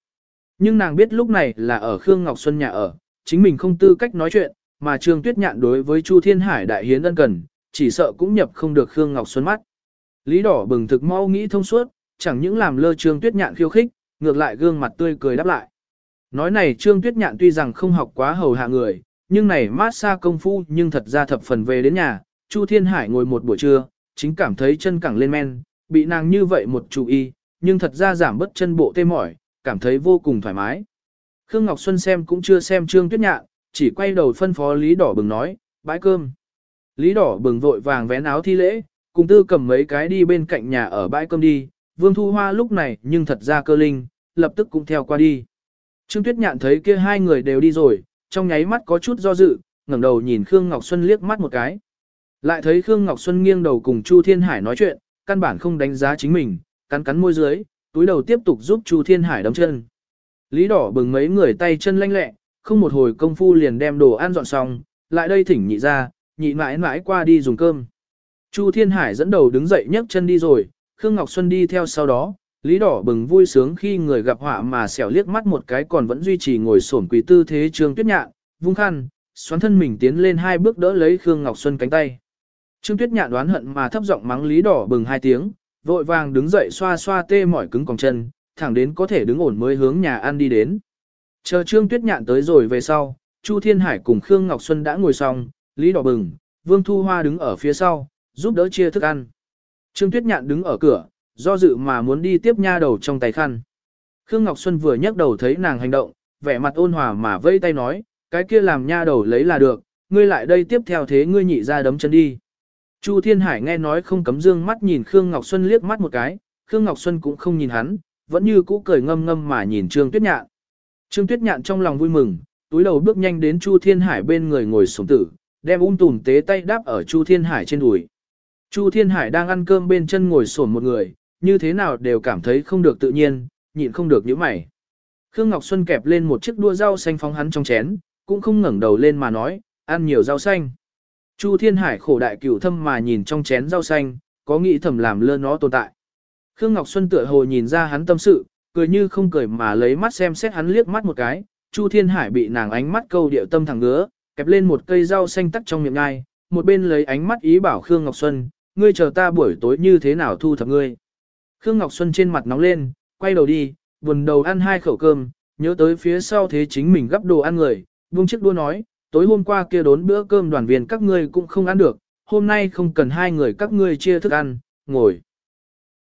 S1: Nhưng nàng biết lúc này là ở Khương Ngọc Xuân nhà ở, chính mình không tư cách nói chuyện, mà Trương Tuyết Nhạn đối với Chu Thiên Hải đại hiến ân cần, chỉ sợ cũng nhập không được Khương Ngọc Xuân mắt. Lý đỏ bừng thực mau nghĩ thông suốt, chẳng những làm lơ Trương Tuyết Nhạn khiêu khích, ngược lại gương mặt tươi cười đáp lại. Nói này Trương Tuyết Nhạn tuy rằng không học quá hầu hạ người, nhưng này mát xa công phu nhưng thật ra thập phần về đến nhà, Chu Thiên Hải ngồi một buổi trưa, chính cảm thấy chân cẳng lên men, bị nàng như vậy một chú y, nhưng thật ra giảm bớt chân bộ tê mỏi, cảm thấy vô cùng thoải mái. Khương Ngọc Xuân xem cũng chưa xem Trương Tuyết Nhạn, chỉ quay đầu phân phó Lý Đỏ Bừng nói, bãi cơm. Lý Đỏ Bừng vội vàng vén áo thi lễ, cùng tư cầm mấy cái đi bên cạnh nhà ở bãi cơm đi, Vương Thu Hoa lúc này nhưng thật ra cơ linh, lập tức cũng theo qua đi. Trương Tuyết Nhạn thấy kia hai người đều đi rồi, trong nháy mắt có chút do dự, ngẩng đầu nhìn Khương Ngọc Xuân liếc mắt một cái. Lại thấy Khương Ngọc Xuân nghiêng đầu cùng Chu Thiên Hải nói chuyện, căn bản không đánh giá chính mình, cắn cắn môi dưới, túi đầu tiếp tục giúp Chu Thiên Hải đấm chân. Lý đỏ bừng mấy người tay chân lanh lẹ, không một hồi công phu liền đem đồ ăn dọn xong, lại đây thỉnh nhị ra, nhị mãi mãi qua đi dùng cơm. Chu Thiên Hải dẫn đầu đứng dậy nhấc chân đi rồi, Khương Ngọc Xuân đi theo sau đó, Lý đỏ bừng vui sướng khi người gặp họa mà xẻo liếc mắt một cái còn vẫn duy trì ngồi xổm quỳ tư thế trương tuyết nhạn, vung khăn, xoắn thân mình tiến lên hai bước đỡ lấy Khương Ngọc Xuân cánh tay. Trương tuyết nhạn đoán hận mà thấp giọng mắng Lý đỏ bừng hai tiếng, vội vàng đứng dậy xoa xoa tê mỏi cứng còng chân, thẳng đến có thể đứng ổn mới hướng nhà ăn đi đến. Chờ Trương Tuyết Nhạn tới rồi về sau, Chu Thiên Hải cùng Khương Ngọc Xuân đã ngồi xong, Lý Đỏ Bừng, Vương Thu Hoa đứng ở phía sau, giúp đỡ chia thức ăn. Trương Tuyết Nhạn đứng ở cửa, do dự mà muốn đi tiếp nha đầu trong tay khăn. Khương Ngọc Xuân vừa nhấc đầu thấy nàng hành động, vẻ mặt ôn hòa mà vây tay nói, cái kia làm nha đầu lấy là được, ngươi lại đây tiếp theo thế ngươi nhị ra đấm chân đi. Chu Thiên Hải nghe nói không cấm dương mắt nhìn Khương Ngọc Xuân liếc mắt một cái, Khương Ngọc Xuân cũng không nhìn hắn, vẫn như cũ cười ngâm ngâm mà nhìn Trương Tuyết Nhạn. Trương Tuyết Nhạn trong lòng vui mừng, túi đầu bước nhanh đến Chu Thiên Hải bên người ngồi sống tử, đem ung tùm tế tay đáp ở Chu Thiên Hải trên đùi. Chu Thiên Hải đang ăn cơm bên chân ngồi sổn một người, như thế nào đều cảm thấy không được tự nhiên, nhịn không được những mày. Khương Ngọc Xuân kẹp lên một chiếc đua rau xanh phóng hắn trong chén, cũng không ngẩng đầu lên mà nói, ăn nhiều rau xanh. Chu Thiên Hải khổ đại cửu thâm mà nhìn trong chén rau xanh, có nghĩ thầm làm lơ nó tồn tại. Khương Ngọc Xuân tựa hồ nhìn ra hắn tâm sự, cười như không cười mà lấy mắt xem xét hắn liếc mắt một cái, Chu Thiên Hải bị nàng ánh mắt câu điệu tâm thẳng ngứa, kẹp lên một cây rau xanh tắc trong miệng ngai, một bên lấy ánh mắt ý bảo Khương Ngọc Xuân, ngươi chờ ta buổi tối như thế nào thu thập ngươi. Khương Ngọc Xuân trên mặt nóng lên, quay đầu đi, buồn đầu ăn hai khẩu cơm, nhớ tới phía sau thế chính mình gấp đồ ăn người, buông chiếc đua nói, tối hôm qua kia đốn bữa cơm đoàn viên các ngươi cũng không ăn được, hôm nay không cần hai người các ngươi chia thức ăn, ngồi.